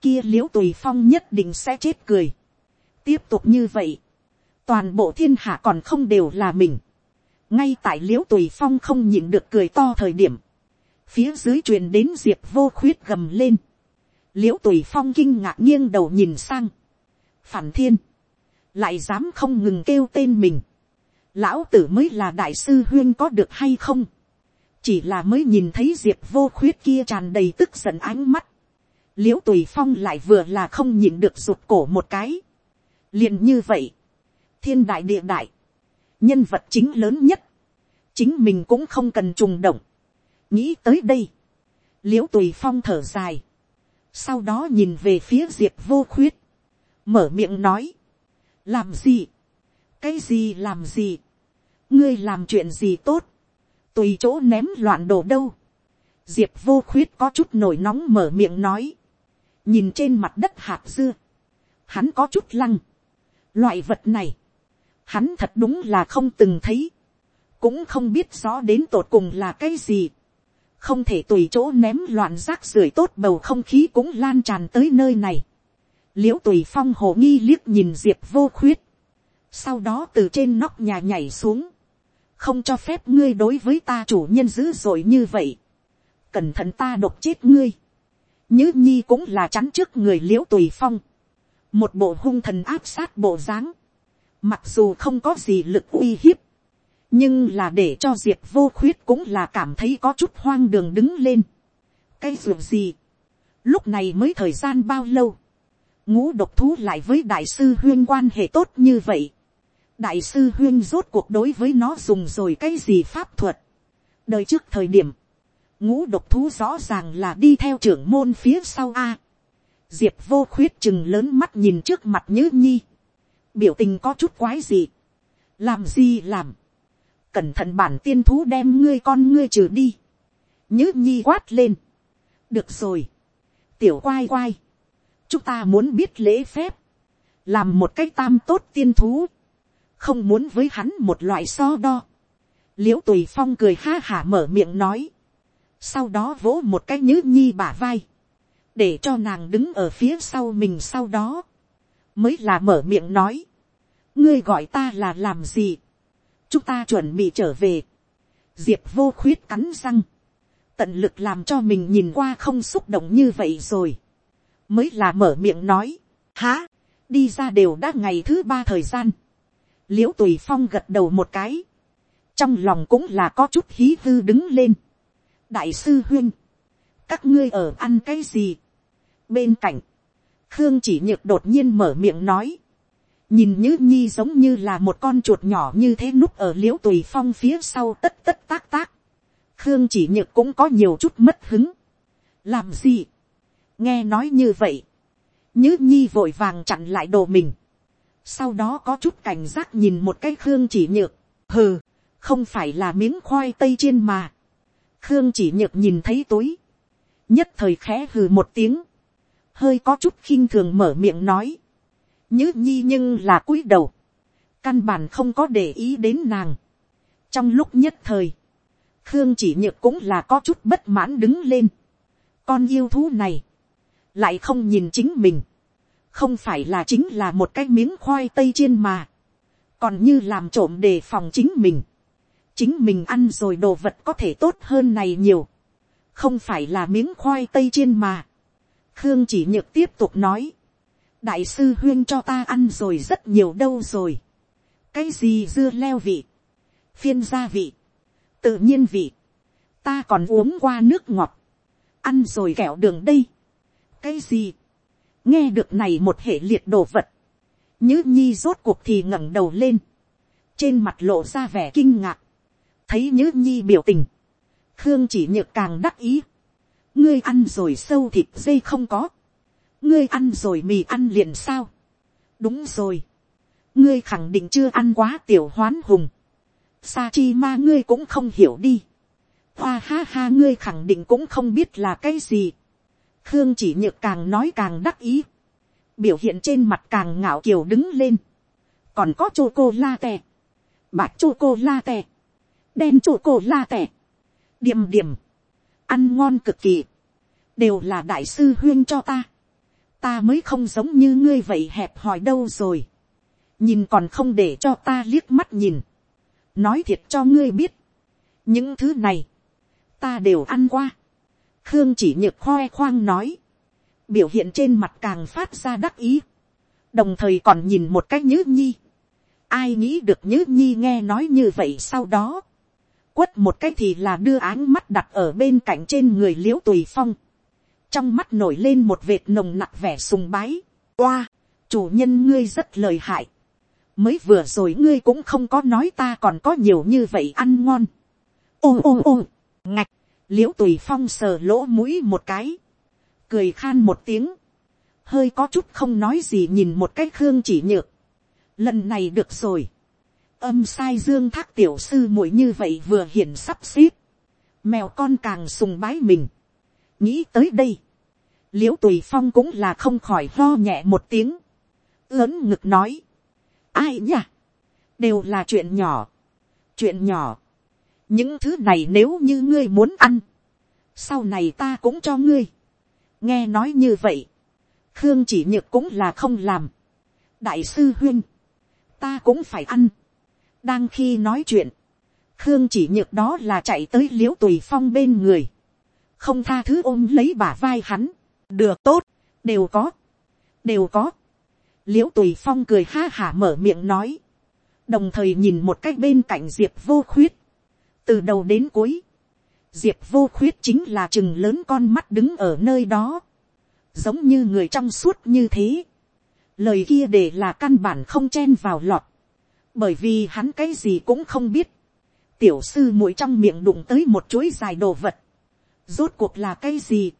kia liễu tùy phong nhất định sẽ chết cười. tiếp tục như vậy, toàn bộ thiên hạ còn không đều là mình. ngay tại liễu tùy phong không nhịn được cười to thời điểm, phía dưới truyền đến diệp vô khuyết gầm lên. liễu tùy phong kinh ngạc nghiêng đầu nhìn sang, phản thiên, lại dám không ngừng kêu tên mình, lão tử mới là đại sư huyên có được hay không, chỉ là mới nhìn thấy diệp vô khuyết kia tràn đầy tức giận ánh mắt, l i ễ u tùy phong lại vừa là không nhìn được rụt cổ một cái, liền như vậy, thiên đại địa đại, nhân vật chính lớn nhất, chính mình cũng không cần trùng động, nghĩ tới đây, l i ễ u tùy phong thở dài, sau đó nhìn về phía diệp vô khuyết, mở miệng nói, làm gì, cái gì làm gì, ngươi làm chuyện gì tốt, tùy chỗ ném loạn đồ đâu, diệp vô khuyết có chút nổi nóng mở miệng nói, nhìn trên mặt đất hạt dưa, hắn có chút lăng, loại vật này, hắn thật đúng là không từng thấy, cũng không biết rõ đến tột cùng là cái gì, không thể tùy chỗ ném loạn rác rưởi tốt bầu không khí cũng lan tràn tới nơi này. L i ễ u tùy phong hồ nghi liếc nhìn diệp vô khuyết, sau đó từ trên nóc nhà nhảy xuống, không cho phép ngươi đối với ta chủ nhân dữ dội như vậy, cẩn thận ta độc chết ngươi, Nhữ nhi cũng là chắn trước người Liễu tùy phong, một bộ hung thần áp sát bộ dáng, mặc dù không có gì lực uy hiếp, nhưng là để cho diệp vô khuyết cũng là cảm thấy có chút hoang đường đứng lên. cái dù gì, lúc này mới thời gian bao lâu, ngũ độc thú lại với đại sư huyên quan hệ tốt như vậy đại sư huyên rốt cuộc đối với nó dùng rồi cái gì pháp thuật. đời trước thời điểm, ngũ độc thú rõ ràng là đi theo trưởng môn phía sau a. diệp vô khuyết chừng lớn mắt nhìn trước mặt nhữ nhi. biểu tình có chút quái gì. làm gì làm. cẩn thận bản tiên thú đem ngươi con ngươi trừ đi. nhữ nhi quát lên. được rồi. tiểu quai quai chúng ta muốn biết lễ phép, làm một cái tam tốt tiên thú, không muốn với hắn một loại so đo. l i ễ u tùy phong cười ha hả mở miệng nói, sau đó vỗ một cái nhứ nhi bả vai, để cho nàng đứng ở phía sau mình sau đó, mới là mở miệng nói, ngươi gọi ta là làm gì, chúng ta chuẩn bị trở về, diệp vô khuyết cắn răng, tận lực làm cho mình nhìn qua không xúc động như vậy rồi. Mới là mở miệng nói, há, đi ra đều đã ngày thứ ba thời gian, l i ễ u tùy phong gật đầu một cái, trong lòng cũng là có chút hí hư đứng lên. đại sư huyên, các ngươi ở ăn cái gì. bên cạnh, khương chỉ nhược đột nhiên mở miệng nói, nhìn như nhi giống như là một con chuột nhỏ như thế núp ở l i ễ u tùy phong phía sau tất tất tác tác, khương chỉ nhược cũng có nhiều chút mất hứng, làm gì, nghe nói như vậy, Như nhi vội vàng chặn lại đồ mình, sau đó có chút cảnh giác nhìn một cái khương chỉ nhược, hừ, không phải là miếng khoai tây chiên mà, khương chỉ nhược nhìn thấy túi, nhất thời khẽ hừ một tiếng, hơi có chút khinh thường mở miệng nói, nhứ nhi nhưng là cúi đầu, căn bản không có để ý đến nàng. trong lúc nhất thời, khương chỉ nhược cũng là có chút bất mãn đứng lên. con yêu thú này, lại không nhìn chính mình, không phải là chính là một cái miếng khoai tây chiên mà, còn như làm trộm đề phòng chính mình, chính mình ăn rồi đồ vật có thể tốt hơn này nhiều, không phải là miếng khoai tây chiên mà, khương chỉ nhược tiếp tục nói, đại sư huyên cho ta ăn rồi rất nhiều đâu rồi, cái gì dưa leo vị, phiên gia vị, tự nhiên vị, ta còn uống qua nước ngọt, ăn rồi kẹo đường đây, cái gì, nghe được này một hệ liệt đồ vật, nhữ nhi rốt cuộc thì ngẩng đầu lên, trên mặt lộ ra vẻ kinh ngạc, thấy nhữ nhi biểu tình, khương chỉ nhược càng đắc ý, ngươi ăn rồi sâu thịt dây không có, ngươi ăn rồi mì ăn liền sao, đúng rồi, ngươi khẳng định chưa ăn quá tiểu hoán hùng, sa chi ma ngươi cũng không hiểu đi, hoa ha ha ngươi khẳng định cũng không biết là cái gì, khương chỉ nhược càng nói càng đắc ý, biểu hiện trên mặt càng ngạo kiều đứng lên, còn có chô cô la tè, bạc chô cô la tè, đen chô cô la tè, điểm điểm, ăn ngon cực kỳ, đều là đại sư huyên cho ta, ta mới không giống như ngươi vậy hẹp hòi đâu rồi, nhìn còn không để cho ta liếc mắt nhìn, nói thiệt cho ngươi biết, những thứ này, ta đều ăn qua, khương chỉ nhược khoe khoang nói, biểu hiện trên mặt càng phát ra đắc ý, đồng thời còn nhìn một cách nhớ nhi, ai nghĩ được nhớ nhi nghe nói như vậy sau đó, quất một cái thì là đưa áng mắt đặt ở bên cạnh trên người l i ễ u tùy phong, trong mắt nổi lên một vệt nồng nặc vẻ sùng bái, oa, chủ nhân ngươi rất lời hại, mới vừa rồi ngươi cũng không có nói ta còn có nhiều như vậy ăn ngon, ô ô ô, ngạch, l i ễ u tùy phong sờ lỗ mũi một cái, cười khan một tiếng, hơi có chút không nói gì nhìn một cái khương chỉ nhược, lần này được rồi, âm sai dương thác tiểu sư muội như vậy vừa hiển sắp xếp, mèo con càng sùng bái mình. nghĩ tới đây, l i ễ u tùy phong cũng là không khỏi lo nhẹ một tiếng, lớn ngực nói, ai nhá? đều là chuyện nhỏ, chuyện nhỏ, những thứ này nếu như ngươi muốn ăn, sau này ta cũng cho ngươi, nghe nói như vậy, khương chỉ nhược cũng là không làm, đại sư huyên, ta cũng phải ăn, đang khi nói chuyện, khương chỉ nhược đó là chạy tới l i ễ u tùy phong bên người, không tha thứ ôm lấy bả vai hắn, được tốt, đều có, đều có, l i ễ u tùy phong cười ha hả mở miệng nói, đồng thời nhìn một cách bên cạnh diệp vô khuyết, từ đầu đến cuối, diệp vô khuyết chính là chừng lớn con mắt đứng ở nơi đó, giống như người trong suốt như thế, lời kia để là căn bản không chen vào lọt, bởi vì hắn cái gì cũng không biết, tiểu sư mũi trong miệng đụng tới một chuỗi dài đồ vật, rốt cuộc là cái gì,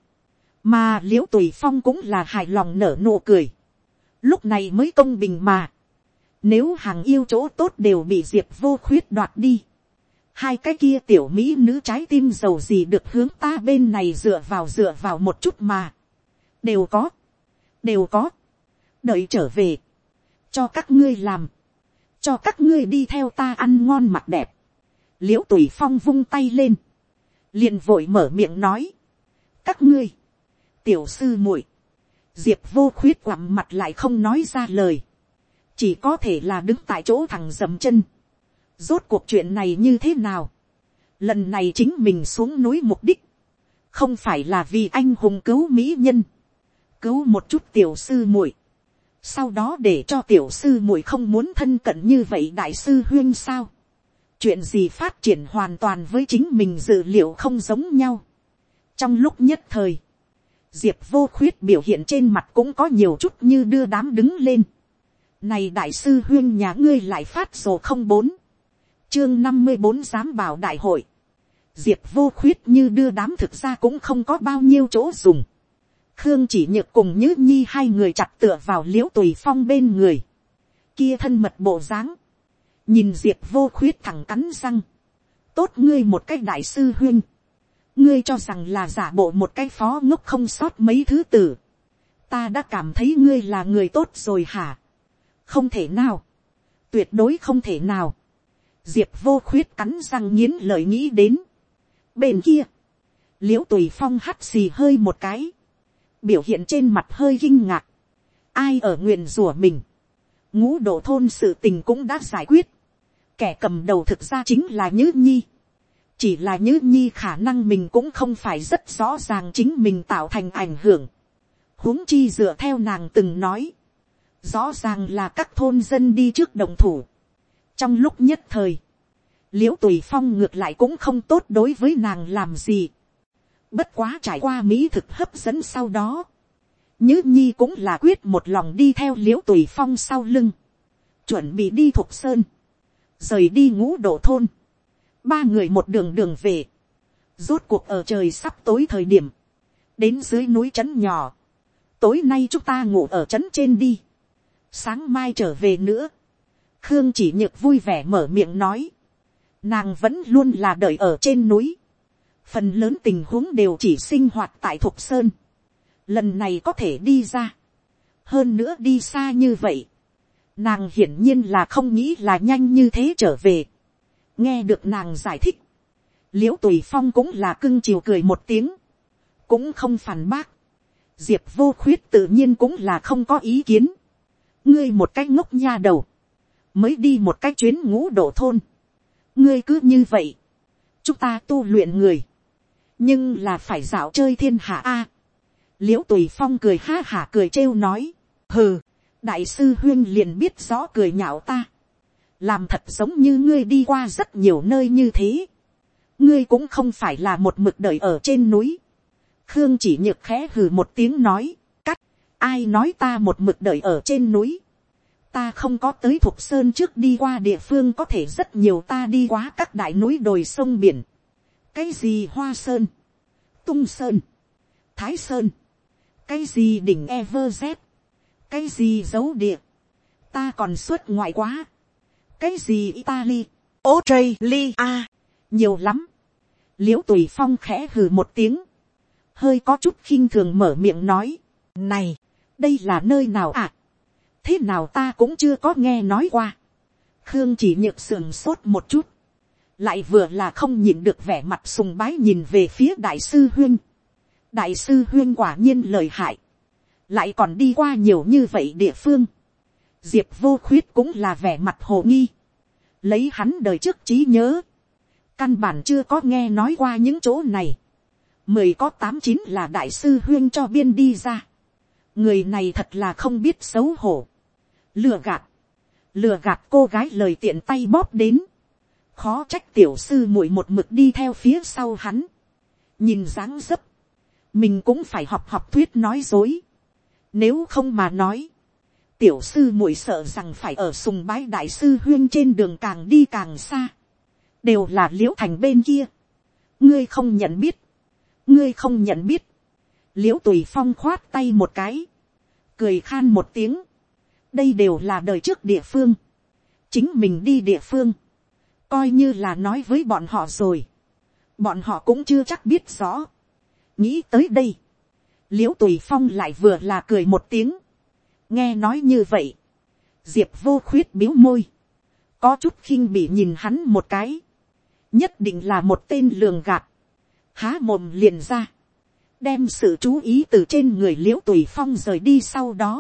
mà l i ễ u tùy phong cũng là hài lòng nở nụ cười, lúc này mới công bình mà, nếu hàng yêu chỗ tốt đều bị diệp vô khuyết đoạt đi, hai cái kia tiểu mỹ nữ trái tim giàu gì được hướng ta bên này dựa vào dựa vào một chút mà, đều có, đều có, đợi trở về, cho các ngươi làm, cho các ngươi đi theo ta ăn ngon mặc đẹp, l i ễ u tùy phong vung tay lên, liền vội mở miệng nói, các ngươi, tiểu sư muội, diệp vô khuyết quặm mặt lại không nói ra lời, chỉ có thể là đứng tại chỗ thằng dầm chân, rốt cuộc chuyện này như thế nào, lần này chính mình xuống núi mục đích, không phải là vì anh hùng cứu mỹ nhân, cứu một chút tiểu sư muội, sau đó để cho tiểu sư muội không muốn thân cận như vậy đại sư huyên sao. chuyện gì phát triển hoàn toàn với chính mình dự liệu không giống nhau. trong lúc nhất thời, diệp vô khuyết biểu hiện trên mặt cũng có nhiều chút như đưa đám đứng lên. này đại sư huyên nhà ngươi lại phát sổ không bốn, chương năm mươi bốn giám bảo đại hội, diệp vô khuyết như đưa đám thực ra cũng không có bao nhiêu chỗ dùng. khương chỉ nhược cùng nhữ nhi hai người chặt tựa vào liễu tùy phong bên người, kia thân mật bộ dáng, nhìn diệp vô khuyết thẳng cắn răng, tốt ngươi một cách đại sư huynh. Ngươi cho rằng là giả bộ một cái phó ngốc không sót mấy thứ tử, ta đã cảm thấy ngươi là người tốt rồi hả, không thể nào, tuyệt đối không thể nào, diệp vô khuyết cắn răng nghiến lời nghĩ đến, Bên kia, l i ễ u tùy phong hắt xì hơi một cái, biểu hiện trên mặt hơi kinh ngạc. Ai ở nguyện rủa mình, ngũ độ thôn sự tình cũng đã giải quyết. Kẻ cầm đầu thực ra chính là Nhữ Nhi. Chỉ là Nhữ Nhi khả năng mình cũng không phải rất rõ ràng chính mình tạo thành ảnh hưởng. huống chi dựa theo nàng từng nói. Rõ ràng là các thôn dân đi trước đồng thủ. Trong lúc nhất thời, l i ễ u tùy phong ngược lại cũng không tốt đối với nàng làm gì. bất quá trải qua mỹ thực hấp dẫn sau đó. nhứ nhi cũng là quyết một lòng đi theo l i ễ u tùy phong sau lưng. chuẩn bị đi thục sơn. rời đi ngũ độ thôn. ba người một đường đường về. rốt cuộc ở trời sắp tối thời điểm. đến dưới núi trấn nhỏ. tối nay chúng ta ngủ ở trấn trên đi. sáng mai trở về nữa khương chỉ nhược vui vẻ mở miệng nói. Nàng vẫn luôn là đợi ở trên núi, phần lớn tình huống đều chỉ sinh hoạt tại thục sơn, lần này có thể đi ra, hơn nữa đi xa như vậy, nàng hiển nhiên là không nghĩ là nhanh như thế trở về, nghe được nàng giải thích, l i ễ u tùy phong cũng là cưng chiều cười một tiếng, cũng không phản bác, diệp vô khuyết tự nhiên cũng là không có ý kiến, ngươi một cái ngốc nha đầu, mới đi một cái chuyến ngũ đổ thôn, ngươi cứ như vậy, chúng ta tu luyện người, nhưng là phải dạo chơi thiên hạ a. À, l i ễ u tùy phong cười ha hả cười trêu nói, hừ, đại sư huyên liền biết rõ cười nhạo ta, làm thật giống như ngươi đi qua rất nhiều nơi như thế, ngươi cũng không phải là một mực đợi ở trên núi, khương chỉ nhược khẽ hừ một tiếng nói, cắt, ai nói ta một mực đợi ở trên núi, ta không có tới thục sơn trước đi qua địa phương có thể rất nhiều ta đi qua các đại núi đồi sông biển. cái gì hoa sơn, tung sơn, thái sơn, cái gì đỉnh everest, cái gì dấu địa, ta còn xuất ngoại quá, cái gì italy, australia, nhiều lắm, l i ễ u tùy phong khẽ hừ một tiếng, hơi có chút khinh thường mở miệng nói, này, đây là nơi nào ạ, à? Thế nào ta cũng chưa có nghe nói qua. khương chỉ nhược sườn sốt một chút, lại vừa là không nhìn được vẻ mặt sùng bái nhìn về phía đại sư huyên. đại sư huyên quả nhiên lời hại, lại còn đi qua nhiều như vậy địa phương. diệp vô khuyết cũng là vẻ mặt hồ nghi, lấy hắn đời trước trí nhớ, căn bản chưa có nghe nói qua những chỗ này, mười có tám chín là đại sư huyên cho biên đi ra, người này thật là không biết xấu hổ, lừa gạt, lừa gạt cô gái lời tiện tay bóp đến, khó trách tiểu sư muội một mực đi theo phía sau hắn, nhìn dáng dấp, mình cũng phải học học thuyết nói dối, nếu không mà nói, tiểu sư muội sợ rằng phải ở sùng bái đại sư huyên trên đường càng đi càng xa, đều là l i ễ u thành bên kia, ngươi không nhận biết, ngươi không nhận biết, l i ễ u tùy phong khoát tay một cái, cười khan một tiếng, đây đều là đời trước địa phương, chính mình đi địa phương, coi như là nói với bọn họ rồi, bọn họ cũng chưa chắc biết rõ, nghĩ tới đây, l i ễ u tùy phong lại vừa là cười một tiếng, nghe nói như vậy, diệp vô khuyết biếu môi, có chút khinh bị nhìn hắn một cái, nhất định là một tên lường gạt, há mồm liền ra, đem sự chú ý từ trên người l i ễ u tùy phong rời đi sau đó,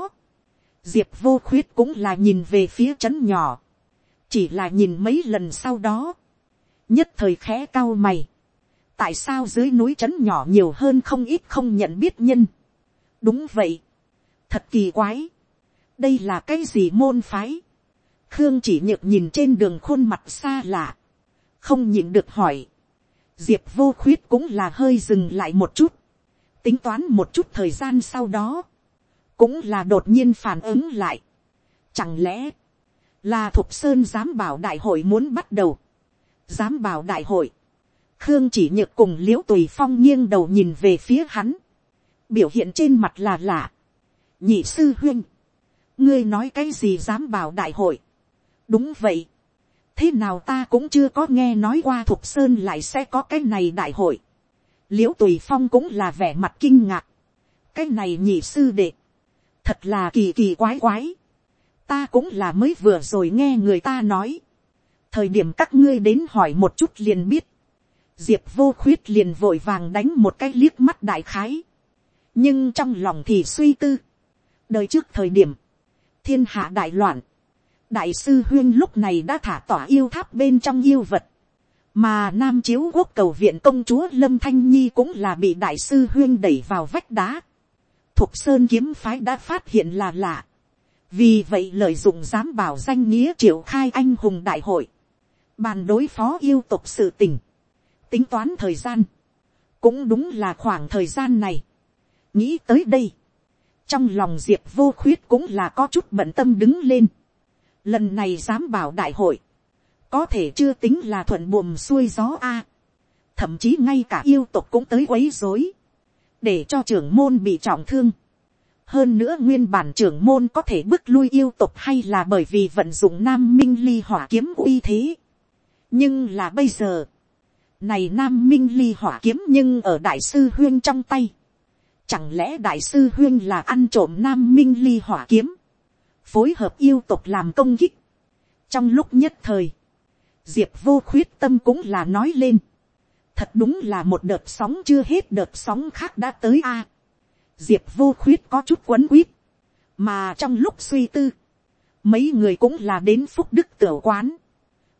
diệp vô khuyết cũng là nhìn về phía trấn nhỏ, chỉ là nhìn mấy lần sau đó, nhất thời khẽ cao mày, tại sao dưới núi trấn nhỏ nhiều hơn không ít không nhận biết nhân. đúng vậy, thật kỳ quái, đây là cái gì môn phái, khương chỉ nhược nhìn trên đường khuôn mặt xa lạ, không nhịn được hỏi, diệp vô khuyết cũng là hơi dừng lại một chút, tính toán một chút thời gian sau đó, cũng là đột nhiên phản ứng lại. Chẳng lẽ, là thục sơn giám bảo đại hội muốn bắt đầu, giám bảo đại hội, khương chỉ nhược cùng liễu tùy phong nghiêng đầu nhìn về phía hắn, biểu hiện trên mặt là lạ, nhị sư huynh, ngươi nói cái gì dám bảo đại hội, đúng vậy, thế nào ta cũng chưa có nghe nói qua thục sơn lại sẽ có cái này đại hội, liễu tùy phong cũng là vẻ mặt kinh ngạc, cái này nhị sư đệ, thật là kỳ kỳ quái quái, ta cũng là mới vừa rồi nghe người ta nói, thời điểm các ngươi đến hỏi một chút liền biết, diệp vô khuyết liền vội vàng đánh một cái liếc mắt đại khái, nhưng trong lòng thì suy tư, đời trước thời điểm, thiên hạ đại loạn, đại sư huyên lúc này đã thả tỏa yêu tháp bên trong yêu vật, mà nam chiếu quốc cầu viện công chúa lâm thanh nhi cũng là bị đại sư huyên đẩy vào vách đá, thục sơn kiếm phái đã phát hiện là lạ, vì vậy lợi dụng dám bảo danh nghĩa triệu khai anh hùng đại hội, bàn đối phó yêu tục sự tình, tính toán thời gian, cũng đúng là khoảng thời gian này. nghĩ tới đây, trong lòng diệp vô khuyết cũng là có chút bận tâm đứng lên. lần này dám bảo đại hội, có thể chưa tính là thuận buồm xuôi gió a. thậm chí ngay cả yêu tục cũng tới quấy rối, để cho trưởng môn bị trọng thương. hơn nữa nguyên bản trưởng môn có thể bước lui yêu tục hay là bởi vì vận dụng nam minh ly hỏa kiếm uy thế. nhưng là bây giờ, này nam minh ly hỏa kiếm nhưng ở đại sư huyên trong tay. Chẳng lẽ đại sư huyên là ăn trộm nam minh ly hỏa kiếm. Phối hợp yêu tục làm công kích. Trong lúc nhất thời. Diệp vô khuyết tâm cũng là nói lên. Thật đúng là một đợt sóng chưa hết đợt sóng khác đã tới a. Diệp vô khuyết có chút quấn quýt. Mà trong lúc suy tư. Mấy người cũng là đến phúc đức tiểu quán.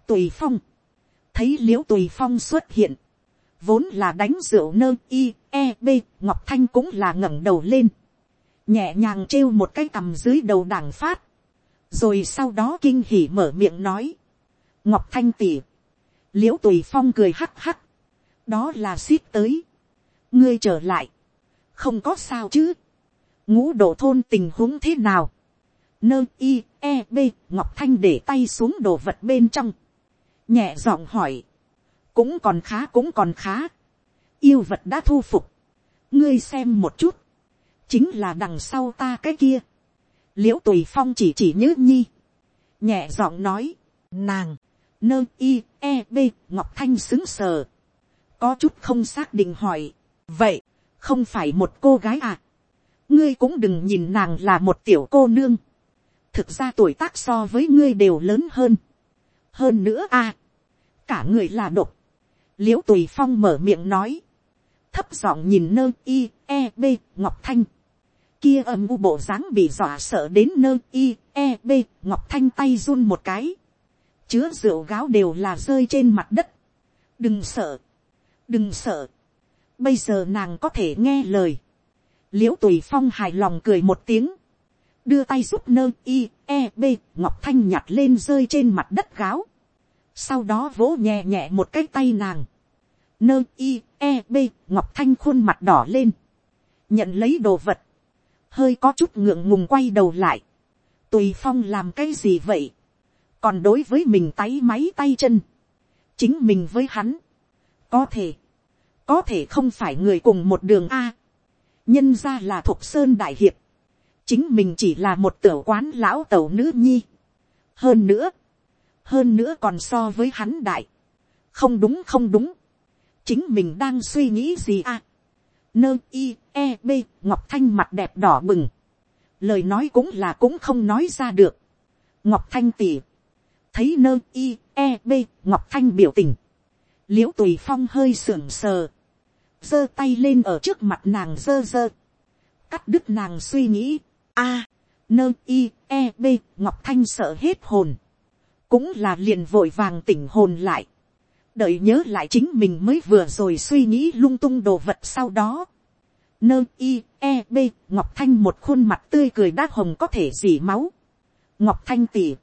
Tùy phong thấy l i ễ u tùy phong xuất hiện, vốn là đánh rượu nơ i e b ngọc thanh cũng là ngẩng đầu lên, nhẹ nhàng trêu một cái cằm dưới đầu đảng phát, rồi sau đó kinh hỉ mở miệng nói, ngọc thanh tỉ, l i ễ u tùy phong cười hắc hắc, đó là ship tới, ngươi trở lại, không có sao chứ, ngũ độ thôn tình huống thế nào, nơ i e b ngọc thanh để tay xuống đồ vật bên trong, nhẹ giọng hỏi, cũng còn khá cũng còn khá, yêu vật đã thu phục, ngươi xem một chút, chính là đằng sau ta cái kia, l i ễ u tùy phong chỉ chỉ nhớ nhi, nhẹ giọng nói, nàng, nơ i e b ngọc thanh xứng sờ, có chút không xác định hỏi, vậy, không phải một cô gái à, ngươi cũng đừng nhìn nàng là một tiểu cô nương, thực ra tuổi tác so với ngươi đều lớn hơn, hơn nữa a, cả người là độc, l i ễ u tùy phong mở miệng nói, thấp giọng nhìn nơ i e b ngọc thanh, kia âm u bộ dáng bị dọa sợ đến nơ i e b ngọc thanh tay run một cái, chứa rượu gáo đều là rơi trên mặt đất, đừng sợ, đừng sợ, bây giờ nàng có thể nghe lời, l i ễ u tùy phong hài lòng cười một tiếng, đưa tay giúp nơ i e b ngọc thanh nhặt lên rơi trên mặt đất gáo, sau đó vỗ nhẹ nhẹ một cái tay nàng, nơ i e b ngọc thanh khuôn mặt đỏ lên, nhận lấy đồ vật, hơi có chút ngượng ngùng quay đầu lại, tùy phong làm cái gì vậy, còn đối với mình tay máy tay chân, chính mình với hắn, có thể, có thể không phải người cùng một đường a, nhân ra là thuộc sơn đại hiệp, chính mình chỉ là một tiểu quán lão tẩu nữ nhi. hơn nữa, hơn nữa còn so với hắn đại, không đúng không đúng, chính mình đang suy nghĩ gì à, nơ i e b ngọc thanh mặt đẹp đỏ bừng, lời nói cũng là cũng không nói ra được, ngọc thanh tỉ, thấy nơ i e b ngọc thanh biểu tình, l i ễ u tùy phong hơi sưởng sờ, giơ tay lên ở trước mặt nàng giơ giơ, cắt đứt nàng suy nghĩ, a, nơ i e b ngọc thanh sợ hết hồn, cũng là liền vội vàng tỉnh hồn lại, đợi nhớ lại chính mình mới vừa rồi suy nghĩ lung tung đồ vật sau đó. Nơ i e b ngọc thanh một khuôn mặt tươi cười đát hồng có thể dỉ máu. ngọc thanh tỉ,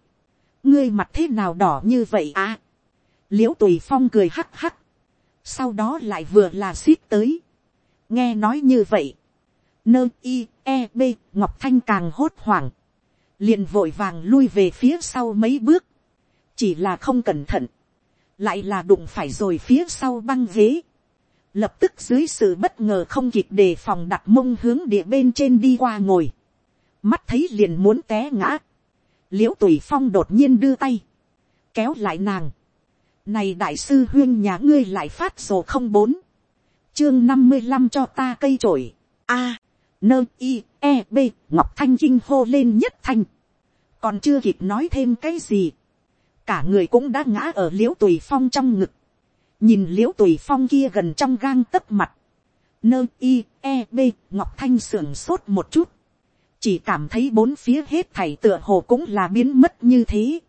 ngươi mặt thế nào đỏ như vậy à l i ễ u tùy phong cười hắc hắc, sau đó lại vừa là ship tới, nghe nói như vậy, nơ i e b ngọc thanh càng hốt hoảng, liền vội vàng lui về phía sau mấy bước, chỉ là không cẩn thận, lại là đụng phải rồi phía sau băng ghế, lập tức dưới sự bất ngờ không kịp đề phòng đặt mông hướng địa bên trên đi qua ngồi, mắt thấy liền muốn té ngã, l i ễ u tùy phong đột nhiên đưa tay, kéo lại nàng, này đại sư huyên nhà ngươi lại phát sổ không bốn, chương năm mươi năm cho ta cây trổi, a, nơ i e b ngọc thanh kinh hô lên nhất thanh, còn chưa kịp nói thêm cái gì, cả người cũng đã ngã ở liễu tùy phong trong ngực, nhìn liễu tùy phong kia gần trong gang tấp mặt, nơ i e b ngọc thanh sưởng sốt một chút, chỉ cảm thấy bốn phía hết thảy tựa hồ cũng là biến mất như thế,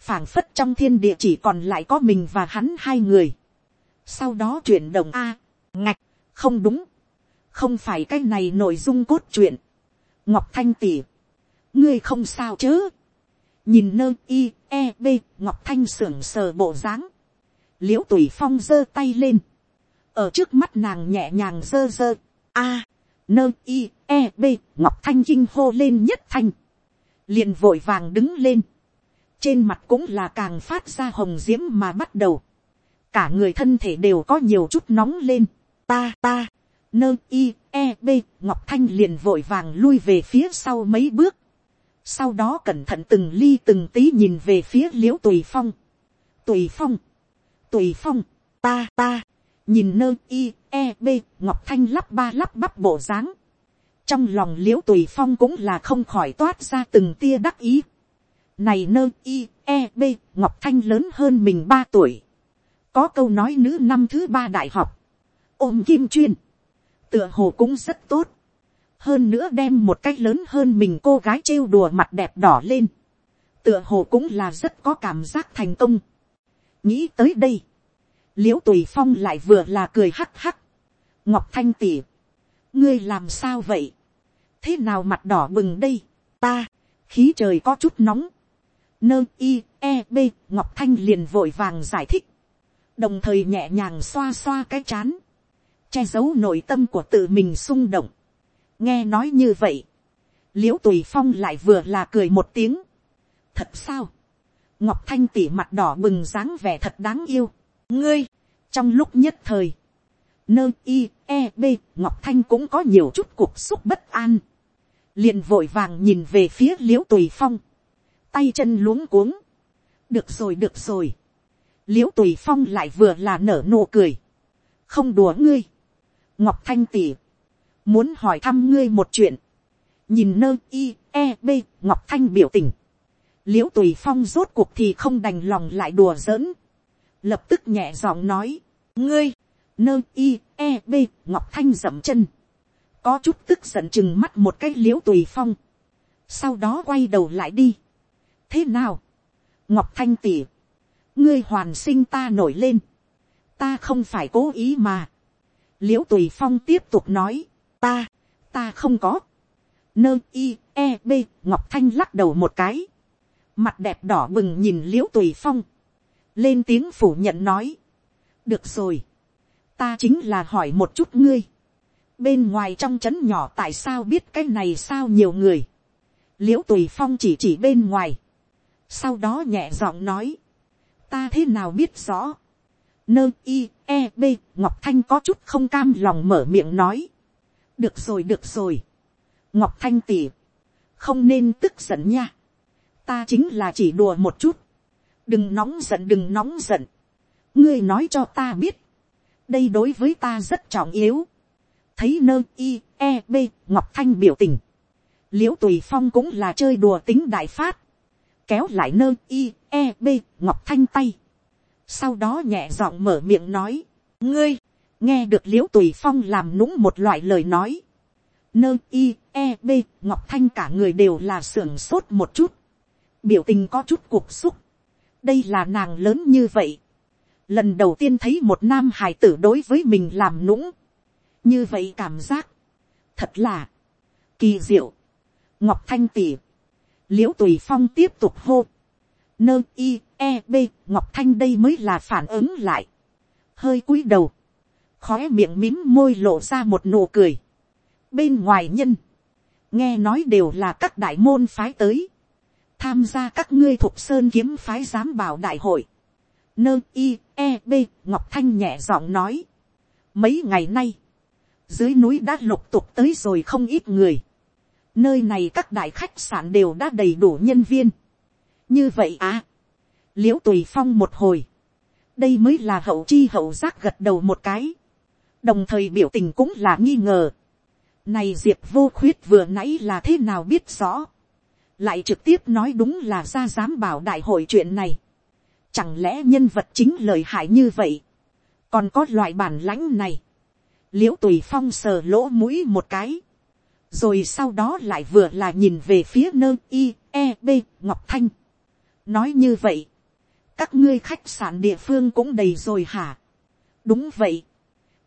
phảng phất trong thiên địa chỉ còn lại có mình và hắn hai người, sau đó chuyển động a, ngạch, không đúng, không phải cái này nội dung cốt truyện, ngọc thanh tỉ, ngươi không sao chứ? nhìn nơ i e b ngọc thanh sưởng sờ bộ dáng, l i ễ u tùy phong giơ tay lên, ở trước mắt nàng nhẹ nhàng giơ giơ, a, nơ i e b ngọc thanh kinh hô lên nhất thanh, liền vội vàng đứng lên, trên mặt cũng là càng phát ra hồng d i ễ m mà bắt đầu, cả người thân thể đều có nhiều chút nóng lên, ta ta, nơ i e b ngọc thanh liền vội vàng lui về phía sau mấy bước, sau đó cẩn thận từng ly từng tí nhìn về phía l i ễ u tùy phong, tùy phong, tùy phong, ta ta, nhìn nơ i e b ngọc thanh lắp ba lắp bắp bộ dáng. Trong lòng l i ễ u tùy phong cũng là không khỏi toát ra từng tia đắc ý này nơ i e b ngọc thanh lớn hơn mình ba tuổi, có câu nói nữ năm thứ ba đại học, ôm kim chuyên, tựa hồ cũng rất tốt, hơn nữa đem một cách lớn hơn mình cô gái trêu đùa mặt đẹp đỏ lên, tựa hồ cũng là rất có cảm giác thành công. Nghĩ tới đây, l i ễ u tùy phong lại vừa là cười hắc hắc, ngọc thanh tỉ, ngươi làm sao vậy, thế nào mặt đỏ bừng đây, ta, khí trời có chút nóng, nơ i e b ngọc thanh liền vội vàng giải thích, đồng thời nhẹ nhàng xoa xoa cái chán, che giấu nội tâm của tự mình xung động, nghe nói như vậy, l i ễ u tùy phong lại vừa là cười một tiếng, thật sao, ngọc thanh tỉ mặt đỏ bừng dáng vẻ thật đáng yêu. ngươi, trong lúc nhất thời, nơ i e b ngọc thanh cũng có nhiều chút cuộc xúc bất an. liền vội vàng nhìn về phía l i ễ u tùy phong, tay chân luống cuống. được rồi được rồi. l i ễ u tùy phong lại vừa là nở nụ cười. không đùa ngươi. ngọc thanh tỉ, muốn hỏi thăm ngươi một chuyện. nhìn nơ i e b ngọc thanh biểu tình l i ễ u tùy phong rốt cuộc thì không đành lòng lại đùa giỡn, lập tức nhẹ giọng nói, ngươi, nơ i e b ngọc thanh dậm chân, có chút tức giận chừng mắt một cái l i ễ u tùy phong, sau đó quay đầu lại đi thế nào, ngọc thanh tỉ, ngươi hoàn sinh ta nổi lên, ta không phải cố ý mà, l i ễ u tùy phong tiếp tục nói, ta, ta không có, nơ i e b ngọc thanh lắc đầu một cái, mặt đẹp đỏ bừng nhìn l i ễ u tùy phong, lên tiếng phủ nhận nói, được rồi, ta chính là hỏi một chút ngươi, bên ngoài trong trấn nhỏ tại sao biết cái này sao nhiều người, l i ễ u tùy phong chỉ chỉ bên ngoài, sau đó nhẹ giọng nói, ta thế nào biết rõ, nơ i e b ngọc thanh có chút không cam lòng mở miệng nói, được rồi được rồi, ngọc thanh tỉ, không nên tức giận nha, ta chính là chỉ đùa một chút, đừng nóng giận đừng nóng giận, ngươi nói cho ta biết, đây đối với ta rất trọng yếu, thấy nơ i e b ngọc thanh biểu tình, l i ễ u tùy phong cũng là chơi đùa tính đại phát, kéo lại nơ i e b ngọc thanh tay, sau đó nhẹ giọng mở miệng nói, ngươi, nghe được l i ễ u tùy phong làm nũng một loại lời nói, nơ i e b ngọc thanh cả người đều là sưởng sốt một chút, biểu tình có chút cuộc xúc, đây là nàng lớn như vậy, lần đầu tiên thấy một nam hài tử đối với mình làm nũng, như vậy cảm giác, thật là, kỳ diệu, ngọc thanh tỉ, l i ễ u tùy phong tiếp tục hô, nơ i e b ngọc thanh đây mới là phản ứng lại, hơi cúi đầu, khói miệng mím môi lộ ra một nụ cười. bên ngoài nhân, nghe nói đều là các đại môn phái tới, tham gia các ngươi thuộc sơn kiếm phái giám bảo đại hội. Nơ i e b ngọc thanh nhẹ giọng nói. mấy ngày nay, dưới núi đã lục tục tới rồi không ít người nơi này các đại khách sạn đều đã đầy đủ nhân viên. như vậy à, l i ễ u tùy phong một hồi, đây mới là hậu chi hậu giác gật đầu một cái, đồng thời biểu tình cũng là nghi ngờ. này diệp vô khuyết vừa nãy là thế nào biết rõ, lại trực tiếp nói đúng là ra dám bảo đại hội chuyện này. Chẳng lẽ nhân vật chính lời hại như vậy, còn có loại bản lãnh này, l i ễ u tùy phong sờ lỗ mũi một cái, rồi sau đó lại vừa là nhìn về phía nơ i e b ngọc thanh. nói như vậy, các ngươi khách sạn địa phương cũng đầy rồi hả. đúng vậy.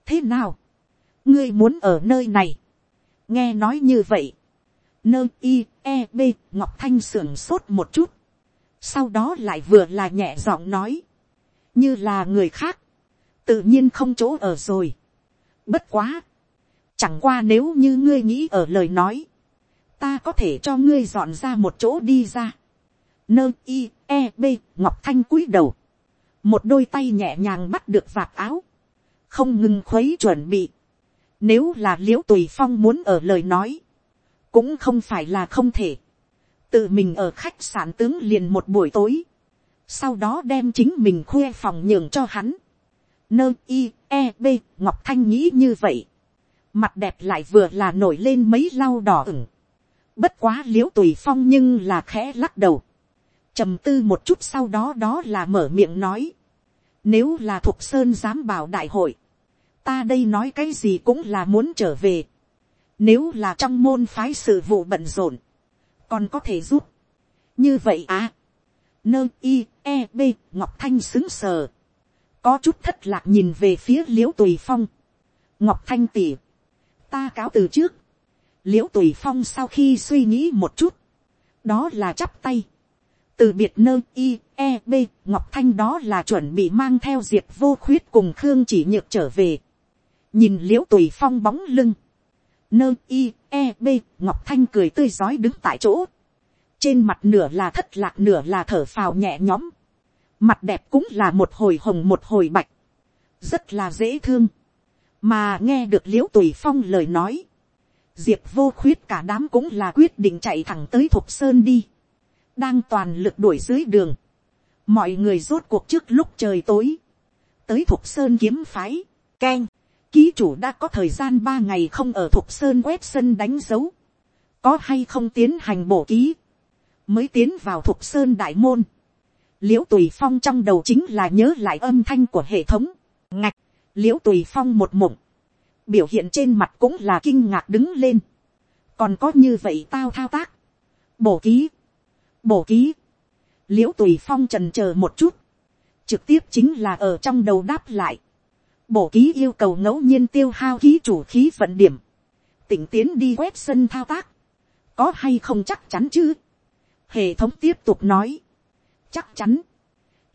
thế nào, ngươi muốn ở nơi này. nghe nói như vậy, nơ i e b ngọc thanh sưởng sốt một chút, sau đó lại vừa là nhẹ giọng nói, như là người khác, tự nhiên không chỗ ở rồi. Bất quá. Chẳng qua nếu như ngươi nghĩ ở lời nói. Ta có thể cho ngươi dọn ra một chỗ đi ra. Nơ i e b ngọc thanh cúi đầu. Một đôi tay nhẹ nhàng bắt được vạt áo. Không ngừng khuấy chuẩn bị. Nếu là liễu tùy phong muốn ở lời nói. Cũng không phải là không thể. Tự mình ở khách sạn tướng liền một buổi tối. Sau đó đem chính mình khuê phòng nhường cho hắn nơ i e b ngọc thanh nghĩ như vậy mặt đẹp lại vừa là nổi lên mấy lau đỏ ửng. Bất quá l i ễ u tùy phong nhưng là khẽ lắc đầu. Trầm tư một chút sau đó đó là mở miệng nói. Nếu là thuộc sơn dám bảo đại hội ta đây nói cái gì cũng là muốn trở về. Nếu là trong môn phái sự vụ bận rộn còn có thể giúp. Như vậy à? Nơ i e b ngọc thanh xứng sờ. Có chút thất lạc nhìn về phía l i ễ u tùy phong, ngọc thanh tỉ, ta cáo từ trước, l i ễ u tùy phong sau khi suy nghĩ một chút, đó là chắp tay, từ biệt nơ i e b ngọc thanh đó là chuẩn bị mang theo diệp vô khuyết cùng khương chỉ nhược trở về, nhìn l i ễ u tùy phong bóng lưng, nơ i e b ngọc thanh cười tươi rói đứng tại chỗ, trên mặt nửa là thất lạc nửa là thở phào nhẹ nhõm, mặt đẹp cũng là một hồi hồng một hồi bạch, rất là dễ thương, mà nghe được l i ễ u tùy phong lời nói, diệp vô khuyết cả đám cũng là quyết định chạy thẳng tới thục sơn đi, đang toàn lực đuổi dưới đường, mọi người rốt cuộc trước lúc trời tối, tới thục sơn kiếm phái, k e n ký chủ đã có thời gian ba ngày không ở thục sơn quét sân đánh dấu, có hay không tiến hành bổ ký, mới tiến vào thục sơn đại môn, l i ễ u tùy phong trong đầu chính là nhớ lại âm thanh của hệ thống, ngạch, l i ễ u tùy phong một mộng, biểu hiện trên mặt cũng là kinh ngạc đứng lên, còn có như vậy tao thao tác, bổ ký, bổ ký, l i ễ u tùy phong trần c h ờ một chút, trực tiếp chính là ở trong đầu đáp lại, bổ ký yêu cầu ngẫu nhiên tiêu hao ký chủ khí vận điểm, tỉnh tiến đi quét sân thao tác, có hay không chắc chắn chứ, hệ thống tiếp tục nói, chắc chắn,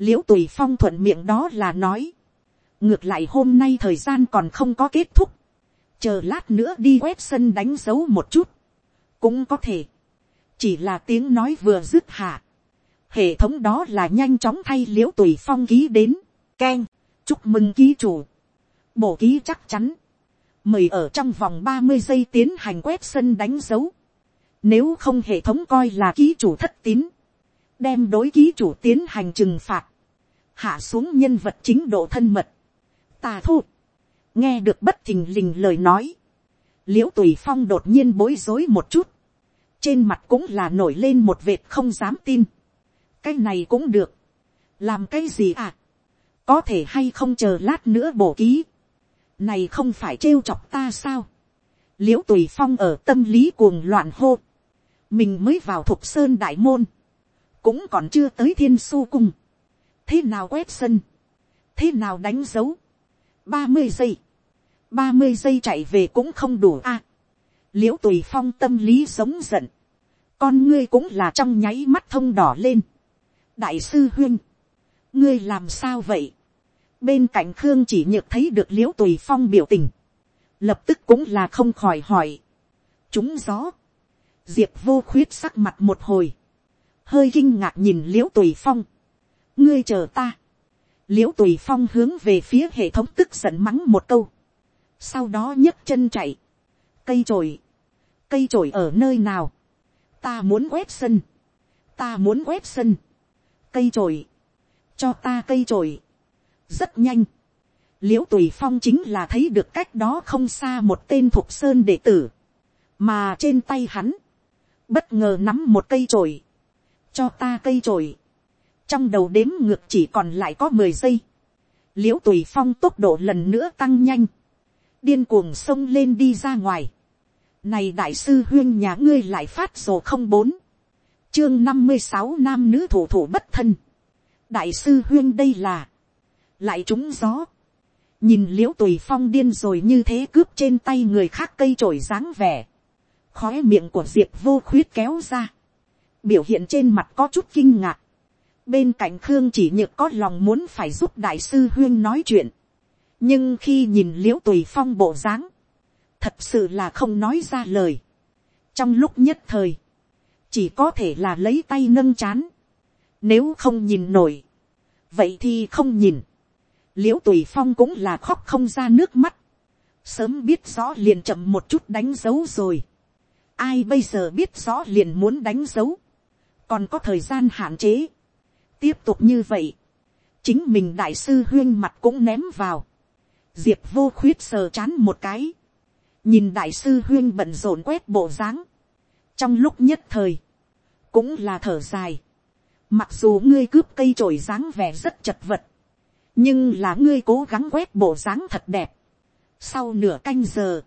l i ễ u tùy phong thuận miệng đó là nói, ngược lại hôm nay thời gian còn không có kết thúc, chờ lát nữa đi quét sân đánh dấu một chút, cũng có thể, chỉ là tiếng nói vừa dứt hạ, hệ thống đó là nhanh chóng thay l i ễ u tùy phong ký đến, k e n chúc mừng ký chủ, bổ ký chắc chắn, mời ở trong vòng ba mươi giây tiến hành quét sân đánh dấu, nếu không hệ thống coi là ký chủ thất tín, đem đối ký chủ tiến hành trừng phạt, hạ xuống nhân vật chính độ thân mật, tà thu, nghe được bất thình lình lời nói, l i ễ u tùy phong đột nhiên bối rối một chút, trên mặt cũng là nổi lên một vệt không dám tin, cái này cũng được, làm cái gì à, có thể hay không chờ lát nữa bổ ký, này không phải trêu chọc ta sao, l i ễ u tùy phong ở tâm lý cuồng loạn hô, mình mới vào thục sơn đại môn, cũng còn chưa tới thiên su cung. thế nào quét sân, thế nào đánh dấu, ba mươi giây, ba mươi giây chạy về cũng không đủ a. À, l i ễ u tùy phong tâm lý sống giận, con ngươi cũng là trong nháy mắt thông đỏ lên. đại sư huyên, ngươi làm sao vậy, bên cạnh khương chỉ nhược thấy được l i ễ u tùy phong biểu tình, lập tức cũng là không khỏi hỏi, chúng gió, diệp vô khuyết sắc mặt một hồi, hơi kinh ngạc nhìn l i ễ u tùy phong, ngươi chờ ta, l i ễ u tùy phong hướng về phía hệ thống tức giận mắng một câu, sau đó nhấc chân chạy, cây trồi, cây trồi ở nơi nào, ta muốn quét sân, ta muốn quét sân, cây trồi, cho ta cây trồi, rất nhanh, l i ễ u tùy phong chính là thấy được cách đó không xa một tên thuộc sơn đệ tử, mà trên tay hắn, bất ngờ nắm một cây trồi, cho ta cây trồi, trong đầu đếm ngược chỉ còn lại có mười giây, l i ễ u tùy phong tốc độ lần nữa tăng nhanh, điên cuồng xông lên đi ra ngoài, này đại sư huyên nhà ngươi lại phát sổ không bốn, chương năm mươi sáu nam nữ thủ thủ bất thân, đại sư huyên đây là, lại trúng gió, nhìn l i ễ u tùy phong điên rồi như thế cướp trên tay người khác cây trổi dáng vẻ, khói miệng của diệp vô khuyết kéo ra, biểu hiện trên mặt có chút kinh ngạc, bên cạnh khương chỉ nhược có lòng muốn phải giúp đại sư huyên nói chuyện, nhưng khi nhìn l i ễ u tùy phong bộ dáng, thật sự là không nói ra lời, trong lúc nhất thời, chỉ có thể là lấy tay nâng chán, nếu không nhìn nổi, vậy thì không nhìn, l i ễ u tùy phong cũng là khóc không ra nước mắt, sớm biết rõ liền chậm một chút đánh dấu rồi, ai bây giờ biết rõ liền muốn đánh dấu, còn có thời gian hạn chế, tiếp tục như vậy, chính mình đại sư huyên mặt cũng ném vào, diệp vô khuyết sờ chán một cái, nhìn đại sư huyên bận rộn quét bộ dáng, trong lúc nhất thời, cũng là thở dài, mặc dù ngươi cướp cây trổi dáng vẻ rất chật vật, nhưng là ngươi cố gắng quét bộ dáng thật đẹp. sau nửa canh giờ,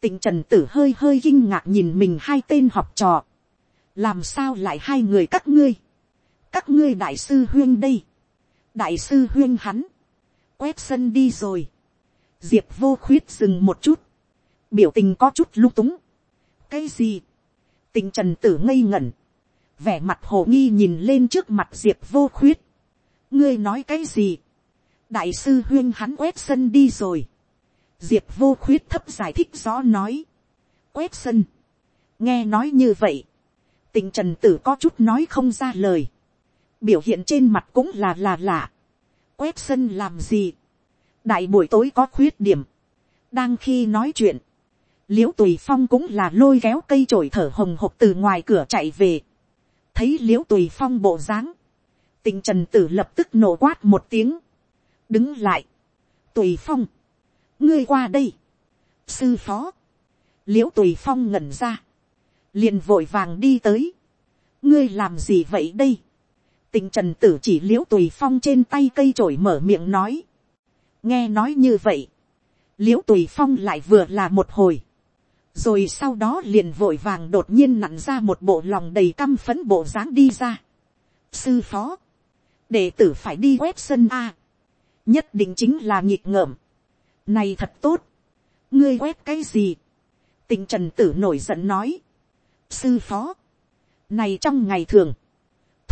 tình trần tử hơi hơi kinh ngạc nhìn mình hai tên học trò. làm sao lại hai người các ngươi các ngươi đại sư huyên đây. đại sư huyên hắn. quét sân đi rồi. diệp vô khuyết dừng một chút. biểu tình có chút lung túng. cái gì. tình trần tử ngây ngẩn. vẻ mặt hồ nghi nhìn lên trước mặt diệp vô khuyết. ngươi nói cái gì đại sư huyên hắn quét sân đi rồi. diệp vô khuyết thấp giải thích rõ nói. quét sân. nghe nói như vậy. tình trần tử có chút nói không ra lời biểu hiện trên mặt cũng là là lạ. quét sân làm gì. đại buổi tối có khuyết điểm. đang khi nói chuyện. l i ễ u tùy phong cũng là lôi kéo cây trổi thở hồng hộc từ ngoài cửa chạy về. thấy l i ễ u tùy phong bộ dáng. tình trần tử lập tức nổ quát một tiếng đứng lại, tùy phong, ngươi qua đây, sư phó, l i ễ u tùy phong ngẩn ra, liền vội vàng đi tới, ngươi làm gì vậy đây, tình trần tử chỉ l i ễ u tùy phong trên tay cây trổi mở miệng nói, nghe nói như vậy, l i ễ u tùy phong lại vừa là một hồi, rồi sau đó liền vội vàng đột nhiên nặn ra một bộ lòng đầy căm phấn bộ dáng đi ra. sư phó, đệ tử phải đi quét sân a, nhất định chính là nhịp ngợm. Này thật tốt, ngươi quét cái gì? Tình trần tử nổi giận nói. Sư phó, này trong ngày thường,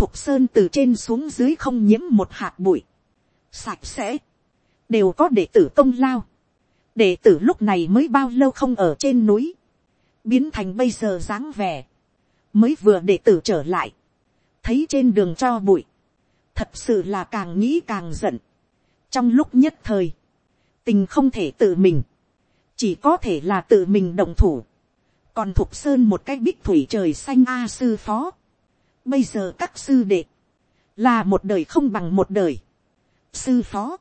thục sơn từ trên xuống dưới không nhiễm một hạt bụi, sạch sẽ, đều có đệ tử công lao. đệ tử lúc này mới bao lâu không ở trên núi, biến thành bây giờ dáng vẻ, mới vừa đệ tử trở lại, thấy trên đường cho bụi, thật sự là càng nghĩ càng giận. Trong lúc nhất thời, tình không thể tự mình, chỉ có thể là tự mình động thủ, còn thục sơn một cái bích thủy trời xanh a sư phó, bây giờ các sư đệ, là một đời không bằng một đời, sư phó,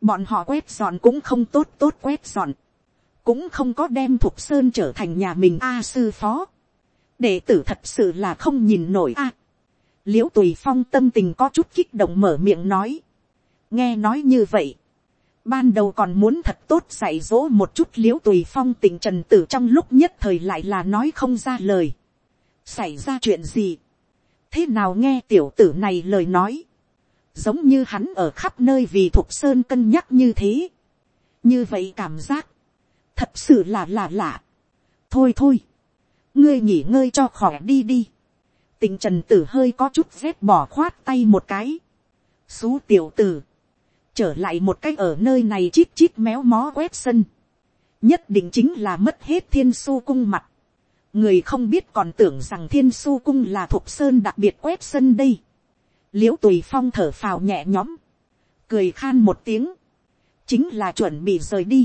bọn họ quét dọn cũng không tốt tốt quét dọn, cũng không có đem thục sơn trở thành nhà mình. A à, sư phó, đệ tử thật sự là không nhìn nổi. A, à, l i ễ u tùy phong tâm tình có chút kích động mở miệng nói, nghe nói như vậy, ban đầu còn muốn thật tốt dạy dỗ một chút l i ễ u tùy phong tình trần tử trong lúc nhất thời lại là nói không ra lời. xảy ra chuyện gì, thế nào nghe tiểu tử này lời nói, giống như hắn ở khắp nơi vì thục sơn cân nhắc như thế. như vậy cảm giác, thật sự là là lạ. thôi thôi, ngươi nghỉ ngơi cho khỏi đi đi. tình trần tử hơi có chút rét bỏ khoát tay một cái. xú tiểu tử, trở lại một cách ở nơi này chít chít méo mó quét sân, nhất định chính là mất hết thiên su cung mặt, người không biết còn tưởng rằng thiên su cung là thục sơn đặc biệt quét sân đây, l i ễ u tùy phong thở phào nhẹ nhõm, cười khan một tiếng, chính là chuẩn bị rời đi.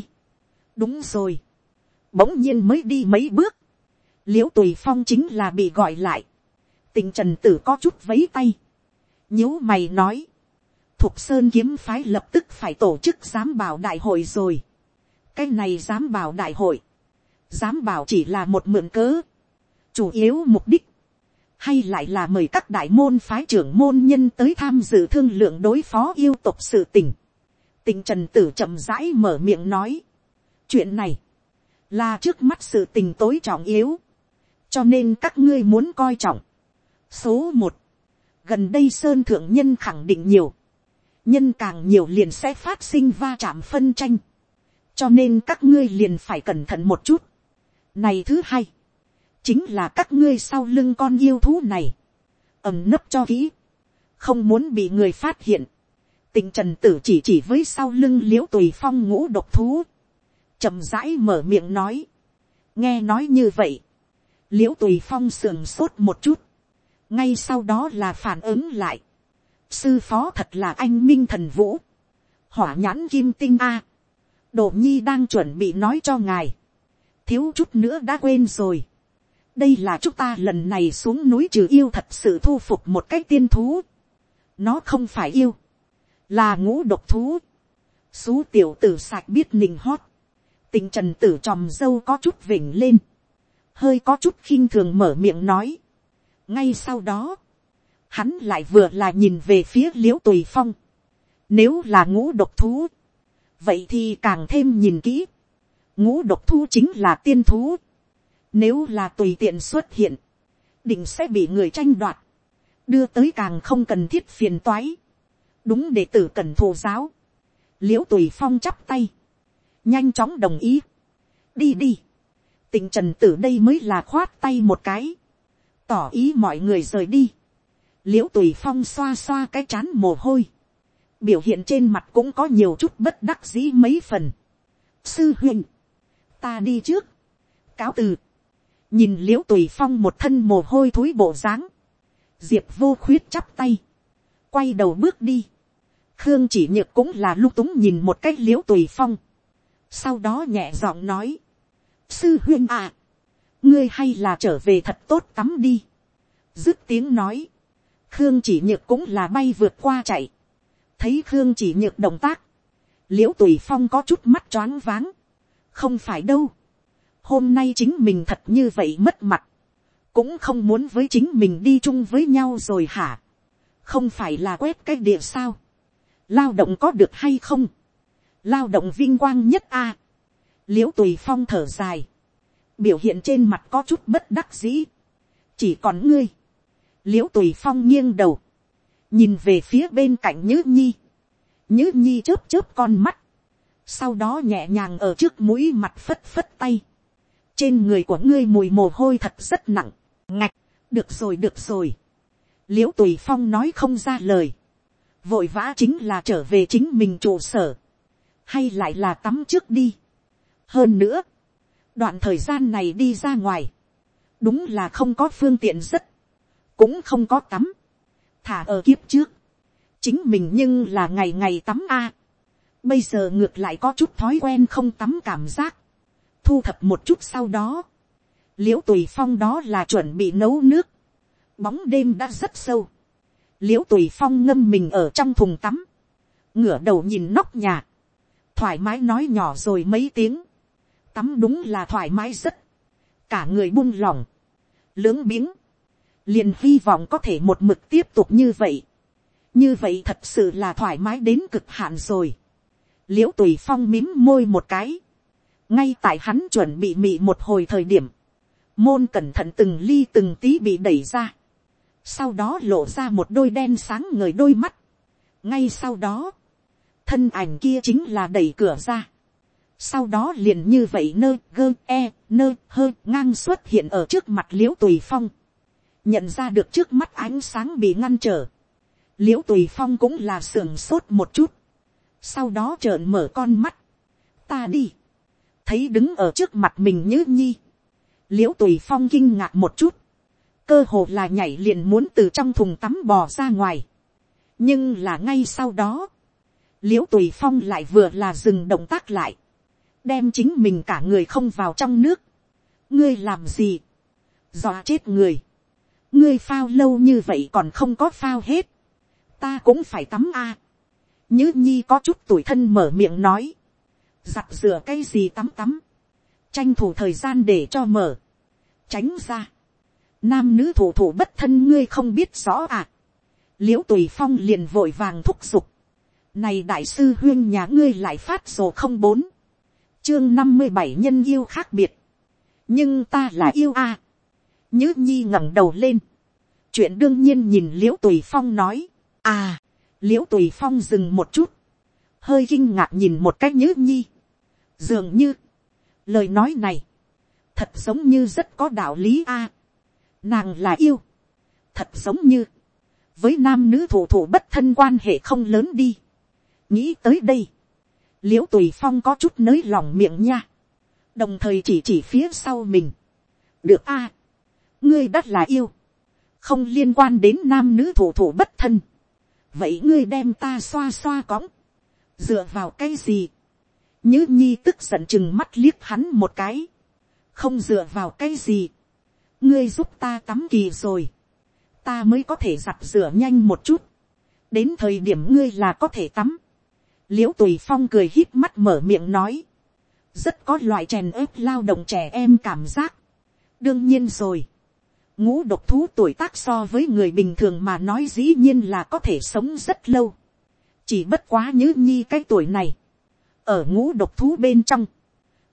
đúng rồi, bỗng nhiên mới đi mấy bước, l i ễ u tùy phong chính là bị gọi lại, tình trần tử có chút vấy tay, nhíu mày nói, thục sơn kiếm phái lập tức phải tổ chức giám bảo đại hội rồi, cái này giám bảo đại hội, dám bảo chỉ là một mượn cớ, chủ yếu mục đích, hay lại là mời các đại môn phái trưởng môn nhân tới tham dự thương lượng đối phó yêu tục sự tình. tình trần tử chậm rãi mở miệng nói, chuyện này, là trước mắt sự tình tối trọng yếu, cho nên các ngươi muốn coi trọng. số một, gần đây sơn thượng nhân khẳng định nhiều, nhân càng nhiều liền sẽ phát sinh va chạm phân tranh, cho nên các ngươi liền phải cẩn thận một chút này thứ hai, chính là các ngươi sau lưng con yêu thú này, ẩm nấp cho kỹ, không muốn bị người phát hiện. tình trần tử chỉ chỉ với sau lưng l i ễ u tùy phong ngũ độc thú, chậm rãi mở miệng nói, nghe nói như vậy, l i ễ u tùy phong sườn sốt một chút, ngay sau đó là phản ứng lại, sư phó thật là anh minh thần vũ, hỏa nhãn kim tinh a, đồ nhi đang chuẩn bị nói cho ngài, thiếu chút nữa đã quên rồi, đây là chúng ta lần này xuống núi trừ yêu thật sự thu phục một cái tiên thú, nó không phải yêu, là ngũ độc thú, xú tiểu tử sạch biết nình hót, tình trần tử tròm dâu có chút vỉnh lên, hơi có chút khinh thường mở miệng nói. ngay sau đó, hắn lại vừa là nhìn về phía l i ễ u tùy phong. nếu là ngũ độc thú, vậy thì càng thêm nhìn kỹ ngũ độc thú chính là tiên thú. nếu là tùy tiện xuất hiện, định sẽ bị người tranh đoạt, đưa tới càng không cần thiết phiền toái. đúng đệ tử cần thù giáo. l i ễ u tùy phong chắp tay, nhanh chóng đồng ý. đi đi tình trần tử đây mới là khoát tay một cái, tỏ ý mọi người rời đi, l i ễ u tùy phong xoa xoa cái chán mồ hôi, biểu hiện trên mặt cũng có nhiều chút bất đắc dĩ mấy phần. sư huynh, ta đi trước, cáo từ, nhìn l i ễ u tùy phong một thân mồ hôi thối bộ dáng, diệp vô khuyết chắp tay, quay đầu bước đi, khương chỉ nhược cũng là lung túng nhìn một cái l i ễ u tùy phong, sau đó nhẹ giọng nói, sư huyên à, ngươi hay là trở về thật tốt tắm đi. dứt tiếng nói, khương chỉ nhược cũng là bay vượt qua chạy, thấy khương chỉ nhược động tác, l i ễ u tùy phong có chút mắt choáng váng, không phải đâu, hôm nay chính mình thật như vậy mất mặt, cũng không muốn với chính mình đi chung với nhau rồi hả, không phải là quét cái địa sao, lao động có được hay không, lao động vinh quang nhất a, l i ễ u tùy phong thở dài, biểu hiện trên mặt có chút bất đắc dĩ, chỉ còn ngươi, l i ễ u tùy phong nghiêng đầu, nhìn về phía bên cạnh nhữ nhi, nhữ nhi chớp chớp con mắt, sau đó nhẹ nhàng ở trước mũi mặt phất phất tay, trên người của ngươi mùi mồ hôi thật rất nặng, ngạch, được rồi được rồi, l i ễ u tùy phong nói không ra lời, vội vã chính là trở về chính mình trụ sở, hay lại là tắm trước đi, hơn nữa, đoạn thời gian này đi ra ngoài, đúng là không có phương tiện rất, cũng không có tắm, thả ở kiếp trước, chính mình nhưng là ngày ngày tắm a, bây giờ ngược lại có chút thói quen không tắm cảm giác, thu thập một chút sau đó, l i ễ u tùy phong đó là chuẩn bị nấu nước, bóng đêm đã rất sâu, l i ễ u tùy phong ngâm mình ở trong thùng tắm, ngửa đầu nhìn nóc nhà, thoải mái nói nhỏ rồi mấy tiếng, tắm đúng là thoải mái rất, cả người buông lỏng, lưỡng biếng, liền hy vọng có thể một mực tiếp tục như vậy, như vậy thật sự là thoải mái đến cực hạn rồi, l i ễ u tùy phong mím môi một cái, ngay tại hắn chuẩn bị mị một hồi thời điểm, môn cẩn thận từng ly từng tí bị đẩy ra, sau đó lộ ra một đôi đen sáng người đôi mắt, ngay sau đó, thân ảnh kia chính là đẩy cửa ra, sau đó liền như vậy nơ gơ e nơ hơ ngang xuất hiện ở trước mặt l i ễ u tùy phong, nhận ra được trước mắt ánh sáng bị ngăn trở, l i ễ u tùy phong cũng là sưởng sốt một chút, sau đó trợn mở con mắt, ta đi, thấy đứng ở trước mặt mình như nhi, l i ễ u tùy phong kinh ngạc một chút, cơ hồ là nhảy liền muốn từ trong thùng tắm bò ra ngoài, nhưng là ngay sau đó, l i ễ u tùy phong lại vừa là dừng động tác lại, đem chính mình cả người không vào trong nước, ngươi làm gì, dọa chết người, ngươi phao lâu như vậy còn không có phao hết, ta cũng phải tắm a, Nhứ nhi có chút tuổi thân mở miệng nói. Giặt rửa cái gì tắm tắm. Tranh thủ thời gian để cho mở. Tránh ra. Nam nữ thủ thủ bất thân ngươi không biết rõ à. Liễu tùy phong liền vội vàng thúc giục. Này đại sư huyên nhà ngươi lại phát sổ không bốn. Chương năm mươi bảy nhân yêu khác biệt. Nhưng ta là yêu a. À. Nhứ nhi ngẩng đầu lên. Chuyện đương nhiên nhìn liễu tùy phong nói. À l i ễ u tùy phong dừng một chút, hơi kinh ngạc nhìn một cách nhớ nhi, dường như, lời nói này, thật giống như rất có đạo lý a, nàng là yêu, thật giống như, với nam nữ thủ thủ bất thân quan hệ không lớn đi, nghĩ tới đây, l i ễ u tùy phong có chút nới lòng miệng nha, đồng thời chỉ chỉ phía sau mình, được a, ngươi đ là yêu, không liên quan đến nam nữ thủ thủ bất thân, vậy ngươi đem ta xoa xoa cõng, dựa vào cái gì, nhứ nhi tức giận chừng mắt liếc hắn một cái, không dựa vào cái gì, ngươi giúp ta tắm kỳ rồi, ta mới có thể giặt rửa nhanh một chút, đến thời điểm ngươi là có thể tắm, l i ễ u tùy phong cười hít mắt mở miệng nói, rất có loại chèn ớp lao động trẻ em cảm giác, đương nhiên rồi, ngũ độc thú tuổi tác so với người bình thường mà nói dĩ nhiên là có thể sống rất lâu. chỉ bất quá nhớ nhi cái tuổi này, ở ngũ độc thú bên trong,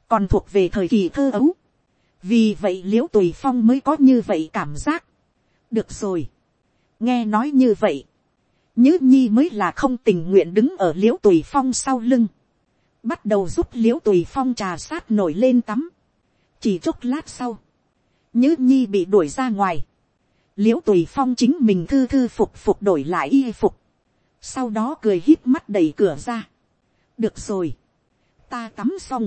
còn thuộc về thời kỳ thơ ấu. vì vậy l i ễ u tùy phong mới có như vậy cảm giác. được rồi. nghe nói như vậy, nhớ nhi mới là không tình nguyện đứng ở l i ễ u tùy phong sau lưng, bắt đầu giúp l i ễ u tùy phong trà sát nổi lên tắm. chỉ chốc lát sau, Nhữ nhi bị đuổi ra ngoài. l i ễ u tùy phong chính mình thư thư phục phục đổi lại y phục. sau đó cười hít mắt đẩy cửa ra. được rồi. ta tắm xong.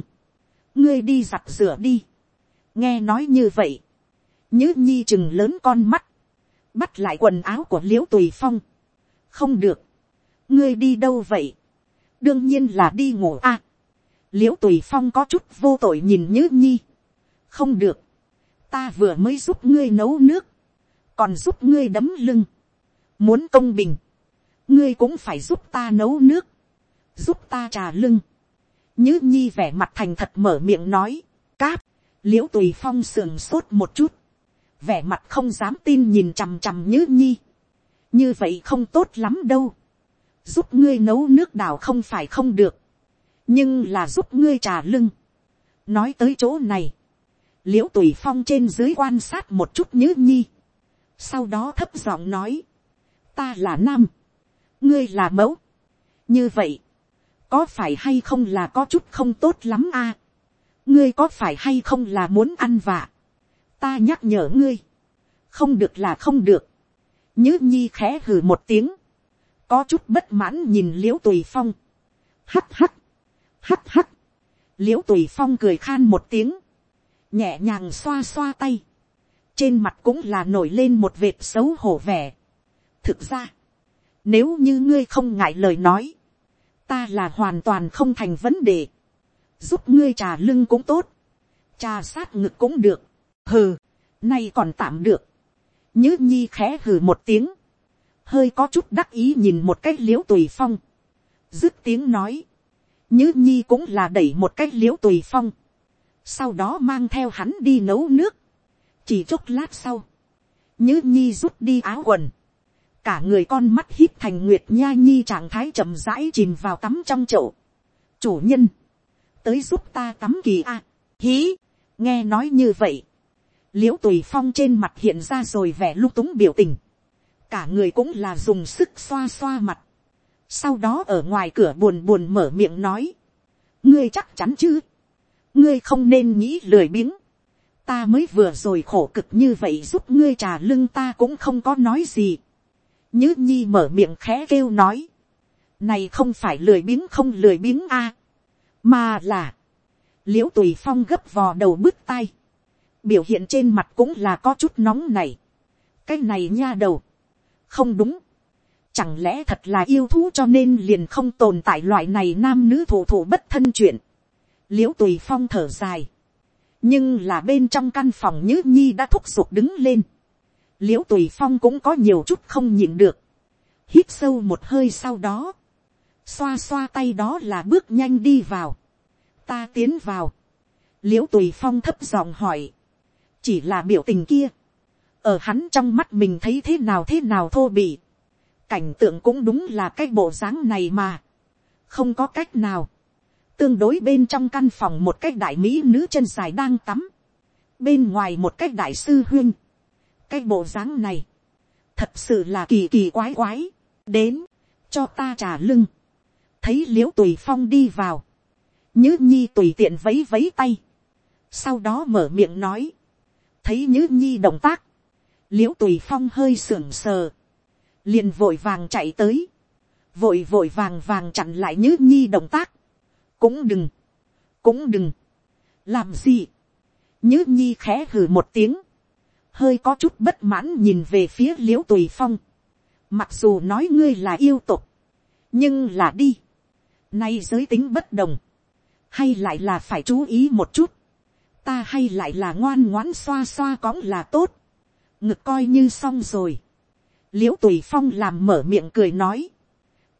ngươi đi giặt rửa đi. nghe nói như vậy. Nhữ nhi chừng lớn con mắt. bắt lại quần áo của l i ễ u tùy phong. không được. ngươi đi đâu vậy. đương nhiên là đi ngủ a. À, l i ễ u tùy phong có chút vô tội nhìn nhữ nhi. không được ta vừa mới giúp ngươi nấu nước, còn giúp ngươi đấm lưng, muốn công bình, ngươi cũng phải giúp ta nấu nước, giúp ta trà lưng, Như nhi vẻ mặt thành thật mở miệng nói, cáp, l i ễ u tùy phong sườn sốt một chút, vẻ mặt không dám tin nhìn chằm chằm Như nhi, như vậy không tốt lắm đâu, giúp ngươi nấu nước đào không phải không được, nhưng là giúp ngươi trà lưng. nói tới chỗ này, l i ễ u tùy phong trên dưới quan sát một chút nhứ nhi, sau đó thấp giọng nói, ta là nam, ngươi là mẫu, như vậy, có phải hay không là có chút không tốt lắm a, ngươi có phải hay không là muốn ăn vạ, ta nhắc nhở ngươi, không được là không được, nhứ nhi khẽ hừ một tiếng, có chút bất mãn nhìn l i ễ u tùy phong, hắt hắt, hắt hắt, l i ễ u tùy phong cười khan một tiếng, nhẹ nhàng xoa xoa tay, trên mặt cũng là nổi lên một vệt xấu hổ vẻ. thực ra, nếu như ngươi không ngại lời nói, ta là hoàn toàn không thành vấn đề, giúp ngươi trà lưng cũng tốt, trà sát ngực cũng được, hừ, nay còn tạm được, nhứ nhi khẽ hừ một tiếng, hơi có chút đắc ý nhìn một cách l i ễ u tùy phong, dứt tiếng nói, nhứ nhi cũng là đẩy một cách l i ễ u tùy phong, sau đó mang theo hắn đi nấu nước, chỉ chốc lát sau, nhứ nhi rút đi áo quần, cả người con mắt hít thành nguyệt nha nhi trạng thái chậm rãi chìm vào tắm trong chậu. chủ nhân, tới giúp ta tắm kỳ a, hí, nghe nói như vậy, l i ễ u tùy phong trên mặt hiện ra rồi vẻ lung túng biểu tình, cả người cũng là dùng sức xoa xoa mặt, sau đó ở ngoài cửa buồn buồn mở miệng nói, ngươi chắc chắn chứ, ngươi không nên nghĩ lười biếng. ta mới vừa rồi khổ cực như vậy giúp ngươi trà lưng ta cũng không có nói gì. nhứ nhi mở miệng khẽ kêu nói. này không phải lười biếng không lười biếng a, mà là, Liễu tùy phong gấp vò đầu bứt tay, biểu hiện trên mặt cũng là có chút nóng này, cái này nha đầu, không đúng, chẳng lẽ thật là yêu thú cho nên liền không tồn tại loại này nam nữ thủ thủ bất thân chuyện, l i ễ u tùy phong thở dài, nhưng là bên trong căn phòng nhữ nhi đã thúc giục đứng lên, l i ễ u tùy phong cũng có nhiều chút không nhịn được, hít sâu một hơi sau đó, xoa xoa tay đó là bước nhanh đi vào, ta tiến vào, l i ễ u tùy phong thấp giọng hỏi, chỉ là biểu tình kia, ở hắn trong mắt mình thấy thế nào thế nào thô bỉ, cảnh tượng cũng đúng là cái bộ dáng này mà, không có cách nào, tương đối bên trong căn phòng một cái đại mỹ nữ chân dài đang tắm, bên ngoài một cái đại sư huyên, cái bộ dáng này, thật sự là kỳ kỳ quái quái, đến, cho ta trả lưng, thấy l i ễ u tùy phong đi vào, nhứ nhi tùy tiện vấy vấy tay, sau đó mở miệng nói, thấy nhứ nhi động tác, l i ễ u tùy phong hơi sưởng sờ, liền vội vàng chạy tới, vội vội vàng vàng chặn lại nhứ nhi động tác, cũng đừng, cũng đừng, làm gì, nhứ nhi khẽ hừ một tiếng, hơi có chút bất mãn nhìn về phía l i ễ u tùy phong, mặc dù nói ngươi là yêu tục, nhưng là đi, nay giới tính bất đồng, hay lại là phải chú ý một chút, ta hay lại là ngoan ngoãn xoa xoa cõng là tốt, ngực coi như xong rồi, l i ễ u tùy phong làm mở miệng cười nói,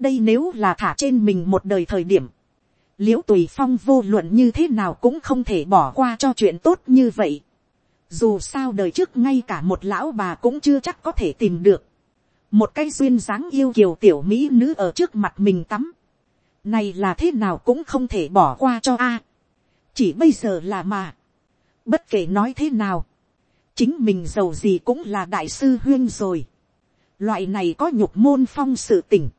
đây nếu là thả trên mình một đời thời điểm, l i ễ u tùy phong vô luận như thế nào cũng không thể bỏ qua cho chuyện tốt như vậy. dù sao đời trước ngay cả một lão bà cũng chưa chắc có thể tìm được. một cái duyên dáng yêu kiều tiểu mỹ nữ ở trước mặt mình tắm. này là thế nào cũng không thể bỏ qua cho a. chỉ bây giờ là mà. bất kể nói thế nào. chính mình giàu gì cũng là đại sư huyên rồi. loại này có nhục môn phong sự tỉnh.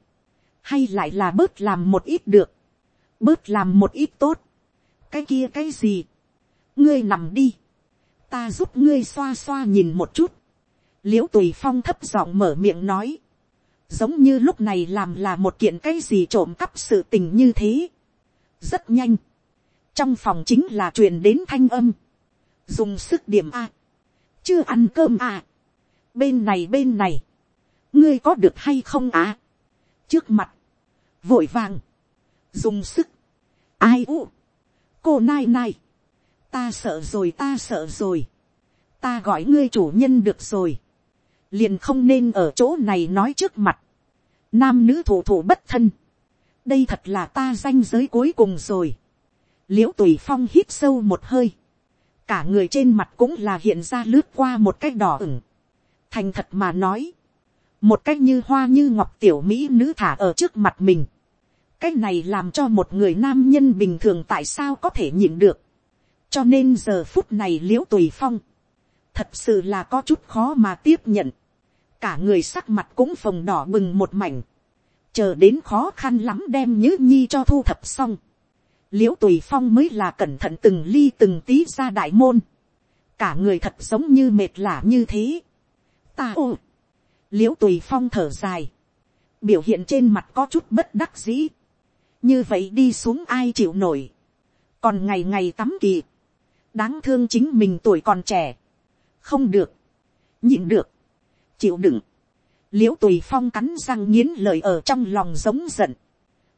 hay lại là bớt làm một ít được bớt làm một ít tốt, cái kia cái gì, ngươi nằm đi, ta giúp ngươi xoa xoa nhìn một chút, l i ễ u tùy phong thấp giọng mở miệng nói, giống như lúc này làm là một kiện cái gì trộm cắp sự tình như thế, rất nhanh, trong phòng chính là truyền đến thanh âm, dùng sức điểm a, chưa ăn cơm à, bên này bên này, ngươi có được hay không à, trước mặt, vội vàng, dùng sức, ai u, cô nai nai, ta sợ rồi ta sợ rồi, ta gọi ngươi chủ nhân được rồi, liền không nên ở chỗ này nói trước mặt, nam nữ thủ thủ bất thân, đây thật là ta danh giới cuối cùng rồi, l i ễ u tùy phong hít sâu một hơi, cả người trên mặt cũng là hiện ra lướt qua một cái đỏ ửng, thành thật mà nói, một cách như hoa như ngọc tiểu mỹ nữ thả ở trước mặt mình, cái này làm cho một người nam nhân bình thường tại sao có thể nhịn được. cho nên giờ phút này l i ễ u tùy phong, thật sự là có chút khó mà tiếp nhận. cả người sắc mặt cũng phồng đỏ bừng một mảnh, chờ đến khó khăn lắm đem nhứ nhi cho thu thập xong. l i ễ u tùy phong mới là cẩn thận từng ly từng tí ra đại môn. cả người thật giống như mệt lả như thế. ta ô, l i ễ u tùy phong thở dài, biểu hiện trên mặt có chút bất đắc dĩ như vậy đi xuống ai chịu nổi, còn ngày ngày tắm kỳ, đáng thương chính mình tuổi còn trẻ, không được, nhịn được, chịu đựng, l i ễ u tùy phong cắn răng nghiến lời ở trong lòng giống giận,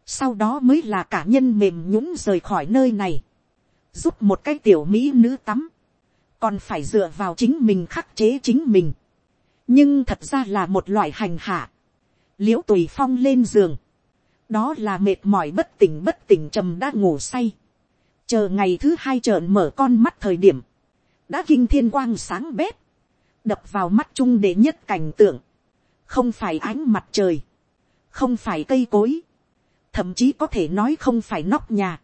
sau đó mới là cả nhân mềm nhũng rời khỏi nơi này, giúp một cái tiểu mỹ nữ tắm, còn phải dựa vào chính mình khắc chế chính mình, nhưng thật ra là một loại hành hạ, l i ễ u tùy phong lên giường, đó là mệt mỏi bất tỉnh bất tỉnh trầm đã ngủ say, chờ ngày thứ hai trợn mở con mắt thời điểm, đã kinh thiên quang sáng bếp đập vào mắt chung để nhất cảnh tượng, không phải ánh mặt trời, không phải cây cối, thậm chí có thể nói không phải nóc nhà,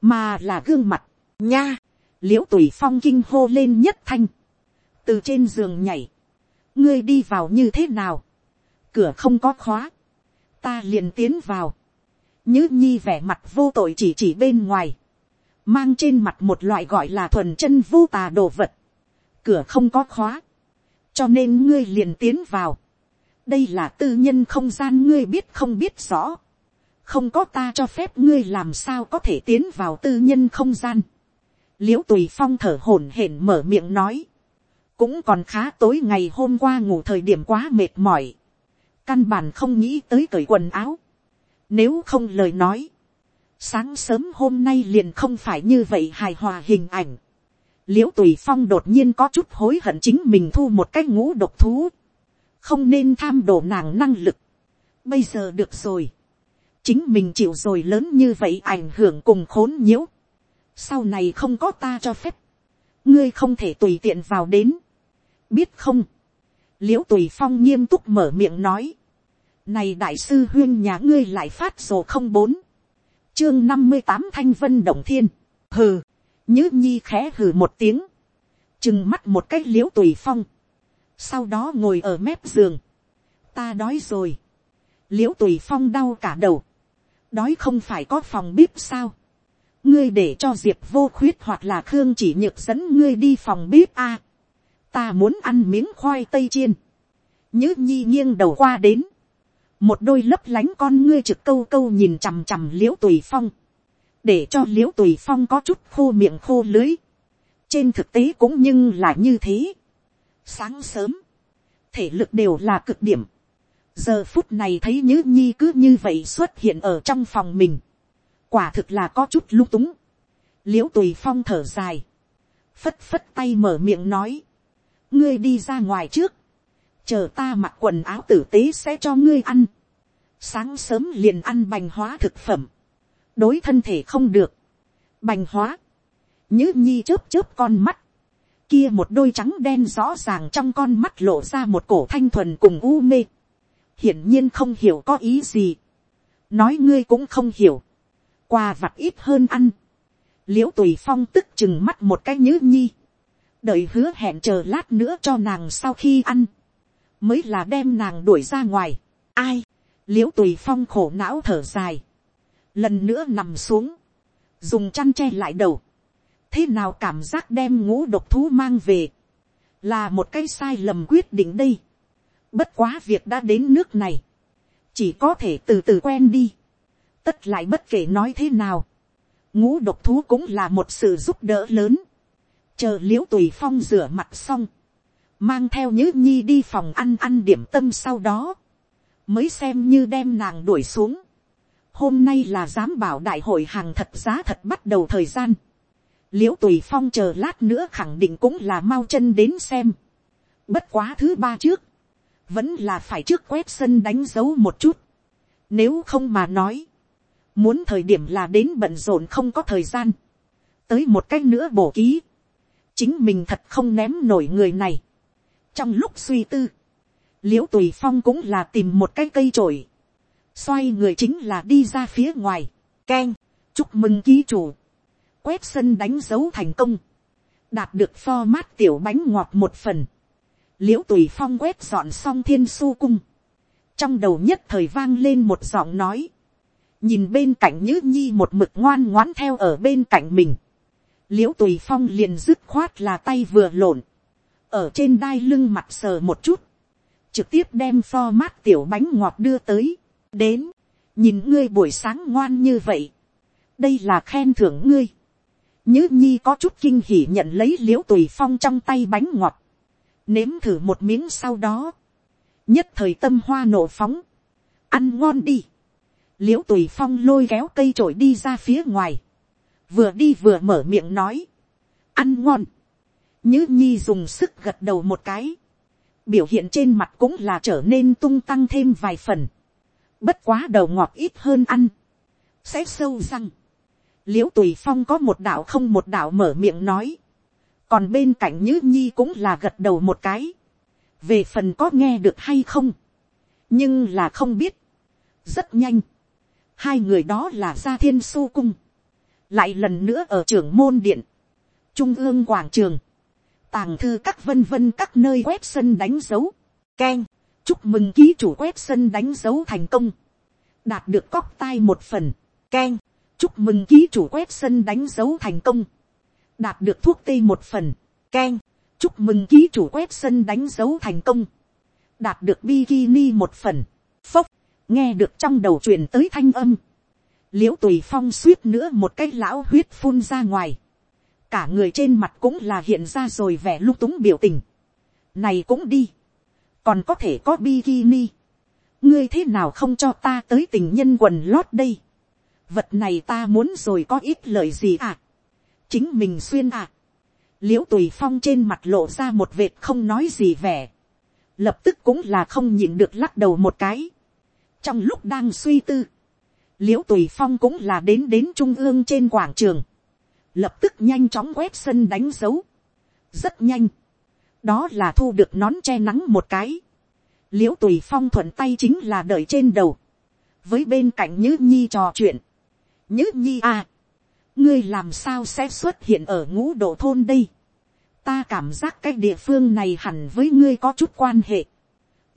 mà là gương mặt, nha, l i ễ u tùy phong kinh hô lên nhất thanh, từ trên giường nhảy, ngươi đi vào như thế nào, cửa không có khóa, ta liền tiến vào, Nhữ nhi vẻ mặt vô tội chỉ chỉ bên ngoài, mang trên mặt một loại gọi là thuần chân vô tà đồ vật, cửa không có khóa, cho nên ngươi liền tiến vào, đây là tư nhân không gian ngươi biết không biết rõ, không có ta cho phép ngươi làm sao có thể tiến vào tư nhân không gian. liễu tùy phong thở hổn hển mở miệng nói, cũng còn khá tối ngày hôm qua ngủ thời điểm quá mệt mỏi, căn bản không nghĩ tới cởi quần áo, nếu không lời nói, sáng sớm hôm nay liền không phải như vậy hài hòa hình ảnh, l i ễ u tùy phong đột nhiên có chút hối hận chính mình thu một cái ngũ độc thú, không nên tham đồ nàng năng lực, bây giờ được rồi, chính mình chịu rồi lớn như vậy ảnh hưởng cùng khốn nhiễu, sau này không có ta cho phép, ngươi không thể tùy tiện vào đến, biết không, l i ễ u tùy phong nghiêm túc mở miệng nói, này đại sư huyên nhà ngươi lại phát sổ không bốn, chương năm mươi tám thanh vân động thiên, hừ, nhứ nhi khẽ hừ một tiếng, chừng mắt một cái l i ễ u tùy phong, sau đó ngồi ở mép giường, ta đói rồi, l i ễ u tùy phong đau cả đầu, đói không phải có phòng bếp sao. ngươi để cho diệp vô khuyết hoặc là khương chỉ nhược dẫn ngươi đi phòng bếp a ta muốn ăn miếng khoai tây chiên. nhữ nhi nghiêng đầu qua đến. một đôi lấp lánh con ngươi trực câu câu nhìn chằm chằm l i ễ u tùy phong. để cho l i ễ u tùy phong có chút khô miệng khô lưới. trên thực tế cũng nhưng là như thế. sáng sớm, thể lực đều là cực điểm giờ phút này thấy nhứ nhi cứ như vậy xuất hiện ở trong phòng mình, quả thực là có chút lung túng, l i ễ u tùy phong thở dài, phất phất tay mở miệng nói, ngươi đi ra ngoài trước, chờ ta mặc quần áo tử tế sẽ cho ngươi ăn, sáng sớm liền ăn bành hóa thực phẩm, đối thân thể không được, bành hóa, nhữ nhi chớp chớp con mắt, kia một đôi trắng đen rõ ràng trong con mắt lộ ra một cổ thanh thuần cùng u mê, hiển nhiên không hiểu có ý gì, nói ngươi cũng không hiểu, quà vặt ít hơn ăn, l i ễ u tùy phong tức chừng mắt một cái nhữ nhi, đợi hứa hẹn chờ lát nữa cho nàng sau khi ăn, mới là đem nàng đuổi ra ngoài, ai, l i ễ u tùy phong khổ não thở dài, lần nữa nằm xuống, dùng chăn che lại đầu, thế nào cảm giác đem ngũ độc thú mang về, là một cái sai lầm quyết định đây, Bất quá việc đã đến nước này. Chỉ có thể từ từ quen đi. Tất lại bất kể nói thế nào. Ngũ độc thú cũng là một sự giúp đỡ lớn. Chờ liễu tùy phong rửa mặt xong. Mang theo nhữ nhi đi phòng ăn ăn điểm tâm sau đó. Mới xem như đem nàng đuổi xuống. Hôm nay là giám bảo đại hội hàng thật giá thật bắt đầu thời gian. Liễu tùy phong chờ lát nữa khẳng định cũng là mau chân đến xem. Bất quá thứ ba trước vẫn là phải trước quét sân đánh dấu một chút. Nếu không mà nói, muốn thời điểm là đến bận rộn không có thời gian, tới một cách nữa bổ ký, chính mình thật không ném nổi người này. trong lúc suy tư, l i ễ u tùy phong cũng là tìm một cái cây trổi, xoay người chính là đi ra phía ngoài, k e n chúc mừng ký chủ, quét sân đánh dấu thành công, đạt được format tiểu bánh ngọt một phần, l i ễ u tùy phong quét dọn xong thiên su cung, trong đầu nhất thời vang lên một giọng nói, nhìn bên cạnh nhữ nhi một mực ngoan ngoãn theo ở bên cạnh mình, l i ễ u tùy phong liền dứt khoát là tay vừa lộn, ở trên đai lưng mặt sờ một chút, trực tiếp đem pho mát tiểu bánh ngọt đưa tới, đến, nhìn ngươi buổi sáng ngoan như vậy, đây là khen thưởng ngươi, nhữ nhi có chút kinh hỉ nhận lấy l i ễ u tùy phong trong tay bánh ngọt, nếm thử một miếng sau đó, nhất thời tâm hoa nổ phóng, ăn ngon đi, l i ễ u tùy phong lôi kéo cây trổi đi ra phía ngoài, vừa đi vừa mở miệng nói, ăn ngon, nhữ nhi dùng sức gật đầu một cái, biểu hiện trên mặt cũng là trở nên tung tăng thêm vài phần, bất quá đầu ngọt ít hơn ăn, sẽ sâu răng, l i ễ u tùy phong có một đạo không một đạo mở miệng nói, còn bên cạnh nhữ nhi cũng là gật đầu một cái, về phần có nghe được hay không, nhưng là không biết, rất nhanh, hai người đó là gia thiên su cung, lại lần nữa ở trưởng môn điện, trung ương quảng trường, tàng thư các vân vân các nơi quét sân đánh dấu, k e n chúc mừng ký chủ quét sân đánh dấu thành công, đạt được cóc tai một phần, k e n chúc mừng ký chủ quét sân đánh dấu thành công, đạt được thuốc tây một phần, k e n chúc mừng ký chủ quét sân đánh dấu thành công, đạt được bikini một phần, phốc, nghe được trong đầu truyền tới thanh âm, l i ễ u tùy phong suýt nữa một cái lão huyết phun ra ngoài, cả người trên mặt cũng là hiện ra rồi vẻ lung túng biểu tình, này cũng đi, còn có thể có bikini, ngươi thế nào không cho ta tới tình nhân quần lót đây, vật này ta muốn rồi có ít lời gì à, chính mình xuyên à, l i ễ u tùy phong trên mặt lộ ra một vệt không nói gì vẻ, lập tức cũng là không nhịn được lắc đầu một cái, trong lúc đang suy tư, l i ễ u tùy phong cũng là đến đến trung ương trên quảng trường, lập tức nhanh chóng quét sân đánh dấu, rất nhanh, đó là thu được nón che nắng một cái, l i ễ u tùy phong thuận tay chính là đợi trên đầu, với bên cạnh nhữ nhi trò chuyện, nhữ nhi à, ngươi làm sao sẽ xuất hiện ở ngũ độ thôn đây, ta cảm giác cái địa phương này hẳn với ngươi có chút quan hệ,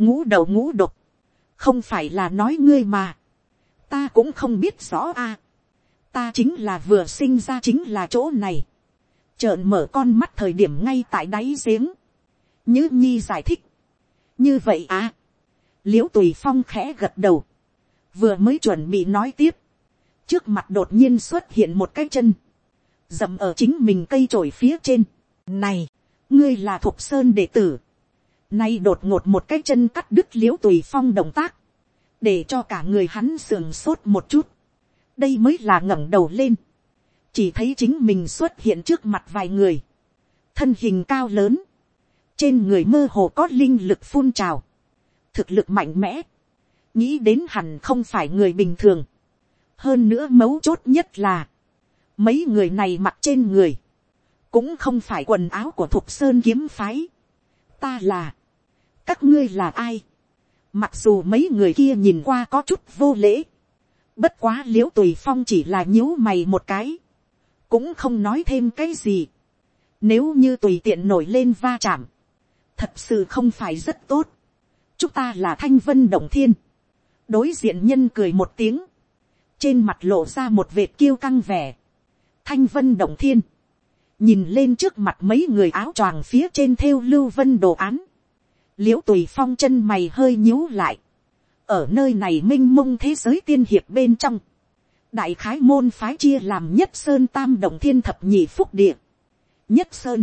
ngũ đầu ngũ độc, không phải là nói ngươi mà, ta cũng không biết rõ a. ta chính là vừa sinh ra chính là chỗ này. trợn mở con mắt thời điểm ngay tại đáy giếng. như nhi giải thích. như vậy à. l i ễ u tùy phong khẽ gật đầu. vừa mới chuẩn bị nói tiếp. trước mặt đột nhiên xuất hiện một cái chân. dầm ở chính mình cây trổi phía trên. này, ngươi là thục sơn đệ tử. nay đột ngột một cái chân cắt đứt l i ễ u tùy phong động tác để cho cả người hắn sườn sốt một chút, đây mới là ngẩng đầu lên, chỉ thấy chính mình xuất hiện trước mặt vài người, thân hình cao lớn, trên người mơ hồ có linh lực phun trào, thực lực mạnh mẽ, nghĩ đến hẳn không phải người bình thường, hơn nữa mấu chốt nhất là, mấy người này mặc trên người, cũng không phải quần áo của thục sơn kiếm phái, ta là, các ngươi là ai, Mặc dù mấy người kia nhìn qua có chút vô lễ. Bất quá l i ễ u tùy phong chỉ là nhíu mày một cái. Cũng không nói thêm cái gì. Nếu như tùy tiện nổi lên va chạm. Thật sự không phải rất tốt. Chúng ta là thanh vân động thiên. Đối diện nhân cười một tiếng. Trên mặt lộ ra một vệt kiêu căng vẻ. Thanh vân động thiên. Nhìn lên trước mặt mấy người áo choàng phía trên theo lưu vân đồ án l i ễ u tùy phong chân mày hơi nhíu lại, ở nơi này m i n h mông thế giới tiên hiệp bên trong, đại khái môn phái chia làm nhất sơn tam động thiên thập nhị phúc địa, nhất sơn,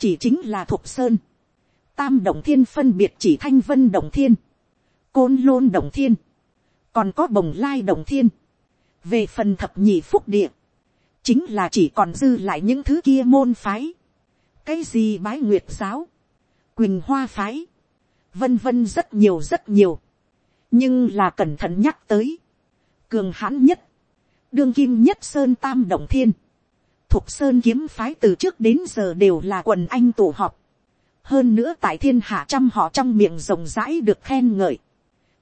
chỉ chính là thục sơn, tam động thiên phân biệt chỉ thanh vân động thiên, côn lôn động thiên, còn có bồng lai động thiên, về phần thập nhị phúc địa, chính là chỉ còn dư lại những thứ kia môn phái, cái gì bái nguyệt giáo, quỳnh hoa phái, vân vân rất nhiều rất nhiều, nhưng là cẩn thận nhắc tới, cường hãn nhất, đương kim nhất sơn tam động thiên, thục sơn kiếm phái từ trước đến giờ đều là quần anh tụ họp, hơn nữa tại thiên hạ trăm họ trong miệng rộng rãi được khen ngợi,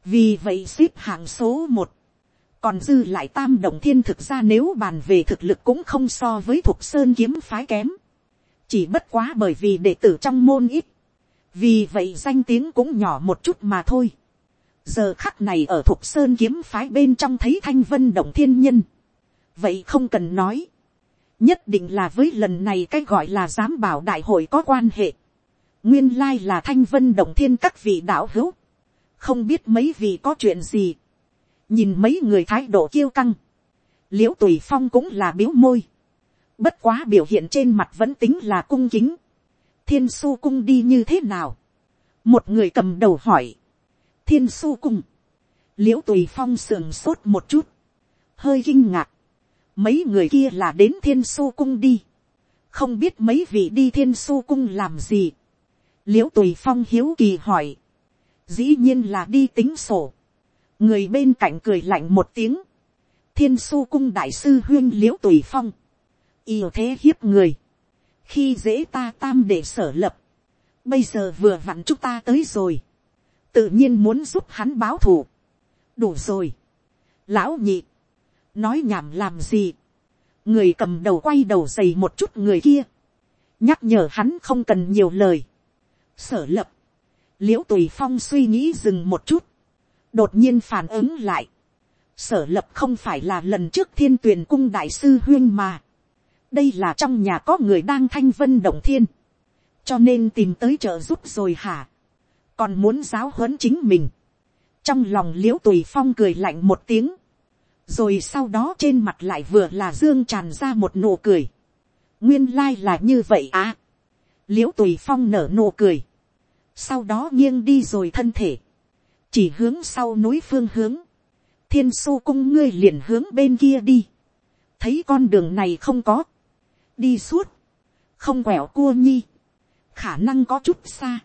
vì vậy xếp hạng số một, còn dư lại tam động thiên thực ra nếu bàn về thực lực cũng không so với thục sơn kiếm phái kém, chỉ bất quá bởi vì đệ tử trong môn ít, vì vậy danh tiếng cũng nhỏ một chút mà thôi. giờ khắc này ở thục sơn kiếm phái bên trong thấy thanh vân động thiên nhân. vậy không cần nói. nhất định là với lần này cái gọi là giám bảo đại hội có quan hệ. nguyên lai là thanh vân động thiên các vị đạo hữu. không biết mấy vị có chuyện gì. nhìn mấy người thái độ kiêu căng. l i ễ u tùy phong cũng là biếu môi. bất quá biểu hiện trên mặt vẫn tính là cung kính thiên su cung đi như thế nào. một người cầm đầu hỏi. thiên su cung. l i ễ u tùy phong sườn sốt một chút. hơi kinh ngạc. mấy người kia là đến thiên su cung đi. không biết mấy vị đi thiên su cung làm gì. l i ễ u tùy phong hiếu kỳ hỏi. dĩ nhiên là đi tính sổ. người bên cạnh cười lạnh một tiếng. thiên su cung đại sư huyên l i ễ u tùy phong. yêu thế hiếp người khi dễ ta tam để sở lập, bây giờ vừa vặn chúng ta tới rồi, tự nhiên muốn giúp hắn báo thù, đủ rồi, lão nhị, nói nhảm làm gì, người cầm đầu quay đầu dày một chút người kia, nhắc nhở hắn không cần nhiều lời, sở lập, l i ễ u tùy phong suy nghĩ dừng một chút, đột nhiên phản ứng lại, sở lập không phải là lần trước thiên tuyển cung đại sư huyên mà, đây là trong nhà có người đang thanh vân động thiên, cho nên tìm tới trợ giúp rồi hả, còn muốn giáo huấn chính mình, trong lòng l i ễ u tùy phong cười lạnh một tiếng, rồi sau đó trên mặt lại vừa là dương tràn ra một nụ cười, nguyên lai là như vậy à, l i ễ u tùy phong nở nụ cười, sau đó nghiêng đi rồi thân thể, chỉ hướng sau núi phương hướng, thiên su cung ngươi liền hướng bên kia đi, thấy con đường này không có, đi suốt, không quẹo cua nhi, khả năng có chút xa,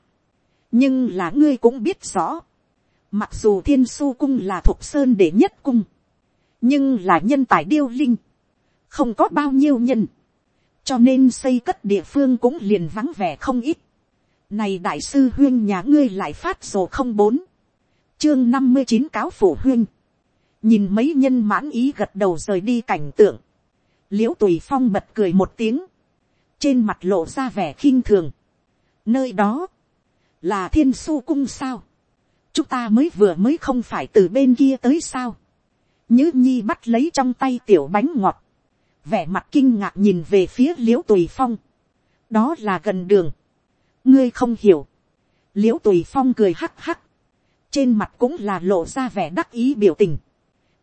nhưng là ngươi cũng biết rõ, mặc dù thiên su cung là thuộc sơn để nhất cung, nhưng là nhân tài điêu linh, không có bao nhiêu nhân, cho nên xây cất địa phương cũng liền vắng vẻ không ít. Này đại sư huyên nhà ngươi lại phát sổ không bốn, chương năm mươi chín cáo phủ huyên, nhìn mấy nhân mãn ý gật đầu rời đi cảnh tượng, l i ễ u tùy phong bật cười một tiếng, trên mặt lộ ra vẻ khinh thường, nơi đó, là thiên su cung sao, chúng ta mới vừa mới không phải từ bên kia tới sao, Nhữ nhi bắt lấy trong tay tiểu bánh ngọt. Vẻ mặt kinh ngạc nhìn về phía liễu tùy phong. Đó là gần đường. Ngươi không hiểu. Liễu tùy phong cười hắc hắc. Trên mặt cũng là lộ ra vẻ đắc ý biểu tình.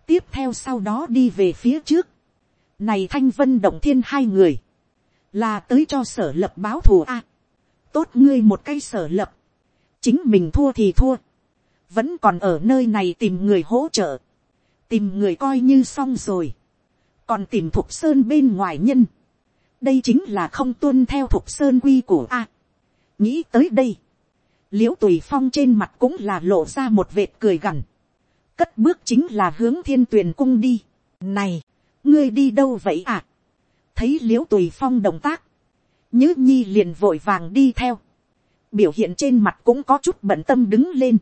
Tiếp theo sau đó đi về phía trước. Này thanh vân động thiên hai người. Là tới cho sở lập báo thù a Tốt ngươi một cây sở lập. Chính mình thua thì thua. Vẫn còn ở nơi này tìm người hỗ trợ tìm người coi như xong rồi, còn tìm thục sơn bên ngoài nhân, đây chính là không tuân theo thục sơn quy của a. nghĩ tới đây, l i ễ u tùy phong trên mặt cũng là lộ ra một vệt cười gằn, cất bước chính là hướng thiên tuyền cung đi. này, ngươi đi đâu vậy à, thấy l i ễ u tùy phong động tác, nhữ nhi liền vội vàng đi theo, biểu hiện trên mặt cũng có chút bận tâm đứng lên,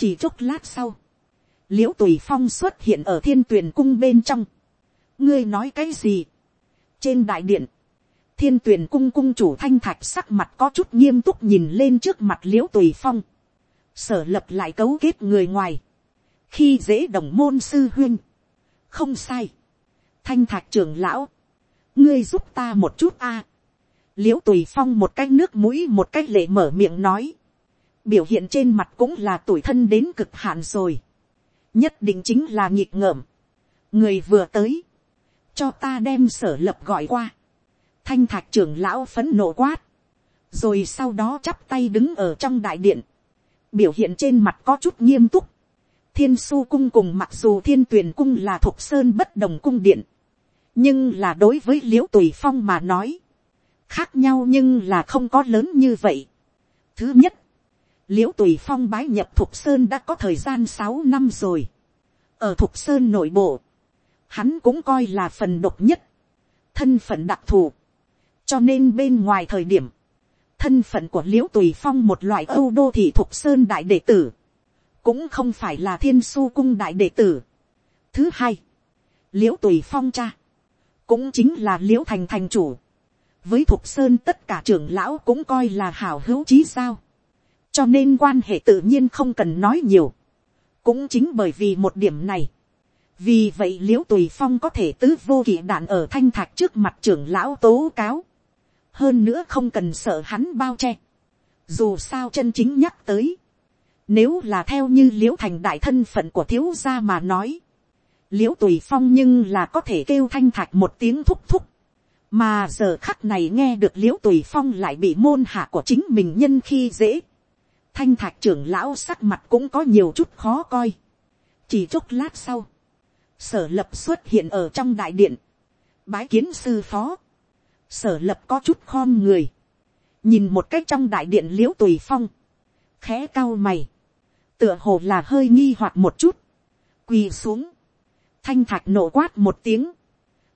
chỉ chốc lát sau, l i ễ u tùy phong xuất hiện ở thiên tuyền cung bên trong. ngươi nói cái gì. trên đại điện, thiên tuyền cung cung chủ thanh thạch sắc mặt có chút nghiêm túc nhìn lên trước mặt l i ễ u tùy phong. sở lập lại cấu kết người ngoài. khi dễ đồng môn sư huyên. không sai thanh Thạc trưởng lão. ngươi giúp ta một chút a. À. l i ễ u tùy phong một cái nước mũi một cái lệ mở miệng nói. biểu hiện trên mặt cũng là tuổi thân đến cực hạn rồi nhất định chính là nghịch ngợm. người vừa tới, cho ta đem sở lập gọi qua. thanh Thạc trưởng lão phấn nộ quát, rồi sau đó chắp tay đứng ở trong đại điện, biểu hiện trên mặt có chút nghiêm túc. thiên su cung cùng mặc dù thiên tuyền cung là thuộc sơn bất đồng cung điện, nhưng là đối với l i ễ u tùy phong mà nói, khác nhau nhưng là không có lớn như vậy. thứ nhất, l i ễ u tùy phong bái nhập thục sơn đã có thời gian sáu năm rồi. ở thục sơn nội bộ, hắn cũng coi là phần độc nhất, thân phận đặc thù. cho nên bên ngoài thời điểm, thân phận của l i ễ u tùy phong một loại âu đô thị thục sơn đại đệ tử, cũng không phải là thiên su cung đại đệ tử. thứ hai, l i ễ u tùy phong cha, cũng chính là l i ễ u thành thành chủ. với thục sơn tất cả trưởng lão cũng coi là hảo hữu trí sao. Cho nên quan hệ tự nhiên không cần nói nhiều, cũng chính bởi vì một điểm này, vì vậy l i ễ u tùy phong có thể tứ vô kỵ đạn ở thanh thạch trước mặt trưởng lão tố cáo, hơn nữa không cần sợ hắn bao che, dù sao chân chính nhắc tới, nếu là theo như l i ễ u thành đại thân phận của thiếu gia mà nói, l i ễ u tùy phong nhưng là có thể kêu thanh thạch một tiếng thúc thúc, mà giờ khắc này nghe được l i ễ u tùy phong lại bị môn hạ của chính mình nhân khi dễ, thanh thạch trưởng lão sắc mặt cũng có nhiều chút khó coi. chỉ chốc lát sau, sở lập xuất hiện ở trong đại điện, bái kiến sư phó, sở lập có chút khom người, nhìn một cách trong đại điện l i ễ u tùy phong, khẽ cao mày, tựa hồ là hơi nghi hoặc một chút, quỳ xuống, thanh thạch nổ quát một tiếng,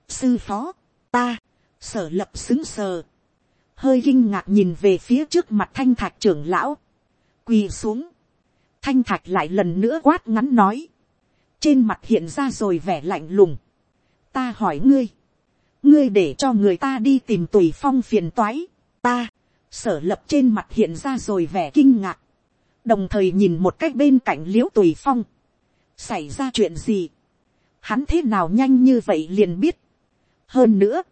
sư phó, ta, sở lập xứng sờ, hơi kinh ngạc nhìn về phía trước mặt thanh thạch trưởng lão, quỳ xuống, thanh thạch lại lần nữa quát ngắn nói, trên mặt hiện ra rồi vẻ lạnh lùng, ta hỏi ngươi, ngươi để cho người ta đi tìm tùy phong phiền toái, ta, sở lập trên mặt hiện ra rồi vẻ kinh ngạc, đồng thời nhìn một cách bên cạnh l i ễ u tùy phong, xảy ra chuyện gì, hắn thế nào nhanh như vậy liền biết, hơn nữa,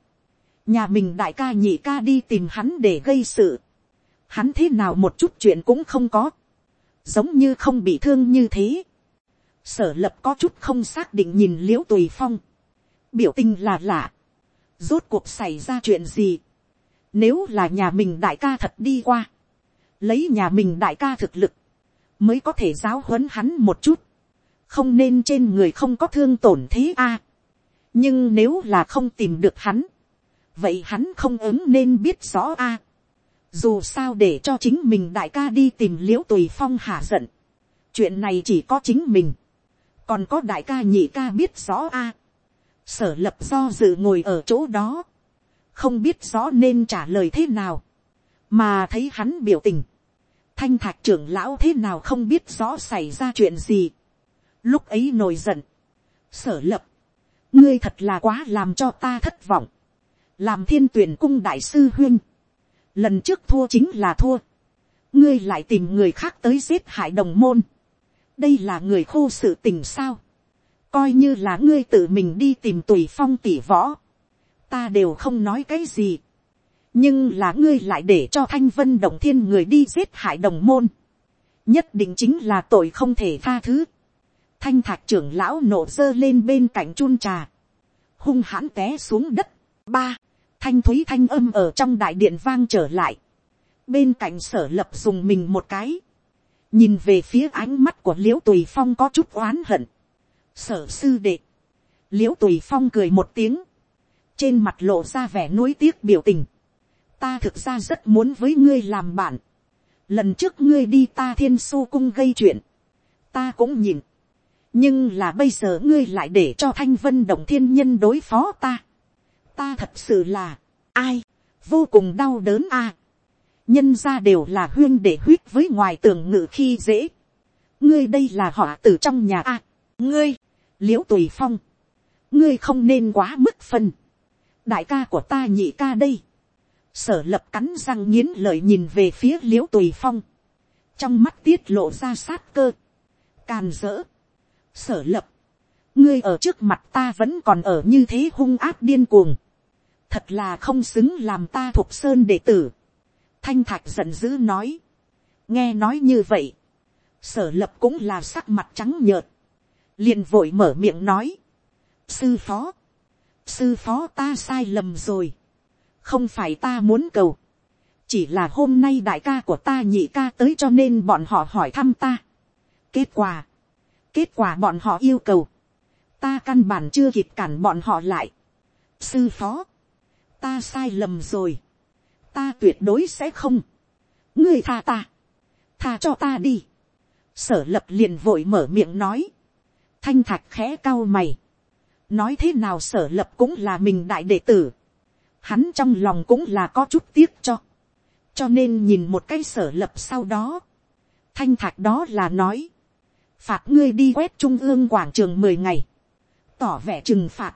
nhà mình đại ca nhị ca đi tìm hắn để gây sự, hắn thế nào một chút chuyện cũng không có, giống như không bị thương như thế. sở lập có chút không xác định nhìn l i ễ u tùy phong, biểu tình là lạ, rốt cuộc xảy ra chuyện gì, nếu là nhà mình đại ca thật đi qua, lấy nhà mình đại ca thực lực, mới có thể giáo huấn hắn một chút, không nên trên người không có thương tổn thế a. nhưng nếu là không tìm được hắn, vậy hắn không ứng nên biết rõ a. dù sao để cho chính mình đại ca đi tìm l i ễ u tùy phong hạ giận, chuyện này chỉ có chính mình, còn có đại ca nhị ca biết rõ a. sở lập do dự ngồi ở chỗ đó, không biết rõ nên trả lời thế nào, mà thấy hắn biểu tình, thanh thạc trưởng lão thế nào không biết rõ xảy ra chuyện gì, lúc ấy nổi giận, sở lập, ngươi thật là quá làm cho ta thất vọng, làm thiên tuyển cung đại sư huyên, lần trước thua chính là thua, ngươi lại tìm người khác tới giết hại đồng môn, đây là người khô sự tình sao, coi như là ngươi tự mình đi tìm tùy phong tỷ võ, ta đều không nói cái gì, nhưng là ngươi lại để cho thanh vân động thiên người đi giết hại đồng môn, nhất định chính là tội không thể tha thứ thanh thạc trưởng lão nổ dơ lên bên cạnh chun trà, hung hãn té xuống đất, ba, thanh thúy thanh âm ở trong đại điện vang trở lại, bên cạnh sở lập dùng mình một cái, nhìn về phía ánh mắt của l i ễ u tùy phong có chút oán hận. sở sư đệ, l i ễ u tùy phong cười một tiếng, trên mặt lộ ra vẻ nuối tiếc biểu tình. ta thực ra rất muốn với ngươi làm bạn. lần trước ngươi đi ta thiên su cung gây chuyện, ta cũng nhìn nhưng là bây giờ ngươi lại để cho thanh vân động thiên nhân đối phó ta. ta thật sự là, ai, vô cùng đau đớn a nhân ra đều là huyên để huyết với ngoài tường ngự khi dễ. ngươi đây là họ từ trong nhà a. ngươi, l i ễ u tùy phong, ngươi không nên quá mức phân. đại ca của ta nhị ca đây. sở lập cắn răng nghiến lợi nhìn về phía l i ễ u tùy phong. trong mắt tiết lộ ra sát cơ. càn rỡ sở lập. ngươi ở trước mặt ta vẫn còn ở như thế hung áp điên cuồng. thật là không xứng làm ta thuộc sơn đệ tử thanh thạch giận dữ nói. nghe nói như vậy, sở lập cũng là sắc mặt trắng nhợt, liền vội mở miệng nói. sư phó, sư phó ta sai lầm rồi, không phải ta muốn cầu, chỉ là hôm nay đại ca của ta nhị ca tới cho nên bọn họ hỏi thăm ta. kết quả, kết quả bọn họ yêu cầu, ta căn bản chưa kịp cản bọn họ lại. sư phó, ta sai lầm rồi ta tuyệt đối sẽ không. ngươi tha ta, tha cho ta đi. sở lập liền vội mở miệng nói. thanh thạch khẽ cao mày. nói thế nào sở lập cũng là mình đại đệ tử. hắn trong lòng cũng là có chút tiếc cho. cho nên nhìn một cái sở lập sau đó. thanh thạch đó là nói phạt ngươi đi quét trung ương quảng trường mười ngày. tỏ vẻ trừng phạt.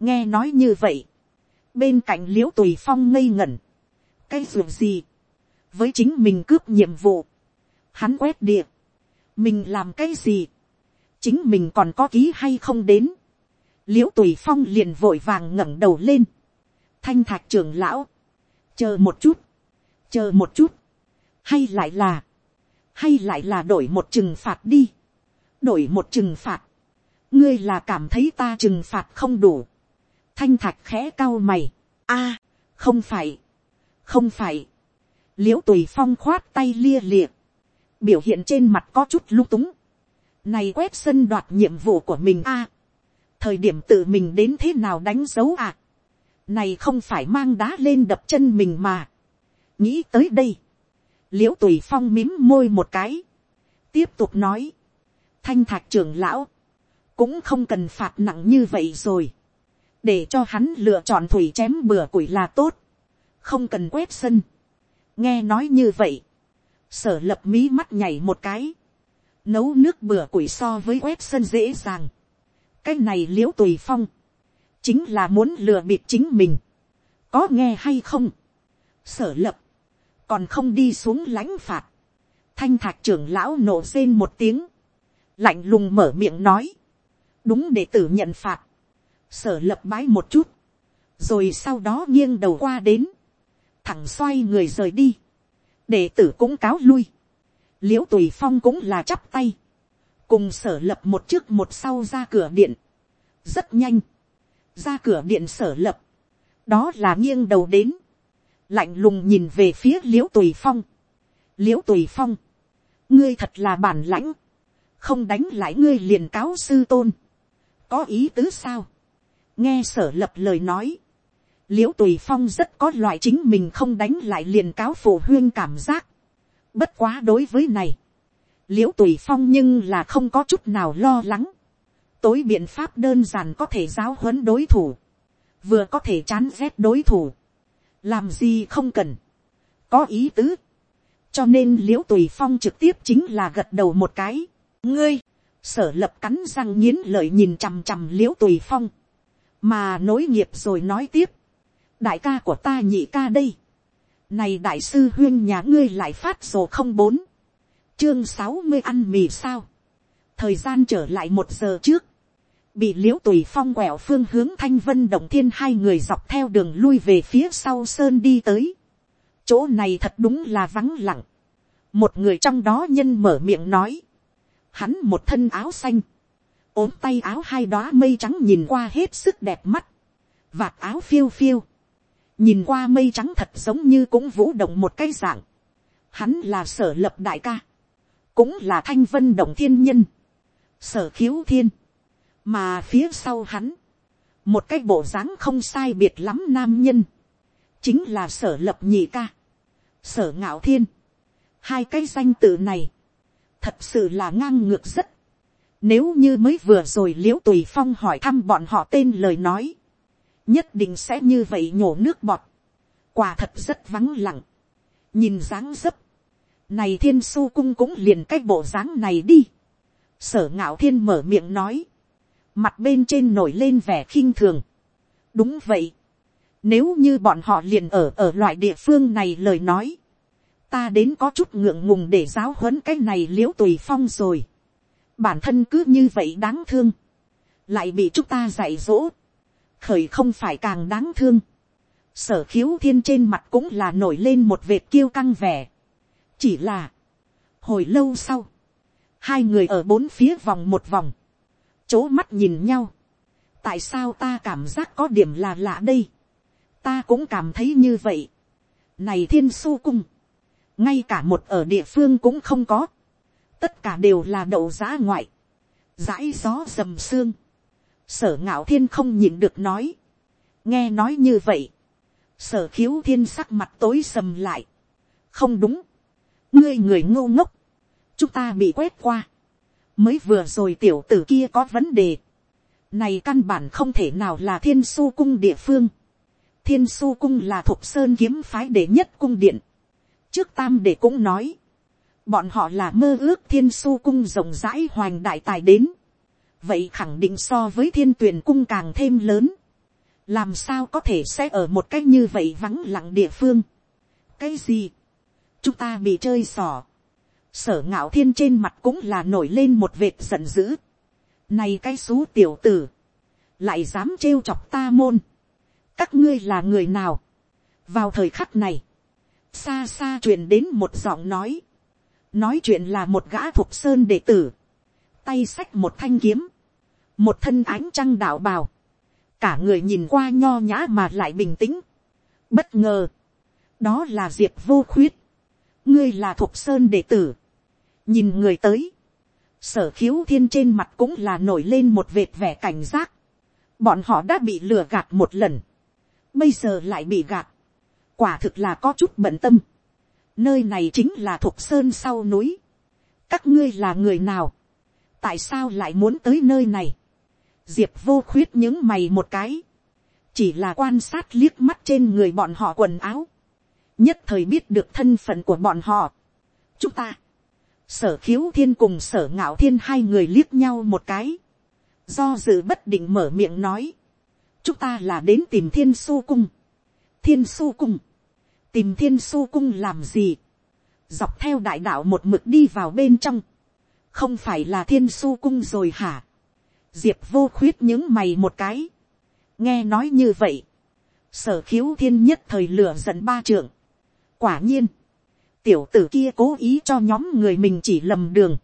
nghe nói như vậy. bên cạnh l i ễ u tùy phong ngây ngẩn. Cái ruộng gì, với chính mình cướp nhiệm vụ, hắn quét địa, mình làm cái gì, chính mình còn có ký hay không đến, l i ễ u tùy phong liền vội vàng ngẩng đầu lên, thanh thạc trưởng lão, chờ một chút, chờ một chút, hay lại là, hay lại là đổi một trừng phạt đi, đổi một trừng phạt, ngươi là cảm thấy ta trừng phạt không đủ, thanh thạch khẽ cao mày, a, không phải, không phải, l i ễ u tùy phong khoát tay lia lịa, biểu hiện trên mặt có chút lung túng, này quét sân đoạt nhiệm vụ của mình a, thời điểm tự mình đến thế nào đánh dấu à, này không phải mang đá lên đập chân mình mà, nghĩ tới đây, l i ễ u tùy phong mím môi một cái, tiếp tục nói, thanh Thạc trưởng lão, cũng không cần phạt nặng như vậy rồi, để cho hắn lựa chọn thủy chém bừa củi là tốt, không cần quét sân. nghe nói như vậy, sở lập mí mắt nhảy một cái, nấu nước bừa củi so với quét sân dễ dàng. cái này l i ễ u tùy phong, chính là muốn lừa bịp chính mình, có nghe hay không. sở lập, còn không đi xuống lãnh phạt, thanh thạc trưởng lão nổ rên một tiếng, lạnh lùng mở miệng nói, đúng để tử nhận phạt, sở lập bái một chút, rồi sau đó nghiêng đầu qua đến, thẳng xoay người rời đi, đệ tử cũng cáo lui, l i ễ u tùy phong cũng là chắp tay, cùng sở lập một trước một sau ra cửa điện, rất nhanh, ra cửa điện sở lập, đó là nghiêng đầu đến, lạnh lùng nhìn về phía l i ễ u tùy phong, l i ễ u tùy phong, ngươi thật là bản lãnh, không đánh lại ngươi liền cáo sư tôn, có ý tứ sao, nghe sở lập lời nói, l i ễ u tùy phong rất có loại chính mình không đánh lại liền cáo phổ huyên cảm giác, bất quá đối với này, l i ễ u tùy phong nhưng là không có chút nào lo lắng, tối biện pháp đơn giản có thể giáo huấn đối thủ, vừa có thể chán rét đối thủ, làm gì không cần, có ý tứ, cho nên l i ễ u tùy phong trực tiếp chính là gật đầu một cái, ngươi, sở lập cắn răng nghiến lợi nhìn chằm chằm l i ễ u tùy phong, mà nối nghiệp rồi nói tiếp, đại ca của ta nhị ca đây, này đại sư huyên nhà ngươi lại phát sổ không bốn, chương sáu mươi ăn mì sao, thời gian trở lại một giờ trước, bị l i ễ u tùy phong quẹo phương hướng thanh vân động thiên hai người dọc theo đường lui về phía sau sơn đi tới. chỗ này thật đúng là vắng lặng. một người trong đó nhân mở miệng nói hắn một thân áo xanh. ốm tay áo hai đoá mây trắng nhìn qua hết sức đẹp mắt. vạt áo phiêu phiêu. nhìn qua mây trắng thật giống như cũng vũ động một cái dạng. hắn là sở lập đại ca. cũng là thanh vân động thiên nhân. sở khiếu thiên mà phía sau hắn, một cái bộ dáng không sai biệt lắm nam nhân, chính là sở lập nhị ca, sở ngạo thiên, hai cái danh tự này, thật sự là ngang ngược rất, nếu như mới vừa rồi l i ễ u tùy phong hỏi thăm bọn họ tên lời nói, nhất định sẽ như vậy nhổ nước bọt, quả thật rất vắng lặng, nhìn dáng dấp, này thiên su cung cũng liền cái bộ dáng này đi, sở ngạo thiên mở miệng nói, mặt bên trên nổi lên vẻ khinh thường. đúng vậy, nếu như bọn họ liền ở ở loại địa phương này lời nói, ta đến có chút ngượng ngùng để giáo huấn cái này l i ễ u tùy phong rồi. bản thân cứ như vậy đáng thương, lại bị chúng ta dạy dỗ, khởi không phải càng đáng thương. sở khiếu thiên trên mặt cũng là nổi lên một vệt kiêu căng vẻ. chỉ là, hồi lâu sau, hai người ở bốn phía vòng một vòng, chố mắt nhìn nhau. tại sao ta cảm giác có điểm là lạ đây. ta cũng cảm thấy như vậy. này thiên su cung ngay cả một ở địa phương cũng không có. tất cả đều là đậu giá ngoại. dãi gió dầm xương. sở ngạo thiên không nhìn được nói. nghe nói như vậy. sở khiếu thiên sắc mặt tối sầm lại. không đúng. ngươi người ngô ngốc. chúng ta bị quét qua mới vừa rồi tiểu tử kia có vấn đề. này căn bản không thể nào là thiên su cung địa phương. thiên su cung là thục sơn kiếm phái đệ nhất cung điện trước tam để cũng nói, bọn họ là mơ ước thiên su cung rộng rãi hoành đại tài đến. vậy khẳng định so với thiên tuyển cung càng thêm lớn. làm sao có thể sẽ ở một cách như vậy vắng lặng địa phương. cái gì, chúng ta bị chơi xỏ sở ngạo thiên trên mặt cũng là nổi lên một vệt giận dữ. Này cái xú tiểu tử, lại dám trêu chọc ta môn. Các ngươi là người nào? Vào thời khắc này, xa xa truyền đến một giọng nói. Nói chuyện là một gã thục sơn đệ tử. Tay xách một thanh kiếm. Một thân ánh trăng đạo bào. Cả người nhìn qua nho nhã mà lại bình tĩnh. Bất ngờ. Đó là diệp vô khuyết. Ngươi là thục sơn đệ tử nhìn người tới, sở khiếu thiên trên mặt cũng là nổi lên một vệt vẻ cảnh giác, bọn họ đã bị lừa gạt một lần, bây giờ lại bị gạt, quả thực là có chút bận tâm, nơi này chính là thuộc sơn sau núi, các ngươi là người nào, tại sao lại muốn tới nơi này, diệp vô khuyết những mày một cái, chỉ là quan sát liếc mắt trên người bọn họ quần áo, nhất thời biết được thân phận của bọn họ. chúng ta, sở khiếu thiên cùng sở ngạo thiên hai người liếc nhau một cái, do dự bất định mở miệng nói, chúng ta là đến tìm thiên su cung, thiên su cung, tìm thiên su cung làm gì, dọc theo đại đạo một mực đi vào bên trong, không phải là thiên su cung rồi hả, diệp vô khuyết những mày một cái, nghe nói như vậy, sở khiếu thiên nhất thời lửa giận ba trưởng, quả nhiên, tiểu tử kia cố ý cho nhóm người mình chỉ lầm đường,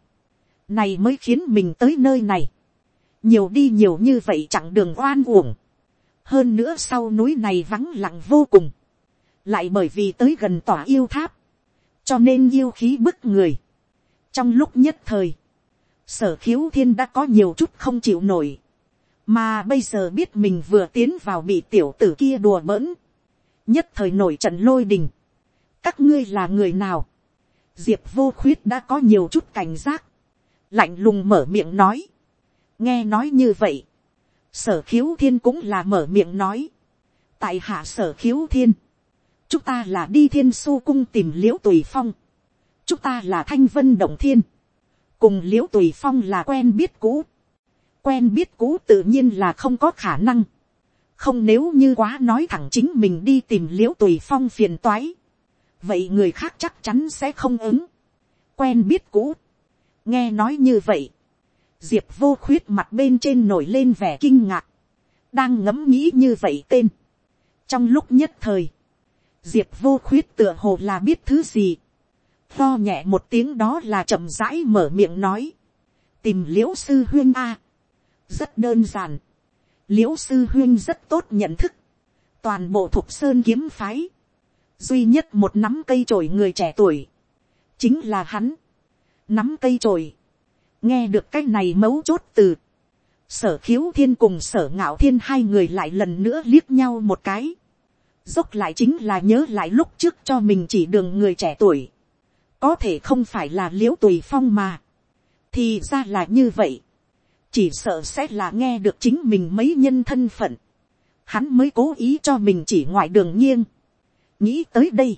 này mới khiến mình tới nơi này, nhiều đi nhiều như vậy chẳng đường oan uổng, hơn nữa sau núi này vắng lặng vô cùng, lại bởi vì tới gần tòa yêu tháp, cho nên yêu khí bức người. trong lúc nhất thời, sở khiếu thiên đã có nhiều chút không chịu nổi, mà bây giờ biết mình vừa tiến vào bị tiểu tử kia đùa bỡn, nhất thời nổi trận lôi đình, các ngươi là người nào, diệp vô khuyết đã có nhiều chút cảnh giác, lạnh lùng mở miệng nói, nghe nói như vậy, sở khiếu thiên cũng là mở miệng nói, tại hạ sở khiếu thiên, chúng ta là đi thiên su cung tìm l i ễ u tùy phong, chúng ta là thanh vân động thiên, cùng l i ễ u tùy phong là quen biết cũ, quen biết cũ tự nhiên là không có khả năng, không nếu như quá nói thẳng chính mình đi tìm l i ễ u tùy phong phiền toái, vậy người khác chắc chắn sẽ không ứng, quen biết cũ, nghe nói như vậy, diệp vô khuyết mặt bên trên nổi lên vẻ kinh ngạc, đang ngẫm nghĩ như vậy tên, trong lúc nhất thời, diệp vô khuyết tựa hồ là biết thứ gì, lo nhẹ một tiếng đó là chậm rãi mở miệng nói, tìm l i ễ u sư huyên a, rất đơn giản, l i ễ u sư huyên rất tốt nhận thức, toàn bộ thục sơn kiếm phái, duy nhất một nắm cây trồi người trẻ tuổi, chính là hắn, nắm cây trồi, nghe được cái này mấu chốt từ, sở khiếu thiên cùng sở ngạo thiên hai người lại lần nữa liếc nhau một cái, dốc lại chính là nhớ lại lúc trước cho mình chỉ đường người trẻ tuổi, có thể không phải là l i ễ u tùy phong mà, thì ra là như vậy, chỉ sợ sẽ là nghe được chính mình mấy nhân thân phận, hắn mới cố ý cho mình chỉ ngoại đường nghiêng, nghĩ tới đây,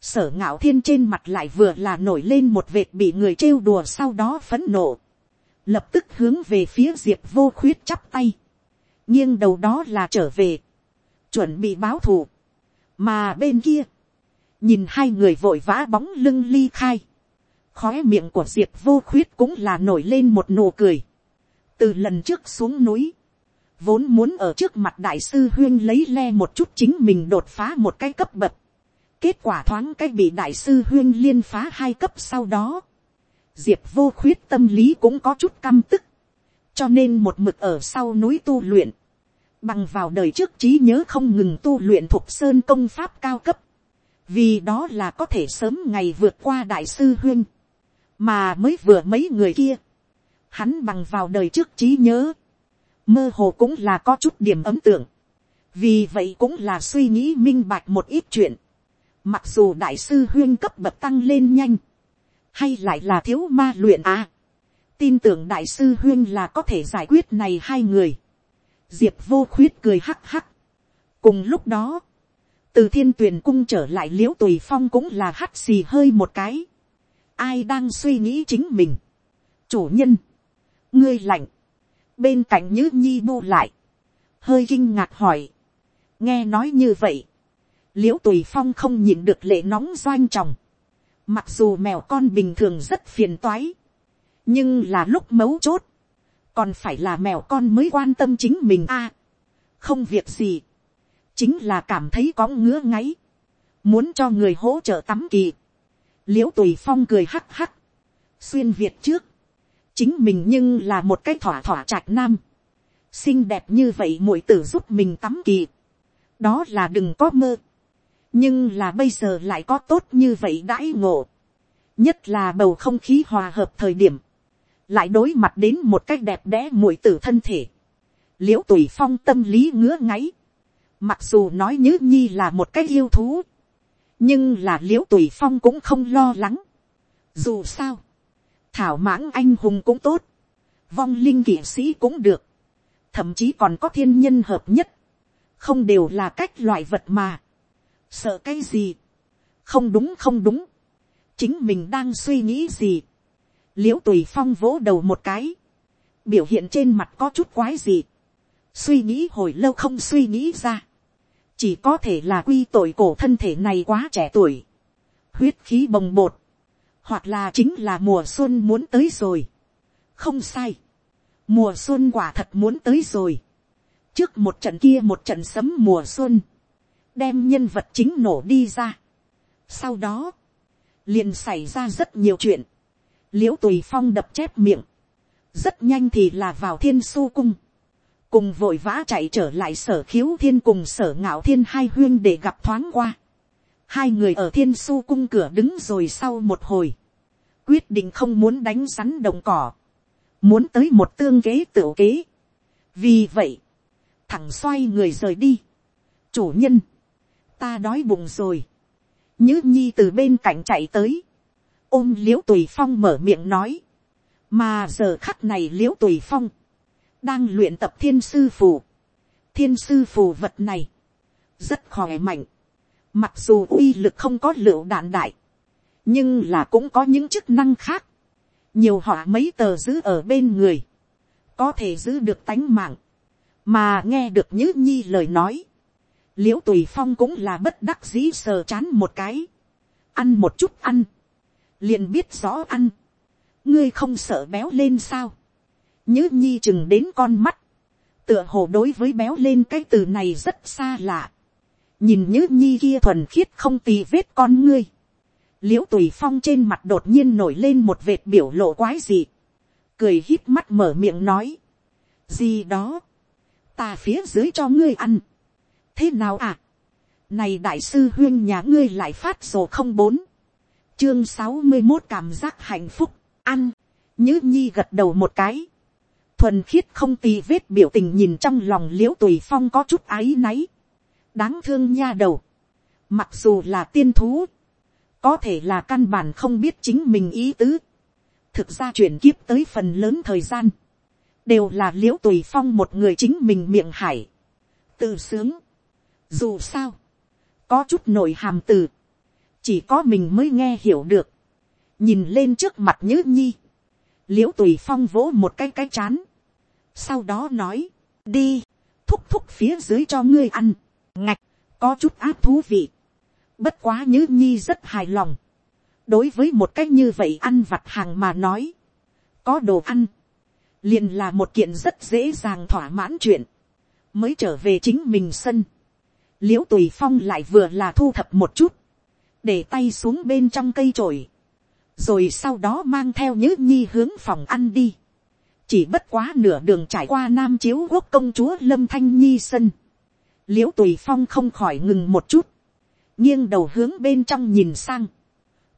sở ngạo thiên trên mặt lại vừa là nổi lên một vệt bị người trêu đùa sau đó phấn nộ, lập tức hướng về phía diệp vô khuyết chắp tay, nghiêng đầu đó là trở về, chuẩn bị báo thù. mà bên kia, nhìn hai người vội vã bóng lưng ly khai, khóe miệng của diệp vô khuyết cũng là nổi lên một nụ cười. từ lần trước xuống núi, vốn muốn ở trước mặt đại sư huyên lấy le một chút chính mình đột phá một cái cấp bậc kết quả thoáng cái bị đại sư huyên liên phá hai cấp sau đó. diệp vô khuyết tâm lý cũng có chút căm tức. cho nên một mực ở sau núi tu luyện. Bằng vào đời trước trí nhớ không ngừng tu luyện thuộc sơn công pháp cao cấp, vì đó là có thể sớm ngày vượt qua đại sư huyên, mà mới vừa mấy người kia, hắn bằng vào đời trước trí nhớ, mơ hồ cũng là có chút điểm ấm tượng, vì vậy cũng là suy nghĩ minh bạch một ít chuyện, mặc dù đại sư huyên cấp bậc tăng lên nhanh, hay lại là thiếu ma luyện à, tin tưởng đại sư huyên là có thể giải quyết này hai người, diệp vô khuyết cười hắc hắc. cùng lúc đó, từ thiên tuyển cung trở lại l i ễ u tùy phong cũng là hắt xì hơi một cái. ai đang suy nghĩ chính mình. chủ nhân, ngươi lạnh, bên cạnh nhữ nhi bu lại, hơi kinh ngạc hỏi. nghe nói như vậy, l i ễ u tùy phong không nhìn được lệ nóng doanh tròng. mặc dù mèo con bình thường rất phiền toái, nhưng là lúc mấu chốt, còn phải là mèo con mới quan tâm chính mình a. À, không việc gì, chính là cảm thấy có ngứa ngáy, muốn cho người hỗ trợ tắm kỳ. l i ễ u tùy phong cười hắc hắc, xuyên việt trước, chính mình nhưng là một cái thỏa thỏa trạch nam, xinh đẹp như vậy muội tử giúp mình tắm kỳ, đó là đừng có mơ, nhưng là bây giờ lại có tốt như vậy đãi ngộ, nhất là bầu không khí hòa hợp thời điểm, lại đối mặt đến một cách đẹp đẽ muội tử thân thể, l i ễ u tùy phong tâm lý ngứa ngáy, mặc dù nói nhứ nhi là một cái yêu thú, nhưng là l i ễ u tùy phong cũng không lo lắng. dù sao, thảo mãng anh hùng cũng tốt, vong linh kỵ sĩ cũng được, thậm chí còn có thiên nhân hợp nhất, không đều là cách loại vật mà, sợ cái gì, không đúng không đúng, chính mình đang suy nghĩ gì, l i ễ u tùy phong vỗ đầu một cái, biểu hiện trên mặt có chút quái gì, suy nghĩ hồi lâu không suy nghĩ ra, chỉ có thể là quy tội cổ thân thể này quá trẻ tuổi, huyết khí bồng bột, hoặc là chính là mùa xuân muốn tới rồi, không sai, mùa xuân quả thật muốn tới rồi, trước một trận kia một trận sấm mùa xuân, đem nhân vật chính nổ đi ra, sau đó, liền xảy ra rất nhiều chuyện, l i ễ u tùy phong đập chép miệng, rất nhanh thì là vào thiên su cung, cùng vội vã chạy trở lại sở khiếu thiên cùng sở ngạo thiên hai huyên để gặp thoáng qua. hai người ở thiên su cung cửa đứng rồi sau một hồi, quyết định không muốn đánh rắn đồng cỏ, muốn tới một tương kế tựu kế. vì vậy, thẳng xoay người rời đi. chủ nhân, ta đói bụng rồi, nhữ nhi từ bên cạnh chạy tới, ôm l i ễ u tùy phong mở miệng nói, mà giờ khắc này l i ễ u tùy phong, đang luyện tập thiên sư phù, thiên sư phù vật này, rất khỏe mạnh, mặc dù uy lực không có lựu đạn đại, nhưng là cũng có những chức năng khác, nhiều họ mấy tờ giữ ở bên người, có thể giữ được tánh mạng, mà nghe được nhữ nhi lời nói, l i ễ u tùy phong cũng là bất đắc dĩ sờ chán một cái, ăn một chút ăn, liền biết rõ ăn, ngươi không sợ béo lên sao, nhớ nhi chừng đến con mắt, tựa hồ đối với béo lên cái từ này rất xa lạ, nhìn nhớ nhi kia thuần khiết không tì vết con ngươi, l i ễ u tùy phong trên mặt đột nhiên nổi lên một vệt biểu lộ quái gì, cười hít mắt mở miệng nói, gì đó, ta phía dưới cho ngươi ăn, thế nào à. này đại sư huyên nhà ngươi lại phát sổ không bốn, chương sáu mươi một cảm giác hạnh phúc, ăn, nhữ nhi gật đầu một cái, thuần khiết không tì vết biểu tình nhìn trong lòng l i ễ u tùy phong có chút áy náy, đáng thương nha đầu, mặc dù là tiên thú, có thể là căn bản không biết chính mình ý tứ, thực ra chuyển kiếp tới phần lớn thời gian, đều là l i ễ u tùy phong một người chính mình miệng hải, tự sướng, dù sao, có chút nội hàm từ, chỉ có mình mới nghe hiểu được, nhìn lên trước mặt nhữ nhi, l i ễ u tùy phong vỗ một cái cái chán, sau đó nói, đi, thúc thúc phía dưới cho ngươi ăn, ngạch, có chút áp thú vị, bất quá nhữ nhi rất hài lòng, đối với một cái như vậy ăn vặt hàng mà nói, có đồ ăn, liền là một kiện rất dễ dàng thỏa mãn chuyện, mới trở về chính mình sân, l i ễ u tùy phong lại vừa là thu thập một chút, để tay xuống bên trong cây trổi, rồi sau đó mang theo nhữ nhi hướng phòng ăn đi, chỉ bất quá nửa đường trải qua nam chiếu quốc công chúa lâm thanh nhi sân, l i ễ u tùy phong không khỏi ngừng một chút, nghiêng đầu hướng bên trong nhìn sang,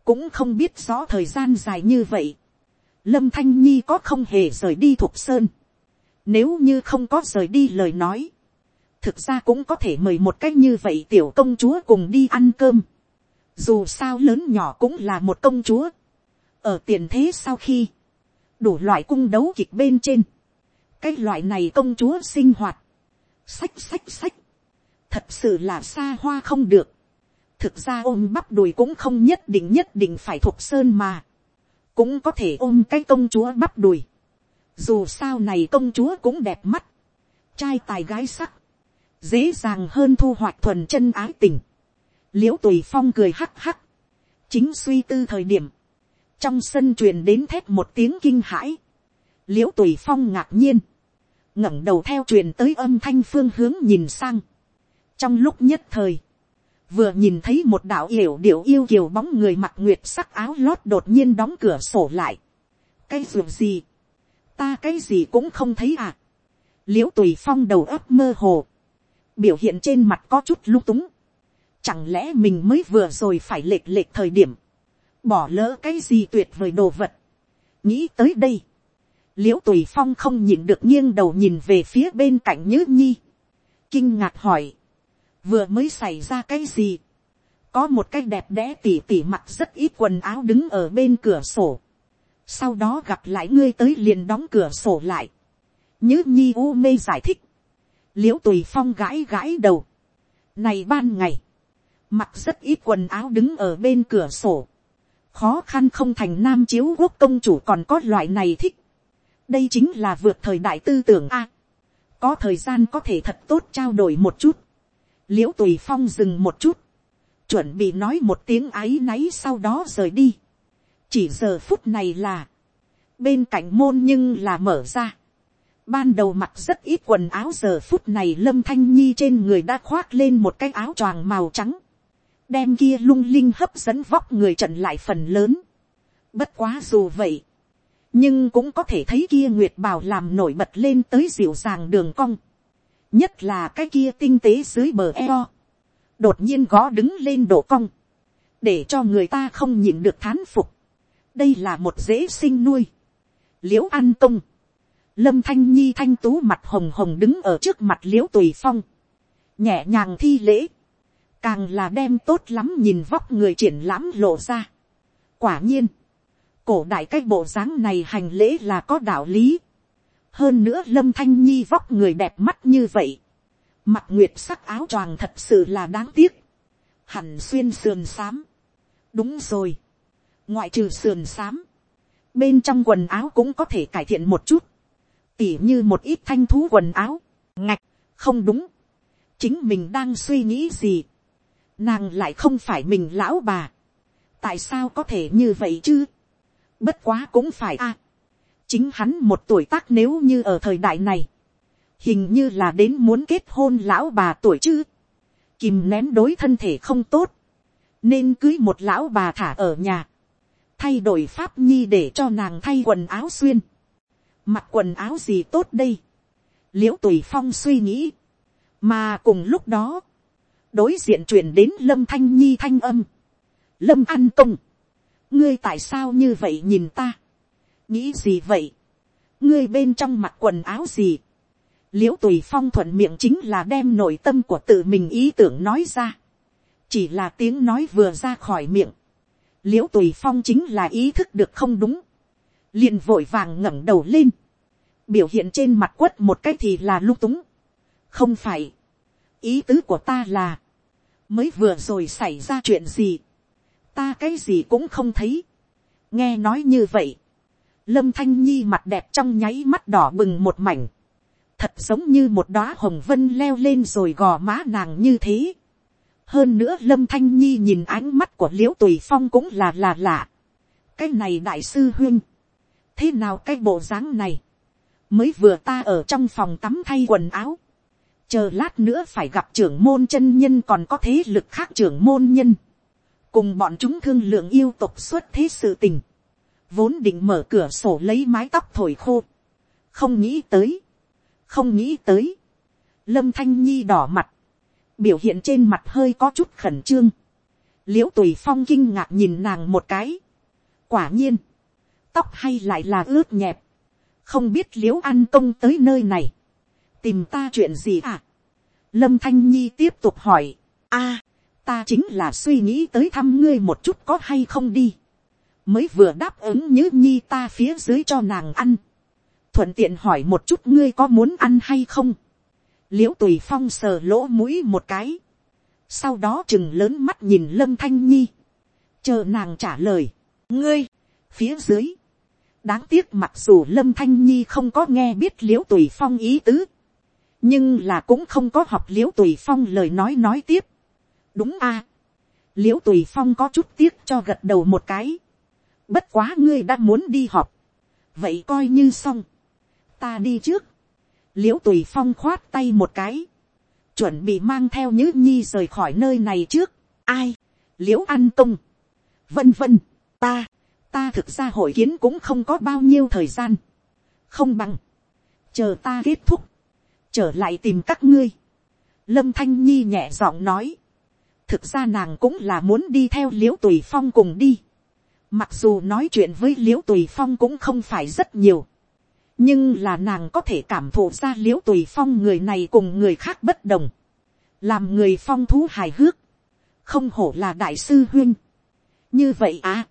cũng không biết rõ thời gian dài như vậy, lâm thanh nhi có không hề rời đi thuộc sơn, nếu như không có rời đi lời nói, thực ra cũng có thể mời một cách như vậy tiểu công chúa cùng đi ăn cơm. Dù sao lớn nhỏ cũng là một công chúa. Ở tiền thế sau khi, đủ loại cung đấu kịch bên trên. Cái loại này công chúa sinh hoạt. Sách sách sách. Thật sự là xa hoa không được. Thực ra ôm bắp đùi cũng không nhất định nhất định phải thuộc sơn mà. Cũng có thể ôm cái công chúa bắp đùi. Dù sao này công chúa cũng đẹp mắt. Trai tài gái sắc dễ dàng hơn thu hoạch thuần chân ái tình. l i ễ u tùy phong cười hắc hắc, chính suy tư thời điểm, trong sân truyền đến thét một tiếng kinh hãi, l i ễ u tùy phong ngạc nhiên, ngẩng đầu theo truyền tới âm thanh phương hướng nhìn sang, trong lúc nhất thời, vừa nhìn thấy một đạo yểu điệu yêu kiều bóng người mặc nguyệt sắc áo lót đột nhiên đóng cửa sổ lại. cái ruột gì, ta cái gì cũng không thấy à. l i ễ u tùy phong đầu ấp mơ hồ, biểu hiện trên mặt có chút lung túng. Chẳng lẽ mình mới vừa rồi phải lệch lệch thời điểm. Bỏ lỡ cái gì tuyệt vời đồ vật. Nghĩ tới đây. Liễu tùy phong không nhìn được nghiêng đầu nhìn về phía bên cạnh nhữ nhi. Kinh ngạc hỏi. Vừa mới xảy ra cái gì. Có một cái đẹp đẽ tỉ tỉ mặt rất ít quần áo đứng ở bên cửa sổ. Sau đó gặp lại ngươi tới liền đóng cửa sổ lại. Nhữ nhi u mê giải thích l i ễ u tùy phong gãi gãi đầu. này ban ngày, mặc rất ít quần áo đứng ở bên cửa sổ, khó khăn không thành nam chiếu quốc công chủ còn có loại này thích. đây chính là vượt thời đại tư tưởng a. có thời gian có thể thật tốt trao đổi một chút. l i ễ u tùy phong dừng một chút, chuẩn bị nói một tiếng áy náy sau đó rời đi. chỉ giờ phút này là, bên cạnh môn nhưng là mở ra Ban đầu mặc rất ít quần áo giờ phút này lâm thanh nhi trên người đã khoác lên một cái áo choàng màu trắng. Đem kia lung linh hấp dẫn vóc người trận lại phần lớn. Bất quá dù vậy, nhưng cũng có thể thấy kia nguyệt bào làm nổi bật lên tới dịu dàng đường cong. nhất là cái kia tinh tế dưới bờ eo. đột nhiên gõ đứng lên độ cong, để cho người ta không nhịn được thán phục. đây là một dễ sinh nuôi. liễu an tung, lâm thanh nhi thanh tú mặt hồng hồng đứng ở trước mặt l i ễ u tùy phong, nhẹ nhàng thi lễ, càng là đem tốt lắm nhìn vóc người triển lãm lộ ra. quả nhiên, cổ đại cái bộ dáng này hành lễ là có đạo lý. hơn nữa lâm thanh nhi vóc người đẹp mắt như vậy. mặt nguyệt sắc áo choàng thật sự là đáng tiếc. hẳn xuyên sườn xám. đúng rồi. ngoại trừ sườn xám. bên trong quần áo cũng có thể cải thiện một chút tỉ như một ít thanh thú quần áo. ngạch, không đúng. chính mình đang suy nghĩ gì. nàng lại không phải mình lão bà. tại sao có thể như vậy chứ Bất quá cũng phải a. chính hắn một tuổi tác nếu như ở thời đại này. Hình như là đến muốn kết hôn lão bà tuổi chứ. Kìm nén đối thân thể không tốt. Nên cưới một lão bà thả ở nhà. Thay đổi pháp nhi để cho nàng thay quần áo xuyên. Mặc quần áo gì tốt đây. Liễu tùy phong suy nghĩ. Mà cùng lúc đó. Đối diện chuyển đến lâm thanh nhi thanh âm. Lâm an công ngươi tại sao như vậy nhìn ta, nghĩ gì vậy, ngươi bên trong mặt quần áo gì, l i ễ u tùy phong thuận miệng chính là đem nội tâm của tự mình ý tưởng nói ra, chỉ là tiếng nói vừa ra khỏi miệng, l i ễ u tùy phong chính là ý thức được không đúng, liền vội vàng ngẩng đầu lên, biểu hiện trên mặt quất một cái thì là lung túng, không phải, ý tứ của ta là, mới vừa rồi xảy ra chuyện gì, ta cái gì cũng không thấy. nghe nói như vậy, lâm thanh nhi mặt đẹp trong nháy mắt đỏ bừng một mảnh, thật giống như một đoá hồng vân leo lên rồi gò má nàng như thế. hơn nữa lâm thanh nhi nhìn ánh mắt của l i ễ u tùy phong cũng là là lạ. cái này đại sư huyên, thế nào cái bộ dáng này, mới vừa ta ở trong phòng tắm thay quần áo, chờ lát nữa phải gặp trưởng môn chân nhân còn có thế lực khác trưởng môn nhân. Cùng bọn chúng thương lượng yêu tục xuất thế sự tình, vốn định mở cửa sổ lấy mái tóc thổi khô, không nghĩ tới, không nghĩ tới, lâm thanh nhi đỏ mặt, biểu hiện trên mặt hơi có chút khẩn trương, l i ễ u tùy phong kinh ngạc nhìn nàng một cái, quả nhiên, tóc hay lại là ướt nhẹp, không biết l i ễ u ăn công tới nơi này, tìm ta chuyện gì à, lâm thanh nhi tiếp tục hỏi, a, ta chính là suy nghĩ tới thăm ngươi một chút có hay không đi. mới vừa đáp ứng nhớ nhi ta phía dưới cho nàng ăn. thuận tiện hỏi một chút ngươi có muốn ăn hay không. l i ễ u tùy phong sờ lỗ mũi một cái. sau đó chừng lớn mắt nhìn lâm thanh nhi. chờ nàng trả lời. ngươi, phía dưới đáng tiếc mặc dù lâm thanh nhi không có nghe biết l i ễ u tùy phong ý tứ. nhưng là cũng không có học l i ễ u tùy phong lời nói nói tiếp đúng a. À. l i ễ u tùy phong có chút tiếc cho gật đầu một cái. bất quá ngươi đã muốn đi họp. vậy coi như xong. ta đi trước. l i ễ u tùy phong khoát tay một cái. chuẩn bị mang theo nhữ nhi rời khỏi nơi này trước. ai. l i ễ u ăn công. vân vân. ta ta thực ra hội kiến cũng không có bao nhiêu thời gian. không bằng. chờ ta kết thúc. trở lại tìm các ngươi. lâm thanh nhi nhẹ giọng nói thực ra nàng cũng là muốn đi theo l i ễ u tùy phong cùng đi. mặc dù nói chuyện với l i ễ u tùy phong cũng không phải rất nhiều. nhưng là nàng có thể cảm thụ ra l i ễ u tùy phong người này cùng người khác bất đồng. làm người phong thú hài hước. không hổ là đại sư huyên. như vậy à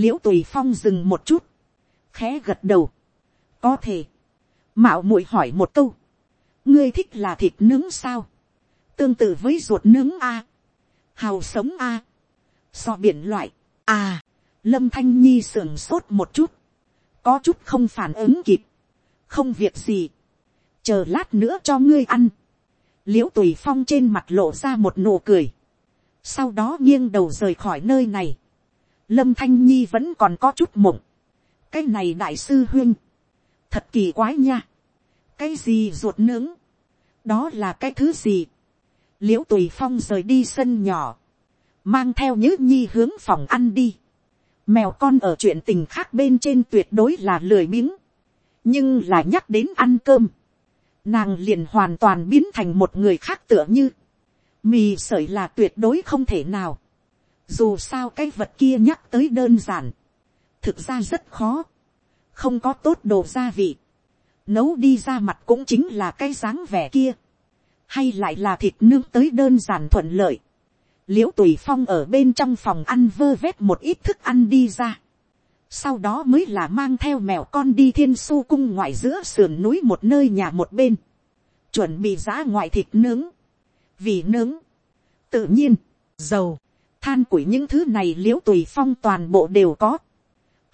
l i ễ u tùy phong dừng một chút. khẽ gật đầu. có thể. mạo muội hỏi một câu. ngươi thích là thịt nướng sao. tương tự với ruột nướng a hào sống a, so biển loại, à, lâm thanh nhi sưởng sốt một chút, có chút không phản ứng kịp, không việc gì, chờ lát nữa cho ngươi ăn, l i ễ u tùy phong trên mặt lộ ra một nụ cười, sau đó nghiêng đầu rời khỏi nơi này, lâm thanh nhi vẫn còn có chút mộng, cái này đại sư huyên, thật kỳ quái nha, cái gì ruột nướng, đó là cái thứ gì, l i ễ u tùy phong rời đi sân nhỏ, mang theo nhữ nhi hướng phòng ăn đi, Mèo con ở chuyện tình khác bên trên tuyệt đối là lười biếng. Nhưng là nhắc đến ăn cơm. Nàng liền hoàn toàn biến thành một người khác tựa như. Mì sợi là tuyệt đối không thể nào. Dù sao cái vật kia nhắc tới đơn giản. Thực ra rất khó. Không có tốt đồ gia vị. Nấu đi ra mặt cũng chính là cái dáng vẻ kia. Hay lại là thịt nướng tới đơn giản thuận lợi l i ễ u tùy phong ở bên trong phòng ăn vơ vét một ít thức ăn đi ra. sau đó mới là mang theo mèo con đi thiên su cung ngoại giữa sườn núi một nơi nhà một bên. chuẩn bị giã ngoại thịt nướng. vì nướng. tự nhiên, dầu, than củi những thứ này l i ễ u tùy phong toàn bộ đều có.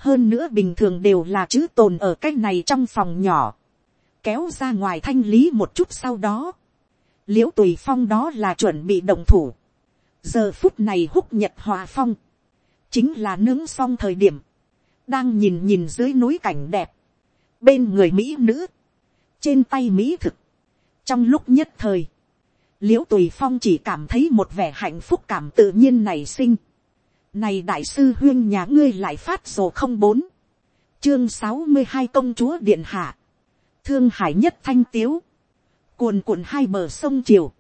hơn nữa bình thường đều là chữ tồn ở cái này trong phòng nhỏ. kéo ra ngoài thanh lý một chút sau đó. l i ễ u tùy phong đó là chuẩn bị động thủ. Giờ phút này húc nhật hòa phong, chính là nướng xong thời điểm, đang nhìn nhìn dưới núi cảnh đẹp, bên người mỹ nữ, trên tay mỹ thực, trong lúc nhất thời, l i ễ u tùy phong chỉ cảm thấy một vẻ hạnh phúc cảm tự nhiên nảy sinh. Này đại sư huyên nhà ngươi lại phát sổ không bốn, chương sáu mươi hai công chúa điện hạ, thương hải nhất thanh tiếu, cuồn cuộn hai bờ sông triều,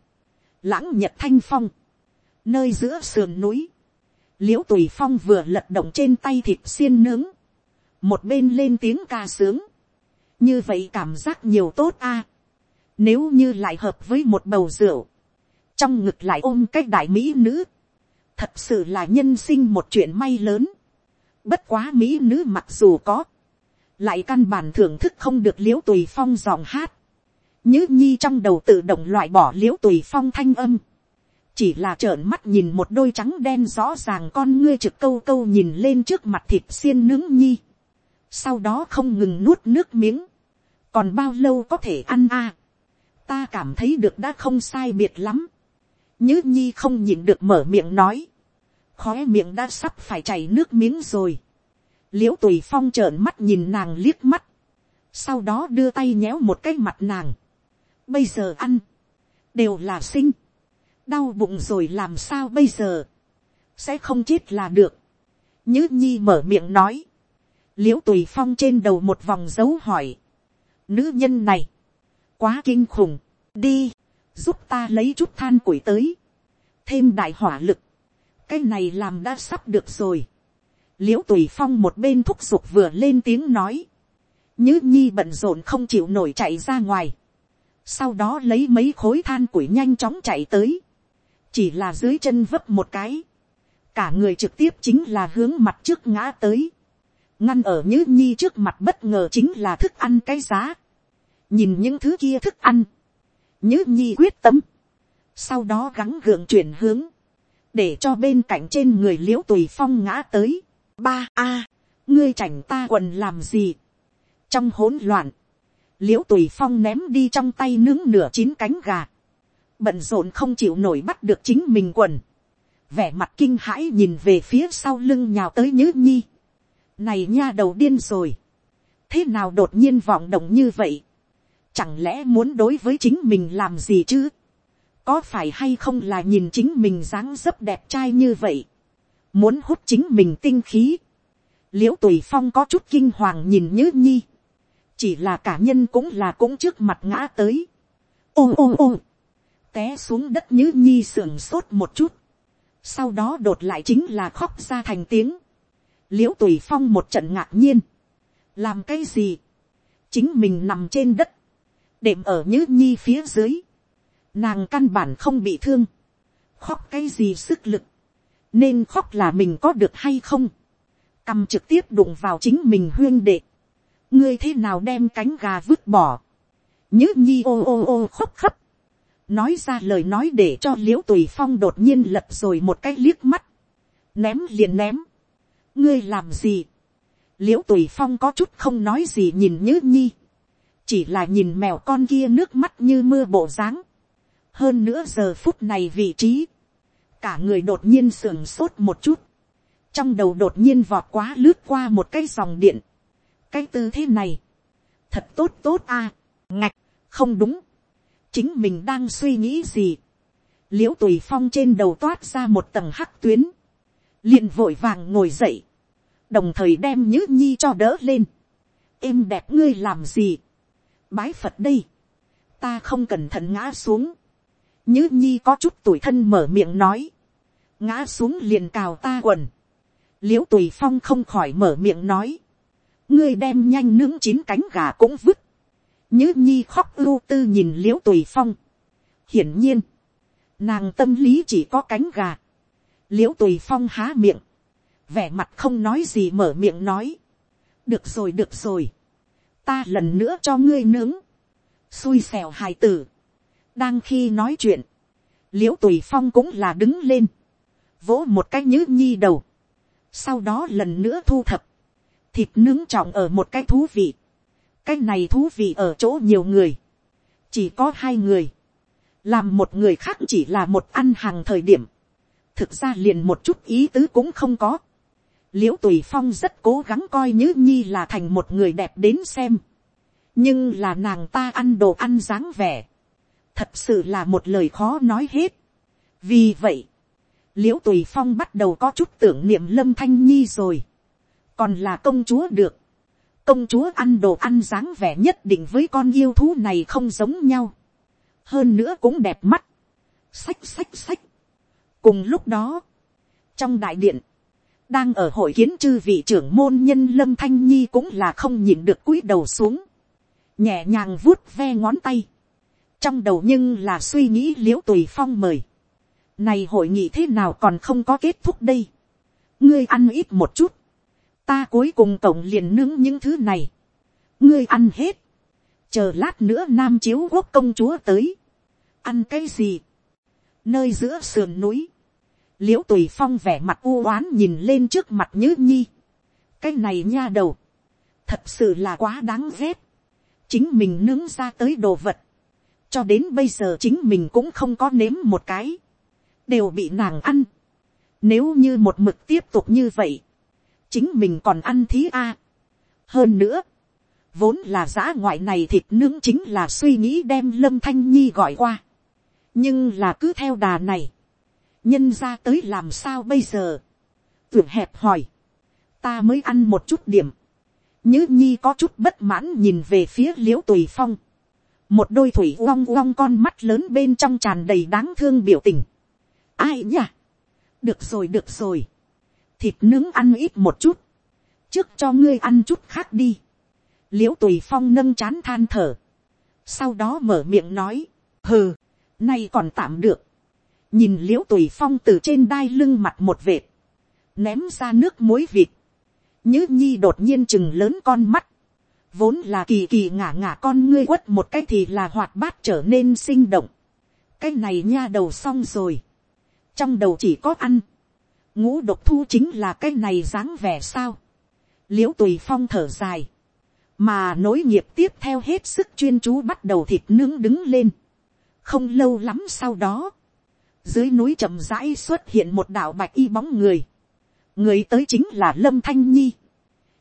lãng nhật thanh phong, nơi giữa sườn núi, l i ễ u tùy phong vừa lật động trên tay thịt xiên nướng, một bên lên tiếng ca sướng, như vậy cảm giác nhiều tốt a, nếu như lại hợp với một bầu rượu, trong ngực lại ôm cái đại mỹ nữ, thật sự là nhân sinh một chuyện may lớn, bất quá mỹ nữ mặc dù có, lại căn bản thưởng thức không được l i ễ u tùy phong giọng hát, nhứ nhi trong đầu tự động loại bỏ l i ễ u tùy phong thanh âm, chỉ là trợn mắt nhìn một đôi trắng đen rõ ràng con ngươi trực câu câu nhìn lên trước mặt thịt xiên nướng nhi, sau đó không ngừng nuốt nước miếng, còn bao lâu có thể ăn a, ta cảm thấy được đã không sai biệt lắm, nhứ nhi không nhìn được mở miệng nói, khóe miệng đã sắp phải chảy nước miếng rồi, l i ễ u tùy phong trợn mắt nhìn nàng liếc mắt, sau đó đưa tay nhéo một cái mặt nàng, bây giờ ăn, đều là sinh, đau bụng rồi làm sao bây giờ, sẽ không chết là được. nhứ nhi mở miệng nói, l i ễ u tùy phong trên đầu một vòng dấu hỏi, nữ nhân này, quá kinh khủng, đi, giúp ta lấy chút than củi tới, thêm đại hỏa lực, cái này làm đã sắp được rồi. l i ễ u tùy phong một bên thúc giục vừa lên tiếng nói, nhứ nhi bận rộn không chịu nổi chạy ra ngoài, sau đó lấy mấy khối than củi nhanh chóng chạy tới, chỉ là dưới chân vấp một cái, cả người trực tiếp chính là hướng mặt trước ngã tới, ngăn ở như nhi trước mặt bất ngờ chính là thức ăn cái giá, nhìn những thứ kia thức ăn, nhữ nhi quyết tâm, sau đó gắng gượng chuyển hướng, để cho bên cạnh trên người l i ễ u tùy phong ngã tới, ba a, ngươi chảnh ta quần làm gì, trong hỗn loạn, l i ễ u tùy phong ném đi trong tay nướng nửa chín cánh gà, bận rộn không chịu nổi bắt được chính mình quần, vẻ mặt kinh hãi nhìn về phía sau lưng nhào tới nhớ nhi, này nha đầu điên rồi, thế nào đột nhiên vọng động như vậy, chẳng lẽ muốn đối với chính mình làm gì chứ, có phải hay không là nhìn chính mình dáng dấp đẹp trai như vậy, muốn hút chính mình tinh khí, l i ễ u tùy phong có chút kinh hoàng nhìn nhữ nhi, chỉ là cả nhân cũng là cũng trước mặt ngã tới, ôm ôm ôm té xuống đất như nhi sưởng sốt một chút, sau đó đột lại chính là khóc ra thành tiếng, l i ễ u tùy phong một trận ngạc nhiên, làm cái gì, chính mình nằm trên đất, đệm ở như nhi phía dưới, nàng căn bản không bị thương, khóc cái gì sức lực, nên khóc là mình có được hay không, cầm trực tiếp đụng vào chính mình huyên đệ, ngươi thế nào đem cánh gà vứt bỏ, nhớ nhi ô ô ô khóc khóc, nói ra lời nói để cho l i ễ u tùy phong đột nhiên lật rồi một cái liếc mắt, ném liền ném, ngươi làm gì, l i ễ u tùy phong có chút không nói gì nhìn nhớ nhi, chỉ là nhìn mèo con kia nước mắt như mưa bộ dáng, hơn nữa giờ phút này vị trí, cả người đột nhiên sưởng sốt một chút, trong đầu đột nhiên vọt quá lướt qua một cái dòng điện, cái tư thế này, thật tốt tốt a, ngạch, không đúng, chính mình đang suy nghĩ gì, l i ễ u tùy phong trên đầu toát ra một tầng hắc tuyến, liền vội vàng ngồi dậy, đồng thời đem nhữ nhi cho đỡ lên, êm đẹp ngươi làm gì, bái phật đây, ta không cẩn thận ngã xuống, nhữ nhi có chút tuổi thân mở miệng nói, ngã xuống liền cào ta quần, l i ễ u tùy phong không khỏi mở miệng nói, ngươi đem nhanh nướng chín cánh gà cũng vứt, nhữ nhi khóc ưu tư nhìn l i ễ u tùy phong, hiển nhiên, nàng tâm lý chỉ có cánh gà, l i ễ u tùy phong há miệng, vẻ mặt không nói gì mở miệng nói, được rồi được rồi, ta lần nữa cho ngươi nướng, xui xẻo hài tử, đang khi nói chuyện, l i ễ u tùy phong cũng là đứng lên, vỗ một cái nhữ nhi đầu, sau đó lần nữa thu thập, thịt nướng trọng ở một cái thú vị, cái này thú vị ở chỗ nhiều người, chỉ có hai người, làm một người khác chỉ là một ăn hàng thời điểm, thực ra liền một chút ý tứ cũng không có, l i ễ u tùy phong rất cố gắng coi nhữ nhi là thành một người đẹp đến xem, nhưng là nàng ta ăn đồ ăn dáng vẻ, thật sự là một lời khó nói hết. vì vậy, l i ễ u tùy phong bắt đầu có chút tưởng niệm lâm thanh nhi rồi, còn là công chúa được, công chúa ăn đồ ăn dáng vẻ nhất định với con yêu thú này không giống nhau, hơn nữa cũng đẹp mắt, sách sách sách cùng lúc đó, trong đại điện, đang ở hội kiến chư vị trưởng môn nhân lâm thanh nhi cũng là không nhìn được cúi đầu xuống, nhẹ nhàng vuốt ve ngón tay, trong đầu nhưng là suy nghĩ l i ễ u tùy phong mời, này hội nghị thế nào còn không có kết thúc đây, ngươi ăn ít một chút, ta cuối cùng tổng liền nướng những thứ này, ngươi ăn hết, chờ lát nữa nam chiếu quốc công chúa tới, ăn cái gì, nơi giữa sườn núi, l i ễ u tùy phong vẻ mặt u oán nhìn lên trước mặt nhữ nhi, cái này nha đầu, thật sự là quá đáng ghét, chính mình nướng ra tới đồ vật, cho đến bây giờ chính mình cũng không có nếm một cái, đều bị nàng ăn. Nếu như một mực tiếp tục như vậy, chính mình còn ăn thí a. hơn nữa, vốn là giã ngoại này thịt nướng chính là suy nghĩ đem lâm thanh nhi gọi qua. nhưng là cứ theo đà này, nhân ra tới làm sao bây giờ. tưởng hẹp hỏi, ta mới ăn một chút điểm, Nhữ nhi có chút bất mãn nhìn về phía l i ễ u tùy phong. Một đôi thủy uong uong con mắt lớn bên trong tràn đầy đáng thương biểu tình. Ai nhỉ? Được rồi được rồi. Thịt nướng ăn ít một chút. Trước cho ngươi ăn chút khác đi. l i ễ u tùy phong nâng chán than thở. Sau đó mở miệng nói. Hừ, nay còn tạm được. Nhìn l i ễ u tùy phong từ trên đai lưng mặt một vệt. Ném ra nước muối vịt Nhứ nhi đột nhiên chừng lớn con mắt. Vốn là kỳ kỳ ngả ngả con ngươi quất một cái thì là hoạt bát trở nên sinh động. Cái này nha đầu xong rồi. Trong đầu chỉ có ăn. Ngũ độc thu chính là cái này dáng vẻ sao. Liễu tùy phong thở dài. Mà nối nghiệp tiếp theo hết sức chuyên chú bắt đầu thịt nướng đứng lên. Không lâu lắm sau đó. Dưới núi chậm rãi xuất hiện một đạo bạch y bóng người. Người tới chính là lâm thanh nhi,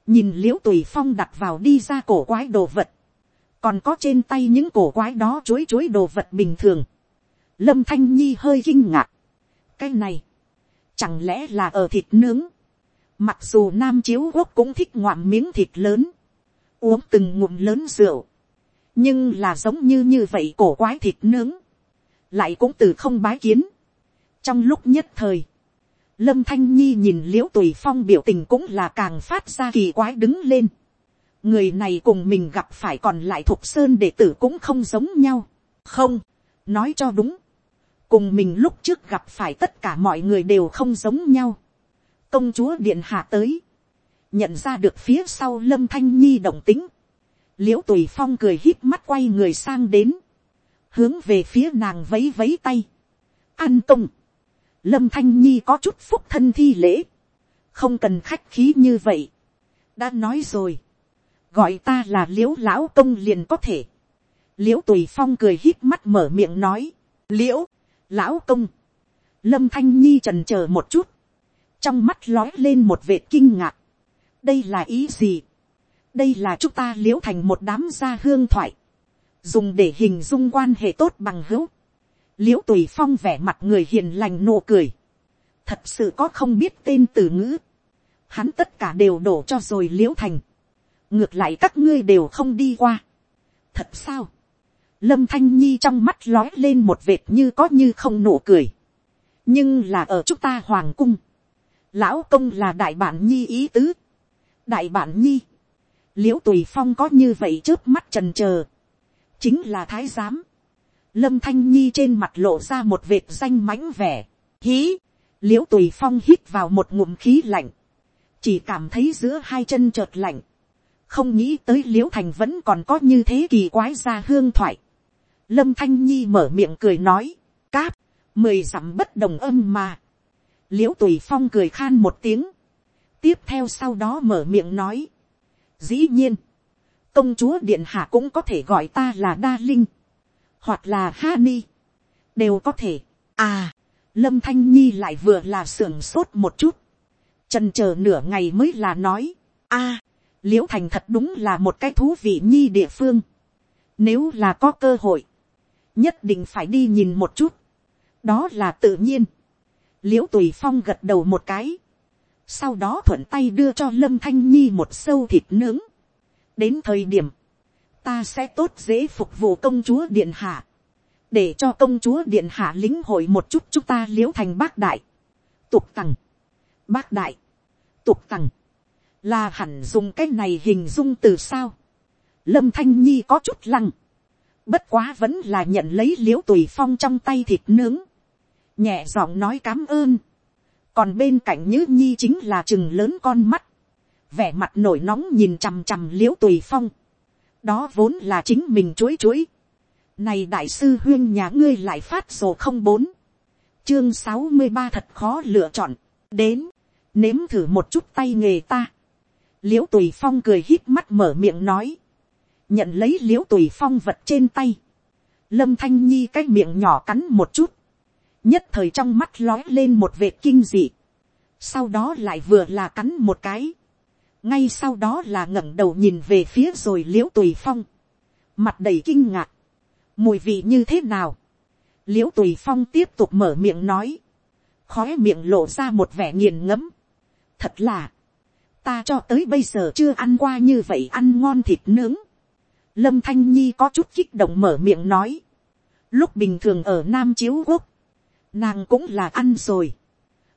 nhìn l i ễ u tùy phong đặt vào đi ra cổ quái đồ vật, còn có trên tay những cổ quái đó chối chối đồ vật bình thường, lâm thanh nhi hơi kinh ngạc, cái này, chẳng lẽ là ở thịt nướng, mặc dù nam chiếu quốc cũng thích ngoạm miếng thịt lớn, uống từng ngụm lớn rượu, nhưng là giống như như vậy cổ quái thịt nướng, lại cũng từ không bái kiến. trong lúc nhất thời, Lâm Thanh Nhi nhìn liễu tùy phong biểu tình cũng là càng phát ra kỳ quái đứng lên. Người này cùng mình gặp phải còn lại thuộc sơn đệ tử cũng không giống nhau. Không, nói cho đúng. Cùng mình lúc trước gặp phải tất cả mọi người đều không giống nhau. Công chúa điện hạ tới. Nhận ra được phía sau lâm thanh nhi động tính. Liễu tùy phong cười hít mắt quay người sang đến. Hướng về phía nàng vấy vấy tay. An công lâm thanh nhi có chút phúc thân thi lễ, không cần khách khí như vậy, đã nói rồi, gọi ta là l i ễ u lão công liền có thể, l i ễ u tùy phong cười hít mắt mở miệng nói, l i ễ u lão công, lâm thanh nhi trần c h ờ một chút, trong mắt lói lên một vệt kinh ngạc, đây là ý gì, đây là chúng ta l i ễ u thành một đám gia hương thoại, dùng để hình dung quan hệ tốt bằng hữu, l i ễ u tùy phong vẻ mặt người hiền lành nụ cười, thật sự có không biết tên từ ngữ, hắn tất cả đều đổ cho rồi l i ễ u thành, ngược lại các ngươi đều không đi qua. thật sao, lâm thanh nhi trong mắt lói lên một vệt như có như không nụ cười, nhưng là ở chúng ta hoàng cung, lão công là đại bản nhi ý tứ, đại bản nhi, l i ễ u tùy phong có như vậy trước mắt trần trờ, chính là thái giám, lâm thanh nhi trên mặt lộ ra một vệt danh mãnh vẻ, hí, l i ễ u tùy phong hít vào một ngụm khí lạnh, chỉ cảm thấy giữa hai chân chợt lạnh, không nghĩ tới l i ễ u thành vẫn còn có như thế kỳ quái ra hương thoại. lâm thanh nhi mở miệng cười nói, cáp, mười dặm bất đồng âm mà. l i ễ u tùy phong cười khan một tiếng, tiếp theo sau đó mở miệng nói, dĩ nhiên, công chúa điện hạ cũng có thể gọi ta là đa linh, hoặc là ha ni, đều có thể. à, lâm thanh nhi lại vừa là sưởng sốt một chút, trần chờ nửa ngày mới là nói, a, à, l i ễ u thành thật đúng là một cái thú vị nhi địa phương. Nếu là có cơ hội, nhất định phải đi nhìn một chút. đó là tự nhiên. l i ễ u tùy phong gật đầu một cái. sau đó thuận tay đưa cho lâm thanh nhi một sâu thịt nướng đến thời điểm, ta sẽ tốt dễ phục vụ công chúa điện hạ. để cho công chúa điện hạ lính hội một chút chúng ta l i ễ u thành bác đại. tục tằng. bác đại, tục tằng, là hẳn dùng cái này hình dung từ sao. Lâm thanh nhi có chút lăng, bất quá vẫn là nhận lấy l i ễ u tùy phong trong tay thịt nướng, nhẹ giọng nói cám ơn, còn bên cạnh nhữ nhi chính là chừng lớn con mắt, vẻ mặt nổi nóng nhìn chằm chằm l i ễ u tùy phong, đó vốn là chính mình chuối chuối, này đại sư huyên nhà ngươi lại phát sổ không bốn, chương sáu mươi ba thật khó lựa chọn, đến, nếm thử một chút tay nghề ta. l i ễ u tùy phong cười hít mắt mở miệng nói, nhận lấy l i ễ u tùy phong vật trên tay, lâm thanh nhi cái miệng nhỏ cắn một chút, nhất thời trong mắt lói lên một vệt kinh dị, sau đó lại vừa là cắn một cái, ngay sau đó là ngẩng đầu nhìn về phía rồi l i ễ u tùy phong, mặt đầy kinh ngạc, mùi vị như thế nào, l i ễ u tùy phong tiếp tục mở miệng nói, khói miệng lộ ra một vẻ nghiền ngẫm, thật là, ta cho tới bây giờ chưa ăn qua như vậy ăn ngon thịt nướng. Lâm Thanh Nhi có chút kích động mở miệng nói. Lúc bình thường ở Nam Chiếu Quốc, nàng cũng là ăn rồi.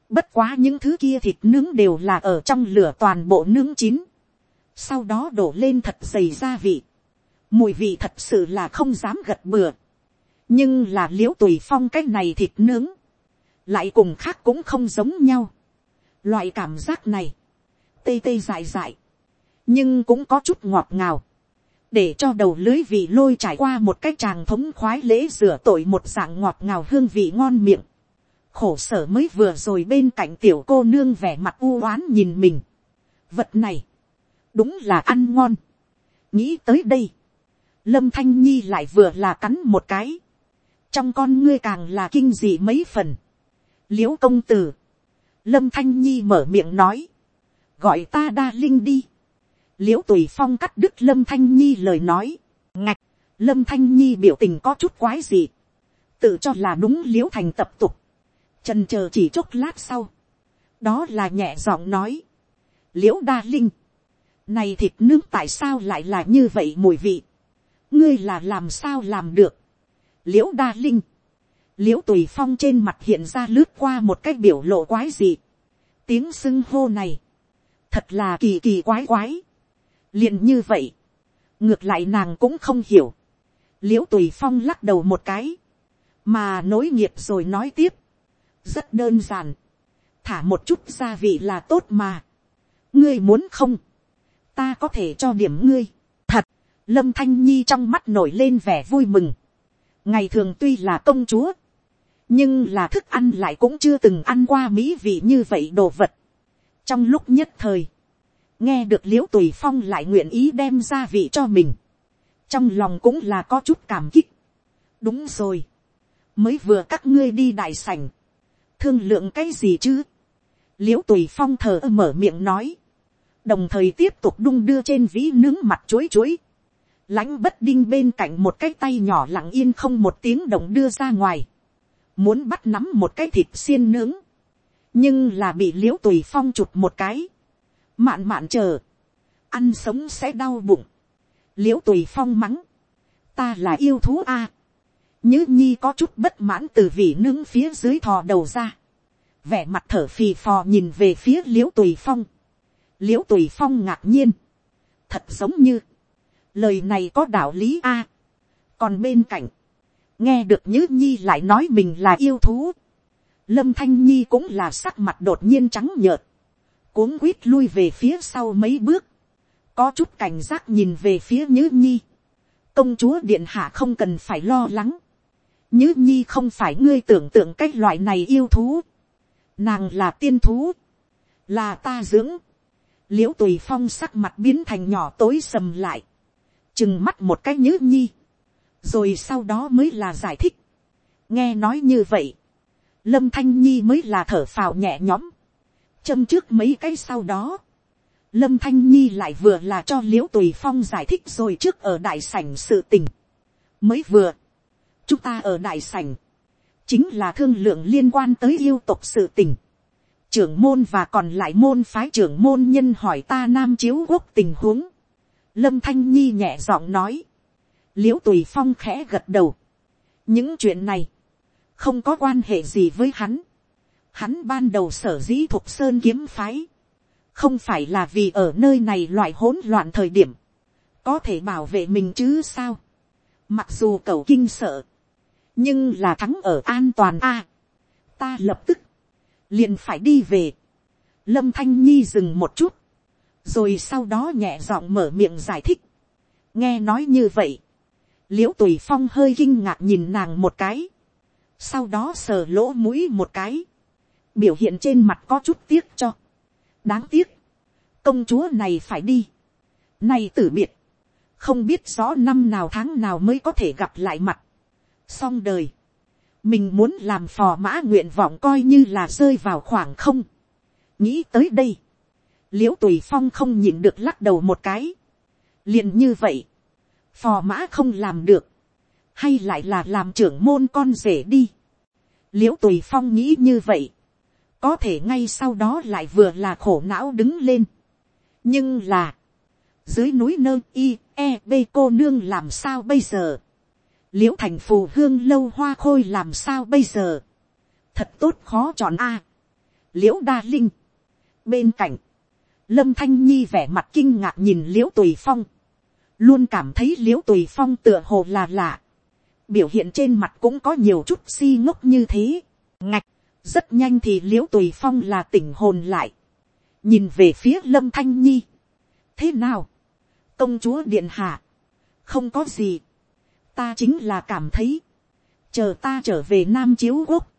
Bất quá những thứ kia thịt nướng đều là ở trong lửa toàn bộ nướng chín. Sau đó đổ lên thật dày gia vị. Mùi vị thật sự là không dám gật bừa. Nhưng là liễu tùy phong cái này thịt nướng. Lại cùng khác cũng không giống nhau Loại cảm giác này, tê tê dại dại, nhưng cũng có chút ngọt ngào. Để cho đầu lưới vị lôi trải qua một cái tràng thống khoái lễ rửa tội một dạng ngọt ngào hương vị ngon miệng. Khổ sở mới vừa rồi bên cạnh tiểu cô nương vẻ mặt u oán nhìn mình. Vật này, đúng là ăn ngon. Nghĩ tới đây, lâm thanh nhi lại vừa là cắn một cái. Trong con ngươi càng là kinh dị mấy phần. Liễu công tử lâm thanh nhi mở miệng nói, gọi ta đa linh đi, l i ễ u tùy phong cắt đứt lâm thanh nhi lời nói, ngạch, lâm thanh nhi biểu tình có chút quái gì, tự cho là đúng l i ễ u thành tập tục, trần chờ chỉ chốc lát sau, đó là nhẹ giọng nói, l i ễ u đa linh, này thịt nướng tại sao lại là như vậy mùi vị, ngươi là làm sao làm được, l i ễ u đa linh, l i ễ u tùy phong trên mặt hiện ra lướt qua một cái biểu lộ quái dị. tiếng xưng hô này, thật là kỳ kỳ quái quái. liền như vậy, ngược lại nàng cũng không hiểu. l i ễ u tùy phong lắc đầu một cái, mà nối nghiệp rồi nói tiếp rất đơn giản, thả một chút gia vị là tốt mà. ngươi muốn không, ta có thể cho điểm ngươi. thật, lâm thanh nhi trong mắt nổi lên vẻ vui mừng. ngày thường tuy là công chúa, nhưng là thức ăn lại cũng chưa từng ăn qua mỹ vị như vậy đồ vật. trong lúc nhất thời, nghe được l i ễ u tùy phong lại nguyện ý đem gia vị cho mình, trong lòng cũng là có chút cảm kích. đúng rồi, mới vừa các ngươi đi đại sảnh, thương lượng cái gì chứ, l i ễ u tùy phong thờ mở miệng nói, đồng thời tiếp tục đung đưa trên ví nướng mặt chuối chuối, lãnh bất đinh bên cạnh một cái tay nhỏ lặng yên không một tiếng động đưa ra ngoài, muốn bắt nắm một cái thịt xiên nướng, nhưng là bị l i ễ u tùy phong chụp một cái, mạn mạn chờ, ăn sống sẽ đau bụng, l i ễ u tùy phong mắng, ta là yêu thú a, Nhữ nhi có chút bất mãn từ vị nướng phía dưới thò đầu ra, vẻ mặt thở phì phò nhìn về phía l i ễ u tùy phong, l i ễ u tùy phong ngạc nhiên, thật giống như, lời này có đạo lý a, còn bên cạnh, nghe được nhữ nhi lại nói mình là yêu thú, lâm thanh nhi cũng là sắc mặt đột nhiên trắng nhợt, cuống quýt lui về phía sau mấy bước, có chút cảnh giác nhìn về phía nhữ nhi, công chúa điện hạ không cần phải lo lắng, nhữ nhi không phải ngươi tưởng tượng cái loại này yêu thú, nàng là tiên thú, là ta dưỡng, liễu tùy phong sắc mặt biến thành nhỏ tối sầm lại, chừng mắt một cái nhữ nhi, rồi sau đó mới là giải thích, nghe nói như vậy, lâm thanh nhi mới là thở phào nhẹ nhõm, châm trước mấy cái sau đó, lâm thanh nhi lại vừa là cho liễu tùy phong giải thích rồi trước ở đại sảnh sự tình. mới vừa, chúng ta ở đại sảnh, chính là thương lượng liên quan tới yêu tục sự tình. trưởng môn và còn lại môn phái trưởng môn nhân hỏi ta nam chiếu quốc tình huống. lâm thanh nhi nhẹ giọng nói, l i ễ u tùy phong khẽ gật đầu. những chuyện này, không có quan hệ gì với hắn hắn ban đầu sở dĩ thuộc sơn kiếm phái, không phải là vì ở nơi này loại hỗn loạn thời điểm, có thể bảo vệ mình chứ sao. Mặc dù cầu kinh sợ, nhưng là thắng ở an toàn a. ta lập tức, liền phải đi về. Lâm thanh nhi dừng một chút, rồi sau đó nhẹ giọng mở miệng giải thích. nghe nói như vậy, l i ễ u tùy phong hơi kinh ngạc nhìn nàng một cái, sau đó sờ lỗ mũi một cái, biểu hiện trên mặt có chút tiếc cho. đáng tiếc, công chúa này phải đi. nay tử biệt, không biết rõ năm nào tháng nào mới có thể gặp lại mặt xong đời, mình muốn làm phò mã nguyện vọng coi như là rơi vào khoảng không. nghĩ tới đây, l i ễ u tùy phong không nhịn được lắc đầu một cái. liền như vậy, phò mã không làm được, hay lại là làm trưởng môn con rể đi. l i ễ u tùy phong nghĩ như vậy, có thể ngay sau đó lại vừa là khổ não đứng lên. nhưng là, dưới núi nơ i e b cô nương làm sao bây giờ, l i ễ u thành phù hương lâu hoa khôi làm sao bây giờ, thật tốt khó chọn a, l i ễ u đa linh, bên cạnh, lâm thanh nhi vẻ mặt kinh ngạc nhìn l i ễ u tùy phong, luôn cảm thấy l i ễ u tùy phong tựa hồ là lạ, biểu hiện trên mặt cũng có nhiều chút si ngốc như thế, ngạch, rất nhanh thì l i ễ u tùy phong là tỉnh hồn lại, nhìn về phía lâm thanh nhi. thế nào, công chúa điện hạ, không có gì, ta chính là cảm thấy, chờ ta trở về nam chiếu quốc,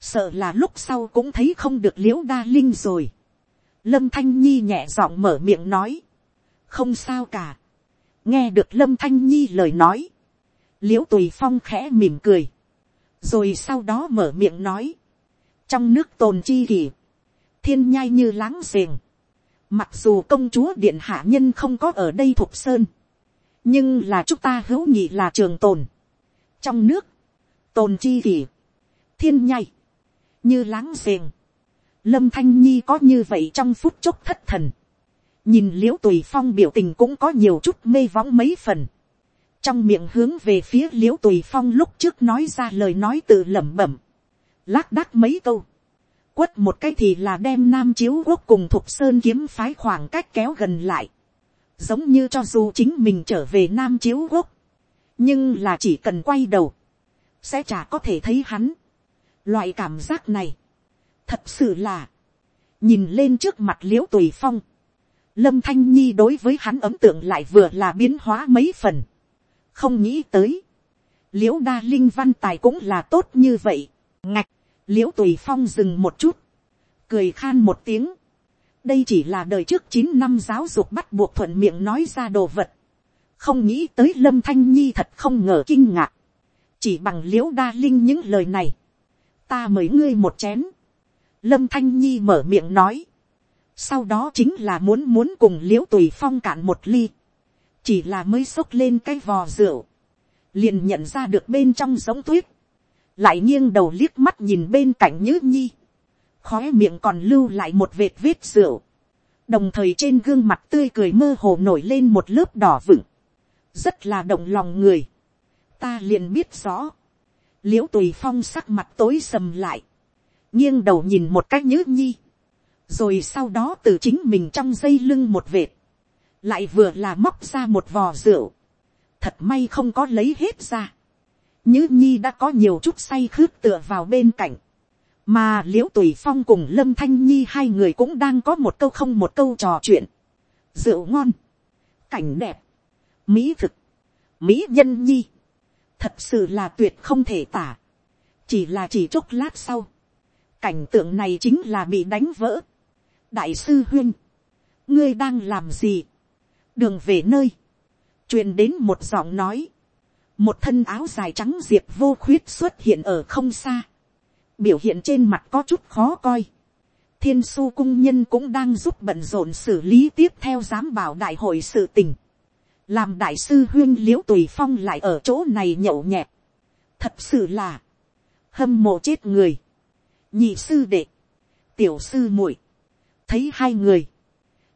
sợ là lúc sau cũng thấy không được l i ễ u đa linh rồi. lâm thanh nhi nhẹ giọng mở miệng nói, không sao cả, nghe được lâm thanh nhi lời nói, l i ễ u tùy phong khẽ mỉm cười, rồi sau đó mở miệng nói, trong nước tồn chi kỷ, thiên nhai như láng giềng, mặc dù công chúa điện hạ nhân không có ở đây thuộc sơn, nhưng là chúng ta hữu nhị là trường tồn, trong nước, tồn chi kỷ, thiên nhai, như láng giềng, lâm thanh nhi có như vậy trong phút chốc thất thần, nhìn l i ễ u tùy phong biểu tình cũng có nhiều chút mê võng mấy phần, trong miệng hướng về phía l i ễ u tùy phong lúc trước nói ra lời nói tự lẩm bẩm, lác đác mấy câu, quất một cái thì là đem nam chiếu quốc cùng thục sơn kiếm phái khoảng cách kéo gần lại, giống như cho dù chính mình trở về nam chiếu quốc, nhưng là chỉ cần quay đầu, sẽ chả có thể thấy hắn. Loại cảm giác này, thật sự là, nhìn lên trước mặt l i ễ u tùy phong, lâm thanh nhi đối với hắn ấm tượng lại vừa là biến hóa mấy phần, không nghĩ tới, l i ễ u đa linh văn tài cũng là tốt như vậy, ngạch, l i ễ u tùy phong dừng một chút, cười khan một tiếng đây chỉ là đời trước chín năm giáo dục bắt buộc thuận miệng nói ra đồ vật. không nghĩ tới lâm thanh nhi thật không ngờ kinh ngạc. chỉ bằng l i ễ u đa linh những lời này. ta mời ngươi một chén. lâm thanh nhi mở miệng nói. sau đó chính là muốn muốn cùng l i ễ u tùy phong cạn một ly. chỉ là mới xốc lên cái vò rượu. liền nhận ra được bên trong giống tuyết lại nghiêng đầu liếc mắt nhìn bên cạnh nhữ nhi, khói miệng còn lưu lại một vệt vết rượu, đồng thời trên gương mặt tươi cười mơ hồ nổi lên một lớp đỏ vựng, rất là động lòng người, ta liền biết rõ, l i ễ u tùy phong sắc mặt tối sầm lại, nghiêng đầu nhìn một cách nhớ nhi, rồi sau đó từ chính mình trong dây lưng một vệt, lại vừa là móc ra một vò rượu, thật may không có lấy hết ra, nhữ nhi đã có nhiều chút say khướt tựa vào bên cạnh, mà l i ễ u tùy phong cùng lâm thanh nhi hai người cũng đang có một câu không một câu trò chuyện, rượu ngon, cảnh đẹp, mỹ thực, mỹ nhân nhi, thật sự là tuyệt không thể tả, chỉ là chỉ chốc lát sau, cảnh tượng này chính là bị đánh vỡ. đại sư huyên, ngươi đang làm gì, đường về nơi, truyền đến một giọng nói, một thân áo dài trắng diệp vô khuyết xuất hiện ở không xa, biểu hiện trên mặt có chút khó coi. thiên su cung nhân cũng đang giúp bận rộn xử lý tiếp theo giám bảo đại hội sự tình. làm đại sư huyên liễu tùy phong lại ở chỗ này nhậu nhẹt. thật sự là, hâm mộ chết người. nhị sư đệ, tiểu sư muội, thấy hai người,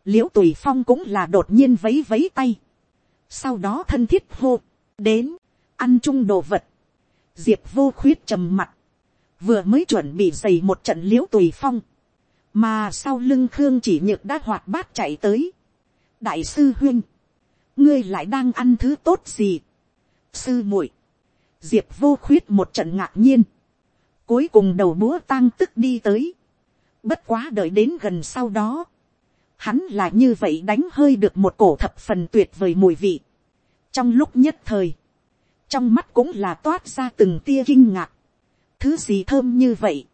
liễu tùy phong cũng là đột nhiên vấy vấy tay. sau đó thân thiết hô, đến, ăn chung đồ vật. diệp vô khuyết trầm mặt, vừa mới chuẩn bị dày một trận l i ễ u tùy phong, mà sau lưng khương chỉ nhược đã hoạt bát chạy tới. đại sư huyên, ngươi lại đang ăn thứ tốt gì. sư muội, diệp vô khuyết một trận ngạc nhiên, cuối cùng đầu búa tang tức đi tới, bất quá đợi đến gần sau đó, hắn là như vậy đánh hơi được một cổ thập phần tuyệt vời mùi vị. trong lúc nhất thời, trong mắt cũng là toát ra từng tia kinh ngạc thứ gì thơm như vậy,